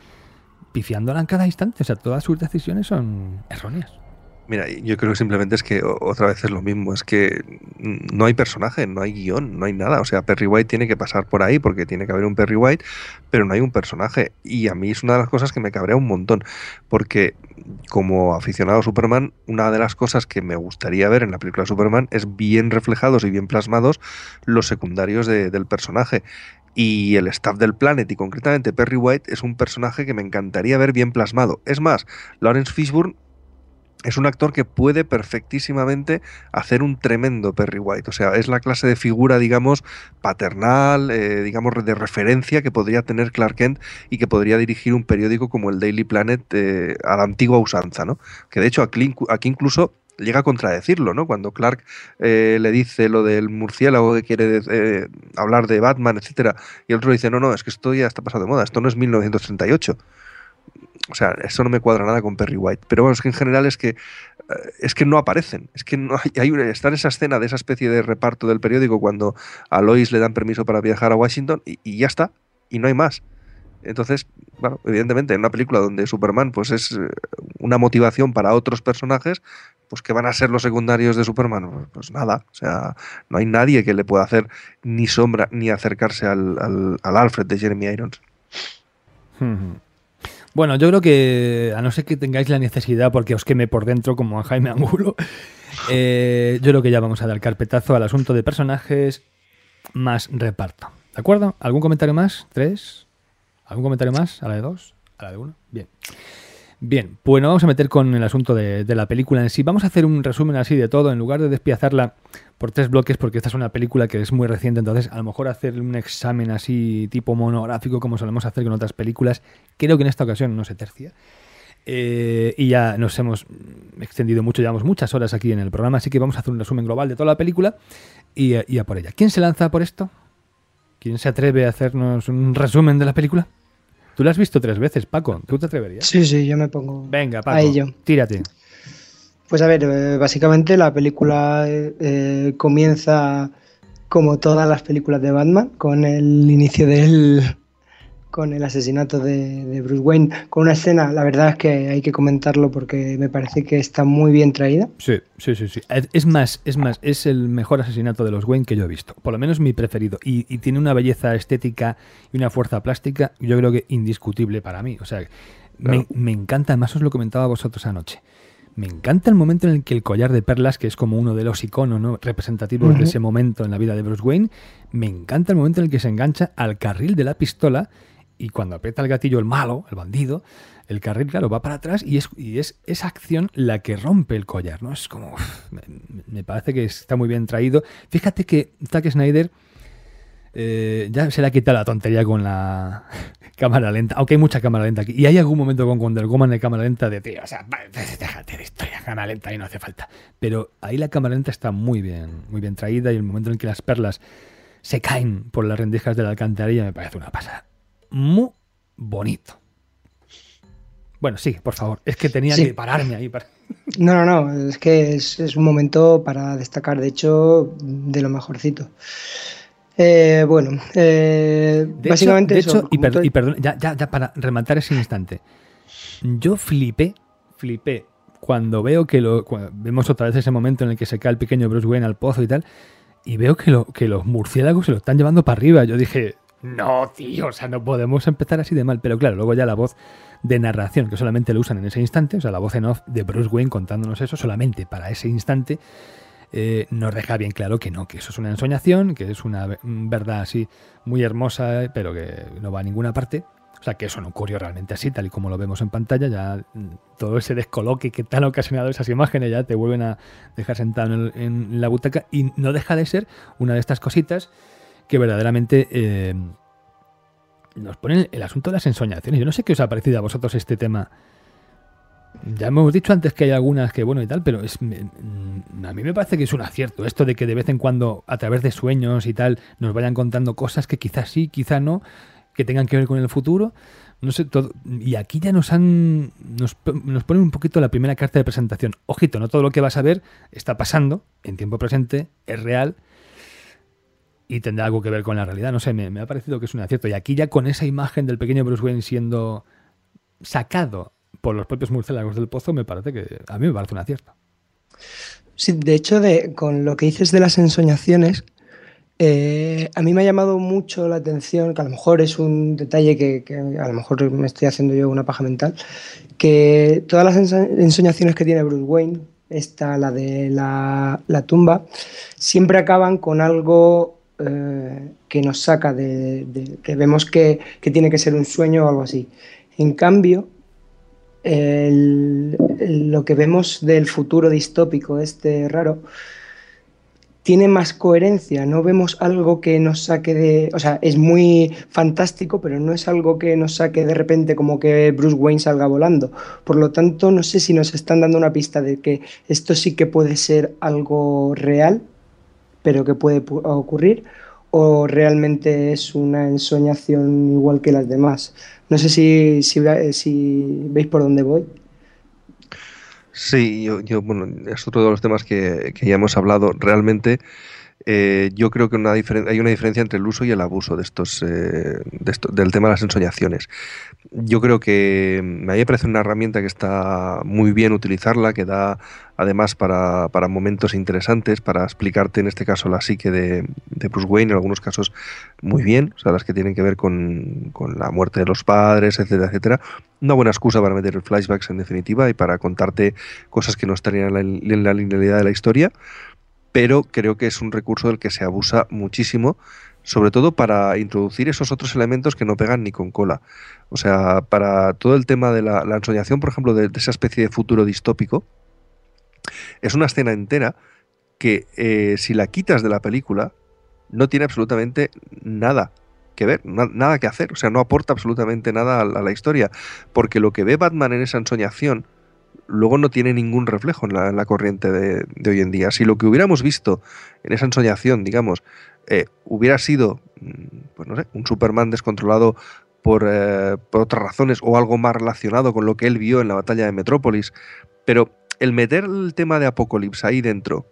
pifiándola en cada instante, o sea, todas sus decisiones son erróneas. Mira, yo creo que simplemente es que otra vez es lo mismo, es que no hay personaje, no hay guion, no hay nada. O sea, Perry White tiene que pasar por ahí porque tiene que haber un Perry White, pero no hay un personaje. Y a mí es una de las cosas que me cabrea un montón, porque como aficionado a Superman, una de las cosas que me gustaría ver en la película de Superman es bien reflejados y bien plasmados los secundarios de- del personaje. Y el staff del Planet, y concretamente Perry White, es un personaje que me encantaría ver bien plasmado. Es más, Lawrence Fishburne es un actor que puede perfectísimamente hacer un tremendo Perry White. O sea, es la clase de figura, digamos, paternal, eh, digamos, de referencia que podría tener Clark Kent y que podría dirigir un periódico como el Daily Planet eh, a la antigua usanza, ¿no? Que de hecho aquí, aquí incluso llega a contradecirlo, ¿no? Cuando Clark eh, le dice lo del murciélago que quiere eh, hablar de Batman, etcétera, y el otro dice, no, no, es que esto ya está pasado de moda, esto no es 1938. O sea, eso no me cuadra nada con Perry White. Pero bueno, es que en general es que eh, es que no aparecen. Es que no hay, una- está en esa escena de esa especie de reparto del periódico cuando a Lois le dan permiso para viajar a Washington y, ya está. Y no hay más. Entonces, bueno, evidentemente, en una película donde Superman pues es eh, una motivación para otros personajes, pues que van a ser los secundarios de Superman, Pues- pues nada. O sea, no hay nadie que le pueda hacer ni sombra ni acercarse al, al- al Alfred de Jeremy Irons. Bueno, yo creo que, a no ser que tengáis la necesidad, porque os queme por dentro como a Jaime Angulo, eh, yo creo que ya vamos a dar carpetazo al asunto de personajes más reparto. ¿De acuerdo? ¿Algún comentario más? ¿Tres? ¿Algún comentario más? ¿A la de dos? ¿A la de uno? Bien. Bien, pues nos vamos a meter con el asunto de, de, la película en sí. Vamos a hacer un resumen así de todo, en lugar de despiazarla por tres bloques, porque esta es una película que es muy reciente, entonces a lo mejor hacer un examen así tipo monográfico como solemos hacer con otras películas, creo que en esta ocasión no se tercia. Eh, y ya nos hemos extendido mucho, llevamos muchas horas aquí en el programa, así que vamos a hacer un resumen global de toda la película y, y a por ella. ¿Quién se lanza por esto? ¿Quién se atreve a hacernos un resumen de la película? Tú la has visto tres veces, Paco. ¿Tú te atreverías? Sí, sí, yo me pongo Venga, Paco, a ello. tírate. Pues a ver, eh, básicamente la película eh, comienza como todas las películas de Batman, con el inicio del, con el asesinato de, de, Bruce Wayne, con una escena, la verdad es que hay que comentarlo porque me parece que está muy bien traída. Sí, sí, sí, sí. Es más, es más, es el mejor asesinato de los Wayne que yo he visto, por lo menos mi preferido, y, y tiene una belleza estética y una fuerza plástica, yo creo que indiscutible para mí. O sea, me, me, encanta, además os lo comentaba a vosotros anoche. Me encanta el momento en el que el collar de perlas, que es como uno de los iconos ¿no? representativos uh -huh. de ese momento en la vida de Bruce Wayne, me encanta el momento en el que se engancha al carril de la pistola y cuando aprieta el gatillo el malo, el bandido, el carril, claro, va para atrás y es, y es esa acción la que rompe el collar, ¿no? Es como... Me, me parece que está muy bien traído. Fíjate que Zack Snyder eh, ya se le ha quitado la tontería con la cámara lenta, aunque hay mucha cámara lenta aquí. Y hay algún momento con Wonder Woman de cámara lenta de, tío, o sea, déjate de historia, cámara lenta y no hace falta. Pero ahí la cámara lenta está muy bien, muy bien traída y el momento en que las perlas se caen por las rendijas de la alcantarilla me parece una pasada muy bonito. Bueno, sí, por favor. Es que tenía sí. que pararme ahí. Para... No, no, no. Es que es, es, un momento para destacar, de hecho, de lo mejorcito. Eh, bueno, eh, de básicamente. Hecho, de eso, hecho, y, per y, perdón, ya, ya, ya para rematar ese instante. Yo flipé, flipé cuando veo que lo. Vemos otra vez ese momento en el que se cae el pequeño Bruce Wayne al pozo y tal. Y veo que, lo, que los murciélagos se lo están llevando para arriba. Yo dije, no, tío, o sea, no podemos empezar así de mal. Pero claro, luego ya la voz de narración, que solamente lo usan en ese instante, o sea, la voz en off de Bruce Wayne contándonos eso solamente para ese instante, eh, nos deja bien claro que no, que eso es una ensoñación, que es una verdad así muy hermosa, pero que no va a ninguna parte. O sea, que eso no ocurrió realmente así, tal y como lo vemos en pantalla, ya todo ese descoloque que tan ocasionado esas imágenes ya te vuelven a dejar sentado en la butaca y no deja de ser una de estas cositas que verdaderamente eh, nos ponen el asunto de las ensoñaciones. Yo no sé qué os ha parecido a vosotros este tema. Ya hemos dicho antes que hay algunas que bueno y tal, pero es, a mí me parece que es un acierto esto de que de vez en cuando a través de sueños y tal nos vayan contando cosas que quizás sí, quizás no, que tengan que ver con el futuro. No sé, todo, y aquí ya nos han nos, nos ponen un poquito la primera carta de presentación. Ojito, no todo lo que vas a ver está pasando en tiempo presente, es real y tendrá algo que ver con la realidad. No sé, me, me, ha parecido que es un acierto. Y aquí ya con esa imagen del pequeño Bruce Wayne siendo sacado por los propios murciélagos del pozo, me parece que a mí me parece un acierto. Sí, de hecho, de, con lo que dices de las ensoñaciones, eh, a mí me ha llamado mucho la atención, que a lo mejor es un detalle que, a lo mejor me estoy haciendo yo una paja mental, que todas las ensoñaciones que tiene Bruce Wayne, esta, la de la, la tumba, siempre acaban con algo eh, que nos saca de, de que vemos que, que, tiene que ser un sueño o algo así. En cambio, el, lo que vemos del futuro distópico, este raro, tiene más coherencia, no vemos algo que nos saque de... O sea, es muy fantástico, pero no es algo que nos saque de repente como que Bruce Wayne salga volando. Por lo tanto, no sé si nos están dando una pista de que esto sí que puede ser algo real, pero que puede ocurrir, o realmente es una ensoñación igual que las demás. No sé si, si, si veis por dónde voy. Sí, yo, yo, bueno, es otro de los temas que, que ya hemos hablado. Realmente, eh, yo creo que una hay una diferencia entre el uso y el abuso de estos, eh, de esto, del tema de las ensoñaciones. Yo creo que a mí me parece una herramienta que está muy bien utilizarla, que da además para, para momentos interesantes, para explicarte en este caso la psique de, de, Bruce Wayne, en algunos casos muy bien, o sea, las que tienen que ver con, con la muerte de los padres, etcétera, etcétera. Una buena excusa para meter flashbacks en definitiva y para contarte cosas que no estarían en la, en la linealidad de la historia pero creo que es un recurso del que se abusa muchísimo sobre todo para introducir esos otros elementos que no pegan ni con cola. O sea, para todo el tema de la, ensoñación, por ejemplo, de, esa especie de futuro distópico, es una escena entera que eh, si la quitas de la película no tiene absolutamente nada que ver, na- nada que hacer, o sea, no aporta absolutamente nada a a la historia, porque lo que ve Batman en esa ensoñación luego no tiene ningún reflejo en la, en la corriente de, hoy en día. Si lo que hubiéramos visto en esa ensoñación, digamos, eh, hubiera sido, mm, pues un Superman descontrolado por, eh, por otras razones o algo más relacionado con lo que él vio en la batalla de Metrópolis, pero el meter el tema de Apocalipsis ahí dentro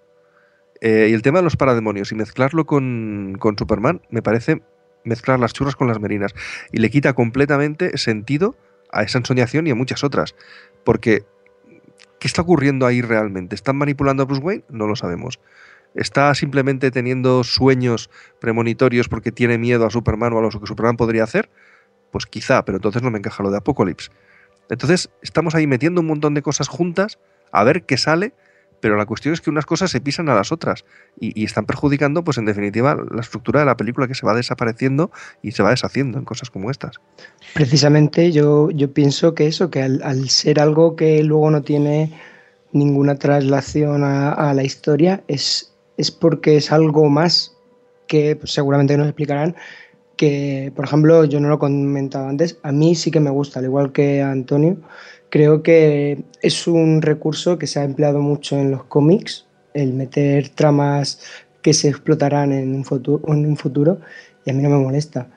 eh, y el tema de los parademonios y mezclarlo con, con Superman me parece mezclar las churras con las merinas y le quita completamente sentido a esa ensoñación y a muchas otras. Porque, ¿qué está ocurriendo ahí realmente? ¿Están manipulando a Bruce Wayne? No lo sabemos. ¿Está simplemente teniendo sueños premonitorios porque tiene miedo a Superman o a lo que Superman podría hacer? Pues quizá, pero entonces no me encaja lo de Apocalypse. Entonces estamos ahí metiendo un montón de cosas juntas a ver qué sale, pero la cuestión es que unas cosas se pisan a las otras y, están perjudicando, pues en definitiva, la estructura de la película que se va desapareciendo y se va deshaciendo en cosas como estas. Precisamente yo, yo pienso que eso, que al, ser algo que luego no tiene ninguna traslación a, la historia, es, es porque es algo más que pues, seguramente nos explicarán. Que, por ejemplo, yo no lo he comentado antes, a mí sí que me gusta, al igual que a Antonio. Creo que es un recurso que se ha empleado mucho en los cómics, el meter tramas que se explotarán en un futuro, en un futuro y a mí no me molesta.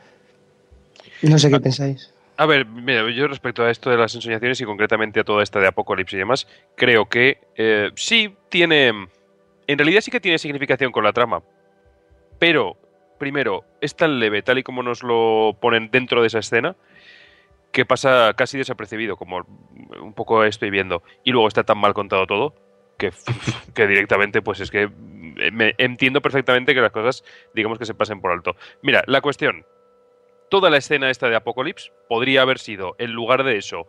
No sé qué pensáis. A ver, mira, yo respecto a esto de las ensoñaciones y concretamente a toda esta de Apocalipsis y demás, creo que eh, sí tiene. En realidad sí que tiene significación con la trama. Pero, primero, es tan leve, tal y como nos lo ponen dentro de esa escena, que pasa casi desapercibido, como un poco estoy viendo. Y luego está tan mal contado todo que, que directamente, pues es que me entiendo perfectamente que las cosas, digamos que se pasen por alto. Mira, la cuestión toda la escena esta de Apocalypse podría haber sido, en lugar de eso,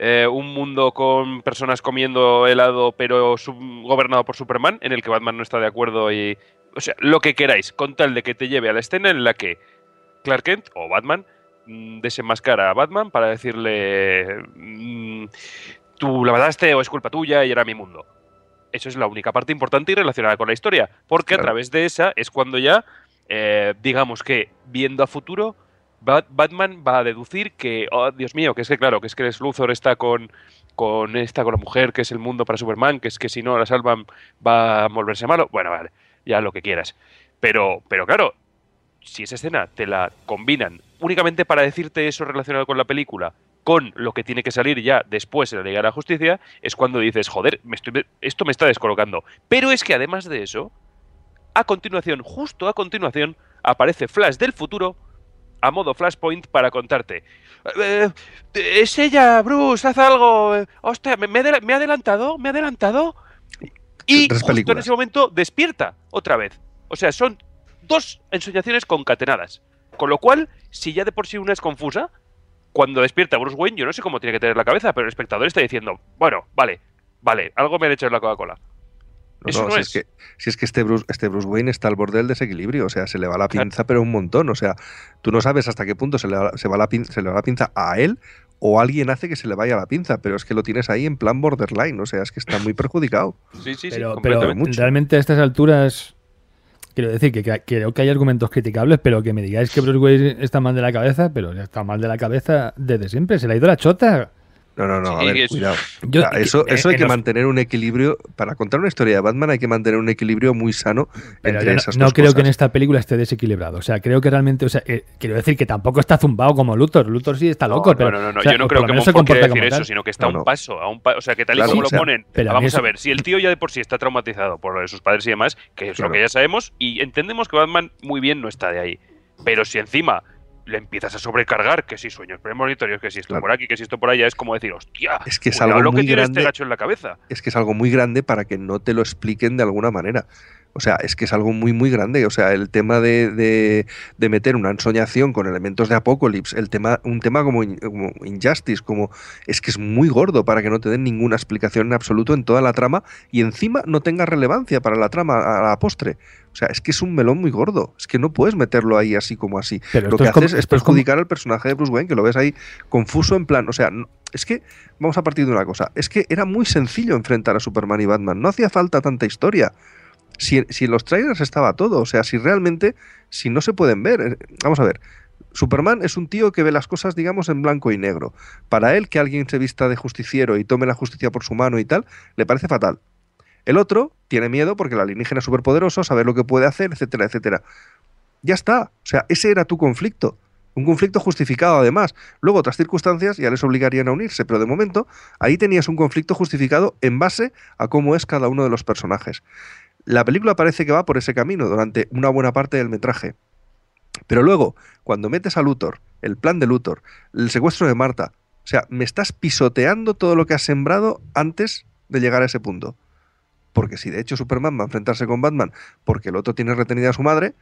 eh, un mundo con personas comiendo helado pero gobernado por Superman, en el que Batman no está de acuerdo y... O sea, lo que queráis, con tal de que te lleve a la escena en la que Clark Kent o Batman mm, desenmascara a Batman para decirle... mm, tú la mataste o es culpa tuya y era mi mundo. Eso es la única parte importante y relacionada con la historia, porque a través de esa es cuando ya, eh, digamos que viendo a futuro, Bat- Batman va a deducir que, oh, Dios mío, que es que claro, que es que Luthor está con, con esta, con la mujer, que es el mundo para Superman, que es que si no la salvan va a volverse malo. Bueno, vale, ya lo que quieras. Pero, pero claro, si esa escena te la combinan únicamente para decirte eso relacionado con la película, con lo que tiene que salir ya después en la Liga de la Justicia, es cuando dices, joder, me estoy, esto me está descolocando. Pero es que además de eso, a continuación, justo a continuación, aparece Flash del futuro a modo Flashpoint para contarte. "Eh, es ella, Bruce, haz algo. eh, Hostia, ¿me, me ha adelantado? ¿Me ha adelantado? Y justo en ese momento despierta otra vez. O sea, son dos ensoñaciones concatenadas. Con lo cual, si ya de por sí una es confusa, cuando despierta Bruce Wayne, yo no sé cómo tiene que tener la cabeza, pero el espectador está diciendo, bueno, vale, vale, algo me han hecho en la Coca-Cola. No, Eso no, no si es. es. que, si es que este Bruce, este Bruce Wayne está al borde del desequilibrio, o sea, se le va la pinza, pero un montón. O sea, tú no sabes hasta qué punto se le, va, se, va la pin- se le va la pinza a él o alguien hace que se le vaya la pinza, pero es que lo tienes ahí en plan borderline, o sea, es que está muy perjudicado. Sí, sí, sí, pero, mucho. realmente a estas alturas quiero decir que, creo que hay argumentos criticables, pero que me digáis que Bruce Wayne está mal de la cabeza, pero está mal de la cabeza desde siempre, se le ha ido la chota. No, no, no, a Sí, ver, es- cuidado. Yo- O sea, eso, eso hay que mantener un equilibrio. Para contar una historia de Batman hay que mantener un equilibrio muy sano Pero entre yo no, esas no dos creo que en cosas. esta película esté desequilibrado. O sea, creo que realmente, o sea, eh, quiero decir que tampoco está zumbado como Luthor. Luthor sí está loco, no, pero no, no, no, o sea, yo no creo que Monfort quiera decir como eso, tal. sino que está No, a un no. paso, a un pa- o sea, que tal y Claro, como o sea, lo ponen, pero a vamos eso- a ver, si el tío ya de por sí está traumatizado por lo de sus padres y demás, que es Claro. lo que ya sabemos, y entendemos que Batman muy bien no está de ahí, pero si encima le empiezas a sobrecargar, que si sueños premonitorios, que si esto Claro. por aquí, que si esto por allá, es como decir, hostia, Es que es algo lo que muy tiene grande. este gacho en la cabeza. es que es algo muy grande para que no te lo expliquen de alguna manera. O sea, es que es algo muy, muy grande. O sea, el tema de, de, de meter una ensoñación con elementos de Apocalypse, el tema, un tema como, como, Injustice, como es que es muy gordo para que no te den ninguna explicación en absoluto en toda la trama y encima no tenga relevancia para la trama a la postre. O sea, es que es un melón muy gordo. Es que no puedes meterlo ahí así como así. Pero lo que es haces es es perjudicar al personaje de Bruce Wayne, que lo ves ahí confuso en plan. O sea, no- es que vamos a partir de una cosa. Es que era muy sencillo enfrentar a Superman y Batman. No hacía falta tanta historia. Si, en los trailers estaba todo. O sea, si realmente, si no se pueden ver. eh, Vamos a ver. Superman es un tío que ve las cosas, digamos, en blanco y negro. Para él, que alguien se vista de justiciero y tome la justicia por su mano y tal, le parece fatal. El otro tiene miedo porque el alienígena es superpoderoso, saber lo que puede hacer, etcétera, etcétera. Ya está. O sea, ese era tu conflicto. Un conflicto justificado, además. Luego, otras circunstancias ya les obligarían a unirse, pero de momento ahí tenías un conflicto justificado en base a cómo es cada uno de los personajes. La película parece que va por ese camino durante una buena parte del metraje. Pero luego, cuando metes a Luthor, el plan de Luthor, el secuestro de Marta, o sea, me estás pisoteando todo lo que has sembrado antes de llegar a ese punto. Porque si de hecho Superman va a enfrentarse con Batman porque el otro tiene retenida a su madre,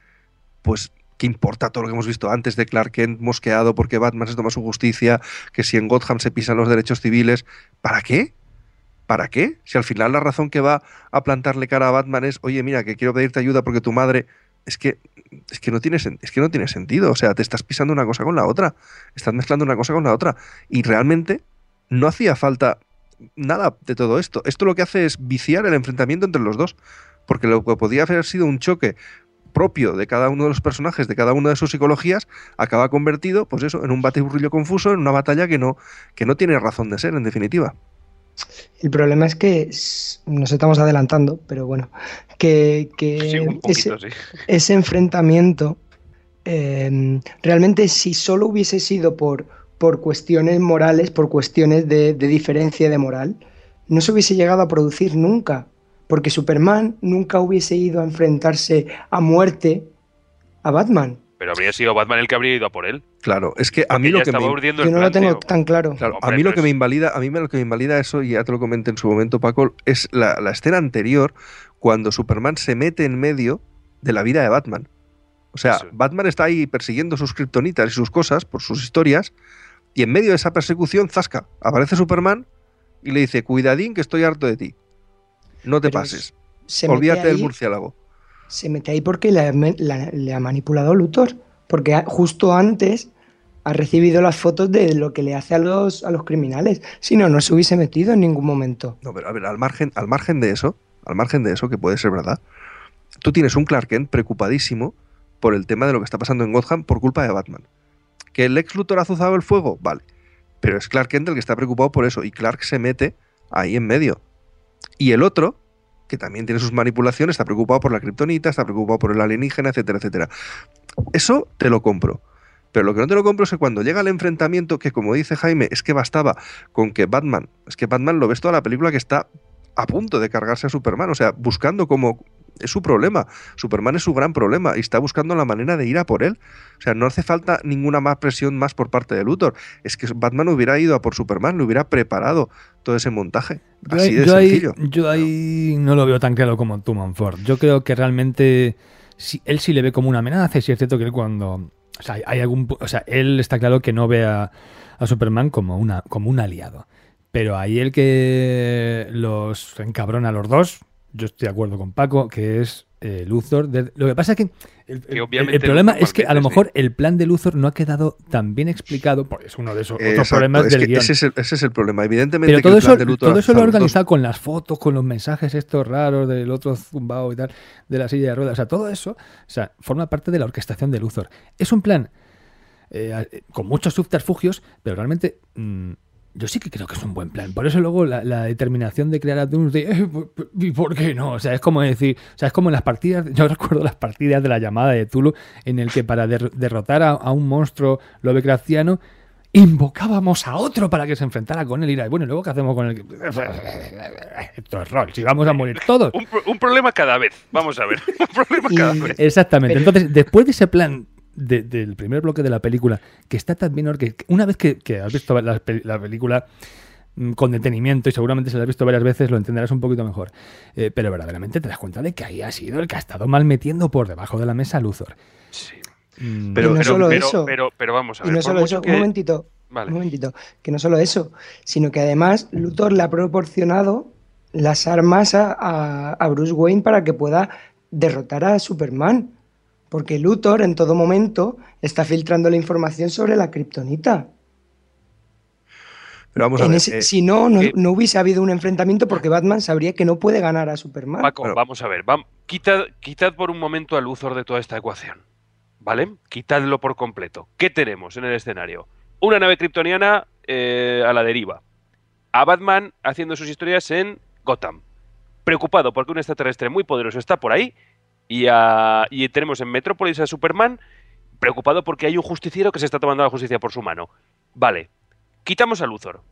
pues ¿qué importa todo lo que hemos visto antes de Clark Kent mosqueado porque Batman se toma su justicia, que si en Gotham se pisan los derechos civiles? ¿Para qué? ¿Para qué? Si al final la razón que va a plantarle cara a Batman es, oye, mira, que quiero pedirte ayuda porque tu madre... Es que, es, que no tiene, es que no tiene sentido. O sea, te estás pisando una cosa con la otra. Estás mezclando una cosa con la otra. Y realmente no hacía falta nada de todo esto. Esto lo que hace es viciar el enfrentamiento entre los dos. Porque lo que podía haber sido un choque propio de cada uno de los personajes, de cada una de sus psicologías, acaba convertido, pues eso, en un batiburrillo confuso, en una batalla que no, que no tiene razón de ser, en definitiva. El problema es que nos estamos adelantando, pero bueno, que, que Sí, un ese, poquito, sí. ese enfrentamiento, eh, realmente si solo hubiese sido por, por cuestiones morales, por cuestiones de, de diferencia de moral, no se hubiese llegado a producir nunca, porque Superman nunca hubiese ido a enfrentarse a muerte a Batman. Pero habría sido Batman el que habría ido a por él. Claro, es que a mí lo que me, Yo no lo tengo tan claro. Claro, a mí lo que me invalida, a mí me- lo que me invalida eso, y ya te lo comenté en su momento, Paco, es la, la escena anterior cuando Superman se mete en medio de la vida de Batman. O sea, Sí. Batman está ahí persiguiendo sus kriptonitas y sus cosas por sus historias, y en medio de esa persecución, zasca, aparece Superman y le dice, cuidadín que estoy harto de ti. No te Pero pases. Se mete Olvídate del ahí- murciélago. se mete ahí porque le, ha- la- le ha manipulado Luthor. Porque justo antes ha recibido las fotos de lo que le hace a los, a los criminales. Si no, no se hubiese metido en ningún momento. No, pero a ver, al margen, al margen de eso, al margen de eso, que puede ser verdad, tú tienes un Clark Kent preocupadísimo por el tema de lo que está pasando en Gotham por culpa de Batman. ¿Que el ex Luthor ha azuzado el fuego? Vale. Pero es Clark Kent el que está preocupado por eso, y Clark se mete ahí en medio. Y el otro, que también tiene sus manipulaciones, está preocupado por la kriptonita, está preocupado por el alienígena, etcétera, etcétera. Eso te lo compro. Pero lo que no te lo compro es que cuando llega el enfrentamiento, que como dice Jaime, es que bastaba con que Batman, es que Batman lo ves toda la película que está a punto de cargarse a Superman, o sea, buscando como es su problema. Superman es su gran problema y está buscando la manera de ir a por él. O sea, no hace falta ninguna más presión más por parte de Luthor. Es que Batman hubiera ido a por Superman, le hubiera preparado todo ese montaje. Yo, Así ahí- de yo ahí, sencillo. yo ahí no lo veo tan claro como tú, Manford. Yo creo que realmente él sí le ve como una amenaza y sí es cierto que él cuando... O sea, hay- algún, o sea, él está claro que no ve a, a Superman como, una, como un aliado. Pero ahí el que los encabrona a los dos, yo estoy de acuerdo con Paco, que es eh, Luthor. De- lo que pasa es que el, el- obviamente el problema Luthor es que a lo mejor el plan de Luthor no ha quedado tan bien explicado, porque es uno de esos otros Exacto, problemas es del guion. ese, es el, ese es el problema. Evidentemente Pero que todo eso, plan de Luthor todo eso lo ha organizado con las fotos, con los mensajes estos raros del otro zumbao y tal, de la silla de ruedas. O sea, todo eso o sea, forma parte de la orquestación de Luthor. Es un plan eh, con muchos subterfugios, pero realmente mm, yo sí que creo que es un buen plan. Por eso luego la, la determinación de crear a Doomsday, eh, ¿y por qué no? O sea, es como decir, o sea, es como en las partidas, yo recuerdo las partidas de la llamada de Tulu, en el que para der- derrotar a, a un monstruo Lovecraftiano, invocábamos a otro para que se enfrentara con él y era, bueno, ¿y luego qué hacemos con él? Esto es rol, si vamos a morir todos. Un, un problema cada vez. Vamos a ver. Un problema Y- cada vez. Exactamente. Entonces, después de ese plan de- del primer bloque de la película, que está tan bien orque- Una vez que, que has visto la, pe- la película, mm, con detenimiento y seguramente si lo has visto varias veces lo entenderás un poquito mejor. Eh, pero verdaderamente te das cuenta de que ahí ha sido el que ha estado mal metiendo por debajo de la mesa a Luthor. Sí. Mm, Pero, Y no pero, solo pero, eso. pero, pero vamos a Y ver. no solo eso, que- un momentito, Vale. un momentito, que no solo eso, sino que además Luthor le ha proporcionado las armas a, a- a Bruce Wayne para que pueda derrotar a Superman. Porque Luthor en todo momento está filtrando la información sobre la kriptonita. Pero vamos a ver. ese- eh, si no, no, eh, no hubiese habido un enfrentamiento porque Batman sabría que no puede ganar a Superman. Paco, vamos a ver. quitad, quitad por un momento a Luthor de toda esta ecuación. ¿Vale? Quitadlo por completo. ¿Qué tenemos en el escenario? Una nave kryptoniana eh, a la deriva. A Batman haciendo sus historias en Gotham. Preocupado porque un extraterrestre muy poderoso está por ahí. Y, a- y tenemos en Metrópolis a Superman preocupado porque hay un justiciero que se está tomando la justicia por su mano. Vale. Quitamos a Luthor.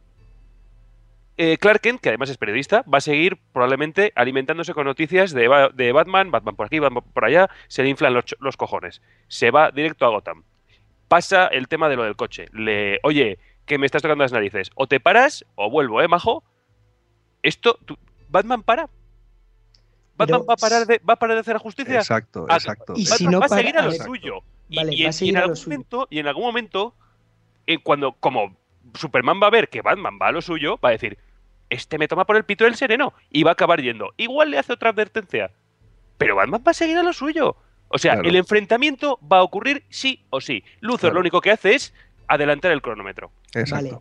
Eh, Clark que además es periodista, va a seguir probablemente alimentándose con noticias de, de Batman, Batman por aquí, Batman por allá, se le inflan los, los cojones. Se va directo a Gotham. Pasa el tema de lo del coche. Le, oye, que me estás tocando las narices. O te paras o vuelvo, ¿eh, majo? Esto, tú- Batman para. Batman Pero- va a parar de, va a parar de hacer la justicia. Exacto, Ah, exacto. y si no va a seguir a lo suyo. Y, vale, en- y algún momento, y en algún momento, eh, cuando como Superman va a ver que Batman va a lo suyo, va a decir, este me toma por el pito del sereno y va a acabar yendo. Igual le hace otra advertencia. Pero Batman va a seguir a lo suyo. O sea, Claro. el enfrentamiento va a ocurrir sí o sí. Luthor Claro. lo único que hace es adelantar el cronómetro. Exacto. Vale,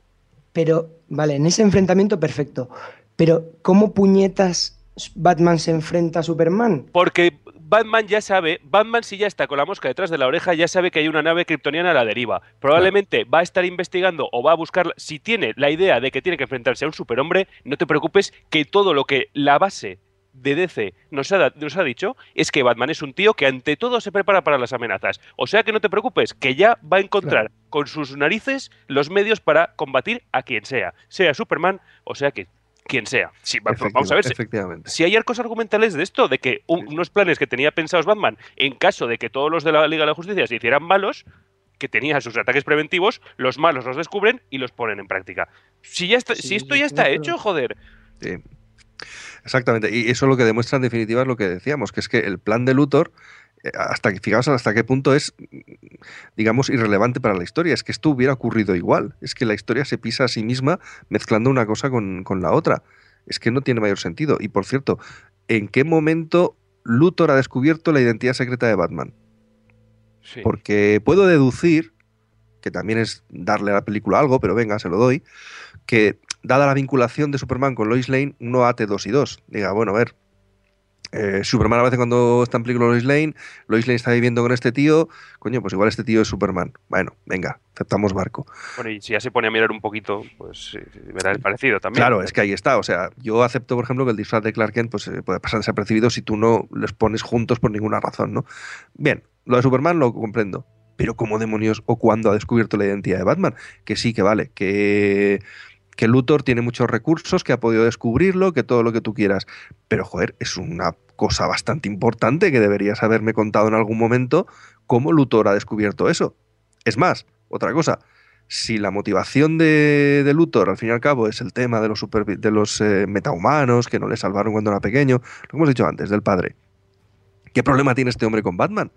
pero, vale, en ese enfrentamiento perfecto. Pero, ¿cómo puñetas Batman se enfrenta a Superman? Porque Batman ya sabe, Batman si ya está con la mosca detrás de la oreja, ya sabe que hay una nave kryptoniana a la deriva. Probablemente va a estar investigando o va a buscar, si tiene la idea de que tiene que enfrentarse a un superhombre, no te preocupes que todo lo que la base de DC nos ha, nos ha dicho es que Batman es un tío que ante todo se prepara para las amenazas. O sea que no te preocupes, que ya va a encontrar con sus narices los medios para combatir a quien sea, sea Superman o sea que quien sea. Sí, va- vamos a ver, si- Efectivamente. si hay arcos argumentales de esto, de que un- unos planes que tenía pensados Batman, en caso de que todos los de la Liga de la Justicia se hicieran malos, que tennían sus ataques preventivos, los malos los descubren y los ponen en práctica. Si, ya está, Sí, si esto ya está claro. hecho, joder. Sí. Exactamente. Y eso lo que demuestra en definitiva es lo que decíamos, que es que el plan de Luthor, hasta que fijaos hasta qué punto es, digamos, irrelevante para la historia. Es que esto hubiera ocurrido igual. Es que la historia se pisa a sí misma mezclando una cosa con, con la otra. Es que no tiene mayor sentido. Y por cierto, ¿en qué momento Luthor ha descubierto la identidad secreta de Batman? Sí. Porque puedo deducir, que también es darle a la película algo, pero venga, se lo doy, que dada la vinculación de Superman con Lois Lane, uno ate dos y dos. Diga, bueno, a ver, eh, Superman a veces cuando está en peligro Lois Lane, Lois Lane está viviendo con este tío, coño, pues igual este tío es Superman. Bueno, venga, aceptamos barco. Bueno, y si ya se pone a mirar un poquito, pues sí, verá el parecido también. Claro, es que ahí está. O sea, yo acepto, por ejemplo, que el disfraz de Clark Kent pues, eh, puede pasar desapercibido si tú no les pones juntos por ninguna razón, ¿no? Bien, lo de Superman lo comprendo. Pero ¿cómo demonios o cuándo ha descubierto la identidad de Batman? Que sí, que vale, que, que Luthor tiene muchos recursos, que ha podido descubrirlo, que todo lo que tú quieras. Pero, joder, es una cosa bastante importante que deberías haberme contado en algún momento cómo Luthor ha descubierto eso. Es más, otra cosa, si la motivación de, Luthor, al fin y al cabo, es el tema de los, supervi- de los eh, metahumanos que no le salvaron cuando era pequeño, lo que hemos dicho antes, del padre, ¿qué problema tiene este hombre con Batman?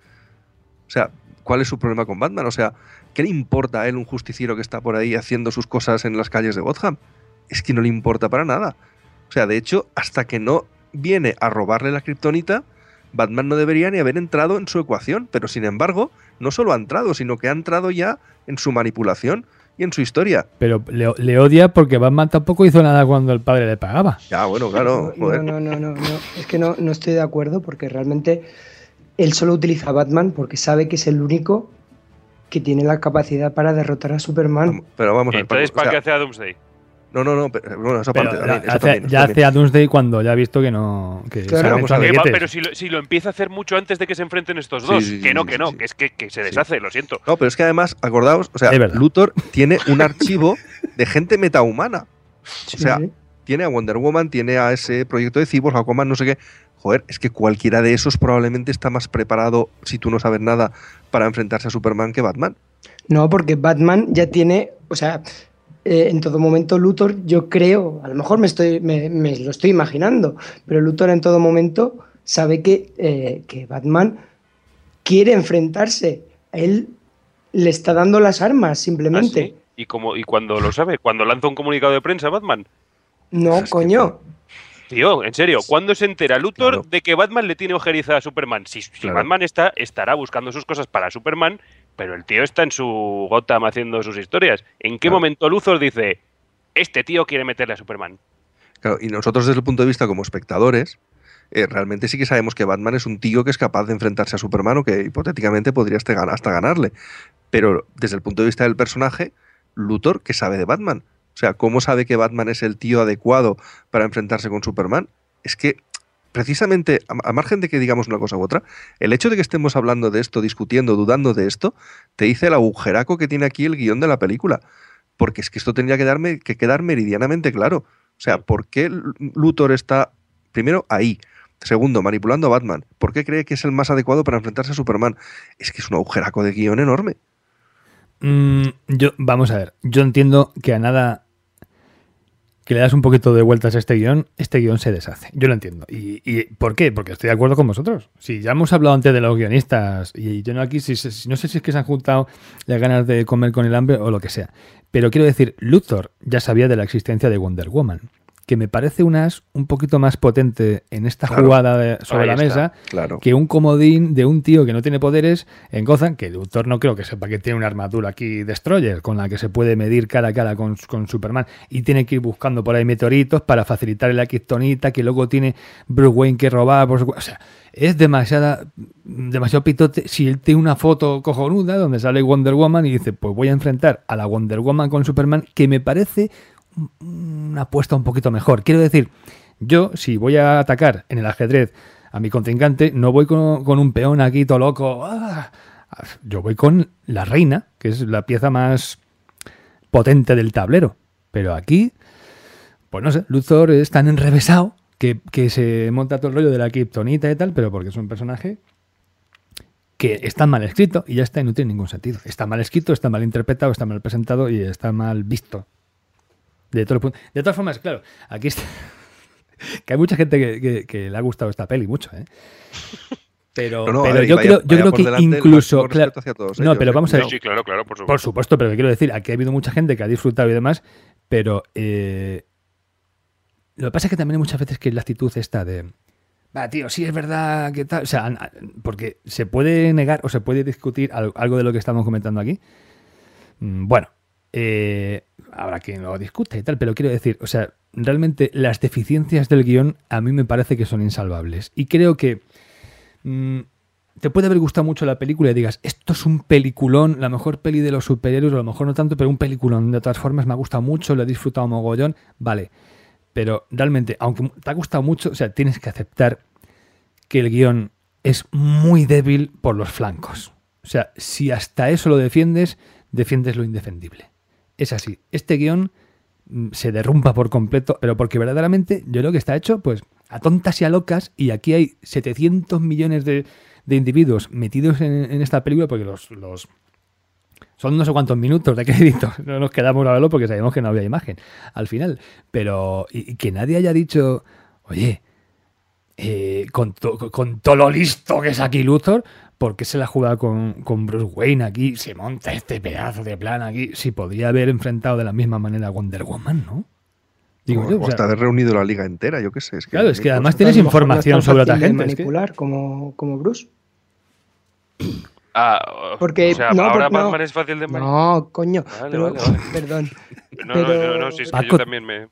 O sea, ¿cuál es su problema con Batman? O sea, ¿qué le importa a él un justiciero que está por ahí haciendo sus cosas en las calles de Gotham? Es que no le importa para nada. O sea, de hecho, hasta que no viene a robarle la kriptonita, Batman no debería ni haber entrado en su ecuación, pero sin embargo, no solo ha entrado, sino que ha entrado ya en su manipulación y en su historia. Pero le, le odia porque Batman tampoco hizo nada cuando el padre le pagaba. Ya, bueno, claro, No, no, no, no, no, es que no, no estoy de acuerdo porque realmente él solo utiliza a Batman porque sabe que es el único que tiene la capacidad para derrotar a Superman. Pero vamos a ver. Entonces, ¿para qué hace a Doomsday? No, no, no, pero, bueno, esa Pero parte también. eso también, eso ya también. hace a Doomsday cuando ya ha visto que no. Que Claro. se han Vamos hecho a ver. Va, amiguetes. pero si lo, si lo empieza a hacer mucho antes de que se enfrenten estos dos. sí, que no, sí, que no, sí. que es que, que se Sí. deshace, lo siento. No, pero es que además, acordaos, o sea. Luthor tiene un archivo de gente metahumana. O sea, sí. Tiene a Wonder Woman, tiene a ese proyecto de Cyborg, Aquaman, no sé qué. Joder, es que cualquiera de esos probablemente está más preparado, si tú no sabes nada, para enfrentarse a Superman que Batman. No, porque Batman ya tiene, o sea, eh, en todo momento Luthor, yo creo, a lo mejor me, estoy, me, me lo estoy imaginando, pero Luthor en todo momento sabe que, eh, que Batman quiere enfrentarse. Él le está dando las armas, simplemente. ¿Ah, sí? ¿Y, como, ¿Y cuando lo sabe? ¿Cuando lanza un comunicado de prensa Batman? No, coño. Tío, en serio, ¿cuándo se entera Luthor Claro. de que Batman le tiene ojeriza a Superman? Si, si Claro. Batman está, estará buscando sus cosas para Superman, pero el tío está en su Gotham haciendo sus historias. ¿En qué Claro. momento Luthor dice, este tío quiere meterle a Superman? Claro, y nosotros desde el punto de vista como espectadores, eh, realmente sí que sabemos que Batman es un tío que es capaz de enfrentarse a Superman o que hipotéticamente podría hasta, gan- hasta ganarle. Pero desde el punto de vista del personaje, Luthor, ¿qué sabe de Batman? O sea, ¿cómo sabe que Batman es el tío adecuado para enfrentarse con Superman? Es que, precisamente, a, margen de que digamos una cosa u otra, el hecho de que estemos hablando de esto, discutiendo, dudando de esto, te dice el agujeraco que tiene aquí el guion de la película. Porque es que esto tendría que, darme, que quedar meridianamente claro. O sea, ¿por qué Luthor está, primero, ahí? Segundo, manipulando a Batman. ¿Por qué cree que es el más adecuado para enfrentarse a Superman? Es que es un agujeraco de guion enorme. Mm, yo, vamos a ver, yo entiendo que a nada que le das un poquito de vueltas a este guion, este guion se deshace. Yo lo entiendo. ¿Y, y por qué? Porque estoy de acuerdo con vosotros. Si ya hemos hablado antes de los guionistas, y yo no aquí, si, no sé si es que se han juntado las ganas de comer con el hambre o lo que sea. Pero quiero decir, Luthor ya sabía de la existencia de Wonder Woman, que me parece un as un poquito más potente en esta Claro. jugada de- sobre la está. mesa Claro. que un comodín de un tío que no tiene poderes en Gotham, que Luthor no creo que sepa que tiene una armadura aquí Destroyer con la que se puede medir cara a cara con, con Superman y tiene que ir buscando por ahí meteoritos para facilitar la kriptonita que luego tiene Bruce Wayne que robar. Por su- o sea, es demasiada, demasiado pitote. Si él tiene una foto cojonuda donde sale Wonder Woman y dice, pues voy a enfrentar a la Wonder Woman con Superman, que me parece una apuesta un poquito mejor. Quiero decir, yo, si voy a atacar en el ajedrez a mi contrincante, no voy con, un peón aquí todo loco. ¡ah! Yo voy con la reina, que es la pieza más potente del tablero. Pero aquí, pues no sé, Luthor es tan enrevesado que, que se monta todo el rollo de la kriptonita y tal, pero porque es un personaje que está mal escrito y ya está y no tiene ningún sentido. Está mal escrito, está mal interpretado, está mal presentado y está mal visto. De, todo el punto- de todas formas, claro, aquí está. que hay mucha gente que, que- que le ha gustado esta peli mucho, ¿eh? Pero, No, no, pero ver, yo vaya- creo, yo creo que incluso. claro- todos no, ellos, pero ¿eh? vamos a ver. sí, claro, claro, por supuesto. Por supuesto, pero quiero decir, aquí ha habido mucha gente que ha disfrutado y demás, pero eh, lo que pasa es que también hay muchas veces que la actitud está de, va, tío, sí es verdad que tal, o sea, porque se puede negar o se puede discutir al- algo de lo que estamos comentando aquí. Mm, Bueno, eh, habrá quien lo discute y tal, pero quiero decir, o sea, realmente las deficiencias del guion a mí me parece que son insalvables. Y creo que mm, te puede haber gustado mucho la película y digas, esto es un peliculón, la mejor peli de los superhéroes, o a lo mejor no tanto, pero un peliculón. De todas formas, me ha gustado mucho, lo he disfrutado mogollón, vale. Pero realmente, aunque te ha gustado mucho, o sea, tienes que aceptar que el guion es muy débil por los flancos. O sea, si hasta eso lo defiendes, defiendes lo indefendible. Es así. Este guion mm, se derrumba por completo, pero porque verdaderamente yo creo que está hecho pues a tontas y a locas y aquí hay 700 millones de, de individuos metidos en, en esta película porque los, los son no sé cuántos minutos de crédito, no nos quedamos a verlo porque sabíamos que no había imagen al final, pero y, y que nadie haya dicho, oye, eh, con, to- con todo lo listo que es aquí Luthor, ¿por qué se la juega con, con Bruce Wayne aquí? Se monta este pedazo de plan aquí. Si podría haber enfrentado de la misma manera a Wonder Woman, ¿no? Digo o, yo, o o sea, hasta haber reunido la liga entera, yo qué sé. Es que Claro, es que además tienes no información sobre otra gente. es que- manipular como, como Bruce. Ah, Porque- o sea, no, ahora por- no. Batman es fácil de manipular. No, coño. Vale, pero- vale, vale. Perdón. No, no, pero- no, no, si es que Paco- yo también me...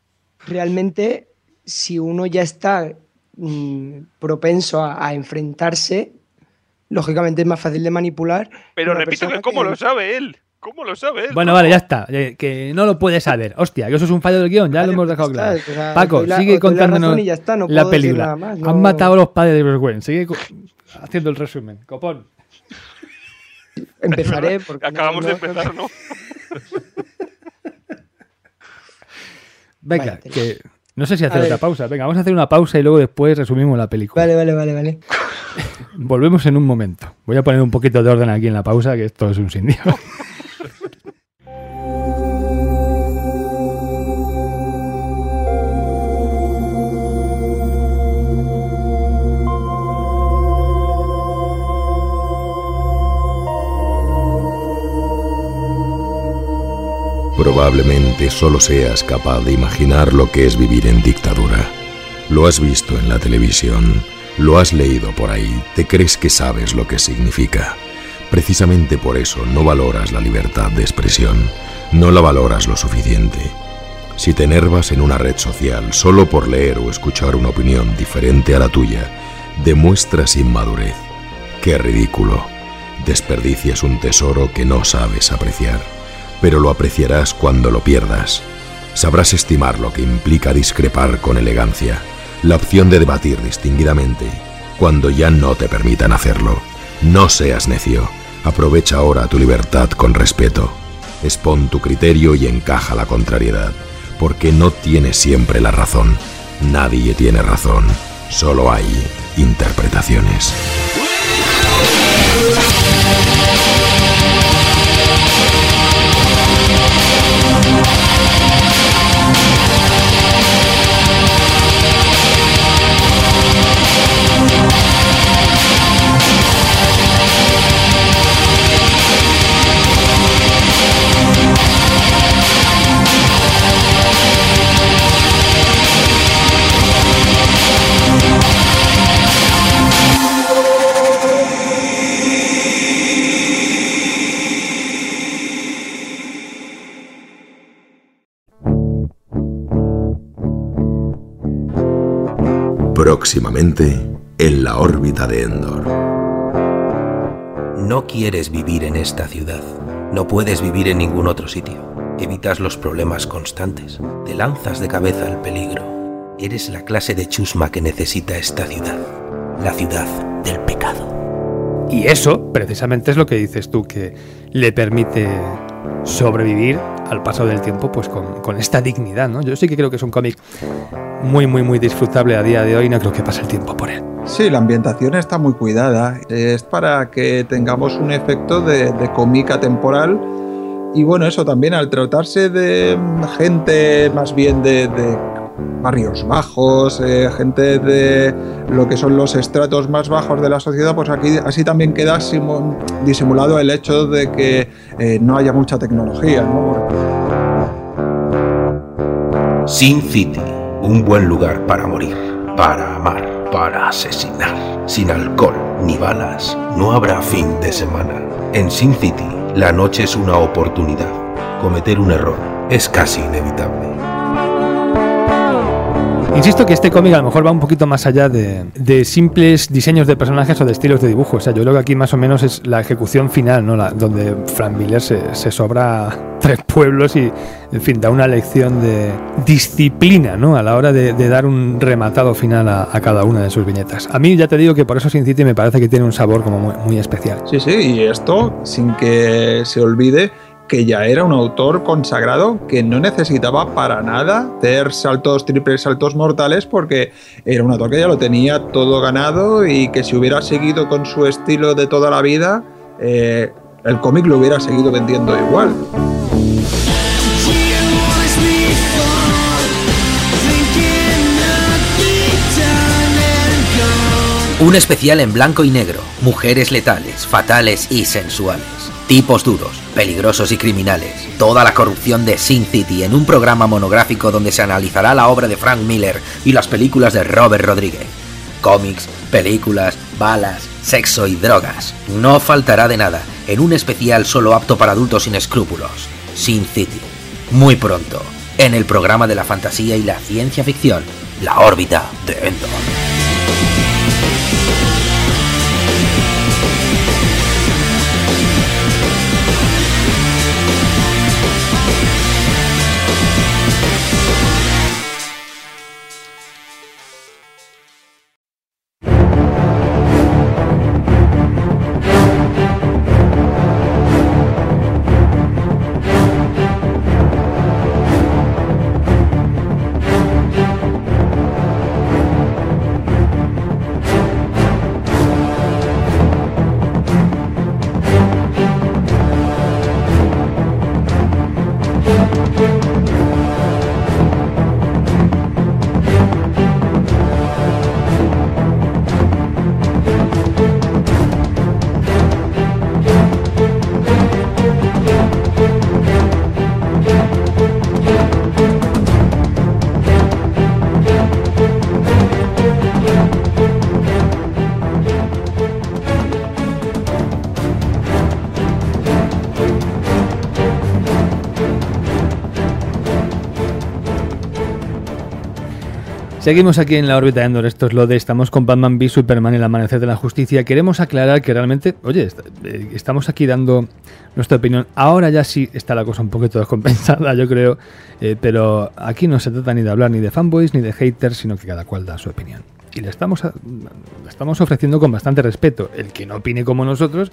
Realmente, si uno ya está mm, propenso a, a enfrentarse, lógicamente es más fácil de manipular. Pero repito que cómo lo sabe él. ¿Cómo lo sabe él? Bueno, ¿Cómo? vale, ya está. eh, Que no lo puedes saber. Hostia, que eso es un fallo del guion, ya Vale, lo hemos pues dejado está, claro. o sea, Paco, la- sigue la contándonos ya está, no la película. nada más, no- Han matado a los padres de Bruce Wayne. Sigue haciendo el resumen. Copón. Empezaré porque no- Acabamos de empezar, ¿no? Venga, que no sé si hacer otra pausa. Venga, vamos a hacer una pausa y luego después resumimos la película. Vale, vale, vale, vale. Volvemos en un momento. Voy a poner un poquito de orden aquí en la pausa, que esto es un sin Dios. Probablemente solo seas capaz de imaginar lo que es vivir en dictadura. Lo has visto en la televisión lo has leído por ahí, te crees que sabes lo que significa. Precisamente por eso no valoras la libertad de expresión, no la valoras lo suficiente. Si te enervas en una red social solo por leer o escuchar una opinión diferente a la tuya, demuestras inmadurez. Qué ridículo. Desperdicias un tesoro que no sabes apreciar, pero lo apreciarás cuando lo pierdas. Sabrás estimar lo que implica discrepar con elegancia, la opción de debatir distinguidamente, cuando ya no te permitan hacerlo. No seas necio. Aprovecha ahora tu libertad con respeto. Expon tu criterio y encaja la contrariedad porque no tiene siempre la razón. Nadie tiene razón, solo hay interpretaciones. Próximamente en la órbita de Endor. No quieres vivir en esta ciudad. No puedes vivir en ningún otro sitio. Evitas los problemas constantes. Te lanzas de cabeza al peligro. Eres la clase de chusma que necesita esta ciudad. La ciudad del pecado. Y eso, precisamente, es lo que dices tú, que le permite sobrevivir al paso del tiempo pues con, con, esta dignidad, ¿no? Yo sí que creo que es un cómic muy, muy, muy disfrutable a día de hoy, no creo que pase el tiempo por él. Sí, la ambientación está muy cuidada, es para que tengamos un efecto de, cómica temporal y bueno, eso también al tratarse de gente más bien de barrios bajos, eh, gente de lo que son los estratos más bajos de la sociedad, pues aquí así también queda disimulado el hecho de que eh, no haya mucha tecnología. ¿no? Sin City, un buen lugar para morir, para amar, para asesinar. Sin alcohol ni balas, no habrá fin de semana. En Sin City, la noche es una oportunidad. Cometer un error es casi inevitable. Insisto que este cómic a lo mejor va un poquito más allá de, de, simples diseños de personajes o de estilos de dibujo. O sea, yo creo que aquí más o menos es la ejecución final, ¿no? La, donde Frank Miller se, se, sobra tres pueblos y, en fin, da una lección de disciplina, ¿no? A la hora de, de dar un rematado final a, a, cada una de sus viñetas. A mí ya te digo que por eso Sin City me parece que tiene un sabor como muy, muy especial. Sí, sí, y esto sin que se olvide que ya era un autor consagrado que no necesitaba para nada hacer saltos triples, saltos mortales, porque era un autor que ya lo tenía todo ganado y que si hubiera seguido con su estilo de toda la vida, eh, el cómic lo hubiera seguido vendiendo igual. Un especial en blanco y negro, mujeres letales, fatales y sensuales. Tipos duros, peligrosos y criminales. Toda la corrupción de Sin City en un programa monográfico donde se analizará la obra de Frank Miller y las películas de Robert Rodríguez. Cómics, películas, balas, sexo y drogas. No faltará de nada en un especial solo apto para adultos sin escrúpulos. Sin City. Muy pronto, en el programa de la fantasía y la ciencia ficción, La órbita de Endor. Seguimos aquí en la órbita de Endor, esto es lo de estamos con Batman v Superman el amanecer de la justicia. Queremos aclarar que realmente, oye, eh, estamos aquí dando nuestra opinión. Ahora ya sí está la cosa un poquito descompensada, yo creo, eh, pero aquí no se trata ni de hablar ni de fanboys ni de haters, sino que cada cual da su opinión. Y le estamos, estamos ofreciendo con bastante respeto. El que no opine como nosotros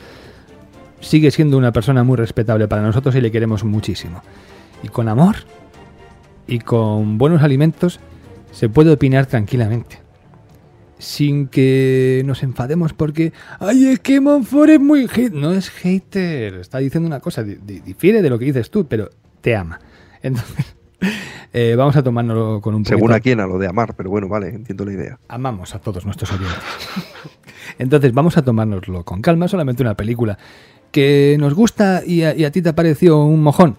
sigue siendo una persona muy respetable para nosotros y le queremos muchísimo. Y con amor y con buenos alimentos se puede opinar tranquilamente. Sin que nos enfademos porque, ay, es que Monfort es muy hate. No es hater, está diciendo una cosa, di- di- difiere de lo que dices tú, pero te ama. Entonces, eh, vamos a tomárnoslo con un poquito. Según a quién, a lo de amar, pero bueno, vale, entiendo la idea. Amamos a todos nuestros oyentes. Entonces vamos a tomárnoslo con calma, solamente una película que nos gusta y a, y a ti te ha parecido un mojón.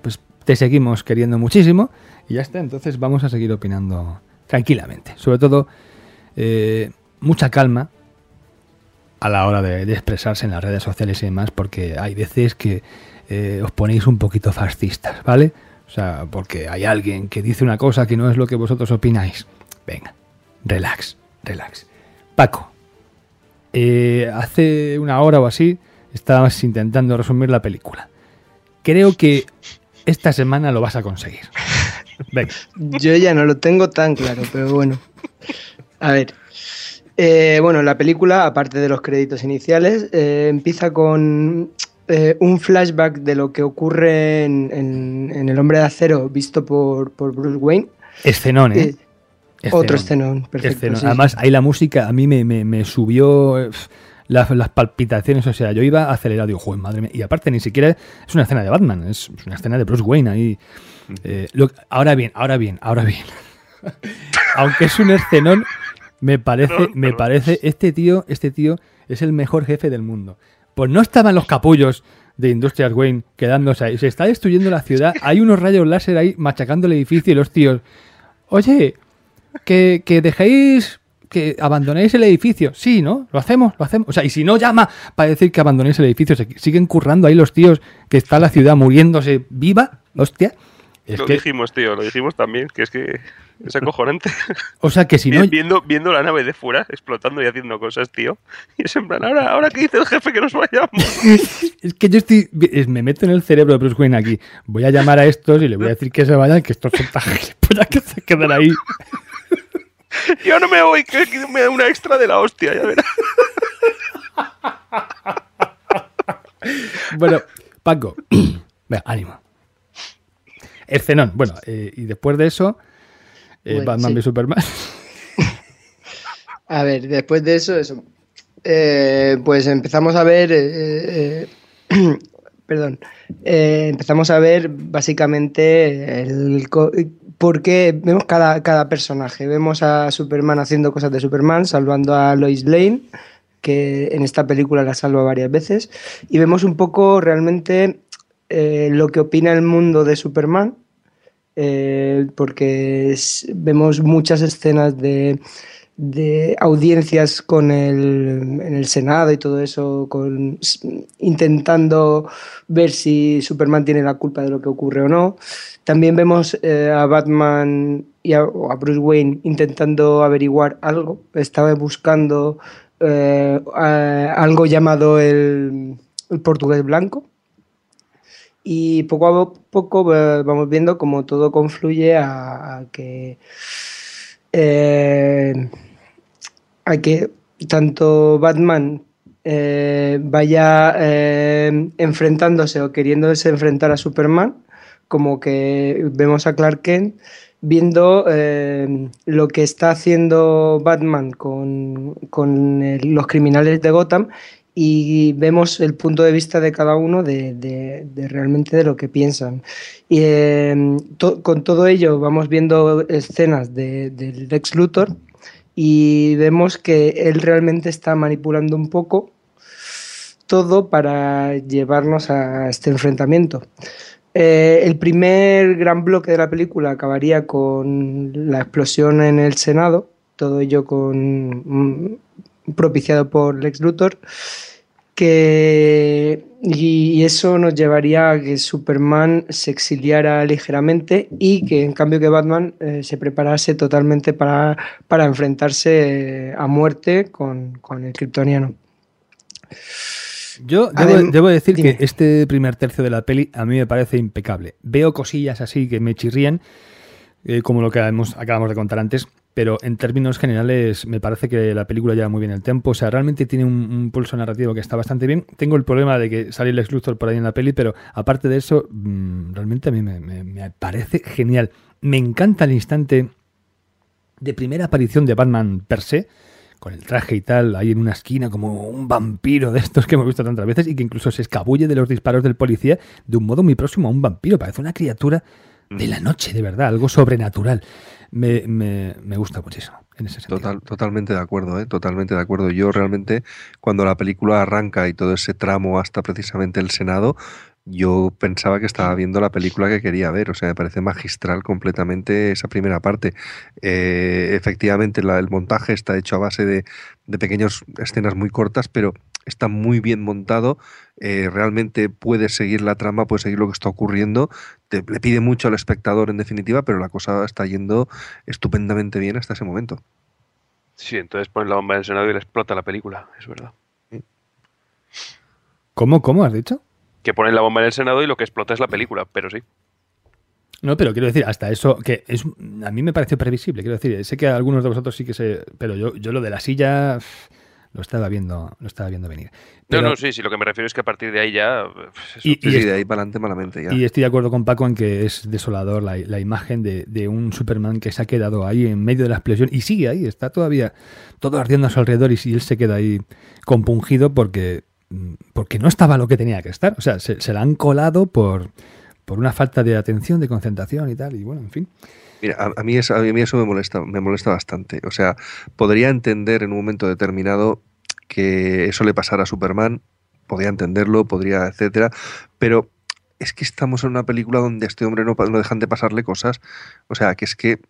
Pues te seguimos queriendo muchísimo y ya está. Entonces vamos a seguir opinando tranquilamente. Sobre todo, eh, mucha calma a la hora de, expresarse en las redes sociales y demás, porque hay veces que eh, os ponéis un poquito fascistas, ¿vale? O sea, porque hay alguien que dice una cosa que no es lo que vosotros opináis. Venga, relax, relax. Paco, eh, hace una hora o así estabas intentando resumir la película. Creo que esta semana lo vas a conseguir. Venga. Yo ya no lo tengo tan claro, pero bueno. A ver. Eh, bueno, la película, aparte de los créditos iniciales, eh, empieza con eh, un flashback de lo que ocurre en, en- en El Hombre de Acero visto por, por Bruce Wayne. Escenón, ¿eh? Otro escenón, perfecto. Escenón. sí, Además, ahí la música a mí me, me- me subió las, las palpitaciones. O sea, yo iba acelerado. Digo, joder, madre mía. Y aparte, ni siquiera es una escena de Batman, es, es una escena de Bruce Wayne ahí. Eh, lo- ahora bien, ahora bien, ahora bien. Aunque es un escenón, me parece, me parece, este tío, este tío es el mejor jefe del mundo. Pues no estaban los capullos de Industrial Wayne quedándose ahí. Se está destruyendo la ciudad. Hay unos rayos láser ahí machacando el edificio y los tíos. Oye, que, que dejéis. que abandonéis el edificio. Sí, ¿no? Lo hacemos, lo hacemos. O sea, y si no llama para decir que abandonéis el edificio, se siguen currando ahí los tíos que está la ciudad muriéndose viva. Hostia. Es lo que, dijimos, tío, lo dijimos también, que es que es acojonante. o sea, que si no. Vi- viendo, viendo la nave de fuera, explotando y haciendo cosas, tío. Y es en plan, ahora, ahora que dice el jefe que nos vayamos. Es que yo estoy. es- Me meto en el cerebro de Bruce Wayne aquí. Voy a llamar a estos y les voy a decir que se vayan, que estos son tan que se quedan ahí. Yo no me voy, que que me da una extra de la hostia, ya verás. Bueno, Paco, venga, ánimo. Escenón, bueno, eh, y después de eso, eh, Bueno, Batman sí. v Superman. A ver, después de eso, eso. Eh, pues empezamos a ver. perdón. Empezamos a ver básicamente el. Porque vemos cada, cada personaje. Vemos a Superman haciendo cosas de Superman, salvando a Lois Lane, que en esta película la salva varias veces. Y vemos un poco realmente eh, lo que opina el mundo de Superman. eh, porque vemos muchas escenas de audiencias con en el Senado y todo eso, con, intentando ver si Superman tiene la culpa de lo que ocurre o no. También vemos eh, a Batman y a, Bruce Wayne intentando averiguar algo. Estaba buscando algo llamado el portugués blanco. Y poco a poco vamos viendo cómo todo confluye a, que eh, a que tanto Batman eh, vaya eh, enfrentándose o queriéndose enfrentar a Superman, como que vemos a Clark Kent viendo lo que está haciendo Batman con, con los criminales de Gotham y vemos el punto de vista de cada uno de, de- de realmente de lo que piensan. Y to- con todo ello vamos viendo escenas de, del Lex Luthor y vemos que él realmente está manipulando un poco todo para llevarnos a este enfrentamiento. Eh, el primer gran bloque de la película acabaría con la explosión en el Senado, todo ello con mm, propiciado por Lex Luthor. que y eso nos llevaría a que Superman se exiliara ligeramente y que en cambio que Batman eh, se preparase totalmente para, para enfrentarse eh, a muerte con, con el kryptoniano. Yo debo, debo decir que este primer tercio de la peli a mí me parece impecable. Veo cosillas así que me chirrían, eh, como lo que hemos, acabamos de contar antes, pero en términos generales me parece que la película lleva muy bien el tempo, o sea, realmente tiene un, pulso narrativo que está bastante bien. Tengo el problema de que sale el Luthor por ahí en la peli, pero aparte de eso, mm, realmente a mí me, parece genial. Me encanta el instante de primera aparición de Batman per se, con el traje y tal, ahí en una esquina como un vampiro de estos que hemos visto tantas veces y que incluso se escabulle de los disparos del policía de un modo muy próximo a un vampiro, parece una criatura de la noche, de verdad, algo sobrenatural me, me, me gusta muchísimo en ese sentido. Total, totalmente de acuerdo, ¿eh? totalmente de acuerdo. Yo realmente, cuando la película arranca y todo ese tramo hasta precisamente el Senado, yo pensaba que estaba viendo la película que quería ver, o sea, me parece magistral completamente esa primera parte. Eh, efectivamente, el montaje está hecho a base de, de pequeñas escenas muy cortas, pero está muy bien montado, eh, realmente puede seguir la trama, puede seguir lo que está ocurriendo, te, le pide mucho al espectador en definitiva, pero la cosa está yendo estupendamente bien hasta ese momento. Sí, entonces ponen la bomba en el Senado y le explota la película, es verdad. ¿Cómo, cómo has dicho? Que ponen la bomba en el Senado y lo que explota es la película, pero sí. No, pero quiero decir, hasta eso, que es a mí me pareció previsible, quiero decir, sé que a algunos de vosotros sí que se... Pero yo, yo lo de la silla lo estaba viendo, lo estaba viendo venir. no, no, sí, sí, lo que me refiero es que a partir de ahí ya. Pues, y, de ahí para adelante malamente ya. Y estoy de acuerdo con Paco en que es desolador la, imagen de, un Superman que se ha quedado ahí en medio de la explosión y sigue ahí, está todavía todo ardiendo a su alrededor y, él se queda ahí compungido porque, porque no estaba lo que tenía que estar. O sea, se, se la han colado por, por una falta de atención, de concentración y tal, y bueno, en fin. Mira, a, mí eso, a mí eso me molesta, bastante. O sea, podría entender en un momento determinado que eso le pasara a Superman, podría entenderlo, podría, etcétera, pero es que estamos en una película donde a este hombre no, no, dejan de pasarle cosas. O sea, que es que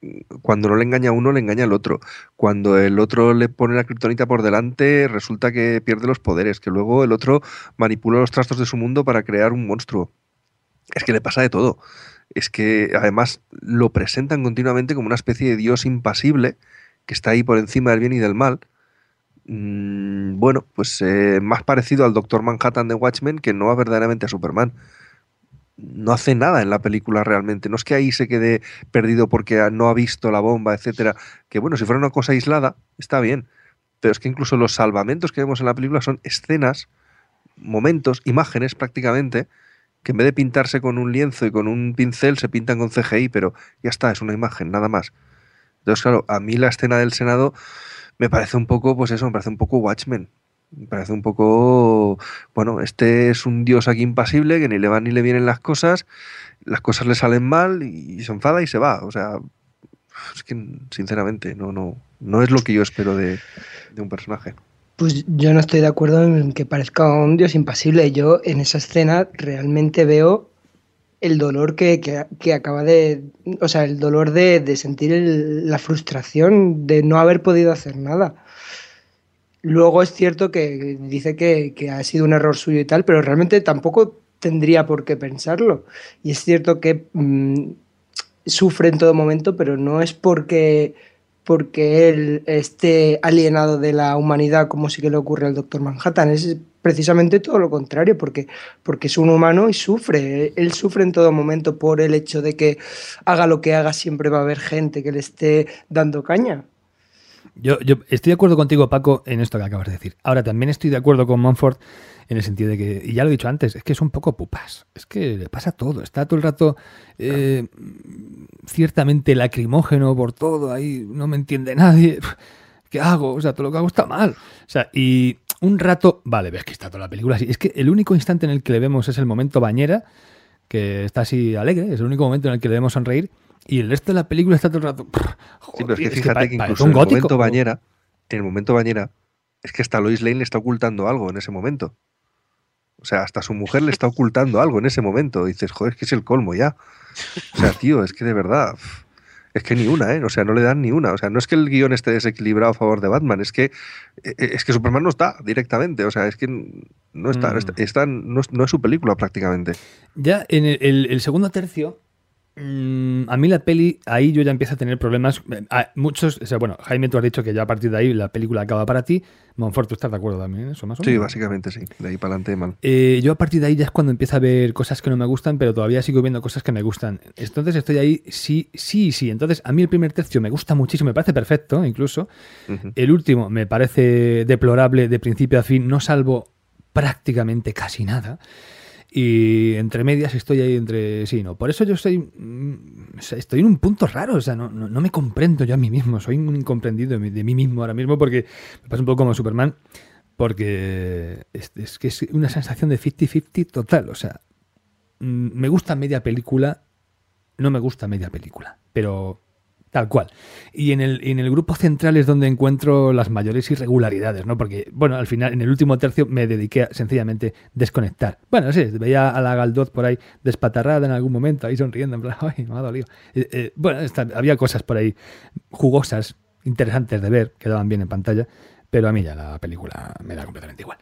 cuando no le engaña a uno, le engaña al otro. Cuando el otro le pone la kriptonita por delante, resulta que pierde los poderes, que luego el otro manipula los trastos de su mundo para crear un monstruo. Es que le pasa de todo es que además lo presentan continuamente como una especie de dios impasible que está ahí por encima del bien y del mal. Mm, bueno, pues eh, más parecido al Doctor Manhattan de Watchmen que no verdaderamente a Superman. No hace nada en la película realmente. No es que ahí se quede perdido porque no ha visto la bomba, etcétera. Que bueno, si fuera una cosa aislada, está bien. Pero es que incluso los salvamentos que vemos en la película son escenas, momentos, imágenes prácticamente, que en vez de pintarse con un lienzo y con un pincel se pintan con CGI, pero ya está, es una imagen, nada más. Entonces, claro, a mí la escena del Senado me parece un poco, pues eso, me parece un poco Watchmen. Me parece un poco, bueno, este es un dios aquí impasible que ni le van ni le vienen las cosas, las cosas le salen mal y se enfada y se va. O sea, es que sinceramente no, no, no es lo que yo espero de, de un personaje. Pues yo no estoy de acuerdo en que parezca un dios impasible. Yo en esa escena realmente veo el dolor que, acaba de. O sea, el dolor de, sentir la frustración de no haber podido hacer nada. Luego es cierto que dice que, ha sido un error suyo y tal, pero realmente tampoco tendría por qué pensarlo. Y es cierto que mm, sufre en todo momento, pero no es porque porque él esté alienado de la humanidad como sí que le ocurre al Doctor Manhattan. Es precisamente todo lo contrario, porque, porque es un humano y sufre. Él sufre en todo momento por el hecho de que haga lo que haga, siempre va a haber gente que le esté dando caña. Yo, yo estoy de acuerdo contigo, Paco, en esto que acabas de decir. Ahora, también estoy de acuerdo con Manford en el sentido de que, y ya lo he dicho antes, es que es un poco pupas, es que le pasa todo, está todo el rato eh, ciertamente lacrimógeno por todo, ahí no me entiende nadie, ¿qué hago? O sea, todo lo que hago está mal. O sea, y un rato, vale, ves que está toda la película así, es que el único instante en el que le vemos es el momento bañera, que está así alegre, es el único momento en el que le vemos sonreír, y el resto de la película está todo el rato... sí, pero es que fíjate que, incluso en el momento bañera, en el momento bañera, es que hasta Lois Lane le está ocultando algo en ese momento. O sea, hasta su mujer le está ocultando algo en ese momento. dices, joder, es que es el colmo ya. O sea, tío, es que de verdad. Es que ni una, ¿eh? O sea, no le dan ni una. O sea, no es que el guion esté desequilibrado a favor de Batman, es que, e, e, es que Superman no está directamente. O sea, es que No está, Mm. está- está- no, es, no es su película prácticamente. Ya en el, el- el segundo tercio, a mí la peli, ahí yo ya empiezo a tener problemas. Ah, Muchos, o sea, bueno, Jaime, tú has dicho que ya a partir de ahí la película acaba para ti. Monfort, ¿tú estás de acuerdo también en eso, más o Sí, menos? básicamente sí. De ahí para adelante mal. Eh, yo a partir de ahí ya es cuando empiezo a ver cosas que no me gustan, pero todavía sigo viendo cosas que me gustan. Entonces estoy ahí, sí, sí, sí. Entonces a mí el primer tercio me gusta muchísimo, me parece perfecto incluso. El último me parece deplorable de principio a fin, no salvo prácticamente casi nada. Y entre medias estoy ahí entre sí no. Por eso yo estoy, mm, estoy en un punto raro. O sea, no, no, me comprendo yo a mí mismo. Soy un incomprendido de mí, mismo ahora mismo porque me pasa un poco como Superman. Porque es, es que es una sensación de 50-50 total. O sea, mm, me gusta media película, no me gusta media película. Pero Tal cual. Y en el, en el grupo central es donde encuentro las mayores irregularidades, ¿no? Porque, bueno, al final, en el último tercio me dediqué a sencillamente desconectar. Bueno, sí, veía a la Galdot por ahí despatarrada en algún momento, ahí sonriendo, en plan, ay, me ha dolido. Eh, eh, bueno, había cosas por ahí jugosas, interesantes de ver, quedaban bien en pantalla, pero a mí ya la película me da completamente igual.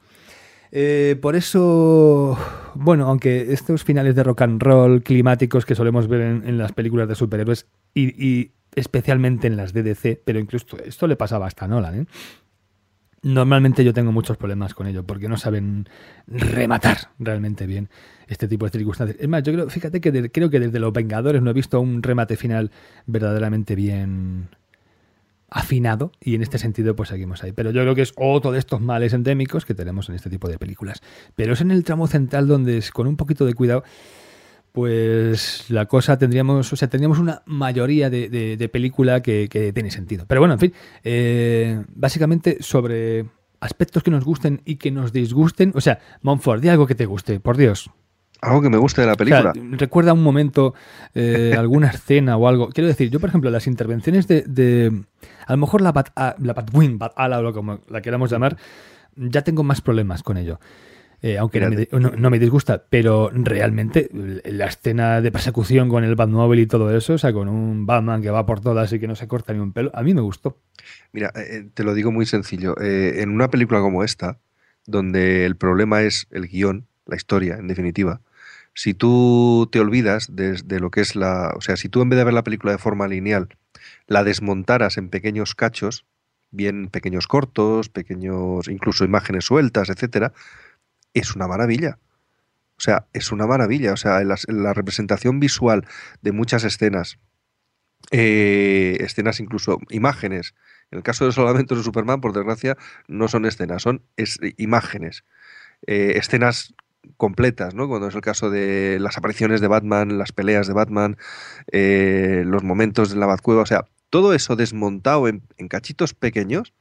Eh, por eso, bueno, aunque estos finales de rock and roll climáticos que solemos ver en, las películas de superhéroes y especialmente en las DDC, pero incluso esto le pasaba hasta Nolan, ¿eh? Normalmente yo tengo muchos problemas con ello porque no saben rematar realmente bien este tipo de circunstancias. Es más, yo creo, fíjate que creo que desde Los Vengadores no he visto un remate final verdaderamente bien afinado y en este sentido pues seguimos ahí. Pero yo creo que es otro de estos males endémicos que tenemos en este tipo de películas. Pero es en el tramo central donde es, con un poquito de cuidado pues la cosa tendríamos, o sea, tendríamos una mayoría de, de- de película que, que tiene sentido. Pero bueno, en fin, eh, básicamente sobre aspectos que nos gusten y que nos disgusten. O sea, Monfort, di algo que te guste, por Dios. Algo que me guste de la O sea, película. recuerda un momento, eh, alguna escena o algo. Quiero decir, yo, por ejemplo, las intervenciones de. de- a lo mejor la Bat, Batwing, Batala o lo como la queramos llamar, ya tengo más problemas con ello. Eh, aunque no me, Mírate. no- no me disgusta, pero realmente la escena de persecución con el Batmóvil y todo eso, o sea, con un Batman que va por todas y que no se corta ni un pelo, a mí me gustó. Mira, eh, te lo digo muy sencillo. Eh, en una película como esta, donde el problema es el guion, la historia, en definitiva, si tú te olvidas de, de lo que es la... O sea, si tú en vez de ver la película de forma lineal, la desmontaras en pequeños cachos, bien pequeños cortos, pequeños, incluso imágenes sueltas, etcétera, es una maravilla. O sea, es una maravilla. O sea, la, representación visual de muchas escenas, eh, escenas incluso, imágenes. En el caso de los de Superman, por desgracia, no son escenas, son es- imágenes. Eh, escenas completas, ¿no? Cuando es el caso de las apariciones de Batman, las peleas de Batman, eh, los momentos de la Batcueva, o sea, todo eso desmontado en, en cachitos pequeños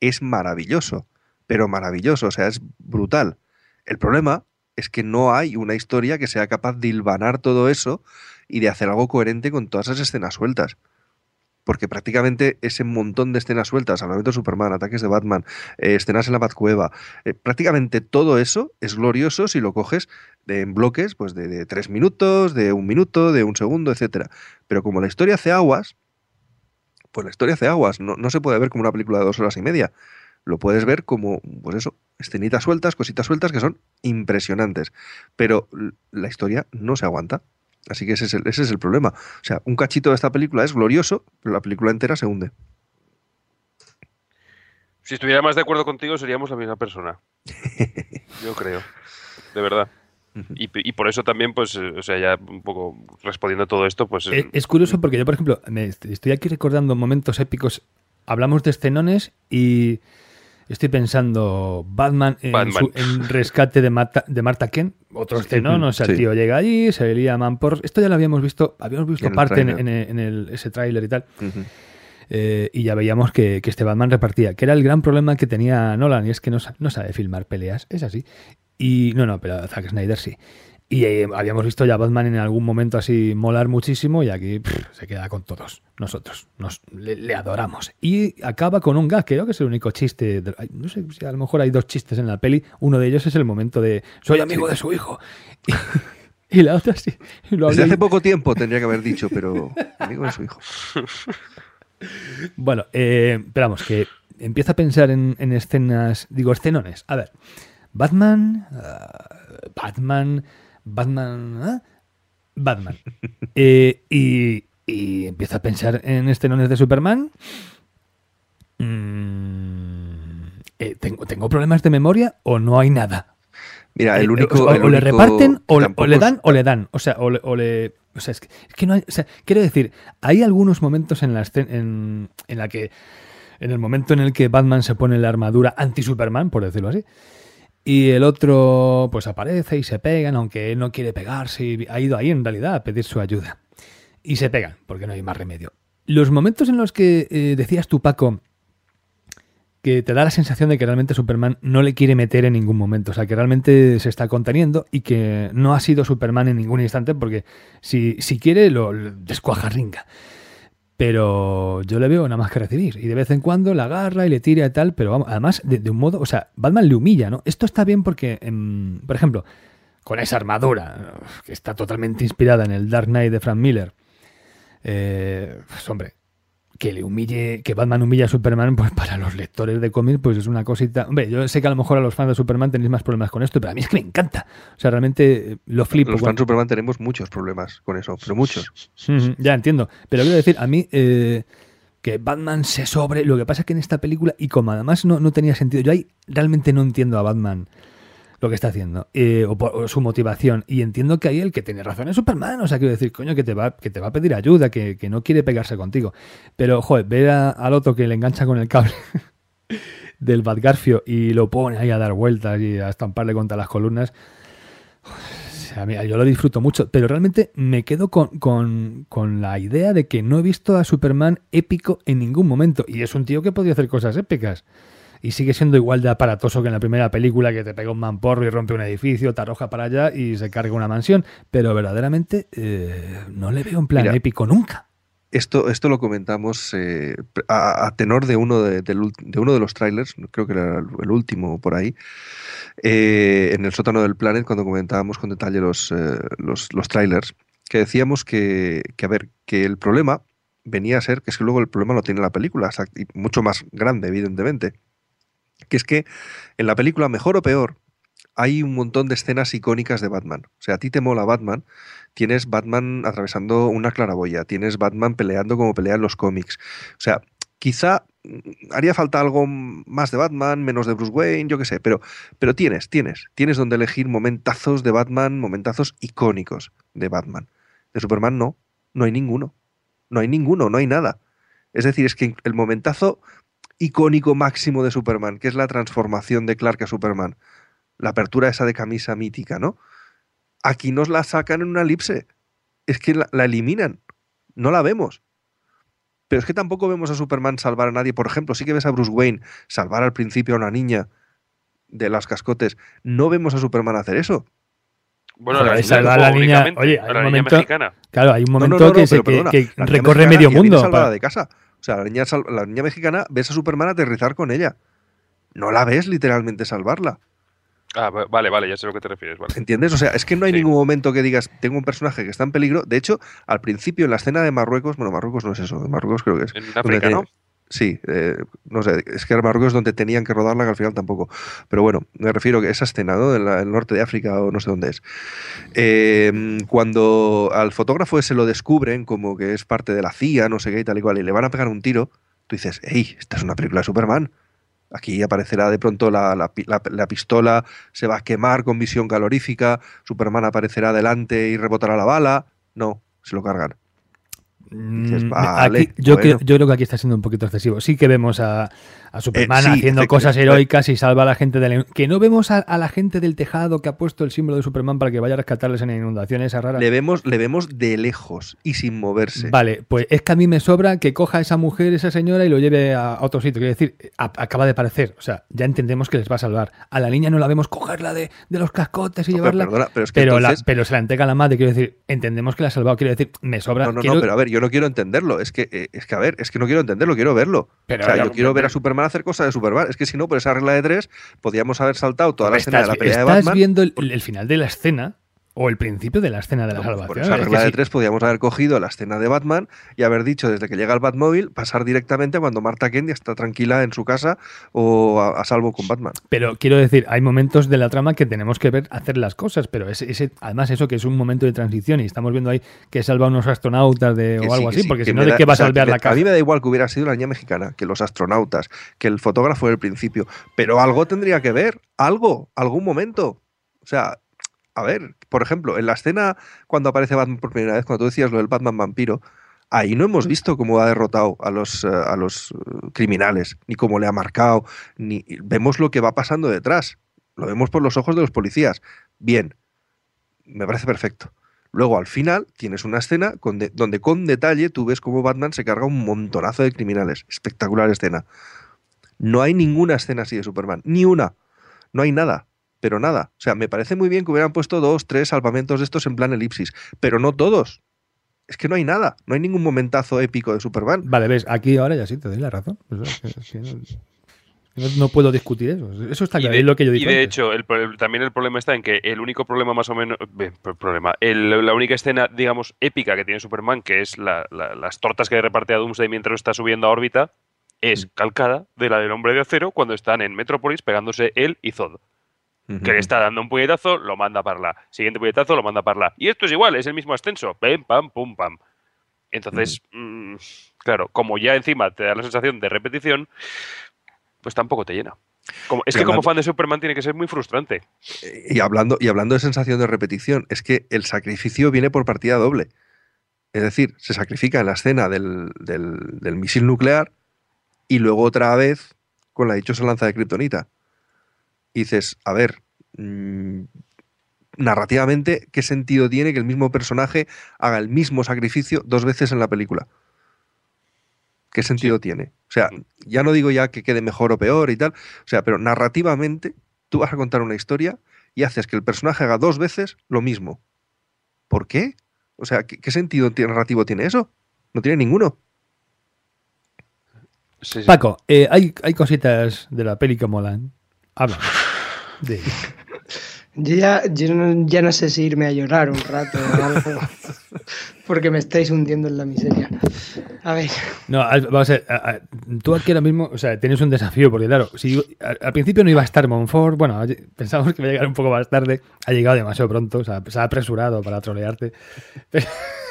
es maravilloso, pero maravilloso, o sea, es brutal. El problema es que no hay una historia que sea capaz de hilvanar todo eso y de hacer algo coherente con todas esas escenas sueltas. Porque prácticamente ese montón de escenas sueltas, hablamiento de Superman, ataques de Batman, eh, escenas en la Batcueva, eh, prácticamente todo eso es glorioso si lo coges en bloques pues de, tres minutos, de un minuto, de un segundo, etcétera. Pero como la historia hace aguas, pues la historia hace aguas. No se puede ver como una película de dos horas y media. Lo puedes ver como, pues eso, escenitas sueltas, cositas sueltas que son impresionantes. Pero la historia no se aguanta. Así que ese es, el, ese es el problema. O sea, un cachito de esta película es glorioso, pero la película entera se hunde. Si estuviera más de acuerdo contigo, seríamos la misma persona. Yo creo. De verdad. Y, y por eso también, pues, eh, o sea, ya un poco respondiendo a todo esto, pues. Es, es curioso porque yo, por ejemplo, me estoy aquí recordando momentos épicos. Hablamos de escenones y estoy pensando Batman en, Batman. su- en rescate de, Marta, de Marta Kent, otro escenón, o sea, el Sí. tío llega allí, se lía man por... Esto ya lo habíamos visto, habíamos visto En el parte en, tráiler. en- en el- ese tráiler y tal, eh, y ya veíamos que, que este Batman repartía, que era el gran problema que tenía Nolan, y es que no, no sabe filmar peleas, es así. Y no, no, pero Zack Snyder sí. Y eh, habíamos visto ya a Batman en algún momento así molar muchísimo y aquí pff, se queda con todos. Nosotros nos, le, le adoramos. Y acaba con un gag, creo que es el único chiste. de- no sé si a lo mejor hay dos chistes en la peli. Uno de ellos es el momento de soy amigo de su hijo. Y, y la otra sí. Lo Desde hace poco tiempo tendría que haber dicho, pero amigo de su hijo. Bueno, eh, pero vamos, que empiezo a pensar en, en escenas, digo, escenones. A ver, Batman, ah, Batman, Batman, ¿ah? Batman. Eh, y, y empiezo a pensar en estenones de Superman. Mm, eh, ¿tengo, ¿Tengo problemas de memoria o no hay nada? Mira, el Eh, único. o, el o le reparten o, le- o dan o le dan. O sea, o le. o le- o sea, es que, es que no hay. O sea, quiero decir, hay algunos momentos en la, en, en la que. En el momento en el que Batman se pone la armadura anti-Superman, por decirlo así, y el otro pues aparece y se pegan, aunque él no quiere pegarse, y ha ido ahí en realidad a pedir su ayuda. Y se pegan, porque no hay más remedio. Los momentos en los que eh, decías tú, Paco, que te da la sensación de que realmente Superman no le quiere meter en ningún momento, o sea, que realmente se está conteniendo y que no ha sido Superman en ningún instante porque si, si quiere lo lo descuajarringa. Pero yo le veo nada más que recibir y de vez en cuando la agarra y le tira y tal, pero vamos, además de, de un modo, o sea, Batman le humilla, ¿no? Esto está bien porque, em, por ejemplo, con esa armadura que está totalmente inspirada en el Dark Knight de Frank Miller, eh, pues hombre, que le humille, que Batman humilla a Superman, pues para los lectores de cómics, pues es una cosita. Hombre, yo sé que a lo mejor a los fans de Superman tenéis más problemas con esto, pero a mí es que me encanta. O sea, realmente eh, lo flipo. Los fans de Superman tenemos muchos problemas con eso, pero muchos. Ya entiendo. Pero quiero decir, a mí eh, que Batman se sobre. Lo que pasa es que en esta película, y como además no, no tenía sentido, yo ahí realmente no entiendo a Batman lo que está haciendo, eh, o, su motivación. Y entiendo que ahí el que tiene razón es Superman. O sea, quiero decir, coño, que te va, que te va a pedir ayuda, que, que no quiere pegarse contigo. Pero, joder, ver a- al otro que le engancha con el cable. del Batgarfio y lo pone ahí a dar vueltas y a estamparle contra las columnas yo lo disfruto mucho, pero realmente me quedo con, con- con la idea de que no he visto a Superman épico en ningún momento. Y es un tío que podía hacer cosas épicas. Y sigue siendo igual de aparatoso que en la primera película que te pega un mamporro y rompe un edificio, te arroja para allá y se carga una mansión. Pero verdaderamente eh, no le veo en plan Mira, épico nunca. Esto, esto lo comentamos eh, a, a tenor de uno de, uno de los trailers, creo que era el último por ahí, eh, en el sótano del Planet, cuando comentábamos con detalle los, eh, los, los trailers, que decíamos que, que, a ver, que el problema venía a ser, que es que luego el problema lo tiene la película, mucho más grande, evidentemente, que es que en la película, mejor o peor, hay un montón de escenas icónicas de Batman. O sea, a ti te mola Batman, tienes Batman atravesando una claraboya, tienes Batman peleando como pelean los cómics. O sea, quizá mm, haría falta algo más de Batman, menos de Bruce Wayne, yo qué sé, pero, pero tienes, tienes, tienes donde elegir momentazos de Batman, momentazos icónicos de Batman. De Superman no, no hay ninguno. No hay ninguno, no hay nada. Es decir, es que el momentazo icónico máximo de Superman, que es la transformación de Clark a Superman, la apertura esa de camisa mítica, ¿no? Aquí nos la sacan en una elipse. Es que la, la eliminan. No la vemos. Pero es que tampoco vemos a Superman salvar a nadie. Por ejemplo, sí que ves a Bruce Wayne salvar al principio a una niña de las cascotes. No vemos a Superman hacer eso. Bueno, la, salvar a la niña- oye, hay la un niña momento- mexicana. Claro, hay un No, no, momento no, que, recorre medio mundo. salvada para- de casa. O sea, la niña, la niña mexicana ves a Superman aterrizar con ella. No la ves literalmente salvarla. Ah, va- vale, vale, ya sé a lo que te refieres. Vale. ¿Entiendes? O sea, es que no hay Sí. ningún momento que digas, tengo un personaje que está en peligro. De hecho, al principio, en la escena de Marruecos, bueno, Marruecos no es eso, Marruecos creo que es. En África, ¿no? Sí, eh, no sé, es que Marruecos es donde tenían que rodarla, que al final tampoco. Pero bueno, me refiero que esa escena, ¿no? En la- el norte de África o no sé dónde es. Eh, cuando al fotógrafo ese lo descubren como que es parte de la CIA, no sé qué y tal y cual, y le van a pegar un tiro, tú dices, hey, esta es una película de Superman. Aquí aparecerá de pronto la- la pistola, se va a quemar con visión calorífica, Superman aparecerá delante y rebotará la bala. No, se lo cargan. Dices, Mm, vale, aquí- yo, bueno. creo, yo creo que aquí está siendo un poquito excesivo. Sí que vemos a, a Superman sí, haciendo cosas heroicas y salva a la gente del... Que no vemos a, a la gente del tejado que ha puesto el símbolo de Superman para que vaya a rescatarles en inundaciones esa rara. Le vemos, le vemos de lejos y sin moverse. Vale, pues es que a mí me sobra que coja a esa mujer, esa señora y lo lleve a, otro sitio. Quiero decir, a- acaba de aparecer. O sea, ya entendemos que les va a salvar. A la niña no la vemos cogerla de, de los cascotes y No, pero llevarla. perdona, pero es que pero, la- pero se la entrega a la madre. Quiero decir, entendemos que la ha salvado. Quiero decir, me sobra. No, no, quiero- no, pero a ver, yo no quiero entenderlo. Es que, eh, es que, a ver, es que no quiero entenderlo, quiero verlo. Pero o sea, ya- yo quiero ver a Superman hacer cosas de Superman. Es que si no, por esa regla de tres, podíamos haber saltado toda la escena de estás, la pelea de estás Batman. viendo el, el final de la escena O el principio de la escena de la Por salvación. esa Es que regla de tres podíamos haber cogido la escena de Batman y haber dicho desde que llega el Batmóvil pasar directamente a cuando Marta Kent está tranquila en su casa o a, a salvo con Batman. Pero quiero decir, hay momentos de la trama que tenemos que ver hacer las cosas, pero ese, ese- además eso que es un momento de transición y estamos viendo ahí que salva a unos astronautas de, o algo así, sí, porque que si no, ¿de qué va o a salvar la casa? A mí me da igual que hubiera sido la niña mexicana, que los astronautas, que el fotógrafo del principio, pero algo tendría que ver, algo, algún momento. O sea, a ver, por ejemplo, en la escena cuando aparece Batman por primera vez, cuando tú decías lo del Batman vampiro, ahí no hemos visto cómo ha derrotado a los, eh, a los eh, criminales, ni cómo le ha marcado, ni vemos lo que va pasando detrás. Lo vemos por los ojos de los policías. Bien, me parece perfecto. Luego, al final, tienes una escena con de- donde con detalle tú ves cómo Batman se carga un montonazo de criminales. Espectacular escena. No hay ninguna escena así de Superman. Ni una. No hay nada. Pero nada. O sea, me parece muy bien que hubieran puesto dos, tres salvamentos de estos en plan elipsis. Pero no todos. Es que no hay nada. No hay ningún momentazo épico de Superman. Vale, ves, aquí ahora ya sí te doy la razón. Que no, no- no puedo discutir eso. Eso está Y claro, de, es lo que yo y de antes. hecho, el también el problema está en que el único problema más o menos... eh, pro- problema, el- la única escena, digamos, épica que tiene Superman, que es la- la- las tortas que reparte a Doomsday mientras lo está subiendo a órbita, es calcada de la del Hombre de Acero cuando están en Metrópolis pegándose él y Zod. Que le está dando un puñetazo, lo manda para la. Siguiente puñetazo, lo manda para la. Y esto es igual, es el mismo ascenso. Pem, pam, pum, pam. Entonces, mm, claro, como ya encima te da la sensación de repetición, pues tampoco te llena. Como- es que como fan de Superman tiene que ser muy frustrante. Y hablando, y hablando de sensación de repetición, es que el sacrificio viene por partida doble. Es decir, se sacrifica en la escena del, del- del misil nuclear y luego otra vez con la dichosa lanza de kriptonita. Y dices, a ver, mm, narrativamente, ¿qué sentido tiene que el mismo personaje haga el mismo sacrificio dos veces en la película? ¿Qué sentido tiene? O sea, ya no digo ya que quede mejor o peor y tal, o sea, pero narrativamente tú vas a contar una historia y haces que el personaje haga dos veces lo mismo. ¿Por qué? O sea, ¿qué, qué sentido narrativo tiene eso? No tiene ninguno. Sí, sí. Paco, eh, hay, hay cositas de la peli que molan. Habla. Yo ya, yo no, ya no sé si irme a llorar un rato o algo, porque me estáis hundiendo en la miseria. A ver, No, vamos a ver, a- a- tú aquí ahora mismo, o sea, tienes un desafío, porque claro, si al, al principio no iba a estar Monfort, bueno, pensamos que iba a llegar un poco más tarde, ha llegado demasiado pronto, o sea, se ha apresurado para trolearte. Pero-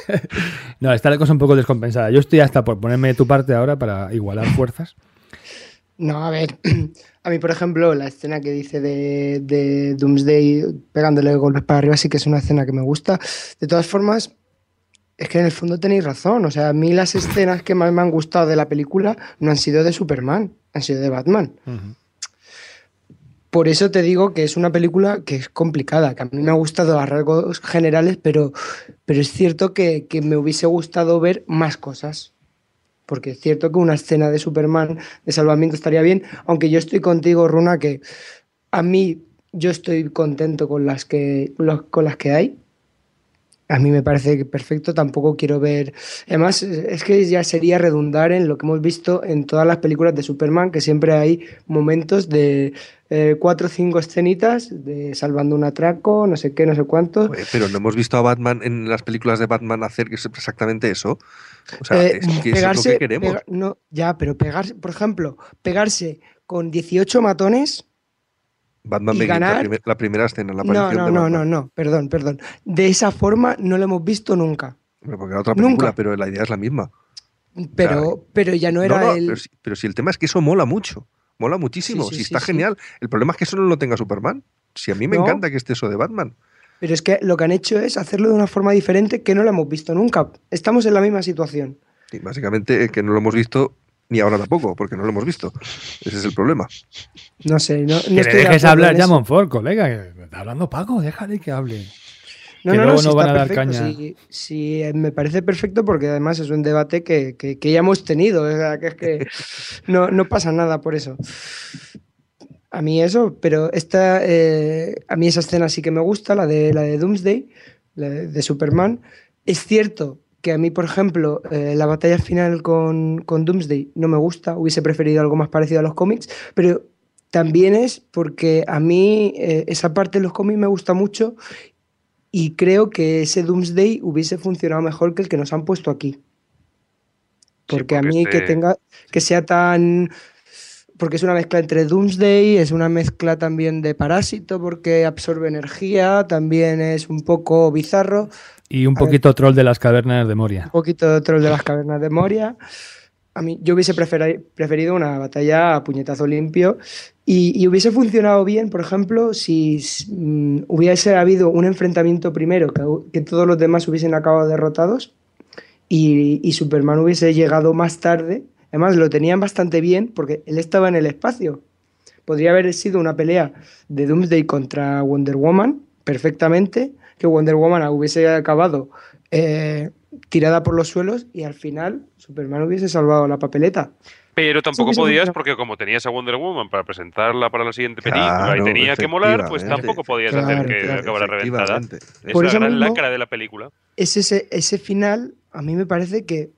no, está la cosa un poco descompensada. Yo estoy hasta por ponerme de tu parte ahora para igualar fuerzas. No, a ver. A mí, por ejemplo, la escena que dice de, de Doomsday pegándole golpes para arriba sí que es una escena que me gusta. De todas formas, es que en el fondo tenéis razón. O sea, a mí las escenas que más me han gustado de la película no han sido de Superman, han sido de Batman. Por eso te digo que es una película que es complicada, que a mí me ha gustado a rasgos generales, pero, pero es cierto que, que me hubiese gustado ver más cosas. Porque es cierto que una escena de Superman de salvamiento estaría bien, aunque yo estoy contigo, Runa, que a mí yo estoy contento con las que, con las que hay. A mí me parece perfecto, tampoco quiero ver... Además, es que ya sería redundar en lo que hemos visto en todas las películas de Superman, que siempre hay momentos de eh, cuatro o cinco escenitas de salvando un atraco, no sé qué, no sé cuánto. Pero no hemos visto a Batman en las películas de Batman hacer exactamente eso. O sea, Eh, es que eso es lo que queremos. pega- no, ya, pero pegarse, por ejemplo, pegarse con 18 matones. Batman y Begins, la, ganar- primer- la primera escena, la No, aparición no, de no, Batman. no, no, perdón, perdón. De esa forma no lo hemos visto nunca. Porque era otra película, Nunca. pero la idea es la misma. Pero, pero ya no era No, no, el. pero, si, pero si el tema es que eso mola mucho. Mola muchísimo. Sí, sí, si sí, está genial. El problema es que eso no lo tenga Superman. Si a mí me No. encanta que esté eso de Batman. Pero es que lo que han hecho es hacerlo de una forma diferente que no lo hemos visto nunca. Estamos en la misma situación. Y básicamente eh, que no lo hemos visto ni ahora tampoco, porque no lo hemos visto. Ese es el problema. No sé, no, no que estoy de dejes acuerdo hablar ya. Monfort, colega. que está hablando Paco, déjale que hable. No, que no, luego no, no van está a dar perfecto, caña. Sí, sí, eh, me parece perfecto porque además es un debate que, que- que ya hemos tenido. o sea, que es que no, no pasa nada por eso. A mí eso, pero esta, eh, a mí esa escena sí que me gusta, la de, la de Doomsday, la de, de Superman. Es cierto que a mí, por ejemplo, eh, la batalla final con, con Doomsday no me gusta, hubiese preferido algo más parecido a los cómics, pero también es porque a mí eh, esa parte de los cómics me gusta mucho y creo que ese Doomsday hubiese funcionado mejor que el que nos han puesto aquí. Porque, a mí que tenga que sea tan porque es una mezcla entre Doomsday, es una mezcla también de Parásito porque absorbe energía, también es un poco bizarro, Y un A ver. poquito troll de las cavernas de Moria. un poquito troll de las cavernas de Moria. A mí, yo hubiese preferi- preferido una batalla a puñetazo limpio y, y hubiese funcionado bien, por ejemplo, si mm, hubiese habido un enfrentamiento primero, que, que todos los demás hubiesen acabado derrotados y, y Superman hubiese llegado más tarde. Además, lo tenían bastante bien porque él estaba en el espacio. Podría haber sido una pelea de Doomsday contra Wonder Woman perfectamente, que Wonder Woman hubiese acabado eh, tirada por los suelos y al final Superman hubiese salvado la papeleta. Pero tampoco podías porque como tenías a Wonder Woman para presentarla para la siguiente Claro, película y tenía que molar, pues tampoco podías Claro, hacer que claro. acabara reventada. Es Por la gran mismo- lacra de la película. Es ese, ese final a mí me parece que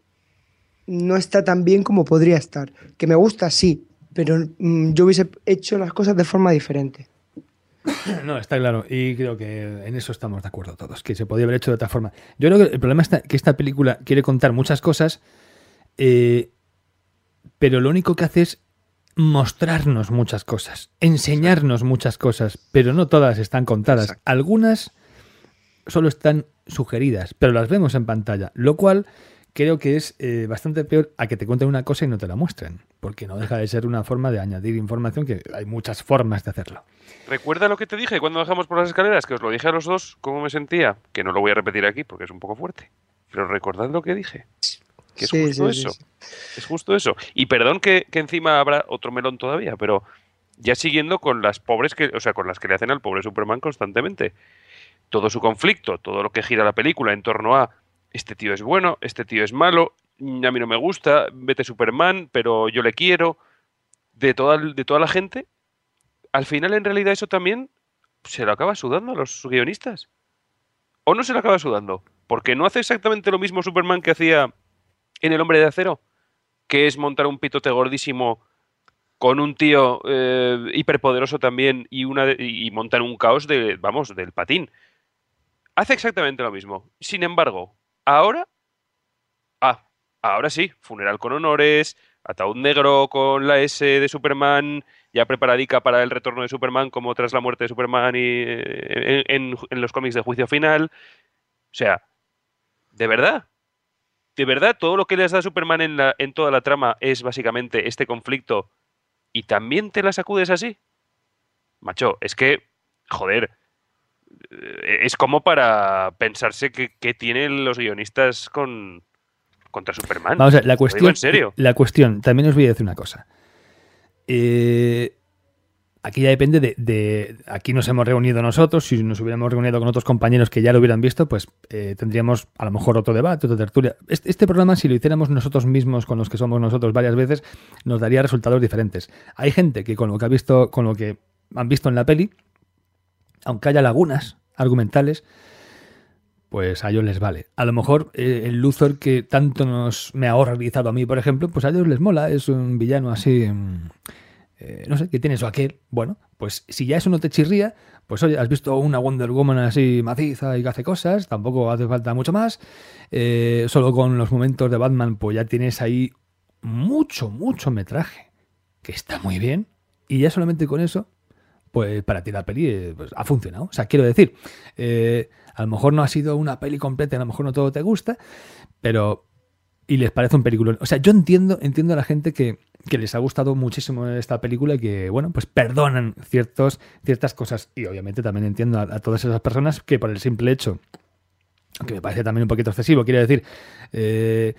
no está tan bien como podría estar. Que me gusta, sí, pero mm, yo hubiese hecho las cosas de forma diferente. No, está claro. Y creo que en eso estamos de acuerdo todos, que se podía haber hecho de otra forma. Yo creo que el problema es que esta película quiere contar muchas cosas, eh, pero lo único que hace es mostrarnos muchas cosas, enseñarnos muchas cosas, pero no todas están contadas. Exacto. Algunas solo están sugeridas, pero las vemos en pantalla, lo cual creo que es eh, bastante peor a que te cuenten una cosa y no te la muestren, porque no deja de ser una forma de añadir información, que hay muchas formas de hacerlo. ¿Recuerda lo que te dije cuando bajamos por las escaleras? Que os lo dije a los dos, cómo me sentía. Que no lo voy a repetir aquí porque es un poco fuerte. Pero recordad lo que dije. Que es Sí, justo sí, sí, eso. sí. Es justo eso. Y perdón que, que encima habrá otro melón todavía, pero ya siguiendo con las pobres que, o sea, con las que le hacen al pobre Superman constantemente. Todo su conflicto, todo lo que gira la película en torno a este tío es bueno, este tío es malo, a mí no me gusta, vete Superman, pero yo le quiero. De toda, de toda la gente, al final en realidad eso también se lo acaba sudando a los guionistas. ¿O no se lo acaba sudando? Porque no hace exactamente lo mismo Superman que hacía en El Hombre de Acero, que es montar un pitote gordísimo con un tío eh, hiperpoderoso también y, y montar un caos de, vamos, del patín. Hace exactamente lo mismo. Sin embargo, ahora... Ah, ahora sí, funeral con honores, ataúd negro con la S de Superman, ya preparadica para el retorno de Superman como tras la muerte de Superman y eh, en, en- los cómics de juicio final. O sea, de verdad, de verdad, todo lo que les da Superman en, la, en toda la trama es básicamente este conflicto y también te la sacudes así. Macho, es que, joder, es como para pensarse que, que tienen los guionistas con contra Superman. Vamos a ver, la digo cuestión, en serio. la cuestión, también os voy a decir una cosa. Eh, aquí ya depende de, de- Aquí nos hemos reunido nosotros. Si nos hubiéramos reunido con otros compañeros que ya lo hubieran visto, pues eh, tendríamos a lo mejor otro debate, otra tertulia. Este, este programa, si lo hiciéramos nosotros mismos, con los que somos nosotros varias veces, nos daría resultados diferentes. Hay gente que con lo que ha visto, con lo que han visto en la peli, aunque haya lagunas argumentales, pues a ellos les vale. A lo mejor eh, el Luthor que tanto nos me ha horrorizado a mí, por ejemplo, pues a ellos les mola, es un villano así, mm, eh, no sé, que tiene eso aquel. Bueno, pues si ya eso no te chirría, pues oye, has visto una Wonder Woman así maciza y que hace cosas, tampoco hace falta mucho más. Eh, solo con los momentos de Batman, pues ya tienes ahí mucho, mucho metraje, que está muy bien. Y ya solamente con eso, pues para ti la peli eh, pues, ha funcionado. O sea, quiero decir, eh, a lo mejor no ha sido una peli completa, a lo mejor no todo te gusta, pero... Y les parece un película. O sea, yo entiendo, entiendo a la gente que, que les ha gustado muchísimo esta película y que, bueno, pues perdonan ciertos, ciertas cosas. Y obviamente también entiendo a, todas esas personas que por el simple hecho, que me parece también un poquito excesivo, quiero decir, eh,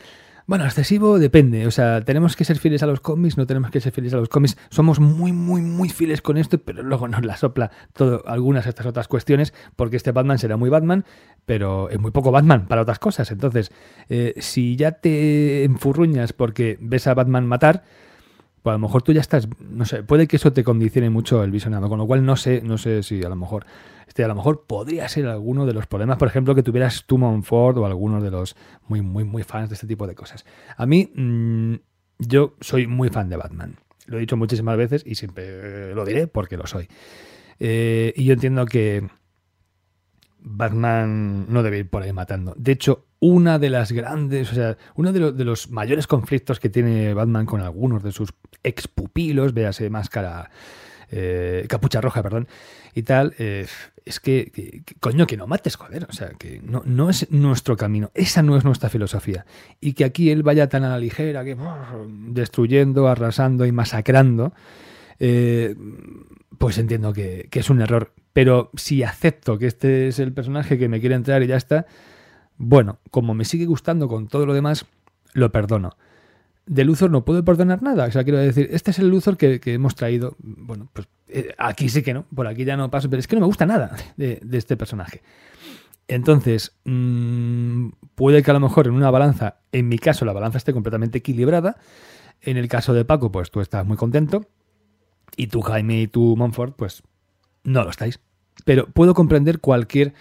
bueno, excesivo depende. O sea, tenemos que ser fieles a los cómics, no tenemos que ser fieles a los cómics. Somos muy, muy, muy fieles con esto, pero luego nos la sopla todo, algunas de estas otras cuestiones, porque este Batman será muy Batman, pero es muy poco Batman para otras cosas. Entonces, eh, si ya te enfurruñas porque ves a Batman matar, pues a lo mejor tú ya estás, no sé, puede que eso te condicione mucho el visionado, con lo cual no sé, no sé si a lo mejor, este a lo mejor podría ser alguno de los problemas, por ejemplo, que tuvieras tú Ford o algunos de los muy, muy, muy fans de este tipo de cosas. A mí, mm, yo soy muy fan de Batman. Lo he dicho muchísimas veces y siempre eh, lo diré porque lo soy. Eh, y yo entiendo que Batman no debe ir por ahí matando. De hecho, una de las grandes, o sea, uno de, los mayores conflictos que tiene Batman con algunos de sus expupilos, véase máscara, eh, capucha roja, perdón, y tal, eh, es que, coño, que no mates, joder, o sea, que no, no, es nuestro camino, esa no es nuestra filosofía. Y que aquí él vaya tan a la ligera, que destruyendo, arrasando y masacrando, eh, pues entiendo que es un error. Pero si acepto que este es el personaje que me quiere entrar y ya está, bueno, como me sigue gustando con todo lo demás, lo perdono. De Luthor no puedo perdonar nada. O sea, quiero decir, este es el Luthor que, hemos traído. Bueno, pues eh, aquí sí que no, por aquí ya no paso, pero es que no me gusta nada de, este personaje. Entonces, mm, puede que a lo mejor en una balanza, en mi caso, la balanza esté completamente equilibrada. En el caso de Paco, pues tú estás muy contento. Y tú, Jaime, y tú, Monfort, pues no lo estáis. Pero puedo comprender cualquier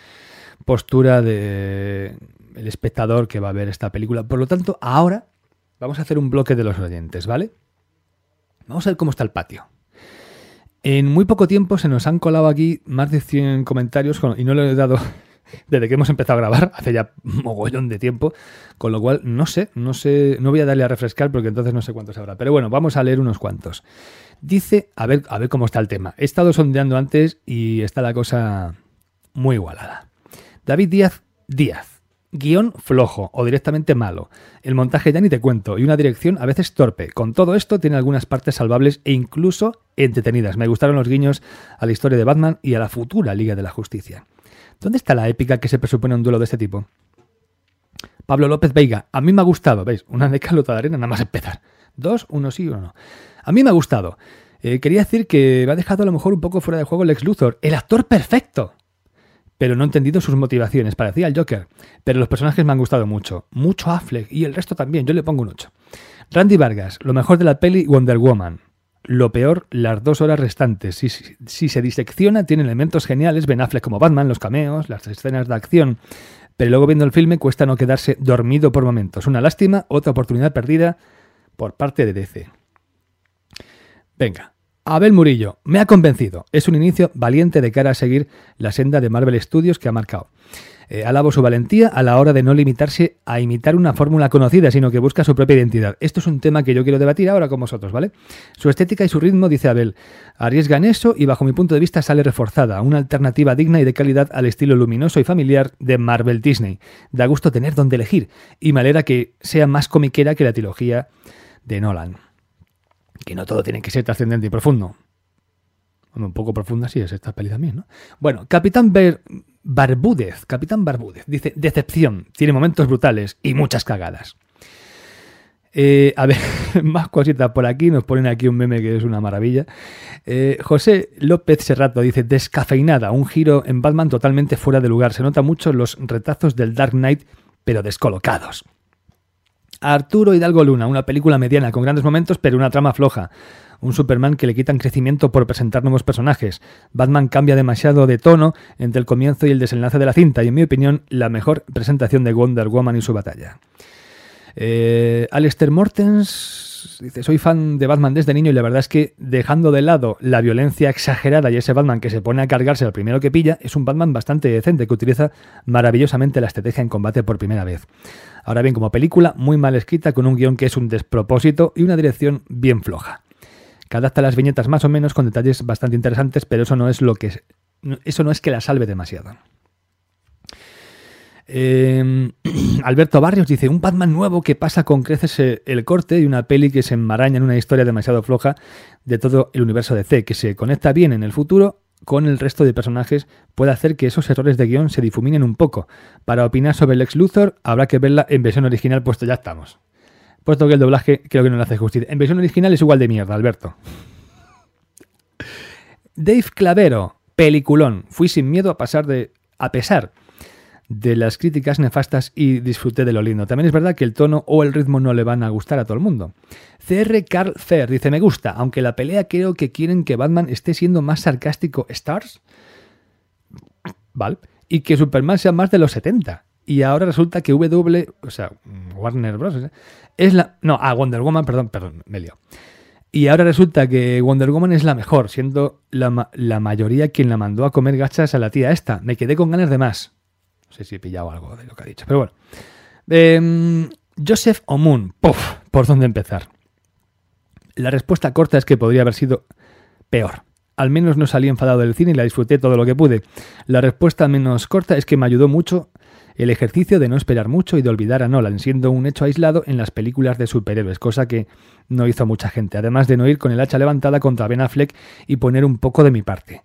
postura de el espectador que va a ver esta película. Por lo tanto, ahora vamos a hacer un bloque de los oyentes, ¿vale? Vamos a ver cómo está el patio. En muy poco tiempo se nos han colado aquí más de 100 comentarios y no lo he dado desde que hemos empezado a grabar, hace ya mogollón de tiempo, con lo cual no sé, no sé, no voy a darle a refrescar porque entonces no sé cuántos habrá. Pero bueno, vamos a leer unos cuantos. Dice, a ver, a ver cómo está el tema. He estado sondeando antes y está la cosa muy igualada. David Díaz Díaz. Guión flojo o directamente malo. El montaje ya ni te cuento y una dirección a veces torpe. Con todo esto tiene algunas partes salvables e incluso entretenidas. Me gustaron los guiños a la historia de Batman y a la futura Liga de la Justicia. ¿Dónde está la épica que se presupone un duelo de este tipo? Pablo López Veiga, a mí me ha gustado, ¿veis? Una de calota de arena nada más empezar. Dos, uno sí, uno no. A mí me ha gustado. Eh, quería decir que me ha dejado a lo mejor un poco fuera de juego Lex Luthor, el actor perfecto pero no he entendido sus motivaciones. Parecía el Joker, pero los personajes me han gustado mucho. Mucho Affleck y el resto también. Yo le pongo un 8. Randy Vargas, lo mejor de la peli Wonder Woman. Lo peor, las dos horas restantes. Si, se disecciona, tiene elementos geniales. Ben Affleck como Batman, los cameos, las escenas de acción. Pero luego viendo el filme cuesta no quedarse dormido por momentos. Una lástima, otra oportunidad perdida por parte de DC. Venga, Abel Murillo, me ha convencido. Es un inicio valiente de cara a seguir la senda de Marvel Studios que ha marcado. Eh, alabo su valentía a la hora de no limitarse a imitar una fórmula conocida, sino que busca su propia identidad. Esto es un tema que yo quiero debatir ahora con vosotros, ¿vale? Su estética y su ritmo, dice Abel, arriesgan eso y bajo mi punto de vista sale reforzada, una alternativa digna y de calidad al estilo luminoso y familiar de Marvel Disney. Da gusto tener donde elegir y me que sea más comiquera que la trilogía de Nolan que no todo tiene que ser trascendente y profundo. un poco profunda sí es esta peli también, ¿no? Bueno, Capitán Barbúdez, Capitán Barbúdez, dice, decepción, tiene momentos brutales y muchas cagadas. Eh, a ver, más cositas por aquí, nos ponen aquí un meme que es una maravilla. Eh, José López Serrato dice, descafeinada, un giro en Batman totalmente fuera de lugar. Se nota mucho los retazos del Dark Knight, pero descolocados. Arturo Hidalgo Luna, una película mediana con grandes momentos pero una trama floja. Un Superman que le quitan crecimiento por presentar nuevos personajes. Batman cambia demasiado de tono entre el comienzo y el desenlace de la cinta y en mi opinión la mejor presentación de Wonder Woman y su batalla. Eh, Alistair Mortens dice, soy fan de Batman desde niño y la verdad es que dejando de lado la violencia exagerada y ese Batman que se pone a cargarse al primero que pilla, es un Batman bastante decente que utiliza maravillosamente la estrategia en combate por primera vez. Ahora bien, como película, muy mal escrita, con un guion que es un despropósito y una dirección bien floja. Que adapta las viñetas más o menos con detalles bastante interesantes, pero eso no es lo que eso no es que la salve demasiado. Em, Alberto Barrios dice, un Batman nuevo que pasa con creces eh, el corte y una peli que se enmaraña en una historia demasiado floja de todo el universo de C, que se conecta bien en el futuro con el resto de personajes puede hacer que esos errores de guion se difuminen un poco. Para opinar sobre el Luthor habrá que verla en versión original, puesto ya estamos. Puesto que el doblaje creo que no le hace justicia. En versión original es igual de mierda, Alberto. Dave Clavero, peliculón. Fui sin miedo a pasar de. a pesar de las críticas nefastas y disfruté de lo lindo. También es verdad que el tono o el ritmo no le van a gustar a todo el mundo. CR Carl Fair dice, me gusta, aunque la pelea creo que quieren que Batman esté siendo más sarcástico. ¿Stars? ¿Vale? Y que Superman sea más de los 70. Y ahora resulta que W, o sea, Warner Bros. ¿eh? es la... No, a ah, Wonder Woman, perdón, perdón, me lío. Y ahora resulta que Wonder Woman es la mejor, siendo la, la, mayoría quien la mandó a comer gachas a la tía esta. Me quedé con ganas de más. No sé si he pillado algo de lo que ha dicho, pero bueno. Em, Joseph Omun, Puf, ¿por dónde empezar? La respuesta corta es que podría haber sido peor. Al menos no salí enfadado del cine y la disfruté todo lo que pude. La respuesta menos corta es que me ayudó mucho el ejercicio de no esperar mucho y de olvidar a Nolan, siendo un hecho aislado en las películas de superhéroes, cosa que no hizo mucha gente, además de no ir con el hacha levantada contra Ben Affleck y poner un poco de mi parte.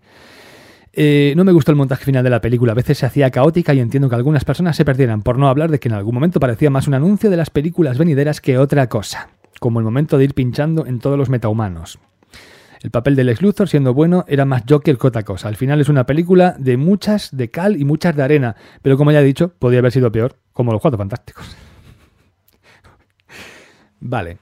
Eh, no me gustó el montaje final de la película, a veces se hacía caótica y entiendo que algunas personas se perdieran, por no hablar de que en algún momento parecía más un anuncio de las películas venideras que otra cosa, como el momento de ir pinchando en todos los metahumanos. El papel del ex Luthor, siendo bueno, era más Joker que otra cosa. Al final es una película de muchas de cal y muchas de arena, pero como ya he dicho, podría haber sido peor, como los Cuatro Fantásticos. vale.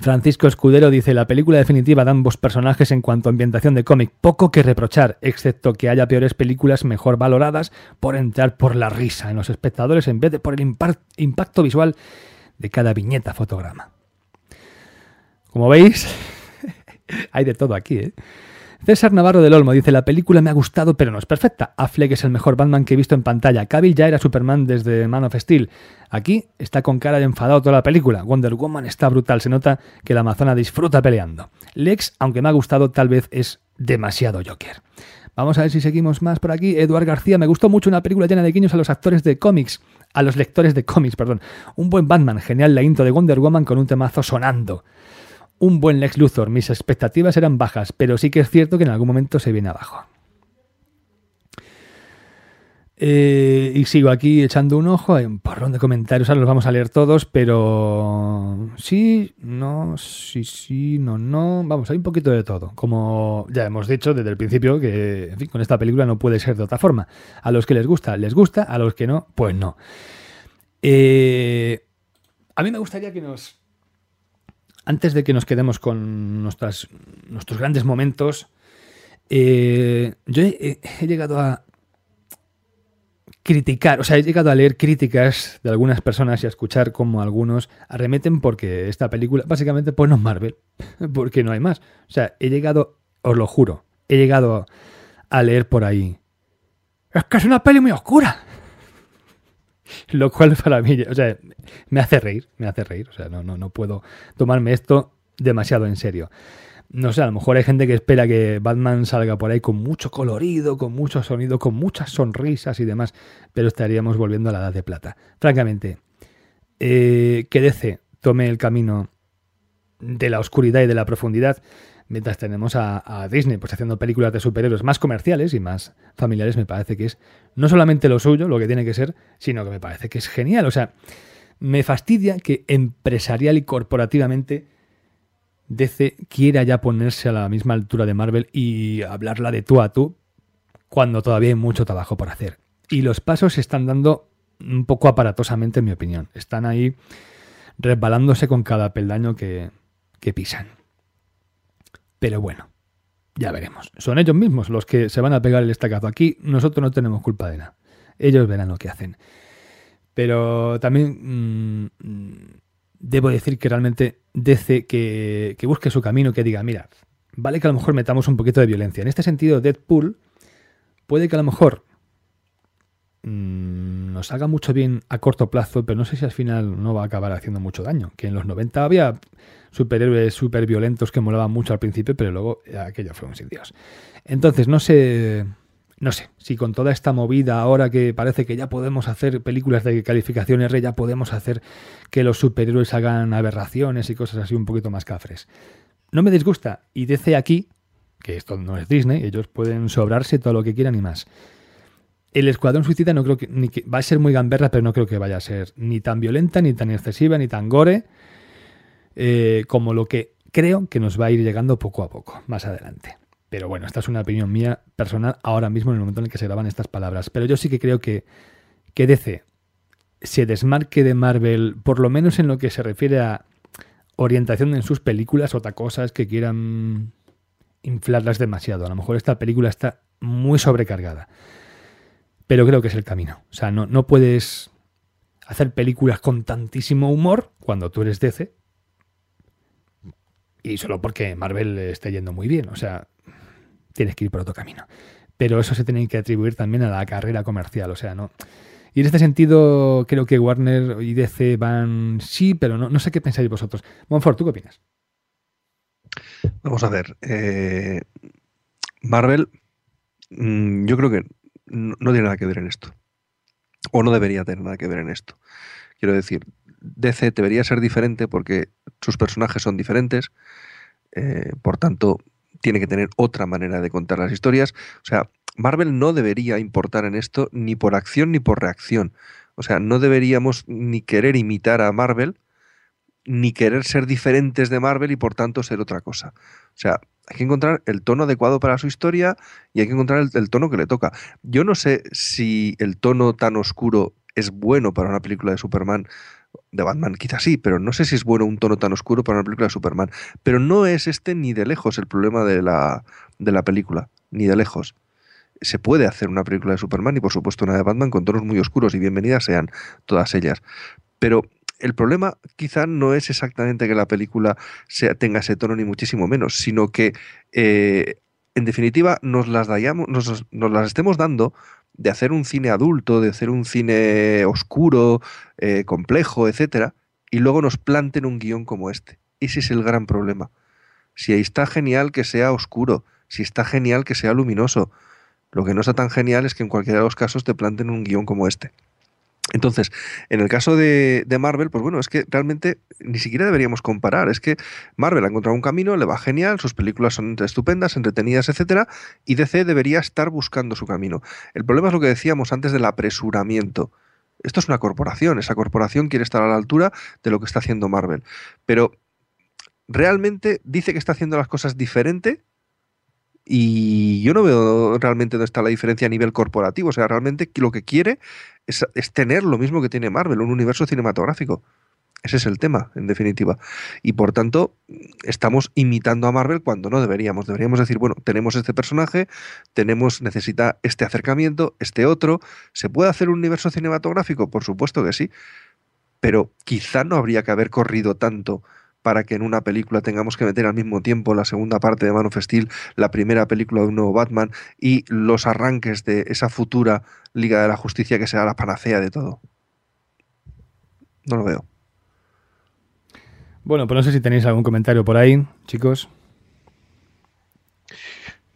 Francisco Escudero dice, la película definitiva de ambos personajes en cuanto a ambientación de cómic, poco que reprochar, excepto que haya peores películas mejor valoradas por entrar por la risa en los espectadores en vez de por el impacto visual de cada viñeta fotograma. Como veis, hay de todo aquí, ¿eh? César Navarro del Olmo dice, la película me ha gustado pero no es perfecta. Affleck es el mejor Batman que he visto en pantalla. Cavill ya era Superman desde Man of Steel. Aquí está con cara de enfadado toda la película. Wonder Woman está brutal, se nota que la Amazona disfruta peleando. Lex, aunque me ha gustado, tal vez es demasiado Joker. Vamos a ver si seguimos más por aquí. Eduard García, me gustó mucho una película llena de guiños a los actores de cómics, a los lectores de cómics, perdón. Un buen Batman, genial la intro de Wonder Woman con un temazo sonando un buen Lex Luthor. Mis expectativas eran bajas, pero sí que es cierto que en algún momento se viene abajo. Eh, y sigo aquí echando un ojo, hay un porrón de comentarios, ahora los vamos a leer todos, pero sí, no, sí, sí, no, no, vamos, hay un poquito de todo. Como ya hemos dicho desde el principio, que con esta película no puede ser de otra forma. A los que les gusta, les gusta, a los que no, pues no. Eh, a mí me gustaría que nos antes de que nos quedemos con nuestros grandes momentos, eh, yo he, llegado a criticar, o sea, he llegado a leer críticas de algunas personas y a escuchar cómo algunos arremeten porque esta película, básicamente, pues no es Marvel, porque no hay más. O sea, he llegado, os lo juro, he llegado a leer por ahí. Es que es una peli muy oscura. Lo cual para mí, o sea, me hace reír, me hace reír. O sea, no, no, no puedo tomarme esto demasiado en serio. No sé, a lo mejor hay gente que espera que Batman salga por ahí con mucho colorido, con mucho sonido, con muchas sonrisas y demás, pero estaríamos volviendo a la edad de plata. Francamente, eh, que DC tome el camino de la oscuridad y de la profundidad, mientras tenemos a, Disney pues haciendo películas de superhéroes más comerciales y más familiares, me parece que es no solamente lo suyo, lo que tiene que ser, sino que me parece que es genial. O sea, me fastidia que empresarial y corporativamente DC quiera ya ponerse a la misma altura de Marvel y hablarla de tú a tú cuando todavía hay mucho trabajo por hacer. Y los pasos se están dando un poco aparatosamente, en mi opinión. Están ahí resbalándose con cada peldaño que, que pisan. Pero bueno, ya veremos. Son ellos mismos los que se van a pegar el estacazo. Aquí nosotros no tenemos culpa de nada. Ellos verán lo que hacen. Pero también mm, debo decir que realmente DC que, que busque su camino, que diga, mira, vale que a lo mejor metamos un poquito de violencia. En este sentido, Deadpool puede que a lo mejor mm, nos haga mucho bien a corto plazo, pero no sé si al final no va a acabar haciendo mucho daño. Que en los 90 había superhéroes súper violentos que molaban mucho al principio, pero luego aquello fue un sin Dios. Entonces, no sé, no sé, si con toda esta movida ahora que parece que ya podemos hacer películas de calificación R, ya podemos hacer que los superhéroes hagan aberraciones y cosas así un poquito más cafres. No me disgusta, y dice aquí, que esto no es Disney, ellos pueden sobrarse todo lo que quieran y más. El Escuadrón Suicida no creo que, ni que va a ser muy gamberra, pero no creo que vaya a ser ni tan violenta, ni tan excesiva, ni tan gore eh, como lo que creo que nos va a ir llegando poco a poco, más adelante. Pero bueno, esta es una opinión mía personal ahora mismo en el momento en el que se graban estas palabras. Pero yo sí que creo que, que DC se desmarque de Marvel, por lo menos en lo que se refiere a orientación en sus películas, otra cosa es que quieran inflarlas demasiado. A lo mejor esta película está muy sobrecargada. Pero creo que es el camino. O sea, no, no puedes hacer películas con tantísimo humor cuando tú eres DC, y solo porque Marvel esté yendo muy bien. O sea, tienes que ir por otro camino. pero eso se tiene que atribuir también a la carrera comercial, o sea, no. Y en este sentido, creo que Warner y DC van sí, pero no, no sé qué pensáis vosotros. Monfort, ¿tú qué opinas? Vamos a ver. Eh, Marvel, mm, yo creo que no tiene nada que ver en esto. O no debería tener nada que ver en esto. Quiero decir, DC debería ser diferente porque sus personajes son diferentes. eh, por tanto, tiene que tener otra manera de contar las historias. O sea, Marvel no debería importar en esto ni por acción ni por reacción. O sea, no deberíamos ni querer imitar a Marvel, ni querer ser diferentes de Marvel y por tanto ser otra cosa. O sea, hay que encontrar el tono adecuado para su historia y hay que encontrar el, el tono que le toca. Yo no sé si el tono tan oscuro es bueno para una película de Superman, de Batman quizás sí, pero no sé si es bueno un tono tan oscuro para una película de Superman. Pero no es este ni de lejos el problema de la, de la película, ni de lejos. Se puede hacer una película de Superman y por supuesto una de Batman con tonos muy oscuros y bienvenidas sean todas ellas. Pero el problema quizá no es exactamente que la película sea, tenga ese tono ni muchísimo menos, sino que eh, en definitiva nos las, nos, nos las estemos dando de hacer un cine adulto, de hacer un cine oscuro, eh, complejo, etcétera, y luego nos planten un guion como este. Ese es el gran problema. Si está genial que sea oscuro, si está genial que sea luminoso. Lo que no está tan genial es que en cualquiera de los casos te planten un guion como este. Entonces, en el caso de, Marvel, pues bueno, es que realmente ni siquiera deberíamos comparar. Es que Marvel ha encontrado un camino, le va genial, sus películas son estupendas, entretenidas, etcétera, y DC debería estar buscando su camino. El problema es lo que decíamos antes del apresuramiento. Esto es una corporación, esa corporación quiere estar a la altura de lo que está haciendo Marvel. Pero realmente dice que está haciendo las cosas diferente y yo no veo realmente dónde está la diferencia a nivel corporativo. O sea, realmente lo que quiere es, tener lo mismo que tiene Marvel, un universo cinematográfico. Ese es el tema, en definitiva. Y por tanto, estamos imitando a Marvel cuando no deberíamos. Deberíamos decir, bueno, tenemos este personaje, tenemos, necesita este acercamiento, este otro. ¿Se puede hacer un universo cinematográfico? Por supuesto que sí. Pero quizá no habría que haber corrido tanto para que en una película tengamos que meter al mismo tiempo la segunda parte de Man of Steel, la primera película de un nuevo Batman y los arranques de esa futura Liga de la Justicia que será la panacea de todo. No lo veo. Bueno, pues no sé si tenéis algún comentario por ahí, chicos.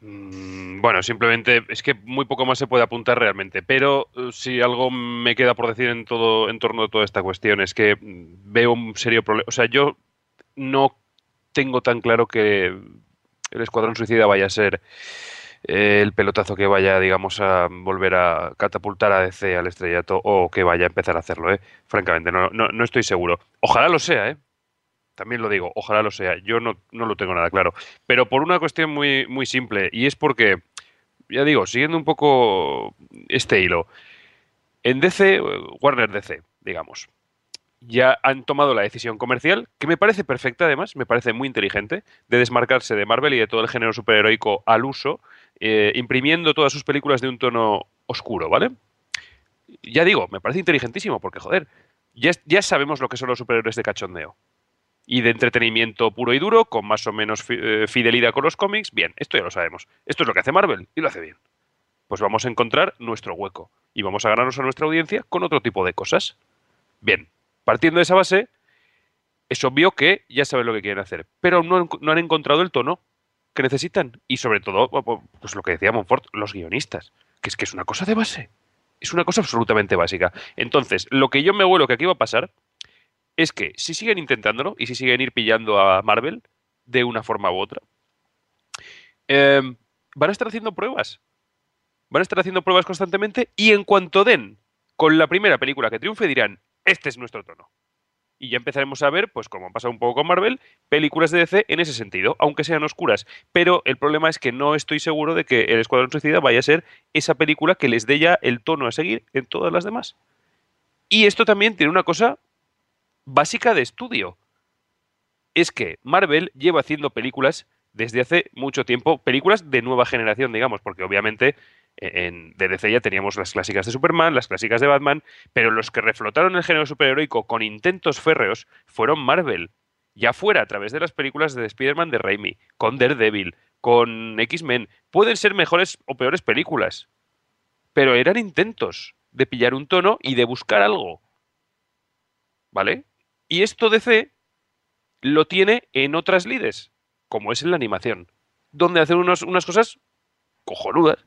Mm, Bueno, simplemente es que muy poco más se puede apuntar realmente, pero uh, si algo me queda por decir en todo en torno a toda esta cuestión es que mm, veo un serio problema, o sea, yo no tengo tan claro que el Escuadrón Suicida vaya a ser eh, el pelotazo que vaya, digamos, a volver a catapultar a DC al estrellato o que vaya a empezar a hacerlo, ¿eh? Francamente, no, no, no estoy seguro. Ojalá lo sea, ¿eh? También lo digo, ojalá lo sea. Yo no, no lo tengo nada claro. Pero por una cuestión muy, muy simple, y es porque, ya digo, siguiendo un poco este hilo, en DC, Warner DC, digamos, ya han tomado la decisión comercial, que me parece perfecta además, me parece muy inteligente, de desmarcarse de Marvel y de todo el género superheroico al uso, eh, imprimiendo todas sus películas de un tono oscuro, ¿vale? Ya digo, me parece inteligentísimo, porque joder, ya, ya sabemos lo que son los superhéroes de cachondeo y de entretenimiento puro y duro, con más o menos fidelidad con los cómics, bien, esto ya lo sabemos. Esto es lo que hace Marvel y lo hace bien. Pues vamos a encontrar nuestro hueco y vamos a ganarnos a nuestra audiencia con otro tipo de cosas. Bien, partiendo de esa base, es obvio que ya saben lo que quieren hacer, pero no, han encontrado el tono que necesitan. Y sobre todo, pues lo que decía Monfort, los guionistas, que es que es una cosa de base. Es una cosa absolutamente básica. Entonces, lo que yo me vuelo que aquí va a pasar es que si siguen intentándolo y si siguen ir pillando a Marvel de una forma u otra, eh, van a estar haciendo pruebas. Van a estar haciendo pruebas constantemente y en cuanto den con la primera película que triunfe dirán, este es nuestro tono. Y ya empezaremos a ver, pues como ha pasado un poco con Marvel, películas de DC en ese sentido, aunque sean oscuras. Pero el problema es que no estoy seguro de que El Escuadrón Suicida vaya a ser esa película que les dé ya el tono a seguir en todas las demás. Y esto también tiene una cosa básica de estudio. Es que Marvel lleva haciendo películas desde hace mucho tiempo, películas de nueva generación, digamos, porque obviamente en DC ya teníamos las clásicas de Superman, las clásicas de Batman, pero los que reflotaron el género superheroico con intentos férreos fueron Marvel, ya fuera a través de las películas de Spider-Man de Raimi, con Daredevil, con X-Men. Pueden ser mejores o peores películas, pero eran intentos de pillar un tono y de buscar algo. ¿Vale? Y esto DC lo tiene en otras lides, como es en la animación, donde hacen unas cosas cojonudas.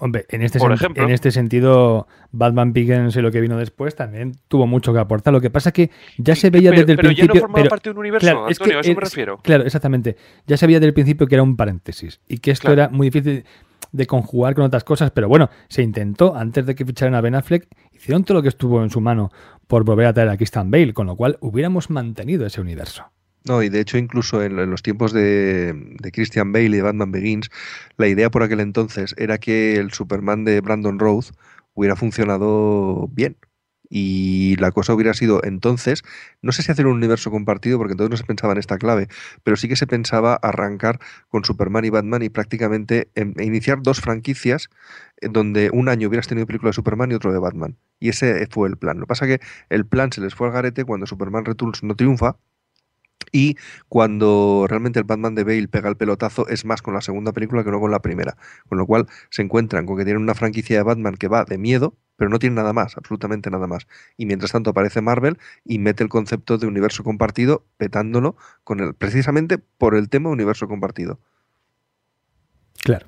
Hombre, en este, Por sen- ejemplo. en este sentido, Batman Begins y lo que vino después también tuvo mucho que aportar. Lo que pasa es que ya se veía pero, desde el pero ya principio. no formaba pero- parte de un universo, claro, es Antonio, que a eso me refiero. Claro, exactamente. Ya se veía desde el principio que era un paréntesis y que esto Claro. era muy difícil de conjugar con otras cosas, pero bueno, se intentó antes de que ficharan a Ben Affleck, hicieron todo lo que estuvo en su mano por volver a traer a Christian Bale, con lo cual hubiéramos mantenido ese universo. No, y de hecho incluso en, los tiempos de, Christian Bale y de Batman Begins, la idea por aquel entonces era que el Superman de Brandon Routh hubiera funcionado bien. Y la cosa hubiera sido entonces, no sé si hacer un universo compartido, porque entonces no se pensaba en esta clave, pero sí que se pensaba arrancar con Superman y Batman y prácticamente em, iniciar dos franquicias donde un año hubieras tenido película de Superman y otro de Batman. Y ese fue el plan. Lo que pasa que el plan se les fue al garete cuando Superman Returns no triunfa y cuando realmente el Batman de Bale pega el pelotazo es más con la segunda película que no con la primera. Con lo cual se encuentran con que tienen una franquicia de Batman que va de miedo, pero no tiene nada más, absolutamente nada más. Y mientras tanto aparece Marvel y mete el concepto de universo compartido, petándolo con el, precisamente por el tema universo compartido. Claro.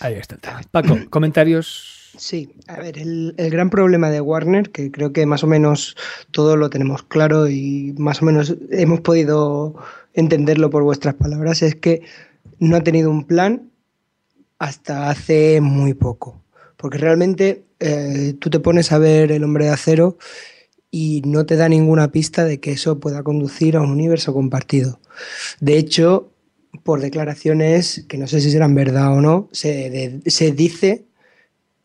Ahí está el tema. Paco, comentarios. Sí, a ver, el, el gran problema de Warner, que creo que más o menos todo lo tenemos claro y más o menos hemos podido entenderlo por vuestras palabras, es que no ha tenido un plan hasta hace muy poco. Porque realmente eh, tú te pones a ver El hombre de acero y no te da ninguna pista de que eso pueda conducir a un universo compartido. De hecho, por declaraciones que no sé si serán verdad o no, se, de- se dice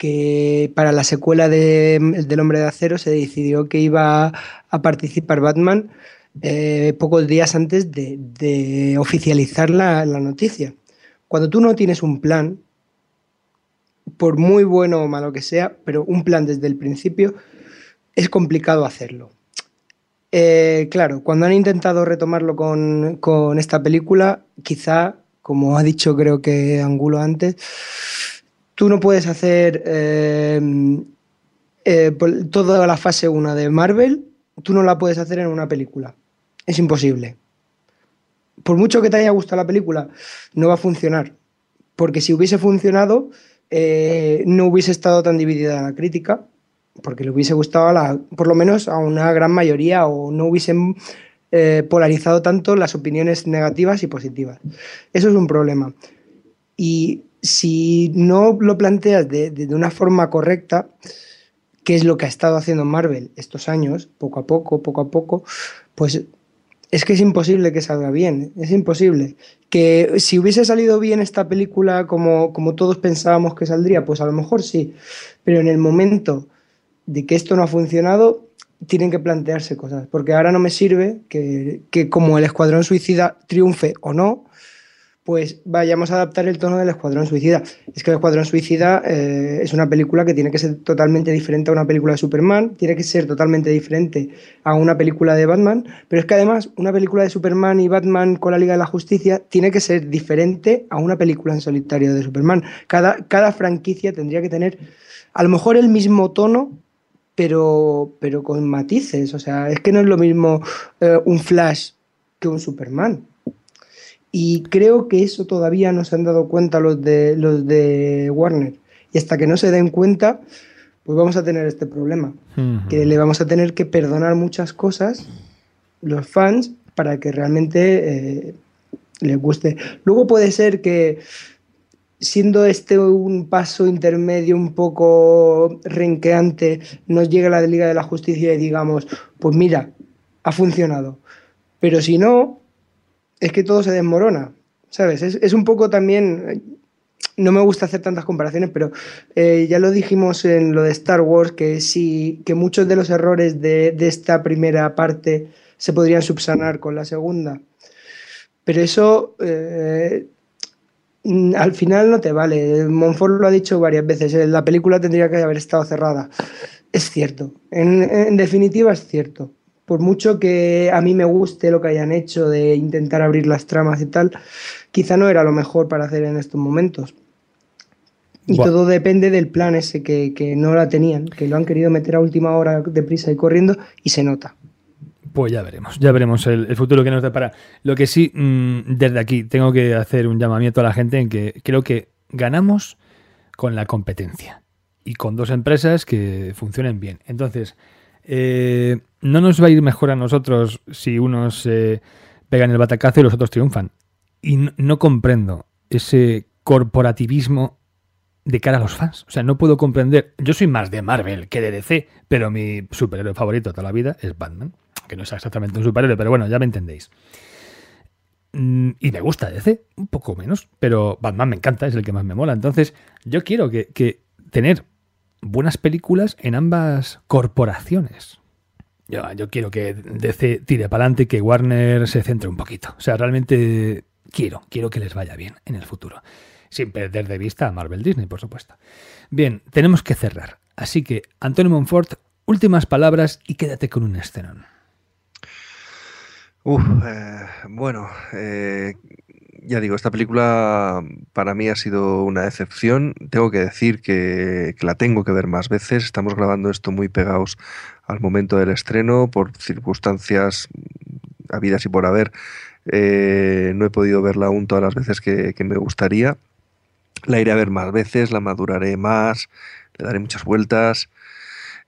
que para la secuela de, del Hombre de Acero se decidió que iba a participar Batman eh, pocos días antes de, de oficializar la, noticia. Cuando tú no tienes un plan, por muy bueno o malo que sea, pero un plan desde el principio, es complicado hacerlo. Eh, claro, cuando han intentado retomarlo con, con esta película, quizá, como ha dicho creo que Angulo antes, tú no puedes hacer eh, eh, toda la fase 1 de Marvel, tú no la puedes hacer en una película. Es imposible. Por mucho que te haya gustado la película, no va a funcionar. Porque si hubiese funcionado, eh, no hubiese estado tan dividida la crítica, porque le hubiese gustado a la, por lo menos a una gran mayoría, o no hubiesen polarizado tanto las opiniones negativas y positivas. Eso es un problema. Y si no lo planteas de, de- una forma correcta, que es lo que ha estado haciendo Marvel estos años, poco a poco, poco a poco, pues es que es imposible que salga bien, es imposible. Que si hubiese salido bien esta película como, como todos pensábamos que saldría, pues a lo mejor sí, pero en el momento de que esto no ha funcionado, tienen que plantearse cosas, porque ahora no me sirve que, que como el Escuadrón Suicida triunfe o no, pues vayamos a adaptar el tono del Escuadrón Suicida. Es que el Escuadrón Suicida eh, es una película que tiene que ser totalmente diferente a una película de Superman, tiene que ser totalmente diferente a una película de Batman, pero es que además una película de Superman y Batman con la Liga de la Justicia tiene que ser diferente a una película en solitario de Superman. Cada, cada franquicia tendría que tener a lo mejor el mismo tono, pero, pero con matices. O sea, es que no es lo mismo eh, un Flash que un Superman. Y creo que eso todavía no se han dado cuenta los de, los de Warner. Y hasta que no se den cuenta, pues vamos a tener este problema. Que le vamos a tener que perdonar muchas cosas los fans para que realmente eh, les guste. Luego puede ser que siendo este un paso intermedio un poco renqueante, nos llegue la Liga de la Justicia y digamos, pues mira, ha funcionado. Pero si no, es que todo se desmorona, ¿sabes? Es, un poco también, no me gusta hacer tantas comparaciones, pero eh, ya lo dijimos en lo de Star Wars, que, sí, que muchos de los errores de, esta primera parte se podrían subsanar con la segunda. Pero eso eh, mm, al final no te vale. Monfort lo ha dicho varias veces, eh, la película tendría que haber estado cerrada. Es cierto, en definitiva es cierto, por mucho que a mí me guste lo que hayan hecho de intentar abrir las tramas y tal, quizá no era lo mejor para hacer en estos momentos. Y todo depende del plan ese que, que, no la tenían, que lo han querido meter a última hora deprisa y corriendo y se nota. Pues ya veremos, ya veremos el, futuro que nos depara. Lo que sí, mm, desde aquí tengo que hacer un llamamiento a la gente en que creo que ganamos con la competencia y con dos empresas que funcionen bien. Entonces, eh, no nos va a ir mejor a nosotros si unos eh, pegan el batacazo y los otros triunfan. Y no comprendo ese corporativismo de cara a los fans. O sea, no puedo comprender. Yo soy más de Marvel que de DC, pero mi superhéroe favorito de toda la vida es Batman. Que no es exactamente un superhéroe, pero bueno, ya me entendéis. Mm, y me gusta DC, un poco menos, pero Batman me encanta, es el que más me mola. Entonces, yo quiero que, que tener buenas películas en ambas corporaciones. Yo, yo quiero que DC tire para adelante y que Warner se centre un poquito. O sea, realmente quiero, quiero que les vaya bien en el futuro sin perder de vista a Marvel Disney, por supuesto. Bien, tenemos que cerrar. Así que, Antonio Monfort, últimas palabras y quédate con un escenón. Uf, eh, bueno, eh, ya digo, esta película para mí ha sido una excepción. Tengo que decir que, la tengo que ver más veces. Estamos grabando esto muy pegados al momento del estreno por circunstancias habidas y por haber. Eh, no he podido verla aún todas las veces que me gustaría. La iré a ver más veces, la maduraré más, le daré muchas vueltas.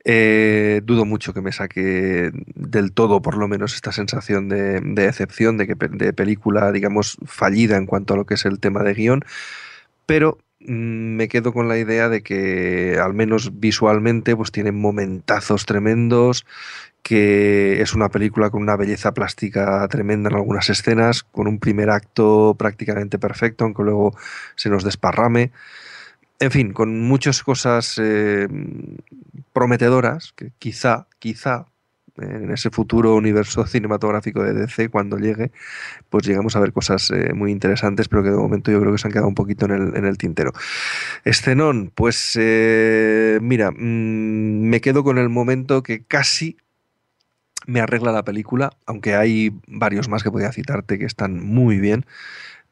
Eh, dudo mucho que me saque del todo, por lo menos, esta sensación de, de excepción, de, que, de película, digamos, fallida en cuanto a lo que es el tema de guion, pero mm, me quedo con la idea de que, al menos visualmente, pues tiene momentazos tremendos, que es una película con una belleza plástica tremenda en algunas escenas, con un primer acto prácticamente perfecto, aunque luego se nos desparrame. En fin, con muchas cosas eh, prometedoras que quizá, quizá en ese futuro universo cinematográfico de DC, cuando llegue, pues llegamos a ver cosas eh, muy interesantes, pero que de momento yo creo que se han quedado un poquito en el, tintero. Escenón, pues eh, mira, mm, me quedo con el momento que casi me arregla la película, aunque hay varios más que podía citarte que están muy bien,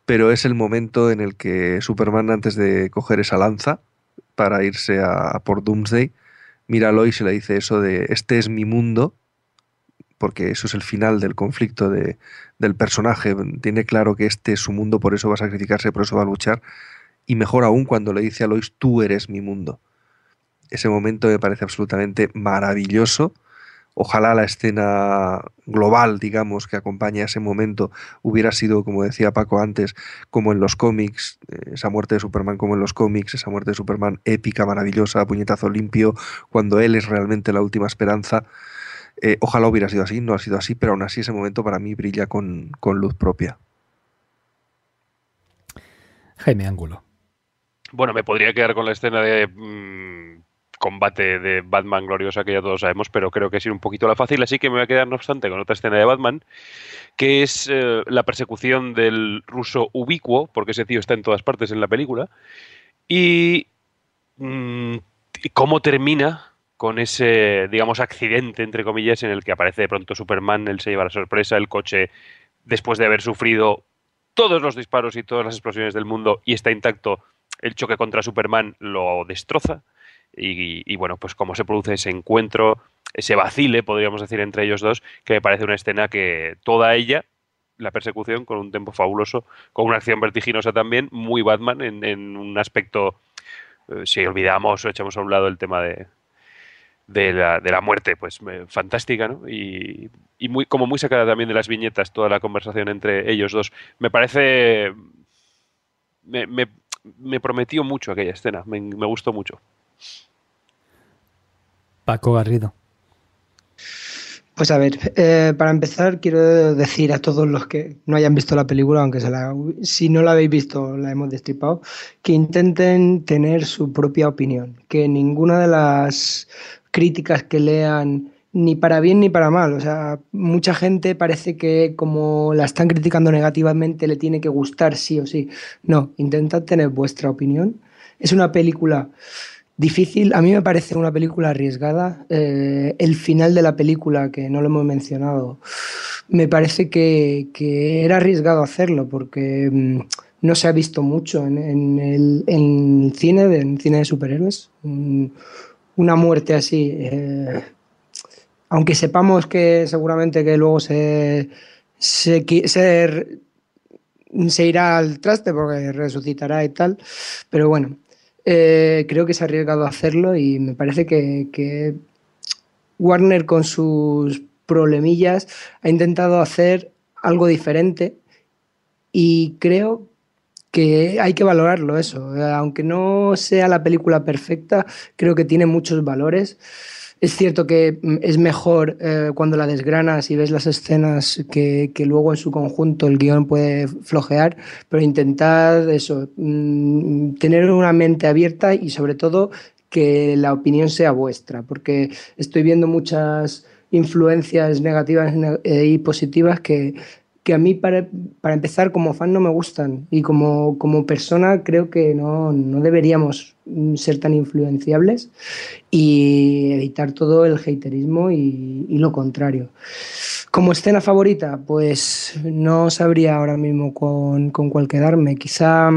pero es el momento en el que Superman, antes de coger esa lanza para irse a, por Doomsday, mira a Lois y le dice eso de este es mi mundo, porque eso es el final del conflicto de, del personaje, tiene claro que este es su mundo, por eso va a sacrificarse, por eso va a luchar, y mejor aún cuando le dice a Lois, tú eres mi mundo. Ese momento me parece absolutamente maravilloso Ojalá la escena global, digamos, que acompaña ese momento hubiera sido, como decía Paco antes, como en los cómics, eh, esa muerte de Superman como en los cómics, esa muerte de Superman épica, maravillosa, puñetazo limpio, cuando él es realmente la última esperanza. Eh, ojalá hubiera sido así, no ha sido así, pero aún así ese momento para mí brilla con, luz propia. Jaime Ángulo. Bueno, me podría quedar con la escena de mm, combate de Batman gloriosa que ya todos sabemos, pero creo que es ir un poquito la fácil, así que me voy a quedar, no obstante, con otra escena de Batman, que es eh, la persecución del ruso ubicuo, porque ese tío está en todas partes en la película, y, mm, cómo termina con ese, digamos, accidente, entre comillas, en el que aparece de pronto Superman, él se lleva la sorpresa, el coche, después de haber sufrido todos los disparos y todas las explosiones del mundo y está intacto, el choque contra Superman lo destroza y, bueno, pues cómo se produce ese encuentro, ese vacile, podríamos decir, entre ellos dos, que me parece una escena que toda ella, la persecución, con un tempo fabuloso, con una acción vertiginosa también, muy Batman en, un aspecto, eh, si olvidamos o echamos a un lado el tema de, de la, de la muerte, pues fantástica, ¿no? Y, y, muy, como muy sacada también de las viñetas, toda la conversación entre ellos dos. Me parece... Me, me, prometió mucho aquella escena, me gustó mucho. Paco Garrido. Pues a ver, eh, para empezar quiero decir a todos los que no hayan visto la película, aunque si no la habéis visto la hemos destripado, que intenten tener su propia opinión, que ninguna de las críticas que lean ni para bien ni para mal, o sea, mucha gente parece que como la están criticando negativamente le tiene que gustar sí o sí. No, intentad tener vuestra opinión. Es una película difícil. A mí me parece una película arriesgada. Eh, el final de la película, que no lo hemos mencionado, me parece que, era arriesgado hacerlo porque mm, no se ha visto mucho en, el, cine, de superhéroes. una muerte así. Eh, aunque sepamos que seguramente que luego se, se, se irá al traste porque resucitará y tal, pero bueno, eh, creo que se ha arriesgado a hacerlo y me parece que, Warner con sus problemillas ha intentado hacer algo diferente y creo que hay que valorarlo eso. Aunque no sea la película perfecta, creo que tiene muchos valores. Es cierto que mm, es mejor eh, cuando la desgranas y ves las escenas que, luego en su conjunto el guion puede flojear, pero intentad eso, mm, tener una mente abierta y sobre todo que la opinión sea vuestra, porque estoy viendo muchas influencias negativas eh, y positivas que que a mí para, empezar como fan no me gustan y como, como persona creo que no, deberíamos ser tan influenciables y evitar todo el haterismo y, lo contrario. Como escena favorita, pues no sabría ahora mismo con, con cuál quedarme. Quizá,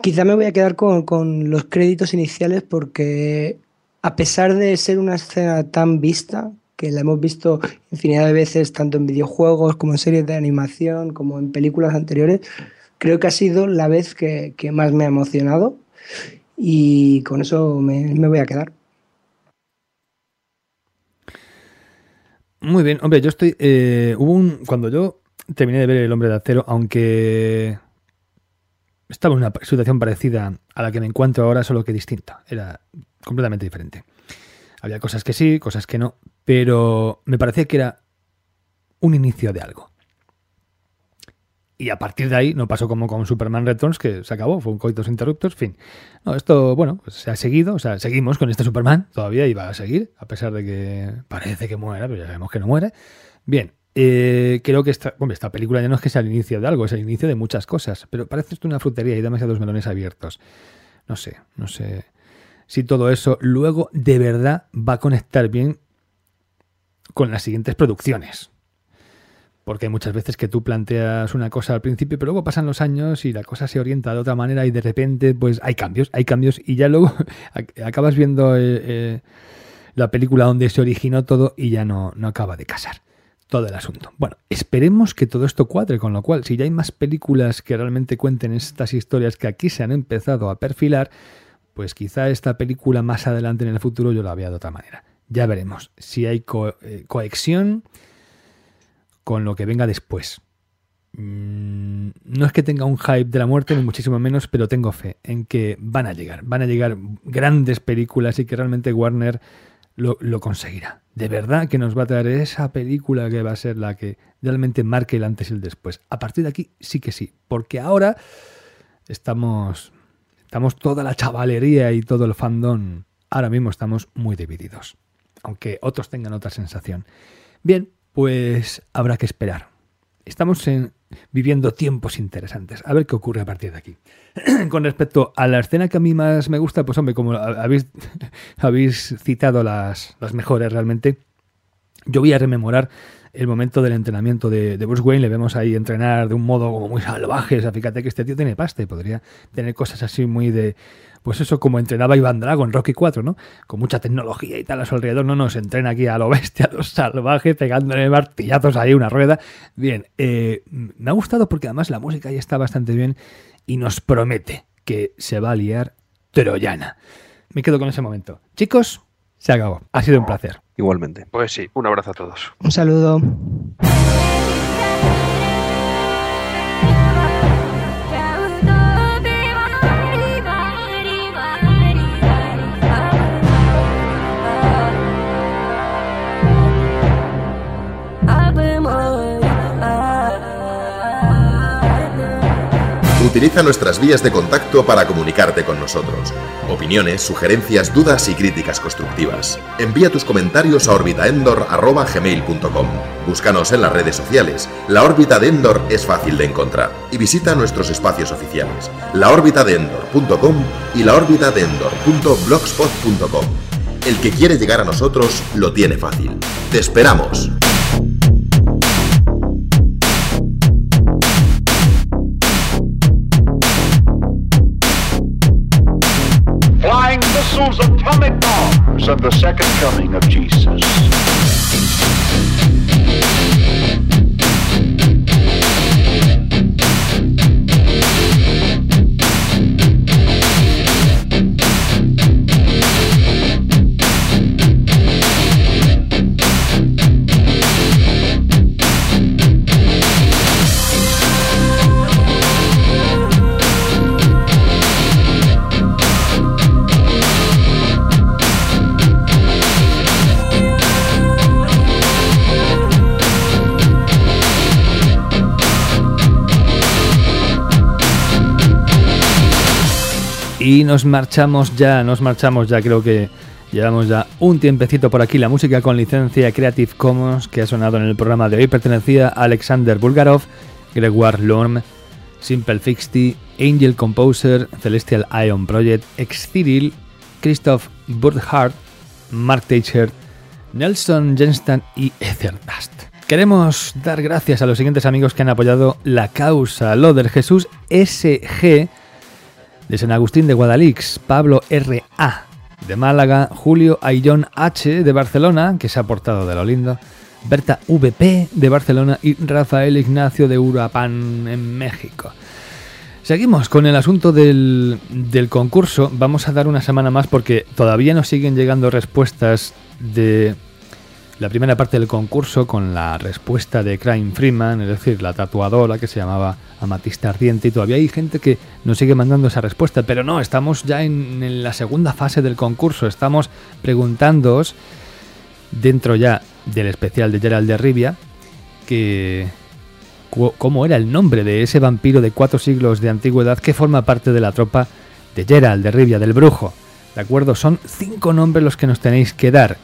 quizá me voy a quedar con, con los créditos iniciales porque a pesar de ser una escena tan vista, que la hemos visto infinidad de veces, tanto en videojuegos como en series de animación, como en películas anteriores, creo que ha sido la vez que, más me ha emocionado y con eso me, voy a quedar. Muy bien, hombre, yo estoy. Eh, hubo un. Cuando yo terminé de ver El Hombre de Acero, aunque estaba en una situación parecida a la que me encuentro ahora, solo que distinta. Era completamente diferente. Había cosas que sí, cosas que no, pero me parecía que era un inicio de algo. Y a partir de ahí no pasó como con Superman Returns, que se acabó, fue un coitos interruptos, fin. No, esto, bueno, pues se ha seguido, o sea, seguimos con este Superman, todavía iba a seguir, a pesar de que parece que muera, pero ya sabemos que no muere. Bien, eh, creo que esta, esta película ya no es que sea el inicio de algo, es el inicio de muchas cosas, pero parece esto una frutería y demasiados melones abiertos. No sé, no sé si todo eso luego de verdad va a conectar bien con las siguientes producciones. Porque hay muchas veces que tú planteas una cosa al principio, pero luego pasan los años y la cosa se orienta de otra manera y de repente pues hay cambios, hay cambios y ya luego acabas viendo eh, eh, la película donde se originó todo y ya no, no acaba de casar todo el asunto. Bueno, esperemos que todo esto cuadre, con lo cual si ya hay más películas que realmente cuenten estas historias que aquí se han empezado a perfilar, pues quizá esta película más adelante en el futuro yo la vea de otra manera. Ya veremos si hay eh, conexión con lo que venga después. Mm, no es que tenga un hype de la muerte, ni muchísimo menos, pero tengo fe en que van a llegar. Van a llegar grandes películas y que realmente Warner lo, lo conseguirá. De verdad que nos va a traer esa película que va a ser la que realmente marque el antes y el después. A partir de aquí sí que sí, porque ahora estamos Estamos toda la chavalería y todo el fandom. Ahora mismo estamos muy divididos. Aunque otros tengan otra sensación. Bien, pues habrá que esperar. Estamos viviendo tiempos interesantes. A ver qué ocurre a partir de aquí. Con respecto a la escena que a mí más me gusta, pues hombre, como habéis, habéis citado las, las mejores realmente, yo voy a rememorar el momento del entrenamiento de, Bruce Wayne, le vemos ahí entrenar de un modo como muy salvaje. O sea, fíjate que este tío tiene pasta y podría tener cosas así muy de. Pues eso, como entrenaba Iván Drago en Rocky 4, ¿no? Con mucha tecnología y tal a su alrededor. No, no, se entrena aquí a lo bestia, a lo salvaje, pegándole martillazos ahí una rueda. Bien, eh, me ha gustado porque además la música ya está bastante bien y nos promete que se va a liar troyana. Me quedo con ese momento. Chicos, se acabó. Ha sido un placer. Igualmente. Pues sí, un abrazo a todos. Un saludo. Utiliza nuestras vías de contacto para comunicarte con nosotros. Opiniones, sugerencias, dudas y críticas constructivas. Envía tus comentarios a orbitaendor.gmail.com. Búscanos en las redes sociales. La órbita de Endor es fácil de encontrar. Y visita nuestros espacios oficiales, laorbitadeendor.com y laorbitadeendor.blogspot.com. El que quiere llegar a nosotros lo tiene fácil. ¡Te esperamos! Flying atomic bombs of the second coming of Jesus. Y nos marchamos ya, nos marchamos ya, creo que llevamos ya un tiempecito por aquí. La música con licencia Creative Commons que ha sonado en el programa de hoy pertenecía a Alexander Bulgarov, Gregoire Lorme, Simple Fixty, Angel Composer, Celestial Ion Project, Ex Cyril, Christoph Burkhardt, Mark Teicher, Nelson Jenstan y Dust. Queremos dar gracias a los siguientes amigos que han apoyado la causa Loder Jesús SG de San Agustín de Guadalix, Pablo R.A. de Málaga, Julio Ayllón H. de Barcelona, que se ha portado de lo lindo, Berta VP de Barcelona y Rafael Ignacio de Uruapan en México. Seguimos con el asunto del, del, concurso. Vamos a dar una semana más porque todavía nos siguen llegando respuestas de la primera parte del concurso con la respuesta de Crime Freeman, es decir, la tatuadora que se llamaba Amatista Ardiente, y todavía hay gente que nos sigue mandando esa respuesta, pero no, estamos ya en, la segunda fase del concurso, estamos preguntándoos, dentro ya del especial de Gerald de Rivia, que cómo era el nombre de ese vampiro de cuatro siglos de antigüedad que forma parte de la tropa de Gerald de Rivia, del brujo. ¿De acuerdo? Son cinco nombres los que nos tenéis que dar.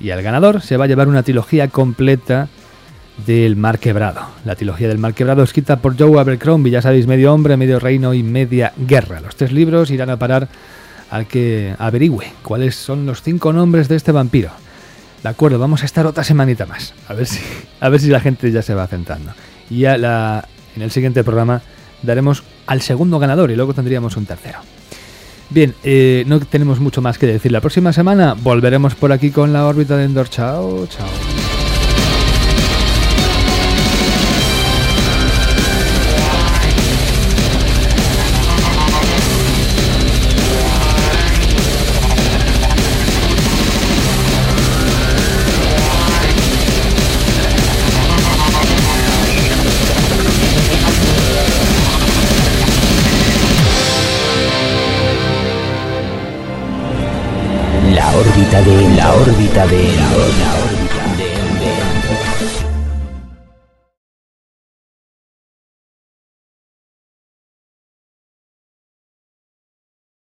Y al ganador se va a llevar una trilogía completa del Mar Quebrado. La trilogía del Mar Quebrado escrita por Joe Abercrombie, ya sabéis, medio hombre, medio reino y media guerra. Los tres libros irán a parar al que averigüe cuáles son los cinco nombres de este vampiro. De acuerdo, vamos a estar otra semanita más. A ver si, a ver si la gente ya se va sentando. Y la, en el siguiente programa daremos al segundo ganador y luego tendríamos un tercero. Bien, eh, no tenemos mucho más que decir. La próxima semana volveremos por aquí con la órbita de Endor. Chao, chao. De la órbita de la órbita.